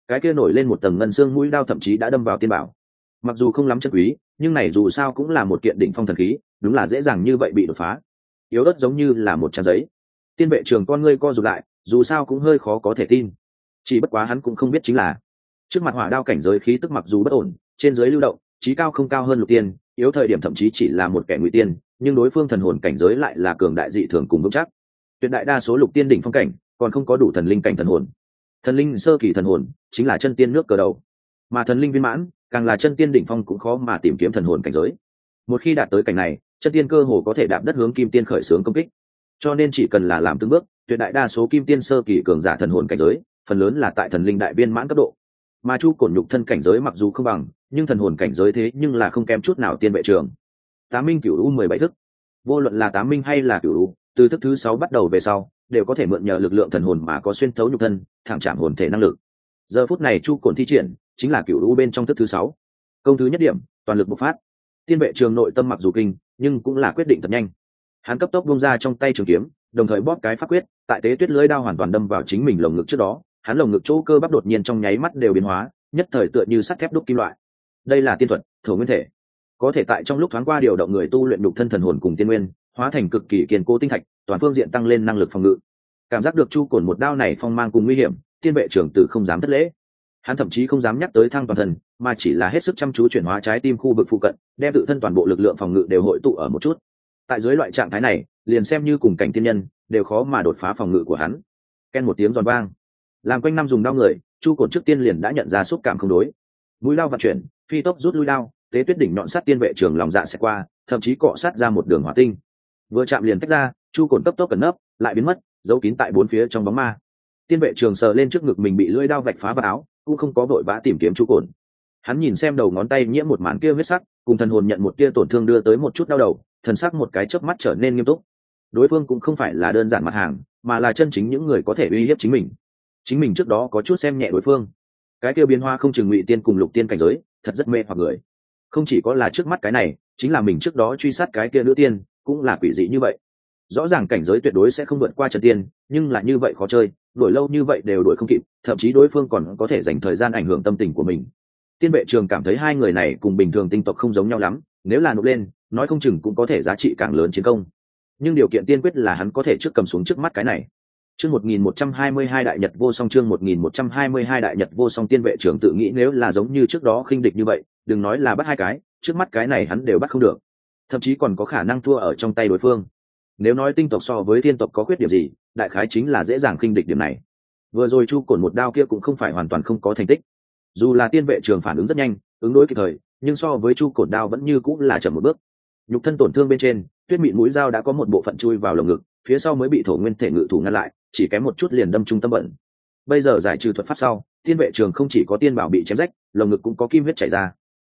S1: Cái kia nổi lên một tầng ngân xương mũi đao thậm chí đã đâm vào tiên bảo. Mặc dù không lắm chân quý, nhưng này dù sao cũng là một kiện đỉnh phong thần khí, đúng là dễ dàng như vậy bị đột phá. Yếu đất giống như là một trang giấy. Tiên vệ trường con ngươi co rụt lại, dù sao cũng hơi khó có thể tin. Chỉ bất quá hắn cũng không biết chính là trước mặt hỏa đao cảnh giới khí tức mặc dù bất ổn, trên giới lưu động, trí cao không cao hơn lục tiên, yếu thời điểm thậm chí chỉ là một kẻ ngụy tiên, nhưng đối phương thần hồn cảnh giới lại là cường đại dị thường cùng vững chắc. Tuyệt đại đa số lục tiên đỉnh phong cảnh, còn không có đủ thần linh cảnh thần hồn. Thần linh sơ kỳ thần hồn, chính là chân tiên nước cờ đầu. Mà thần linh viên mãn, càng là chân tiên đỉnh phong cũng khó mà tìm kiếm thần hồn cảnh giới. Một khi đạt tới cảnh này, chân tiên cơ hồ có thể đạp đất hướng kim tiên khởi xướng công kích. Cho nên chỉ cần là làm từng bước, tuyệt đại đa số kim tiên sơ kỳ cường giả thần hồn cảnh giới, phần lớn là tại thần linh đại viên mãn cấp độ mà chu cổn nhục thân cảnh giới mặc dù không bằng, nhưng thần hồn cảnh giới thế nhưng là không kém chút nào tiên vệ trường. Tám minh cửu u mười bảy thức. Vô luận là tám minh hay là cửu u, từ thức thứ sáu bắt đầu về sau, đều có thể mượn nhờ lực lượng thần hồn mà có xuyên thấu nhục thân, thẳng chạm hồn thể năng lực. Giờ phút này chu cổn thi triển, chính là cửu u bên trong thức thứ sáu. Công thứ nhất điểm, toàn lực bộc phát. Tiên vệ trường nội tâm mặc dù kinh, nhưng cũng là quyết định thật nhanh. Hắn cấp tốc bông ra trong tay trường kiếm, đồng thời bóp cái phát quyết, tại tế tuyết lưới đao hoàn toàn đâm vào chính mình lồng ngực trước đó hắn lồng ngực chỗ cơ bắp đột nhiên trong nháy mắt đều biến hóa, nhất thời tựa như sắt thép đúc kim loại. Đây là tiên thuật, thổ nguyên thể. Có thể tại trong lúc thoáng qua điều động người tu luyện đục thân thần hồn cùng tiên nguyên, hóa thành cực kỳ kiên cố tinh thạch, toàn phương diện tăng lên năng lực phòng ngự. Cảm giác được chu cồn một đao này phong mang cùng nguy hiểm, tiên vệ trưởng tử không dám thất lễ. Hắn thậm chí không dám nhắc tới thăng toàn thần, mà chỉ là hết sức chăm chú chuyển hóa trái tim khu vực phụ cận, đem tự thân toàn bộ lực lượng phòng ngự đều hội tụ ở một chút. Tại dưới loại trạng thái này, liền xem như cùng cảnh tiên nhân, đều khó mà đột phá phòng ngự của hắn. Ken một tiếng giòn vang làm quanh năm dùng đau người, chu Cổn trước tiên liền đã nhận ra xúc cảm không đối. Mũi lao vận chuyển, phi tốc rút lui lao tế tuyết đỉnh nhọn sát tiên vệ trường lòng dạ sẽ qua, thậm chí cọ sát ra một đường hỏa tinh. Vừa chạm liền tách ra, chu Cổn tốc tốc cẩn nấp, lại biến mất, giấu kín tại bốn phía trong bóng ma. Tiên vệ trường sờ lên trước ngực mình bị lưỡi đao vạch phá vào áo, cũng không có vội vã tìm kiếm chu Cổn. hắn nhìn xem đầu ngón tay nhiễm một màn kia huyết sắc, cùng thần hồn nhận một tia tổn thương đưa tới một chút đau đầu, thần sắc một cái chớp mắt trở nên nghiêm túc. Đối phương cũng không phải là đơn giản mặt hàng, mà là chân chính những người có thể uy hiếp chính mình chính mình trước đó có chút xem nhẹ đối phương. Cái kia biến hoa không chừng ngụy tiên cùng lục tiên cảnh giới, thật rất mê hoặc người. Không chỉ có là trước mắt cái này, chính là mình trước đó truy sát cái kia nữ tiên, cũng là quỷ dị như vậy. Rõ ràng cảnh giới tuyệt đối sẽ không vượt qua trần tiên, nhưng là như vậy khó chơi, đuổi lâu như vậy đều đuổi không kịp, thậm chí đối phương còn có thể dành thời gian ảnh hưởng tâm tình của mình. Tiên vệ trường cảm thấy hai người này cùng bình thường tinh tộc không giống nhau lắm, nếu là nộp lên, nói không chừng cũng có thể giá trị càng lớn chiến công. Nhưng điều kiện tiên quyết là hắn có thể trước cầm xuống trước mắt cái này chương một nghìn một trăm hai mươi hai đại nhật vô song, chương một nghìn một trăm hai mươi hai đại nhật vô song tiên vệ trưởng tự nghĩ nếu là giống như trước đó khinh địch như vậy, đừng nói là bắt hai cái, trước mắt cái này hắn đều bắt không được. Thậm chí còn có khả năng thua ở trong tay đối phương. Nếu nói tinh tộc so với thiên tộc có khuyết điểm gì, đại khái chính là dễ dàng khinh địch điểm này. Vừa rồi chu cổn một đao kia cũng không phải hoàn toàn không có thành tích. Dù là tiên vệ trường phản ứng rất nhanh, ứng đối kịp thời, nhưng so với chu cổn đao vẫn như cũng là chậm một bước. Nhục thân tổn thương bên trên, tuyết mịn mũi dao đã có một bộ phận chui vào lồng ngực, phía sau mới bị thổ nguyên thể ngự thủ ngăn lại chỉ kém một chút liền đâm trung tâm bận bây giờ giải trừ thuật pháp sau, tiên vệ trường không chỉ có tiên bảo bị chém rách, lồng ngực cũng có kim huyết chảy ra.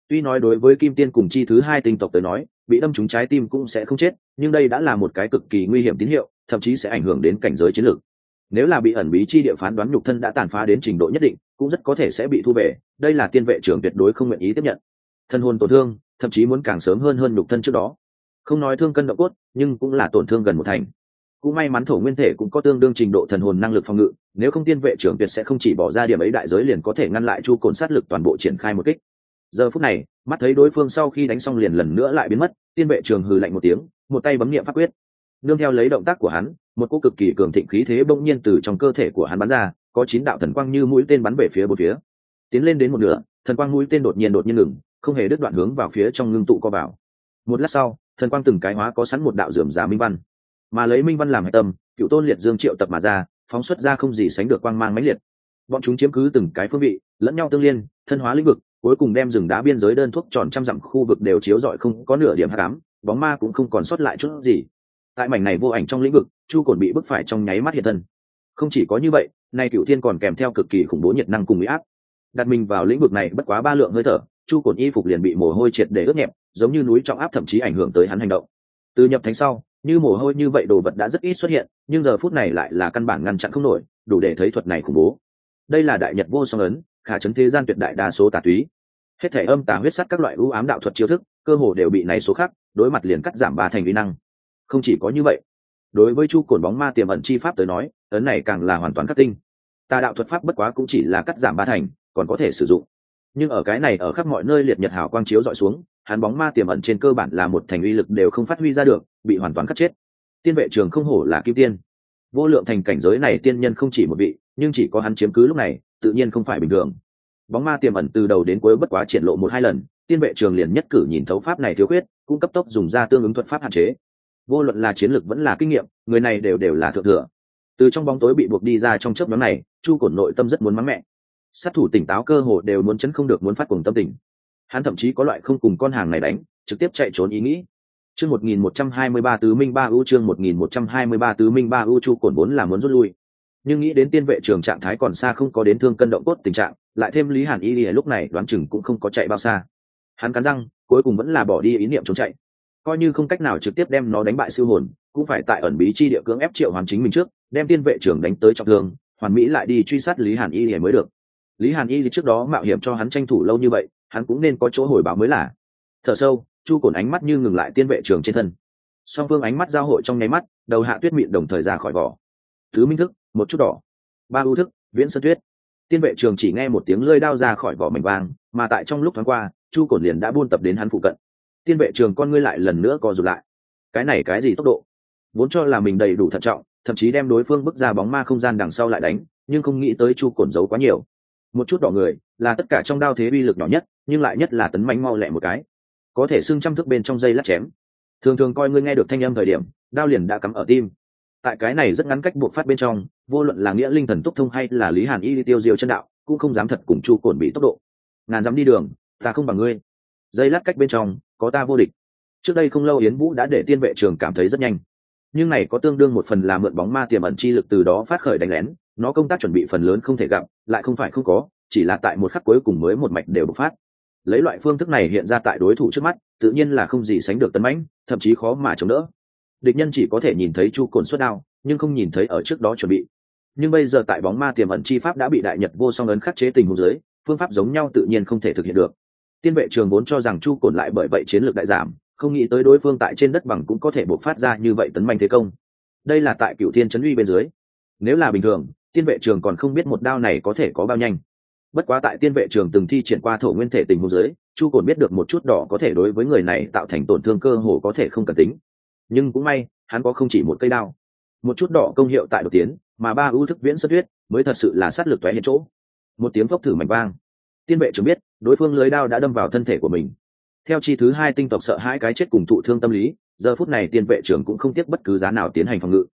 S1: Tuy nói đối với kim tiên cùng chi thứ hai tinh tộc tới nói, bị đâm trúng trái tim cũng sẽ không chết, nhưng đây đã là một cái cực kỳ nguy hiểm tín hiệu, thậm chí sẽ ảnh hưởng đến cảnh giới chiến lược. Nếu là bị ẩn bí chi địa phán đoán nhục thân đã tàn phá đến trình độ nhất định, cũng rất có thể sẽ bị thu về, đây là tiên vệ trưởng tuyệt đối không nguyện ý tiếp nhận. Thân hồn tổn thương, thậm chí muốn càng sớm hơn hơn nhục thân trước đó. Không nói thương cân độ cốt, nhưng cũng là tổn thương gần một thành cũng may mắn thổ nguyên thể cũng có tương đương trình độ thần hồn năng lực phòng ngự, nếu không tiên vệ trưởng tuyệt sẽ không chỉ bỏ ra điểm ấy đại giới liền có thể ngăn lại chu cồn sát lực toàn bộ triển khai một kích. Giờ phút này, mắt thấy đối phương sau khi đánh xong liền lần nữa lại biến mất, tiên vệ trường hừ lạnh một tiếng, một tay bấm nghiệm pháp quyết. Nương theo lấy động tác của hắn, một cô cực kỳ cường thịnh khí thế bỗng nhiên từ trong cơ thể của hắn bắn ra, có chín đạo thần quang như mũi tên bắn về phía một phía. Tiến lên đến một nửa, thần quang mũi tên đột nhiên đột nhiên ngừng, không hề đứt đoạn hướng vào phía trong ngưng tụ co vào. Một lát sau, thần quang từng cái hóa có sẵn một đạo dườm giá minh văn mà lấy minh văn làm hạch tâm, cựu tôn liệt dương triệu tập mà ra, phóng xuất ra không gì sánh được quang mang mãnh liệt. Bọn chúng chiếm cứ từng cái phương vị, lẫn nhau tương liên, thân hóa lĩnh vực, cuối cùng đem rừng đá biên giới đơn thuốc tròn trăm dặm khu vực đều chiếu rọi không có nửa điểm hạ cám bóng ma cũng không còn sót lại chút gì. Tại mảnh này vô ảnh trong lĩnh vực, chu cồn bị bức phải trong nháy mắt hiện thân. Không chỉ có như vậy, nay cựu thiên còn kèm theo cực kỳ khủng bố nhiệt năng cùng mỹ áp. Đặt mình vào lĩnh vực này bất quá ba lượng hơi thở, chu cồn y phục liền bị mồ hôi triệt để ướt nhẹp, giống như núi trọng áp thậm chí ảnh hưởng tới hắn hành động. Từ nhập thánh sau như mồ hôi như vậy đồ vật đã rất ít xuất hiện, nhưng giờ phút này lại là căn bản ngăn chặn không nổi, đủ để thấy thuật này khủng bố. Đây là đại nhật vô song ấn, khả chấn thế gian tuyệt đại đa số tà túy. Hết thể âm tà huyết sắt các loại ưu ám đạo thuật chiêu thức, cơ hồ đều bị này số khác, đối mặt liền cắt giảm ba thành vi năng. Không chỉ có như vậy, đối với chu cồn bóng ma tiềm ẩn chi pháp tới nói, ấn này càng là hoàn toàn cắt tinh. Tà đạo thuật pháp bất quá cũng chỉ là cắt giảm ba thành, còn có thể sử dụng. Nhưng ở cái này ở khắp mọi nơi liệt nhật hào quang chiếu dọi xuống hắn bóng ma tiềm ẩn trên cơ bản là một thành uy lực đều không phát huy ra được, bị hoàn toàn cắt chết. Tiên vệ trường không hổ là kim tiên. Vô lượng thành cảnh giới này tiên nhân không chỉ một vị, nhưng chỉ có hắn chiếm cứ lúc này, tự nhiên không phải bình thường. Bóng ma tiềm ẩn từ đầu đến cuối bất quá triển lộ một hai lần, tiên vệ trường liền nhất cử nhìn thấu pháp này thiếu khuyết cũng cấp tốc dùng ra tương ứng thuật pháp hạn chế. Vô luận là chiến lược vẫn là kinh nghiệm, người này đều đều là thượng thừa. Từ trong bóng tối bị buộc đi ra trong chớp nhóm này, chu cổn nội tâm rất muốn mắng mẹ. Sát thủ tỉnh táo cơ hồ đều muốn chấn không được muốn phát cuồng tâm tình hắn thậm chí có loại không cùng con hàng này đánh, trực tiếp chạy trốn ý nghĩ. Chương một nghìn một trăm hai mươi ba tứ minh ba ưu, chương một nghìn một trăm hai mươi ba tứ minh ba ưu, chu cổn vốn là muốn rút lui. Nhưng nghĩ đến tiên vệ trường trạng thái còn xa không có đến thương cân động cốt tình trạng, lại thêm lý hàn y lìa lúc này đoán chừng cũng không có chạy bao xa. Hắn cắn răng, cuối cùng vẫn là bỏ đi ý niệm trốn chạy. Coi như không cách nào trực tiếp đem nó đánh bại siêu hồn, cũng phải tại ẩn bí chi địa cưỡng ép triệu hoàn chính mình trước, đem tiên vệ trưởng đánh tới trọng thương, hoàn mỹ lại đi truy sát lý hàn y lìa mới được. Lý hàn y trước đó mạo hiểm cho hắn tranh thủ lâu như vậy hắn cũng nên có chỗ hồi báo mới là. Thở sâu, chu cồn ánh mắt như ngừng lại tiên vệ trường trên thân. Song phương ánh mắt giao hội trong nháy mắt, đầu hạ tuyết mịn đồng thời ra khỏi vỏ. Thứ minh thức, một chút đỏ. Ba ưu thức, viễn sơn tuyết. Tiên vệ trường chỉ nghe một tiếng lơi đao ra khỏi vỏ mảnh vàng, mà tại trong lúc thoáng qua, chu cổn liền đã buôn tập đến hắn phụ cận. Tiên vệ trường con ngươi lại lần nữa co rụt lại. Cái này cái gì tốc độ? Vốn cho là mình đầy đủ thận trọng, thậm chí đem đối phương bước ra bóng ma không gian đằng sau lại đánh, nhưng không nghĩ tới chu cổn giấu quá nhiều. Một chút đỏ người là tất cả trong đao thế uy lực nhỏ nhất, nhưng lại nhất là tấn mánh mau lẹ một cái. Có thể xưng trăm thước bên trong dây lát chém. Thường thường coi ngươi nghe được thanh âm thời điểm, đao liền đã cắm ở tim. Tại cái này rất ngắn cách buộc phát bên trong, vô luận là nghĩa linh thần túc thông hay là lý hàn y tiêu diêu chân đạo, cũng không dám thật cùng chu cồn bị tốc độ. Ngàn dám đi đường, ta không bằng ngươi. Dây lát cách bên trong, có ta vô địch. Trước đây không lâu yến vũ đã để tiên vệ trường cảm thấy rất nhanh. Nhưng này có tương đương một phần là mượn bóng ma tiềm ẩn chi lực từ đó phát khởi đánh lén, nó công tác chuẩn bị phần lớn không thể gặp, lại không phải không có chỉ là tại một khắc cuối cùng mới một mạch đều bộc phát. Lấy loại phương thức này hiện ra tại đối thủ trước mắt, tự nhiên là không gì sánh được tấn mãnh, thậm chí khó mà chống đỡ. Địch nhân chỉ có thể nhìn thấy chu cồn suất đao, nhưng không nhìn thấy ở trước đó chuẩn bị. Nhưng bây giờ tại bóng ma tiềm ẩn chi pháp đã bị đại nhật vô song ấn khắc chế tình huống dưới, phương pháp giống nhau tự nhiên không thể thực hiện được. Tiên vệ trường vốn cho rằng chu cồn lại bởi vậy chiến lược đại giảm, không nghĩ tới đối phương tại trên đất bằng cũng có thể bộc phát ra như vậy tấn manh thế công. Đây là tại cựu thiên trấn uy bên dưới. Nếu là bình thường, tiên vệ trường còn không biết một đao này có thể có bao nhanh bất quá tại tiên vệ trường từng thi triển qua thổ nguyên thể tình huống dưới, chu cồn biết được một chút đỏ có thể đối với người này tạo thành tổn thương cơ hồ có thể không cần tính. Nhưng cũng may, hắn có không chỉ một cây đao. Một chút đỏ công hiệu tại đột tiến, mà ba ưu thức viễn sất tuyết mới thật sự là sát lực toé hiện chỗ. Một tiếng phốc thử mạnh vang. Tiên vệ trường biết, đối phương lưới đao đã đâm vào thân thể của mình. Theo chi thứ hai tinh tộc sợ hãi cái chết cùng thụ thương tâm lý, giờ phút này tiên vệ trường cũng không tiếc bất cứ giá nào tiến hành phòng ngự.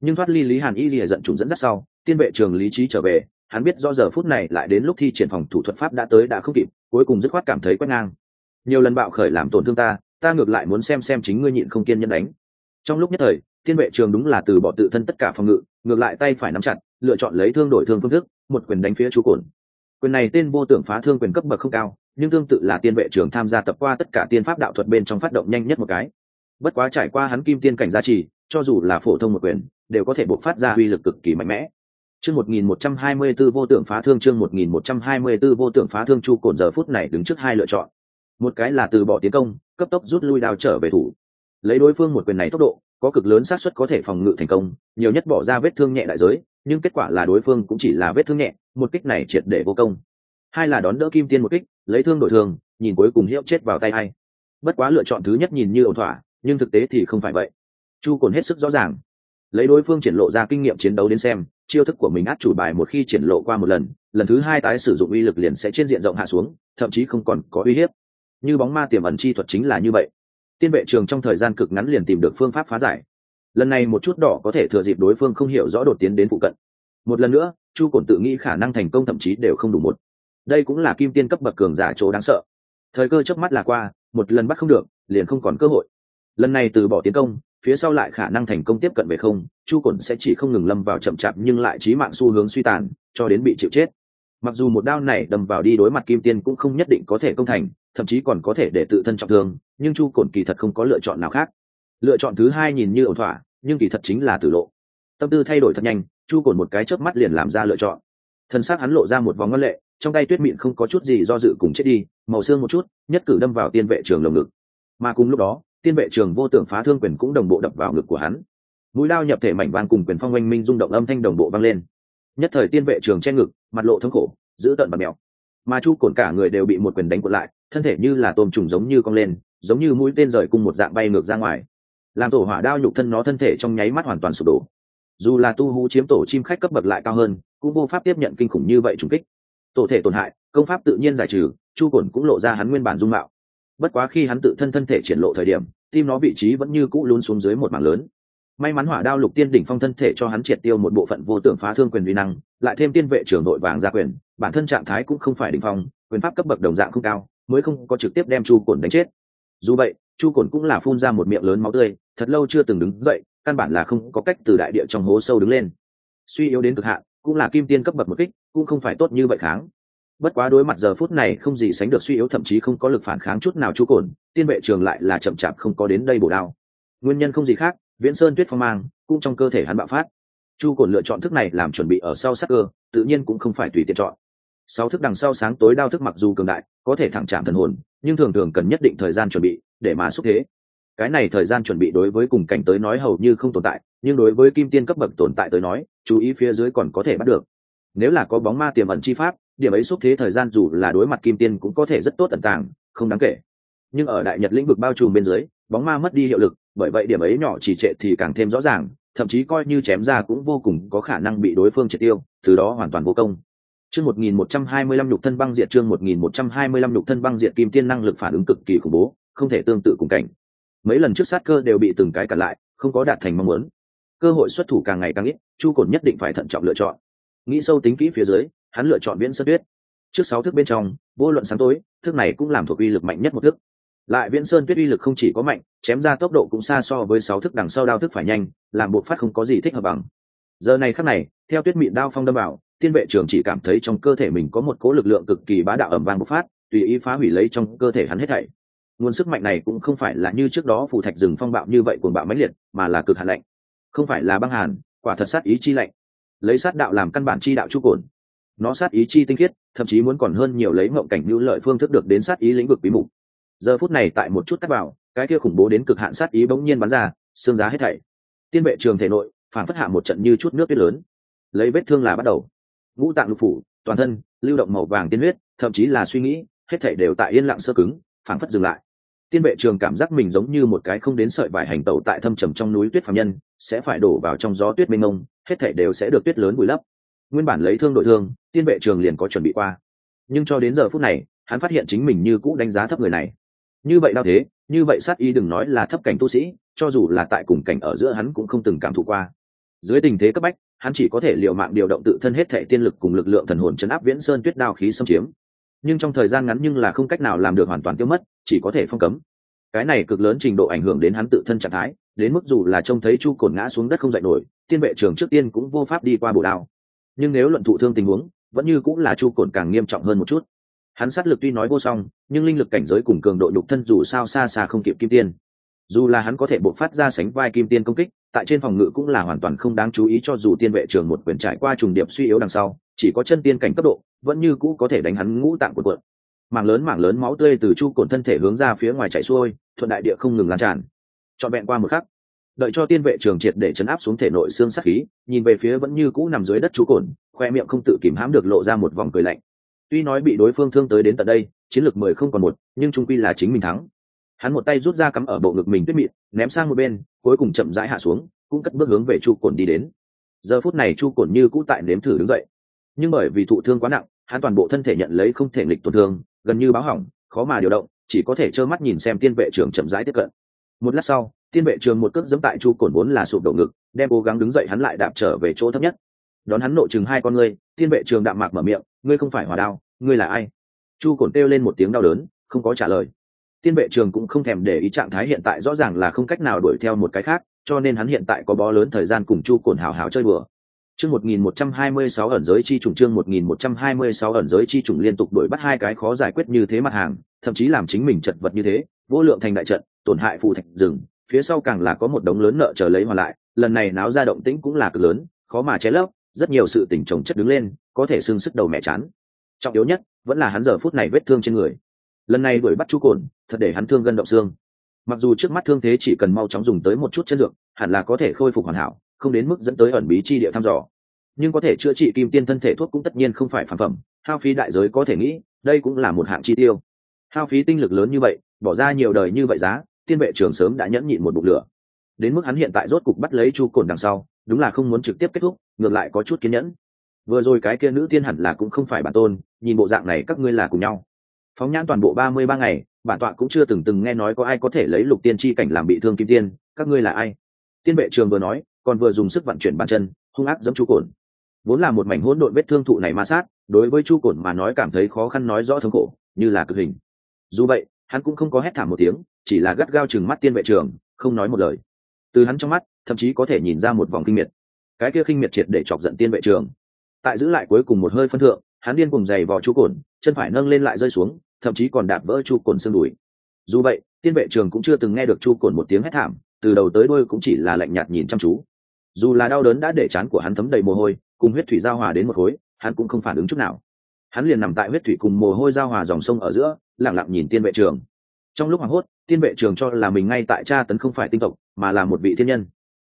S1: Nhưng thoát ly lý hàn y lìa giận chúng dẫn dắt sau, tiên vệ trường lý trí trở về hắn biết do giờ phút này lại đến lúc thi triển phòng thủ thuật pháp đã tới đã không kịp, cuối cùng dứt khoát cảm thấy quét ngang. Nhiều lần bạo khởi làm tổn thương ta ta ngược lại muốn xem xem chính ngươi nhịn không kiên nhân đánh. Trong lúc nhất thời tiên vệ trường đúng là từ bỏ tự thân tất cả phòng ngự, ngược lại tay phải nắm chặt, lựa chọn lấy thương đổi thương phương thức, một quyền đánh phía chú cồn quyền này tên vô tưởng phá thương quyền cấp bậc không cao, nhưng tương tự là tiên vệ trường tham gia tập qua tất cả tiên pháp đạo thuật bên trong phát động nhanh nhất một cái. Bất quá trải qua hắn kim tiên cảnh gia trì, cho dù là phổ thông một quyền, đều có thể bộc phát ra uy lực cực kỳ mạnh mẽ chương 1124 vô tượng phá thương, chương 1124 vô tượng phá thương, chu Cổn giờ phút này đứng trước hai lựa chọn. Một cái là từ bỏ tiến công, cấp tốc rút lui đao trở về thủ. Lấy đối phương một quyền này tốc độ, có cực lớn xác suất có thể phòng ngự thành công, nhiều nhất bỏ ra vết thương nhẹ đại giới, nhưng kết quả là đối phương cũng chỉ là vết thương nhẹ, một kích này triệt để vô công. Hai là đón đỡ kim tiên một kích, lấy thương đổi thương nhìn cuối cùng hiệu chết vào tay hay bất quá lựa chọn thứ nhất nhìn như ổn thỏa, nhưng thực tế thì không phải vậy. Chu Cổn hết sức rõ ràng. Lấy đối phương triển lộ ra kinh nghiệm chiến đấu đến xem chiêu thức của mình át chủ bài một khi triển lộ qua một lần lần thứ hai tái sử dụng uy lực liền sẽ trên diện rộng hạ xuống, thậm chí không còn có uy hiếp. Như bóng ma tiềm ẩn chi thuật chính là như vậy. Tiên vệ trường trong thời gian cực ngắn liền tìm được phương pháp phá giải. Lần này một chút đỏ có thể thừa dịp đối phương không hiểu rõ đột tiến đến phụ cận. Một lần nữa, chu cổn tự nghĩ khả năng thành công thậm chí đều không đủ một. Đây cũng là kim tiên cấp bậc cường giả chỗ đáng sợ. Thời cơ chớp mắt là qua, một lần bắt không được, liền không còn cơ hội. Lần này từ bỏ tiến công phía sau lại khả năng thành công tiếp cận về không, chu cổn sẽ chỉ không ngừng lâm vào chậm chạp nhưng lại trí mạng xu hướng suy tàn, cho đến bị chịu chết. Mặc dù một đao này đâm vào đi đối mặt kim tiên cũng không nhất định có thể công thành, thậm chí còn có thể để tự thân trọng thương, nhưng chu cổn kỳ thật không có lựa chọn nào khác. Lựa chọn thứ hai nhìn như ổn thỏa, nhưng kỳ thật chính là tử lộ. Tâm tư thay đổi thật nhanh, chu cổn một cái chớp mắt liền làm ra lựa chọn. Thân xác hắn lộ ra một vòng ngân lệ, trong tay tuyết mịn không có chút gì do dự cùng chết đi, màu xương một chút, nhất cử đâm vào tiên vệ trường lồng ngực. Mà cùng lúc đó tiên vệ trường vô tưởng phá thương quyền cũng đồng bộ đập vào ngực của hắn. Mũi lao nhập thể mảnh vang cùng quyền phong oanh minh rung động âm thanh đồng bộ vang lên. Nhất thời tiên vệ trường che ngực, mặt lộ thống khổ, giữ tận và mèo. Mà chu cồn cả người đều bị một quyền đánh cuộn lại, thân thể như là tôm trùng giống như cong lên, giống như mũi tên rời cùng một dạng bay ngược ra ngoài. Làm tổ hỏa đao nhục thân nó thân thể trong nháy mắt hoàn toàn sụp đổ. Dù là tu hú chiếm tổ chim khách cấp bậc lại cao hơn, cũng vô pháp tiếp nhận kinh khủng như vậy trùng kích. Tổ thể tổn hại, công pháp tự nhiên giải trừ, chu cồn cũng lộ ra hắn nguyên bản dung mạo bất quá khi hắn tự thân thân thể triển lộ thời điểm, tim nó vị trí vẫn như cũ lún xuống dưới một mảng lớn. May mắn hỏa đao lục tiên đỉnh phong thân thể cho hắn triệt tiêu một bộ phận vô tưởng phá thương quyền vi năng, lại thêm tiên vệ trưởng nội vàng ra quyền, bản thân trạng thái cũng không phải đỉnh phong, quyền pháp cấp bậc đồng dạng không cao, mới không có trực tiếp đem chu cồn đánh chết. Dù vậy, chu cồn cũng là phun ra một miệng lớn máu tươi, thật lâu chưa từng đứng dậy, căn bản là không có cách từ đại địa trong hố sâu đứng lên. Suy yếu đến cực hạn, cũng là kim tiên cấp bậc một kích, cũng không phải tốt như vậy kháng bất quá đối mặt giờ phút này không gì sánh được suy yếu thậm chí không có lực phản kháng chút nào chu cồn, tiên vệ trường lại là chậm chạp không có đến đây bổ đao. Nguyên nhân không gì khác, viễn sơn tuyết phong mang cũng trong cơ thể hắn bạo phát. Chu cồn lựa chọn thức này làm chuẩn bị ở sau sắc cơ, tự nhiên cũng không phải tùy tiện chọn. Sáu thức đằng sau sáng tối đao thức mặc dù cường đại, có thể thẳng chạm thần hồn, nhưng thường thường cần nhất định thời gian chuẩn bị để mà xúc thế. Cái này thời gian chuẩn bị đối với cùng cảnh tới nói hầu như không tồn tại, nhưng đối với kim tiên cấp bậc tồn tại tới nói, chú ý phía dưới còn có thể bắt được. Nếu là có bóng ma tiềm ẩn chi pháp điểm ấy xúc thế thời gian dù là đối mặt kim tiên cũng có thể rất tốt tận tàng, không đáng kể. Nhưng ở đại nhật lĩnh vực bao trùm bên dưới, bóng ma mất đi hiệu lực, bởi vậy điểm ấy nhỏ chỉ trệ thì càng thêm rõ ràng, thậm chí coi như chém ra cũng vô cùng có khả năng bị đối phương triệt tiêu, từ đó hoàn toàn vô công. Chương 1125 nhục thân băng diệt chương 1125 nhục thân băng diệt kim tiên năng lực phản ứng cực kỳ khủng bố, không thể tương tự cùng cảnh. Mấy lần trước sát cơ đều bị từng cái cản lại, không có đạt thành mong muốn. Cơ hội xuất thủ càng ngày càng ít, chu cồn nhất định phải thận trọng lựa chọn. Nghĩ sâu tính kỹ phía dưới hắn lựa chọn viễn sơn tuyết. Trước sáu thước bên trong, vô luận sáng tối thước này cũng làm thuộc uy lực mạnh nhất một thước lại viễn sơn tuyết uy lực không chỉ có mạnh, chém ra tốc độ cũng xa so với sáu thước đằng sau đao thức phải nhanh, làm bộ phát không có gì thích hợp bằng. Giờ này khắc này, theo tuyết mịn đao phong đâm vào, tiên vệ trường chỉ cảm thấy trong cơ thể mình có một cố lực lượng cực kỳ bá đạo ẩm vang bộc phát, tùy ý phá hủy lấy trong cơ thể hắn hết thảy. Nguồn sức mạnh này cũng không phải là như trước đó phù thạch rừng phong bạo như vậy cuồng bạo mãnh liệt, mà là cực hạn lạnh. Không phải là băng hàn, quả thật sát ý chi lạnh. Lấy sát đạo làm căn bản chi đạo chu cồn nó sát ý chi tinh khiết, thậm chí muốn còn hơn nhiều lấy mộng cảnh hữu lợi phương thức được đến sát ý lĩnh vực bí mục. Giờ phút này tại một chút cắt vào, cái kia khủng bố đến cực hạn sát ý bỗng nhiên bắn ra, xương giá hết thảy. Tiên vệ trường thể nội, phản phất hạ một trận như chút nước tuyết lớn. Lấy vết thương là bắt đầu. Ngũ tạng lục phủ, toàn thân, lưu động màu vàng tiên huyết, thậm chí là suy nghĩ, hết thảy đều tại yên lặng sơ cứng, phản phất dừng lại. Tiên vệ trường cảm giác mình giống như một cái không đến sợi vải hành tẩu tại thâm trầm trong núi tuyết phạm nhân, sẽ phải đổ vào trong gió tuyết mênh mông, hết thảy đều sẽ được tuyết lớn vùi lấp nguyên bản lấy thương đội thương, tiên vệ trường liền có chuẩn bị qua. Nhưng cho đến giờ phút này, hắn phát hiện chính mình như cũ đánh giá thấp người này. Như vậy đau thế, như vậy sát ý đừng nói là thấp cảnh tu sĩ, cho dù là tại cùng cảnh ở giữa hắn cũng không từng cảm thụ qua. Dưới tình thế cấp bách, hắn chỉ có thể l i ề u mạng điều động tự thân hết thể tiên lực cùng lực lượng thần hồn chấn áp viễn sơn tuyết đao khí xâm chiếm. Nhưng trong thời gian ngắn nhưng là không cách nào làm được hoàn toàn tiêu mất, chỉ có thể phong cấm. Cái này cực lớn trình độ ảnh hưởng đến hắn tự thân trạng thái, đến mức dù là trông thấy chu cồn ngã xuống đất không dậy nổi, tiên vệ trường trước tiên cũng vô pháp đi qua bổ đao nhưng nếu luận thụ thương tình huống, vẫn như cũng là chu cồn càng nghiêm trọng hơn một chút. Hắn sát lực tuy nói vô song, nhưng linh lực cảnh giới cùng cường độ nhục thân dù sao xa xa không kịp kim tiên. Dù là hắn có thể bộc phát ra sánh vai kim tiên công kích, tại trên phòng ngự cũng là hoàn toàn không đáng chú ý cho dù tiên vệ trường một quyền trải qua trùng điệp suy yếu đằng sau, chỉ có chân tiên cảnh cấp độ, vẫn như cũ có thể đánh hắn ngũ tạng của cuộn. Mảng lớn mảng lớn máu tươi từ chu cồn thân thể hướng ra phía ngoài chạy xuôi, thuận đại địa không ngừng lan tràn. Trọn vẹn qua một khắc đợi cho tiên vệ trường triệt để chấn áp xuống thể nội xương sắc khí, nhìn về phía vẫn như cũ nằm dưới đất chu cồn, khoe miệng không tự kìm hãm được lộ ra một vòng cười lạnh. Tuy nói bị đối phương thương tới đến tận đây, chiến lược mười không còn một, nhưng trung quy là chính mình thắng. Hắn một tay rút ra cắm ở bộ ngực mình tuyết mịn, ném sang một bên, cuối cùng chậm rãi hạ xuống, cũng cất bước hướng về chu cồn đi đến. Giờ phút này chu cồn như cũ tại nếm thử đứng dậy. Nhưng bởi vì thụ thương quá nặng, hắn toàn bộ thân thể nhận lấy không thể nghịch tổn thương, gần như báo hỏng, khó mà điều động, chỉ có thể trơ mắt nhìn xem tiên vệ trường chậm rãi tiếp cận một lát sau, tiên vệ trường một cước dẫm tại chu cổn vốn là sụp đổ ngực, đem cố gắng đứng dậy hắn lại đạp trở về chỗ thấp nhất. Đón hắn nộ chừng hai con ngươi, tiên vệ trường đạm mạc mở miệng, ngươi không phải hòa đao, ngươi là ai? Chu cổn kêu lên một tiếng đau đớn, không có trả lời. Tiên vệ trường cũng không thèm để ý trạng thái hiện tại, rõ ràng là không cách nào đuổi theo một cái khác, cho nên hắn hiện tại có bó lớn thời gian cùng chu cổn hào hào chơi bừa chương một nghìn một trăm hai mươi sáu ẩn giới chi trùng, chương một nghìn một trăm hai mươi sáu ẩn giới chi trùng liên tục đuổi bắt hai cái khó giải quyết như thế mặt hàng, thậm chí làm chính mình chật vật như thế, vô lượng thành đại trận tổn hại phù thạch rừng, phía sau càng là có một đống lớn nợ chờ lấy hoàn lại, lần này náo ra động tĩnh cũng là cực lớn, khó mà che lấp, rất nhiều sự tình trồng chất đứng lên, có thể xương sức đầu mẹ chán. Trọng yếu nhất, vẫn là hắn giờ phút này vết thương trên người. Lần này đuổi bắt chú cồn, thật để hắn thương gân động xương. Mặc dù trước mắt thương thế chỉ cần mau chóng dùng tới một chút chất lượng, hẳn là có thể khôi phục hoàn hảo, không đến mức dẫn tới ẩn bí chi địa thăm dò. Nhưng có thể chữa trị kim tiên thân thể thuốc cũng tất nhiên không phải phản phẩm, hao phí đại giới có thể nghĩ, đây cũng là một hạng chi tiêu. Hao phí tinh lực lớn như vậy, bỏ ra nhiều đời như vậy giá tiên vệ trường sớm đã nhẫn nhịn một bụng lửa. Đến mức hắn hiện tại rốt cục bắt lấy chu cồn đằng sau, đúng là không muốn trực tiếp kết thúc, ngược lại có chút kiên nhẫn. Vừa rồi cái kia nữ tiên hẳn là cũng không phải bản tôn, nhìn bộ dạng này các ngươi là cùng nhau. Phóng nhãn toàn bộ ba mươi ba ngày, bản tọa cũng chưa từng từng nghe nói có ai có thể lấy lục tiên chi cảnh làm bị thương kim tiên, các ngươi là ai? Tiên vệ trường vừa nói, còn vừa dùng sức vận chuyển bàn chân, hung ác giẫm chu cồn vốn là một mảnh hỗn độn vết thương thụ này ma sát, đối với chu cồn mà nói cảm thấy khó khăn nói rõ thống khổ, như là cực hình. Dù vậy hắn cũng không có hét thảm một tiếng, chỉ là gắt gao chừng mắt tiên vệ trường, không nói một lời. Từ hắn trong mắt, thậm chí có thể nhìn ra một vòng kinh miệt. Cái kia kinh miệt triệt để chọc giận tiên vệ trường. Tại giữ lại cuối cùng một hơi phân thượng, hắn điên cùng giày vò chu cồn, chân phải nâng lên lại rơi xuống, thậm chí còn đạp vỡ chu cồn xương đùi. Dù vậy, tiên vệ trường cũng chưa từng nghe được chu cồn một tiếng hét thảm, từ đầu tới đôi cũng chỉ là lạnh nhạt nhìn chăm chú. Dù là đau đớn đã để chán của hắn thấm đầy mồ hôi, cùng huyết thủy giao hòa đến một khối, hắn cũng không phản ứng chút nào. Hắn liền nằm tại huyết thủy cùng mồ hôi giao hòa dòng sông ở giữa lẳng lặng nhìn tiên vệ trường. Trong lúc hoảng hốt, tiên vệ trường cho là mình ngay tại cha tấn không phải tinh tộc, mà là một vị thiên nhân.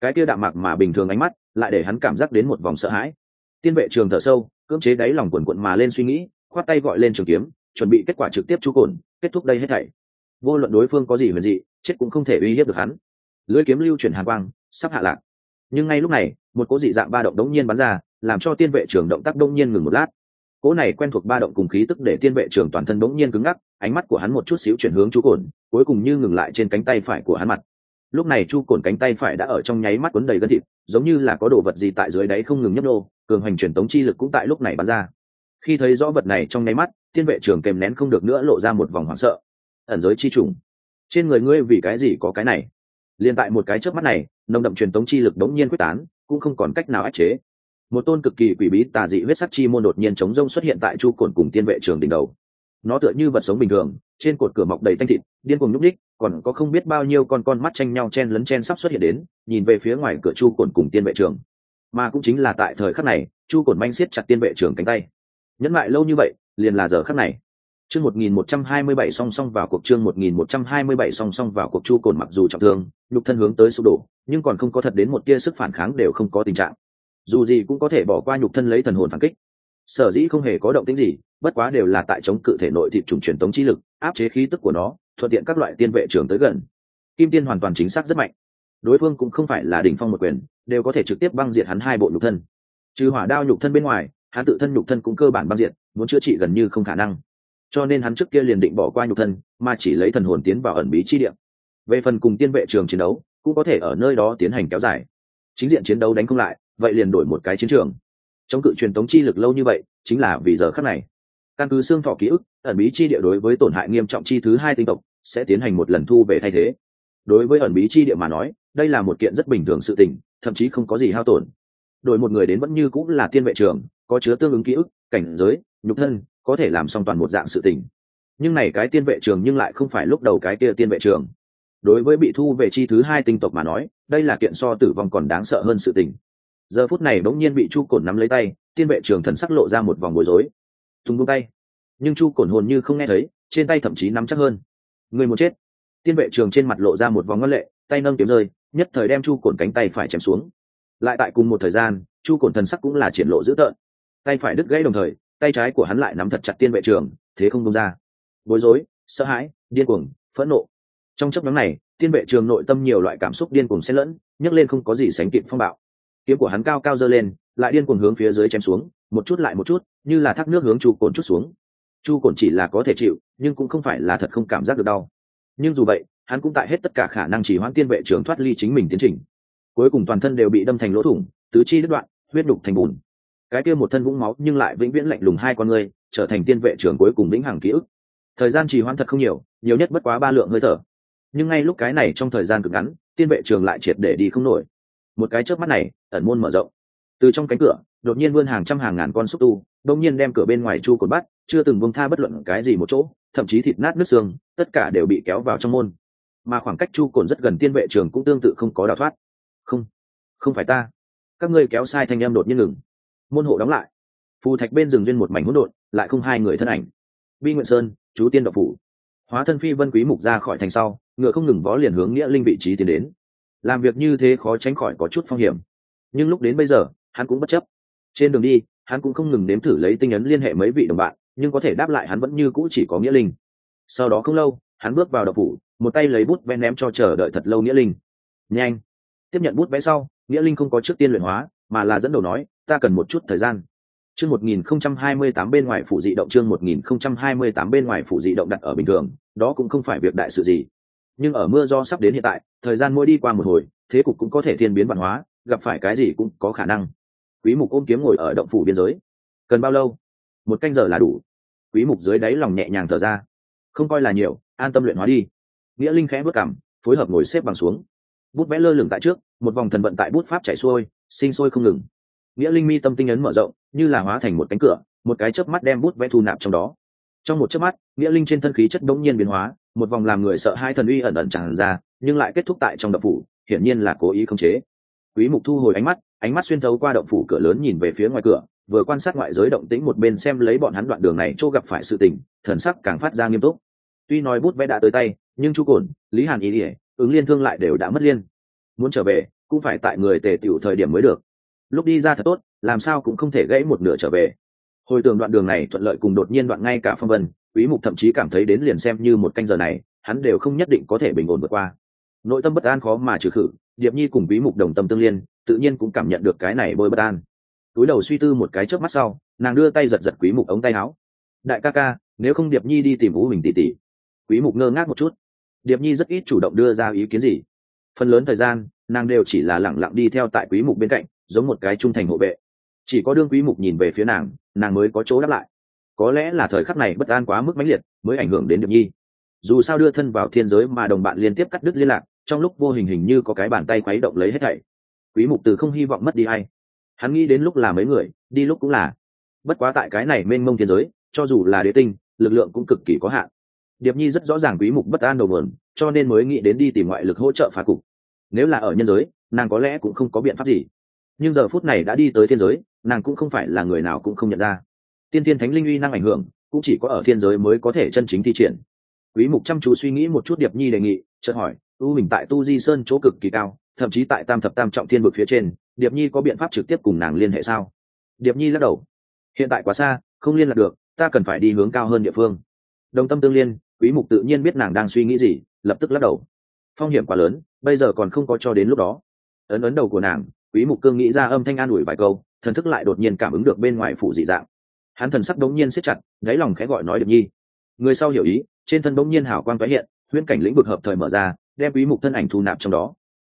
S1: Cái kia đạm mạc mà bình thường ánh mắt, lại để hắn cảm giác đến một vòng sợ hãi. Tiên vệ trường thở sâu, cưỡng chế đáy lòng quần quận mà lên suy nghĩ, khoát tay gọi lên trường kiếm, chuẩn bị kết quả trực tiếp chú cồn, kết thúc đây hết thảy. Vô luận đối phương có gì huyền dị, chết cũng không thể uy hiếp được hắn. Lưỡi kiếm lưu chuyển hàn quang, sắp hạ lạc. Nhưng ngay lúc này, một cỗ dị dạng ba động đống nhiên bắn ra, làm cho tiên vệ trường động tác đông nhiên ngừng một lát. Cỗ này quen thuộc ba động cùng khí tức để tiên vệ trường toàn thân đống nhiên cứng ngắc ánh mắt của hắn một chút xíu chuyển hướng Chu cồn cuối cùng như ngừng lại trên cánh tay phải của hắn mặt. Lúc này chu cồn cánh tay phải đã ở trong nháy mắt quấn đầy gân thịt, giống như là có đồ vật gì tại dưới đáy không ngừng nhấp đô cường hành truyền tống chi lực cũng tại lúc này bắn ra. Khi thấy rõ vật này trong nháy mắt tiên vệ trường kèm nén không được nữa lộ ra một vòng hoảng sợ. Ẩn giới chi trùng. Trên người ngươi vì cái gì có cái này? Liền tại một cái trước mắt này, nồng đậm truyền tống chi lực đống nhiên quyết tán, cũng không còn cách nào ách chế. Một tôn cực kỳ quỷ bí tà dị huyết sắc chi môn đột nhiên chống rông xuất hiện tại chu cồn cùng tiên vệ trường đỉnh đầu nó tựa như vật sống bình thường, trên cột cửa mọc đầy tanh thịt, điên cuồng nhúc ních còn có không biết bao nhiêu con con mắt tranh nhau chen lấn chen sắp xuất hiện đến, nhìn về phía ngoài cửa chu cồn cùng tiên vệ trường. Mà cũng chính là tại thời khắc này, chu cồn manh siết chặt tiên vệ trường cánh tay. Nhẫn lại lâu như vậy, liền là giờ khắc này. Chương một nghìn một trăm hai mươi bảy song song vào cuộc, chương một nghìn một trăm hai mươi bảy song song vào cuộc, chu cồn mặc dù trọng thương, nhục thân hướng tới sụp đổ, nhưng còn không có thật đến một tia sức phản kháng đều không có tình trạng. Dù gì cũng có thể bỏ qua nhục thân lấy thần hồn phản kích sở dĩ không hề có động tĩnh gì, bất quá đều là tại chống cự thể nội thịt trùng truyền tống chi lực, áp chế khí tức của nó, thuận tiện các loại tiên vệ trường tới gần. Kim tiên hoàn toàn chính xác rất mạnh. Đối phương cũng không phải là đỉnh phong một quyền, đều có thể trực tiếp băng diệt hắn hai bộ nhục thân. Trừ hỏa đao nhục thân bên ngoài, hắn tự thân nhục thân cũng cơ bản băng diệt, muốn chữa trị gần như không khả năng. Cho nên hắn trước kia liền định bỏ qua nhục thân, mà chỉ lấy thần hồn tiến vào ẩn bí chi địa. Về phần cùng tiên vệ trường chiến đấu, cũng có thể ở nơi đó tiến hành kéo dài. Chính diện chiến đấu đánh không lại, vậy liền đổi một cái chiến trường chống cự truyền tống chi lực lâu như vậy, chính là vì giờ khắc này. Căn cứ xương thọ ký ức, ẩn bí chi địa đối với tổn hại nghiêm trọng chi thứ hai tinh tộc sẽ tiến hành một lần thu về thay thế. Đối với ẩn bí chi địa mà nói, đây là một kiện rất bình thường sự tình, thậm chí không có gì hao tổn. Đổi một người đến vẫn như cũng là tiên vệ trường có chứa tương ứng ký ức, cảnh giới, nhục thân, có thể làm xong toàn một dạng sự tình. Nhưng này cái tiên vệ trường nhưng lại không phải lúc đầu cái kia tiên vệ trường đối với bị thu về chi thứ hai tinh tộc mà nói, đây là kiện so tử vong còn đáng sợ hơn sự tình giờ phút này bỗng nhiên bị chu cổn nắm lấy tay, tiên vệ trường thần sắc lộ ra một vòng bối rối. Tùng bung tay. Nhưng chu cổn hồn như không nghe thấy, trên tay thậm chí nắm chắc hơn. Người một chết. Tiên vệ trường trên mặt lộ ra một vòng ngân lệ, tay nâng kiếm rơi, nhất thời đem chu cổn cánh tay phải chém xuống. Lại tại cùng một thời gian, chu cổn thần sắc cũng là triển lộ dữ tợn. Tay phải đứt gãy đồng thời, tay trái của hắn lại nắm thật chặt tiên vệ trường, thế không đông ra. Bối rối, sợ hãi, điên cuồng, phẫn nộ. Trong chấp nhóm này, tiên vệ trường nội tâm nhiều loại cảm xúc điên cuồng xen lẫn, nhấc lên không có gì sánh kịp phong bạo kiếm của hắn cao cao dơ lên, lại điên cuồng hướng phía dưới chém xuống, một chút lại một chút, như là thác nước hướng chu cồn chút xuống. Chu cồn chỉ là có thể chịu, nhưng cũng không phải là thật không cảm giác được đau. Nhưng dù vậy, hắn cũng tại hết tất cả khả năng chỉ hoãn tiên vệ trưởng thoát ly chính mình tiến trình. Cuối cùng toàn thân đều bị đâm thành lỗ thủng, tứ chi đứt đoạn, huyết đục thành bùn. Cái kia một thân vũng máu nhưng lại vĩnh viễn lạnh lùng hai con người, trở thành tiên vệ trưởng cuối cùng vĩnh hằng ký ức. Thời gian trì hoãn thật không nhiều nhiều nhất bất quá ba lượng hơi thở. Nhưng ngay lúc cái này trong thời gian cực ngắn, tiên vệ trường lại triệt để đi không nổi một cái chớp mắt này, ẩn môn mở rộng. Từ trong cánh cửa, đột nhiên vươn hàng trăm hàng ngàn con xúc tu đông nhiên đem cửa bên ngoài chu cột bắt, chưa từng bông tha bất luận cái gì một chỗ, thậm chí thịt nát nước xương, tất cả đều bị kéo vào trong môn. Mà khoảng cách chu cồn rất gần tiên vệ trường cũng tương tự không có đào thoát. Không không phải ta. Các ngươi kéo sai thanh em đột nhiên ngừng. Môn hộ đóng lại. Phù thạch bên rừng duyên một mảnh hỗn độn, lại không hai người thân ảnh. Bi nguyện sơn, chú tiên độc phủ. Hóa thân phi vân quý mục ra khỏi thành sau, ngựa không ngừng vó liền hướng nghĩa linh vị trí tiến đến làm việc như thế khó tránh khỏi có chút phong hiểm. Nhưng lúc đến bây giờ, hắn cũng bất chấp. Trên đường đi, hắn cũng không ngừng nếm thử lấy tinh ấn liên hệ mấy vị đồng bạn, nhưng có thể đáp lại hắn vẫn như cũ chỉ có nghĩa linh. Sau đó không lâu, hắn bước vào đậu phủ, một tay lấy bút vẽ ném cho chờ đợi thật lâu nghĩa linh. Nhanh! Tiếp nhận bút vẽ sau, nghĩa linh không có trước tiên luyện hóa, mà là dẫn đầu nói, ta cần một chút thời gian. Chương một nghìn không trăm hai mươi tám bên ngoài phủ dị động, chương một nghìn không trăm hai mươi tám bên ngoài phủ dị động đặt ở bình thường, đó cũng không phải việc đại sự gì nhưng ở mưa do sắp đến hiện tại thời gian mỗi đi qua một hồi thế cục cũng có thể thiên biến văn hóa gặp phải cái gì cũng có khả năng. Quý mục ôm kiếm ngồi ở động phủ biên giới. Cần bao lâu? Một canh giờ là đủ. Quý mục dưới đáy lòng nhẹ nhàng thở ra. Không coi là nhiều an tâm luyện hóa đi. Nghĩa linh khẽ bước cằm, phối hợp ngồi xếp bằng xuống. Bút vẽ lơ lửng tại trước một vòng thần vận tại bút pháp chảy xuôi sinh sôi không ngừng. Nghĩa linh mi tâm tinh ấn mở rộng như là hóa thành một cánh cửa một cái chớp mắt đem bút vẽ thu nạp trong đó. Trong một chớp mắt nghĩa linh trên thân khí chất đống nhiên biến hóa một vòng làm người sợ hai thần uy ẩn ẩn tràn ra, nhưng lại kết thúc tại trong đập phủ, hiển nhiên là cố ý không chế. Quý mục thu hồi ánh mắt ánh mắt xuyên thấu qua động phủ cửa lớn nhìn về phía ngoài cửa, vừa quan sát ngoại giới động tĩnh một bên xem lấy bọn hắn đoạn đường này chỗ gặp phải sự tình, thần sắc càng phát ra nghiêm túc. Tuy nói bút vẽ đã tới tay, nhưng chu cồn lý hàn ý ỉa ứng liên thương lại đều đã mất liên. Muốn trở về, cũng phải tại người tề tiểu thời điểm mới được. Lúc đi ra thật tốt, làm sao cũng không thể gãy một nửa trở về. Hồi tưởng đoạn đường này thuận lợi cùng đột nhiên đoạn ngay cả phong vân quý mục thậm chí cảm thấy đến liền xem như một canh giờ này, hắn đều không nhất định có thể bình ổn vượt qua. Nội tâm bất an khó mà trừ khử, điệp nhi cùng quý mục đồng tâm tương liên, tự nhiên cũng cảm nhận được cái này bôi bất an. Túi đầu suy tư một cái chớp mắt sau, nàng đưa tay giật giật quý mục ống tay áo. Đại ca ca, nếu không điệp nhi đi tìm vũ mình tỷ tỷ. Quý mục ngơ ngác một chút. Điệp nhi rất ít chủ động đưa ra ý kiến gì. Phần lớn thời gian, nàng đều chỉ là lặng lặng đi theo tại quý mục bên cạnh, giống một cái trung thành hộ vệ. Chỉ có đương quý mục nhìn về phía nàng nàng mới có chỗ đáp lại có lẽ là thời khắc này bất an quá mức mãnh liệt mới ảnh hưởng đến điệp nhi. Dù sao đưa thân vào thiên giới mà đồng bạn liên tiếp cắt đứt liên lạc, trong lúc vô hình hình như có cái bàn tay khuấy động lấy hết thảy. Quý mục từ không hy vọng mất đi ai. Hắn nghĩ đến lúc là mấy người, đi lúc cũng là. Bất quá tại cái này mênh mông thiên giới, cho dù là đế tinh, lực lượng cũng cực kỳ có hạn. Điệp nhi rất rõ ràng quý mục bất an đầu nguồn, cho nên mới nghĩ đến đi tìm ngoại lực hỗ trợ phá cục. Nếu là ở nhân giới, nàng có lẽ cũng không có biện pháp gì. Nhưng giờ phút này đã đi tới thiên giới, nàng cũng không phải là người nào cũng không nhận ra tiên thiên thánh linh uy năng ảnh hưởng, cũng chỉ có ở thiên giới mới có thể chân chính thi triển. Quý mục chăm chú suy nghĩ một chút điệp nhi đề nghị, chợt hỏi, u mình tại tu di sơn chỗ cực kỳ cao, thậm chí tại tam thập tam trọng thiên vực phía trên, điệp nhi có biện pháp trực tiếp cùng nàng liên hệ sao? Điệp nhi lắc đầu, hiện tại quá xa, không liên lạc được, ta cần phải đi hướng cao hơn địa phương. Đồng tâm tương liên, quý mục tự nhiên biết nàng đang suy nghĩ gì, lập tức lắc đầu. Phong hiểm quá lớn, bây giờ còn không có cho đến lúc đó. Ấn ấn đầu của nàng, quý mục cương nghĩ ra âm thanh an ủi vài câu, thần thức lại đột nhiên cảm ứng được bên ngoài phủ dị dạng hắn thần sắc đống nhiên siết chặt, đáy lòng khẽ gọi nói điệp nhi. Người sau hiểu ý, trên thân đống nhiên hảo quang tái hiện, huyễn cảnh lĩnh vực hợp thời mở ra, đem quý mục thân ảnh thu nạp trong đó.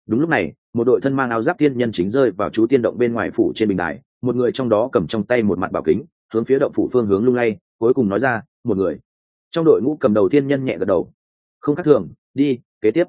S1: Đúng lúc này, một đội thân mang áo giáp tiên nhân chính rơi vào chú tiên động bên ngoài phủ trên bình đài, một người trong đó cầm trong tay một mặt bảo kính, hướng phía động phủ phương hướng lung lay, cuối cùng nói ra, một người. Trong đội ngũ cầm đầu tiên nhân nhẹ gật đầu. Không khác thường, đi, kế tiếp.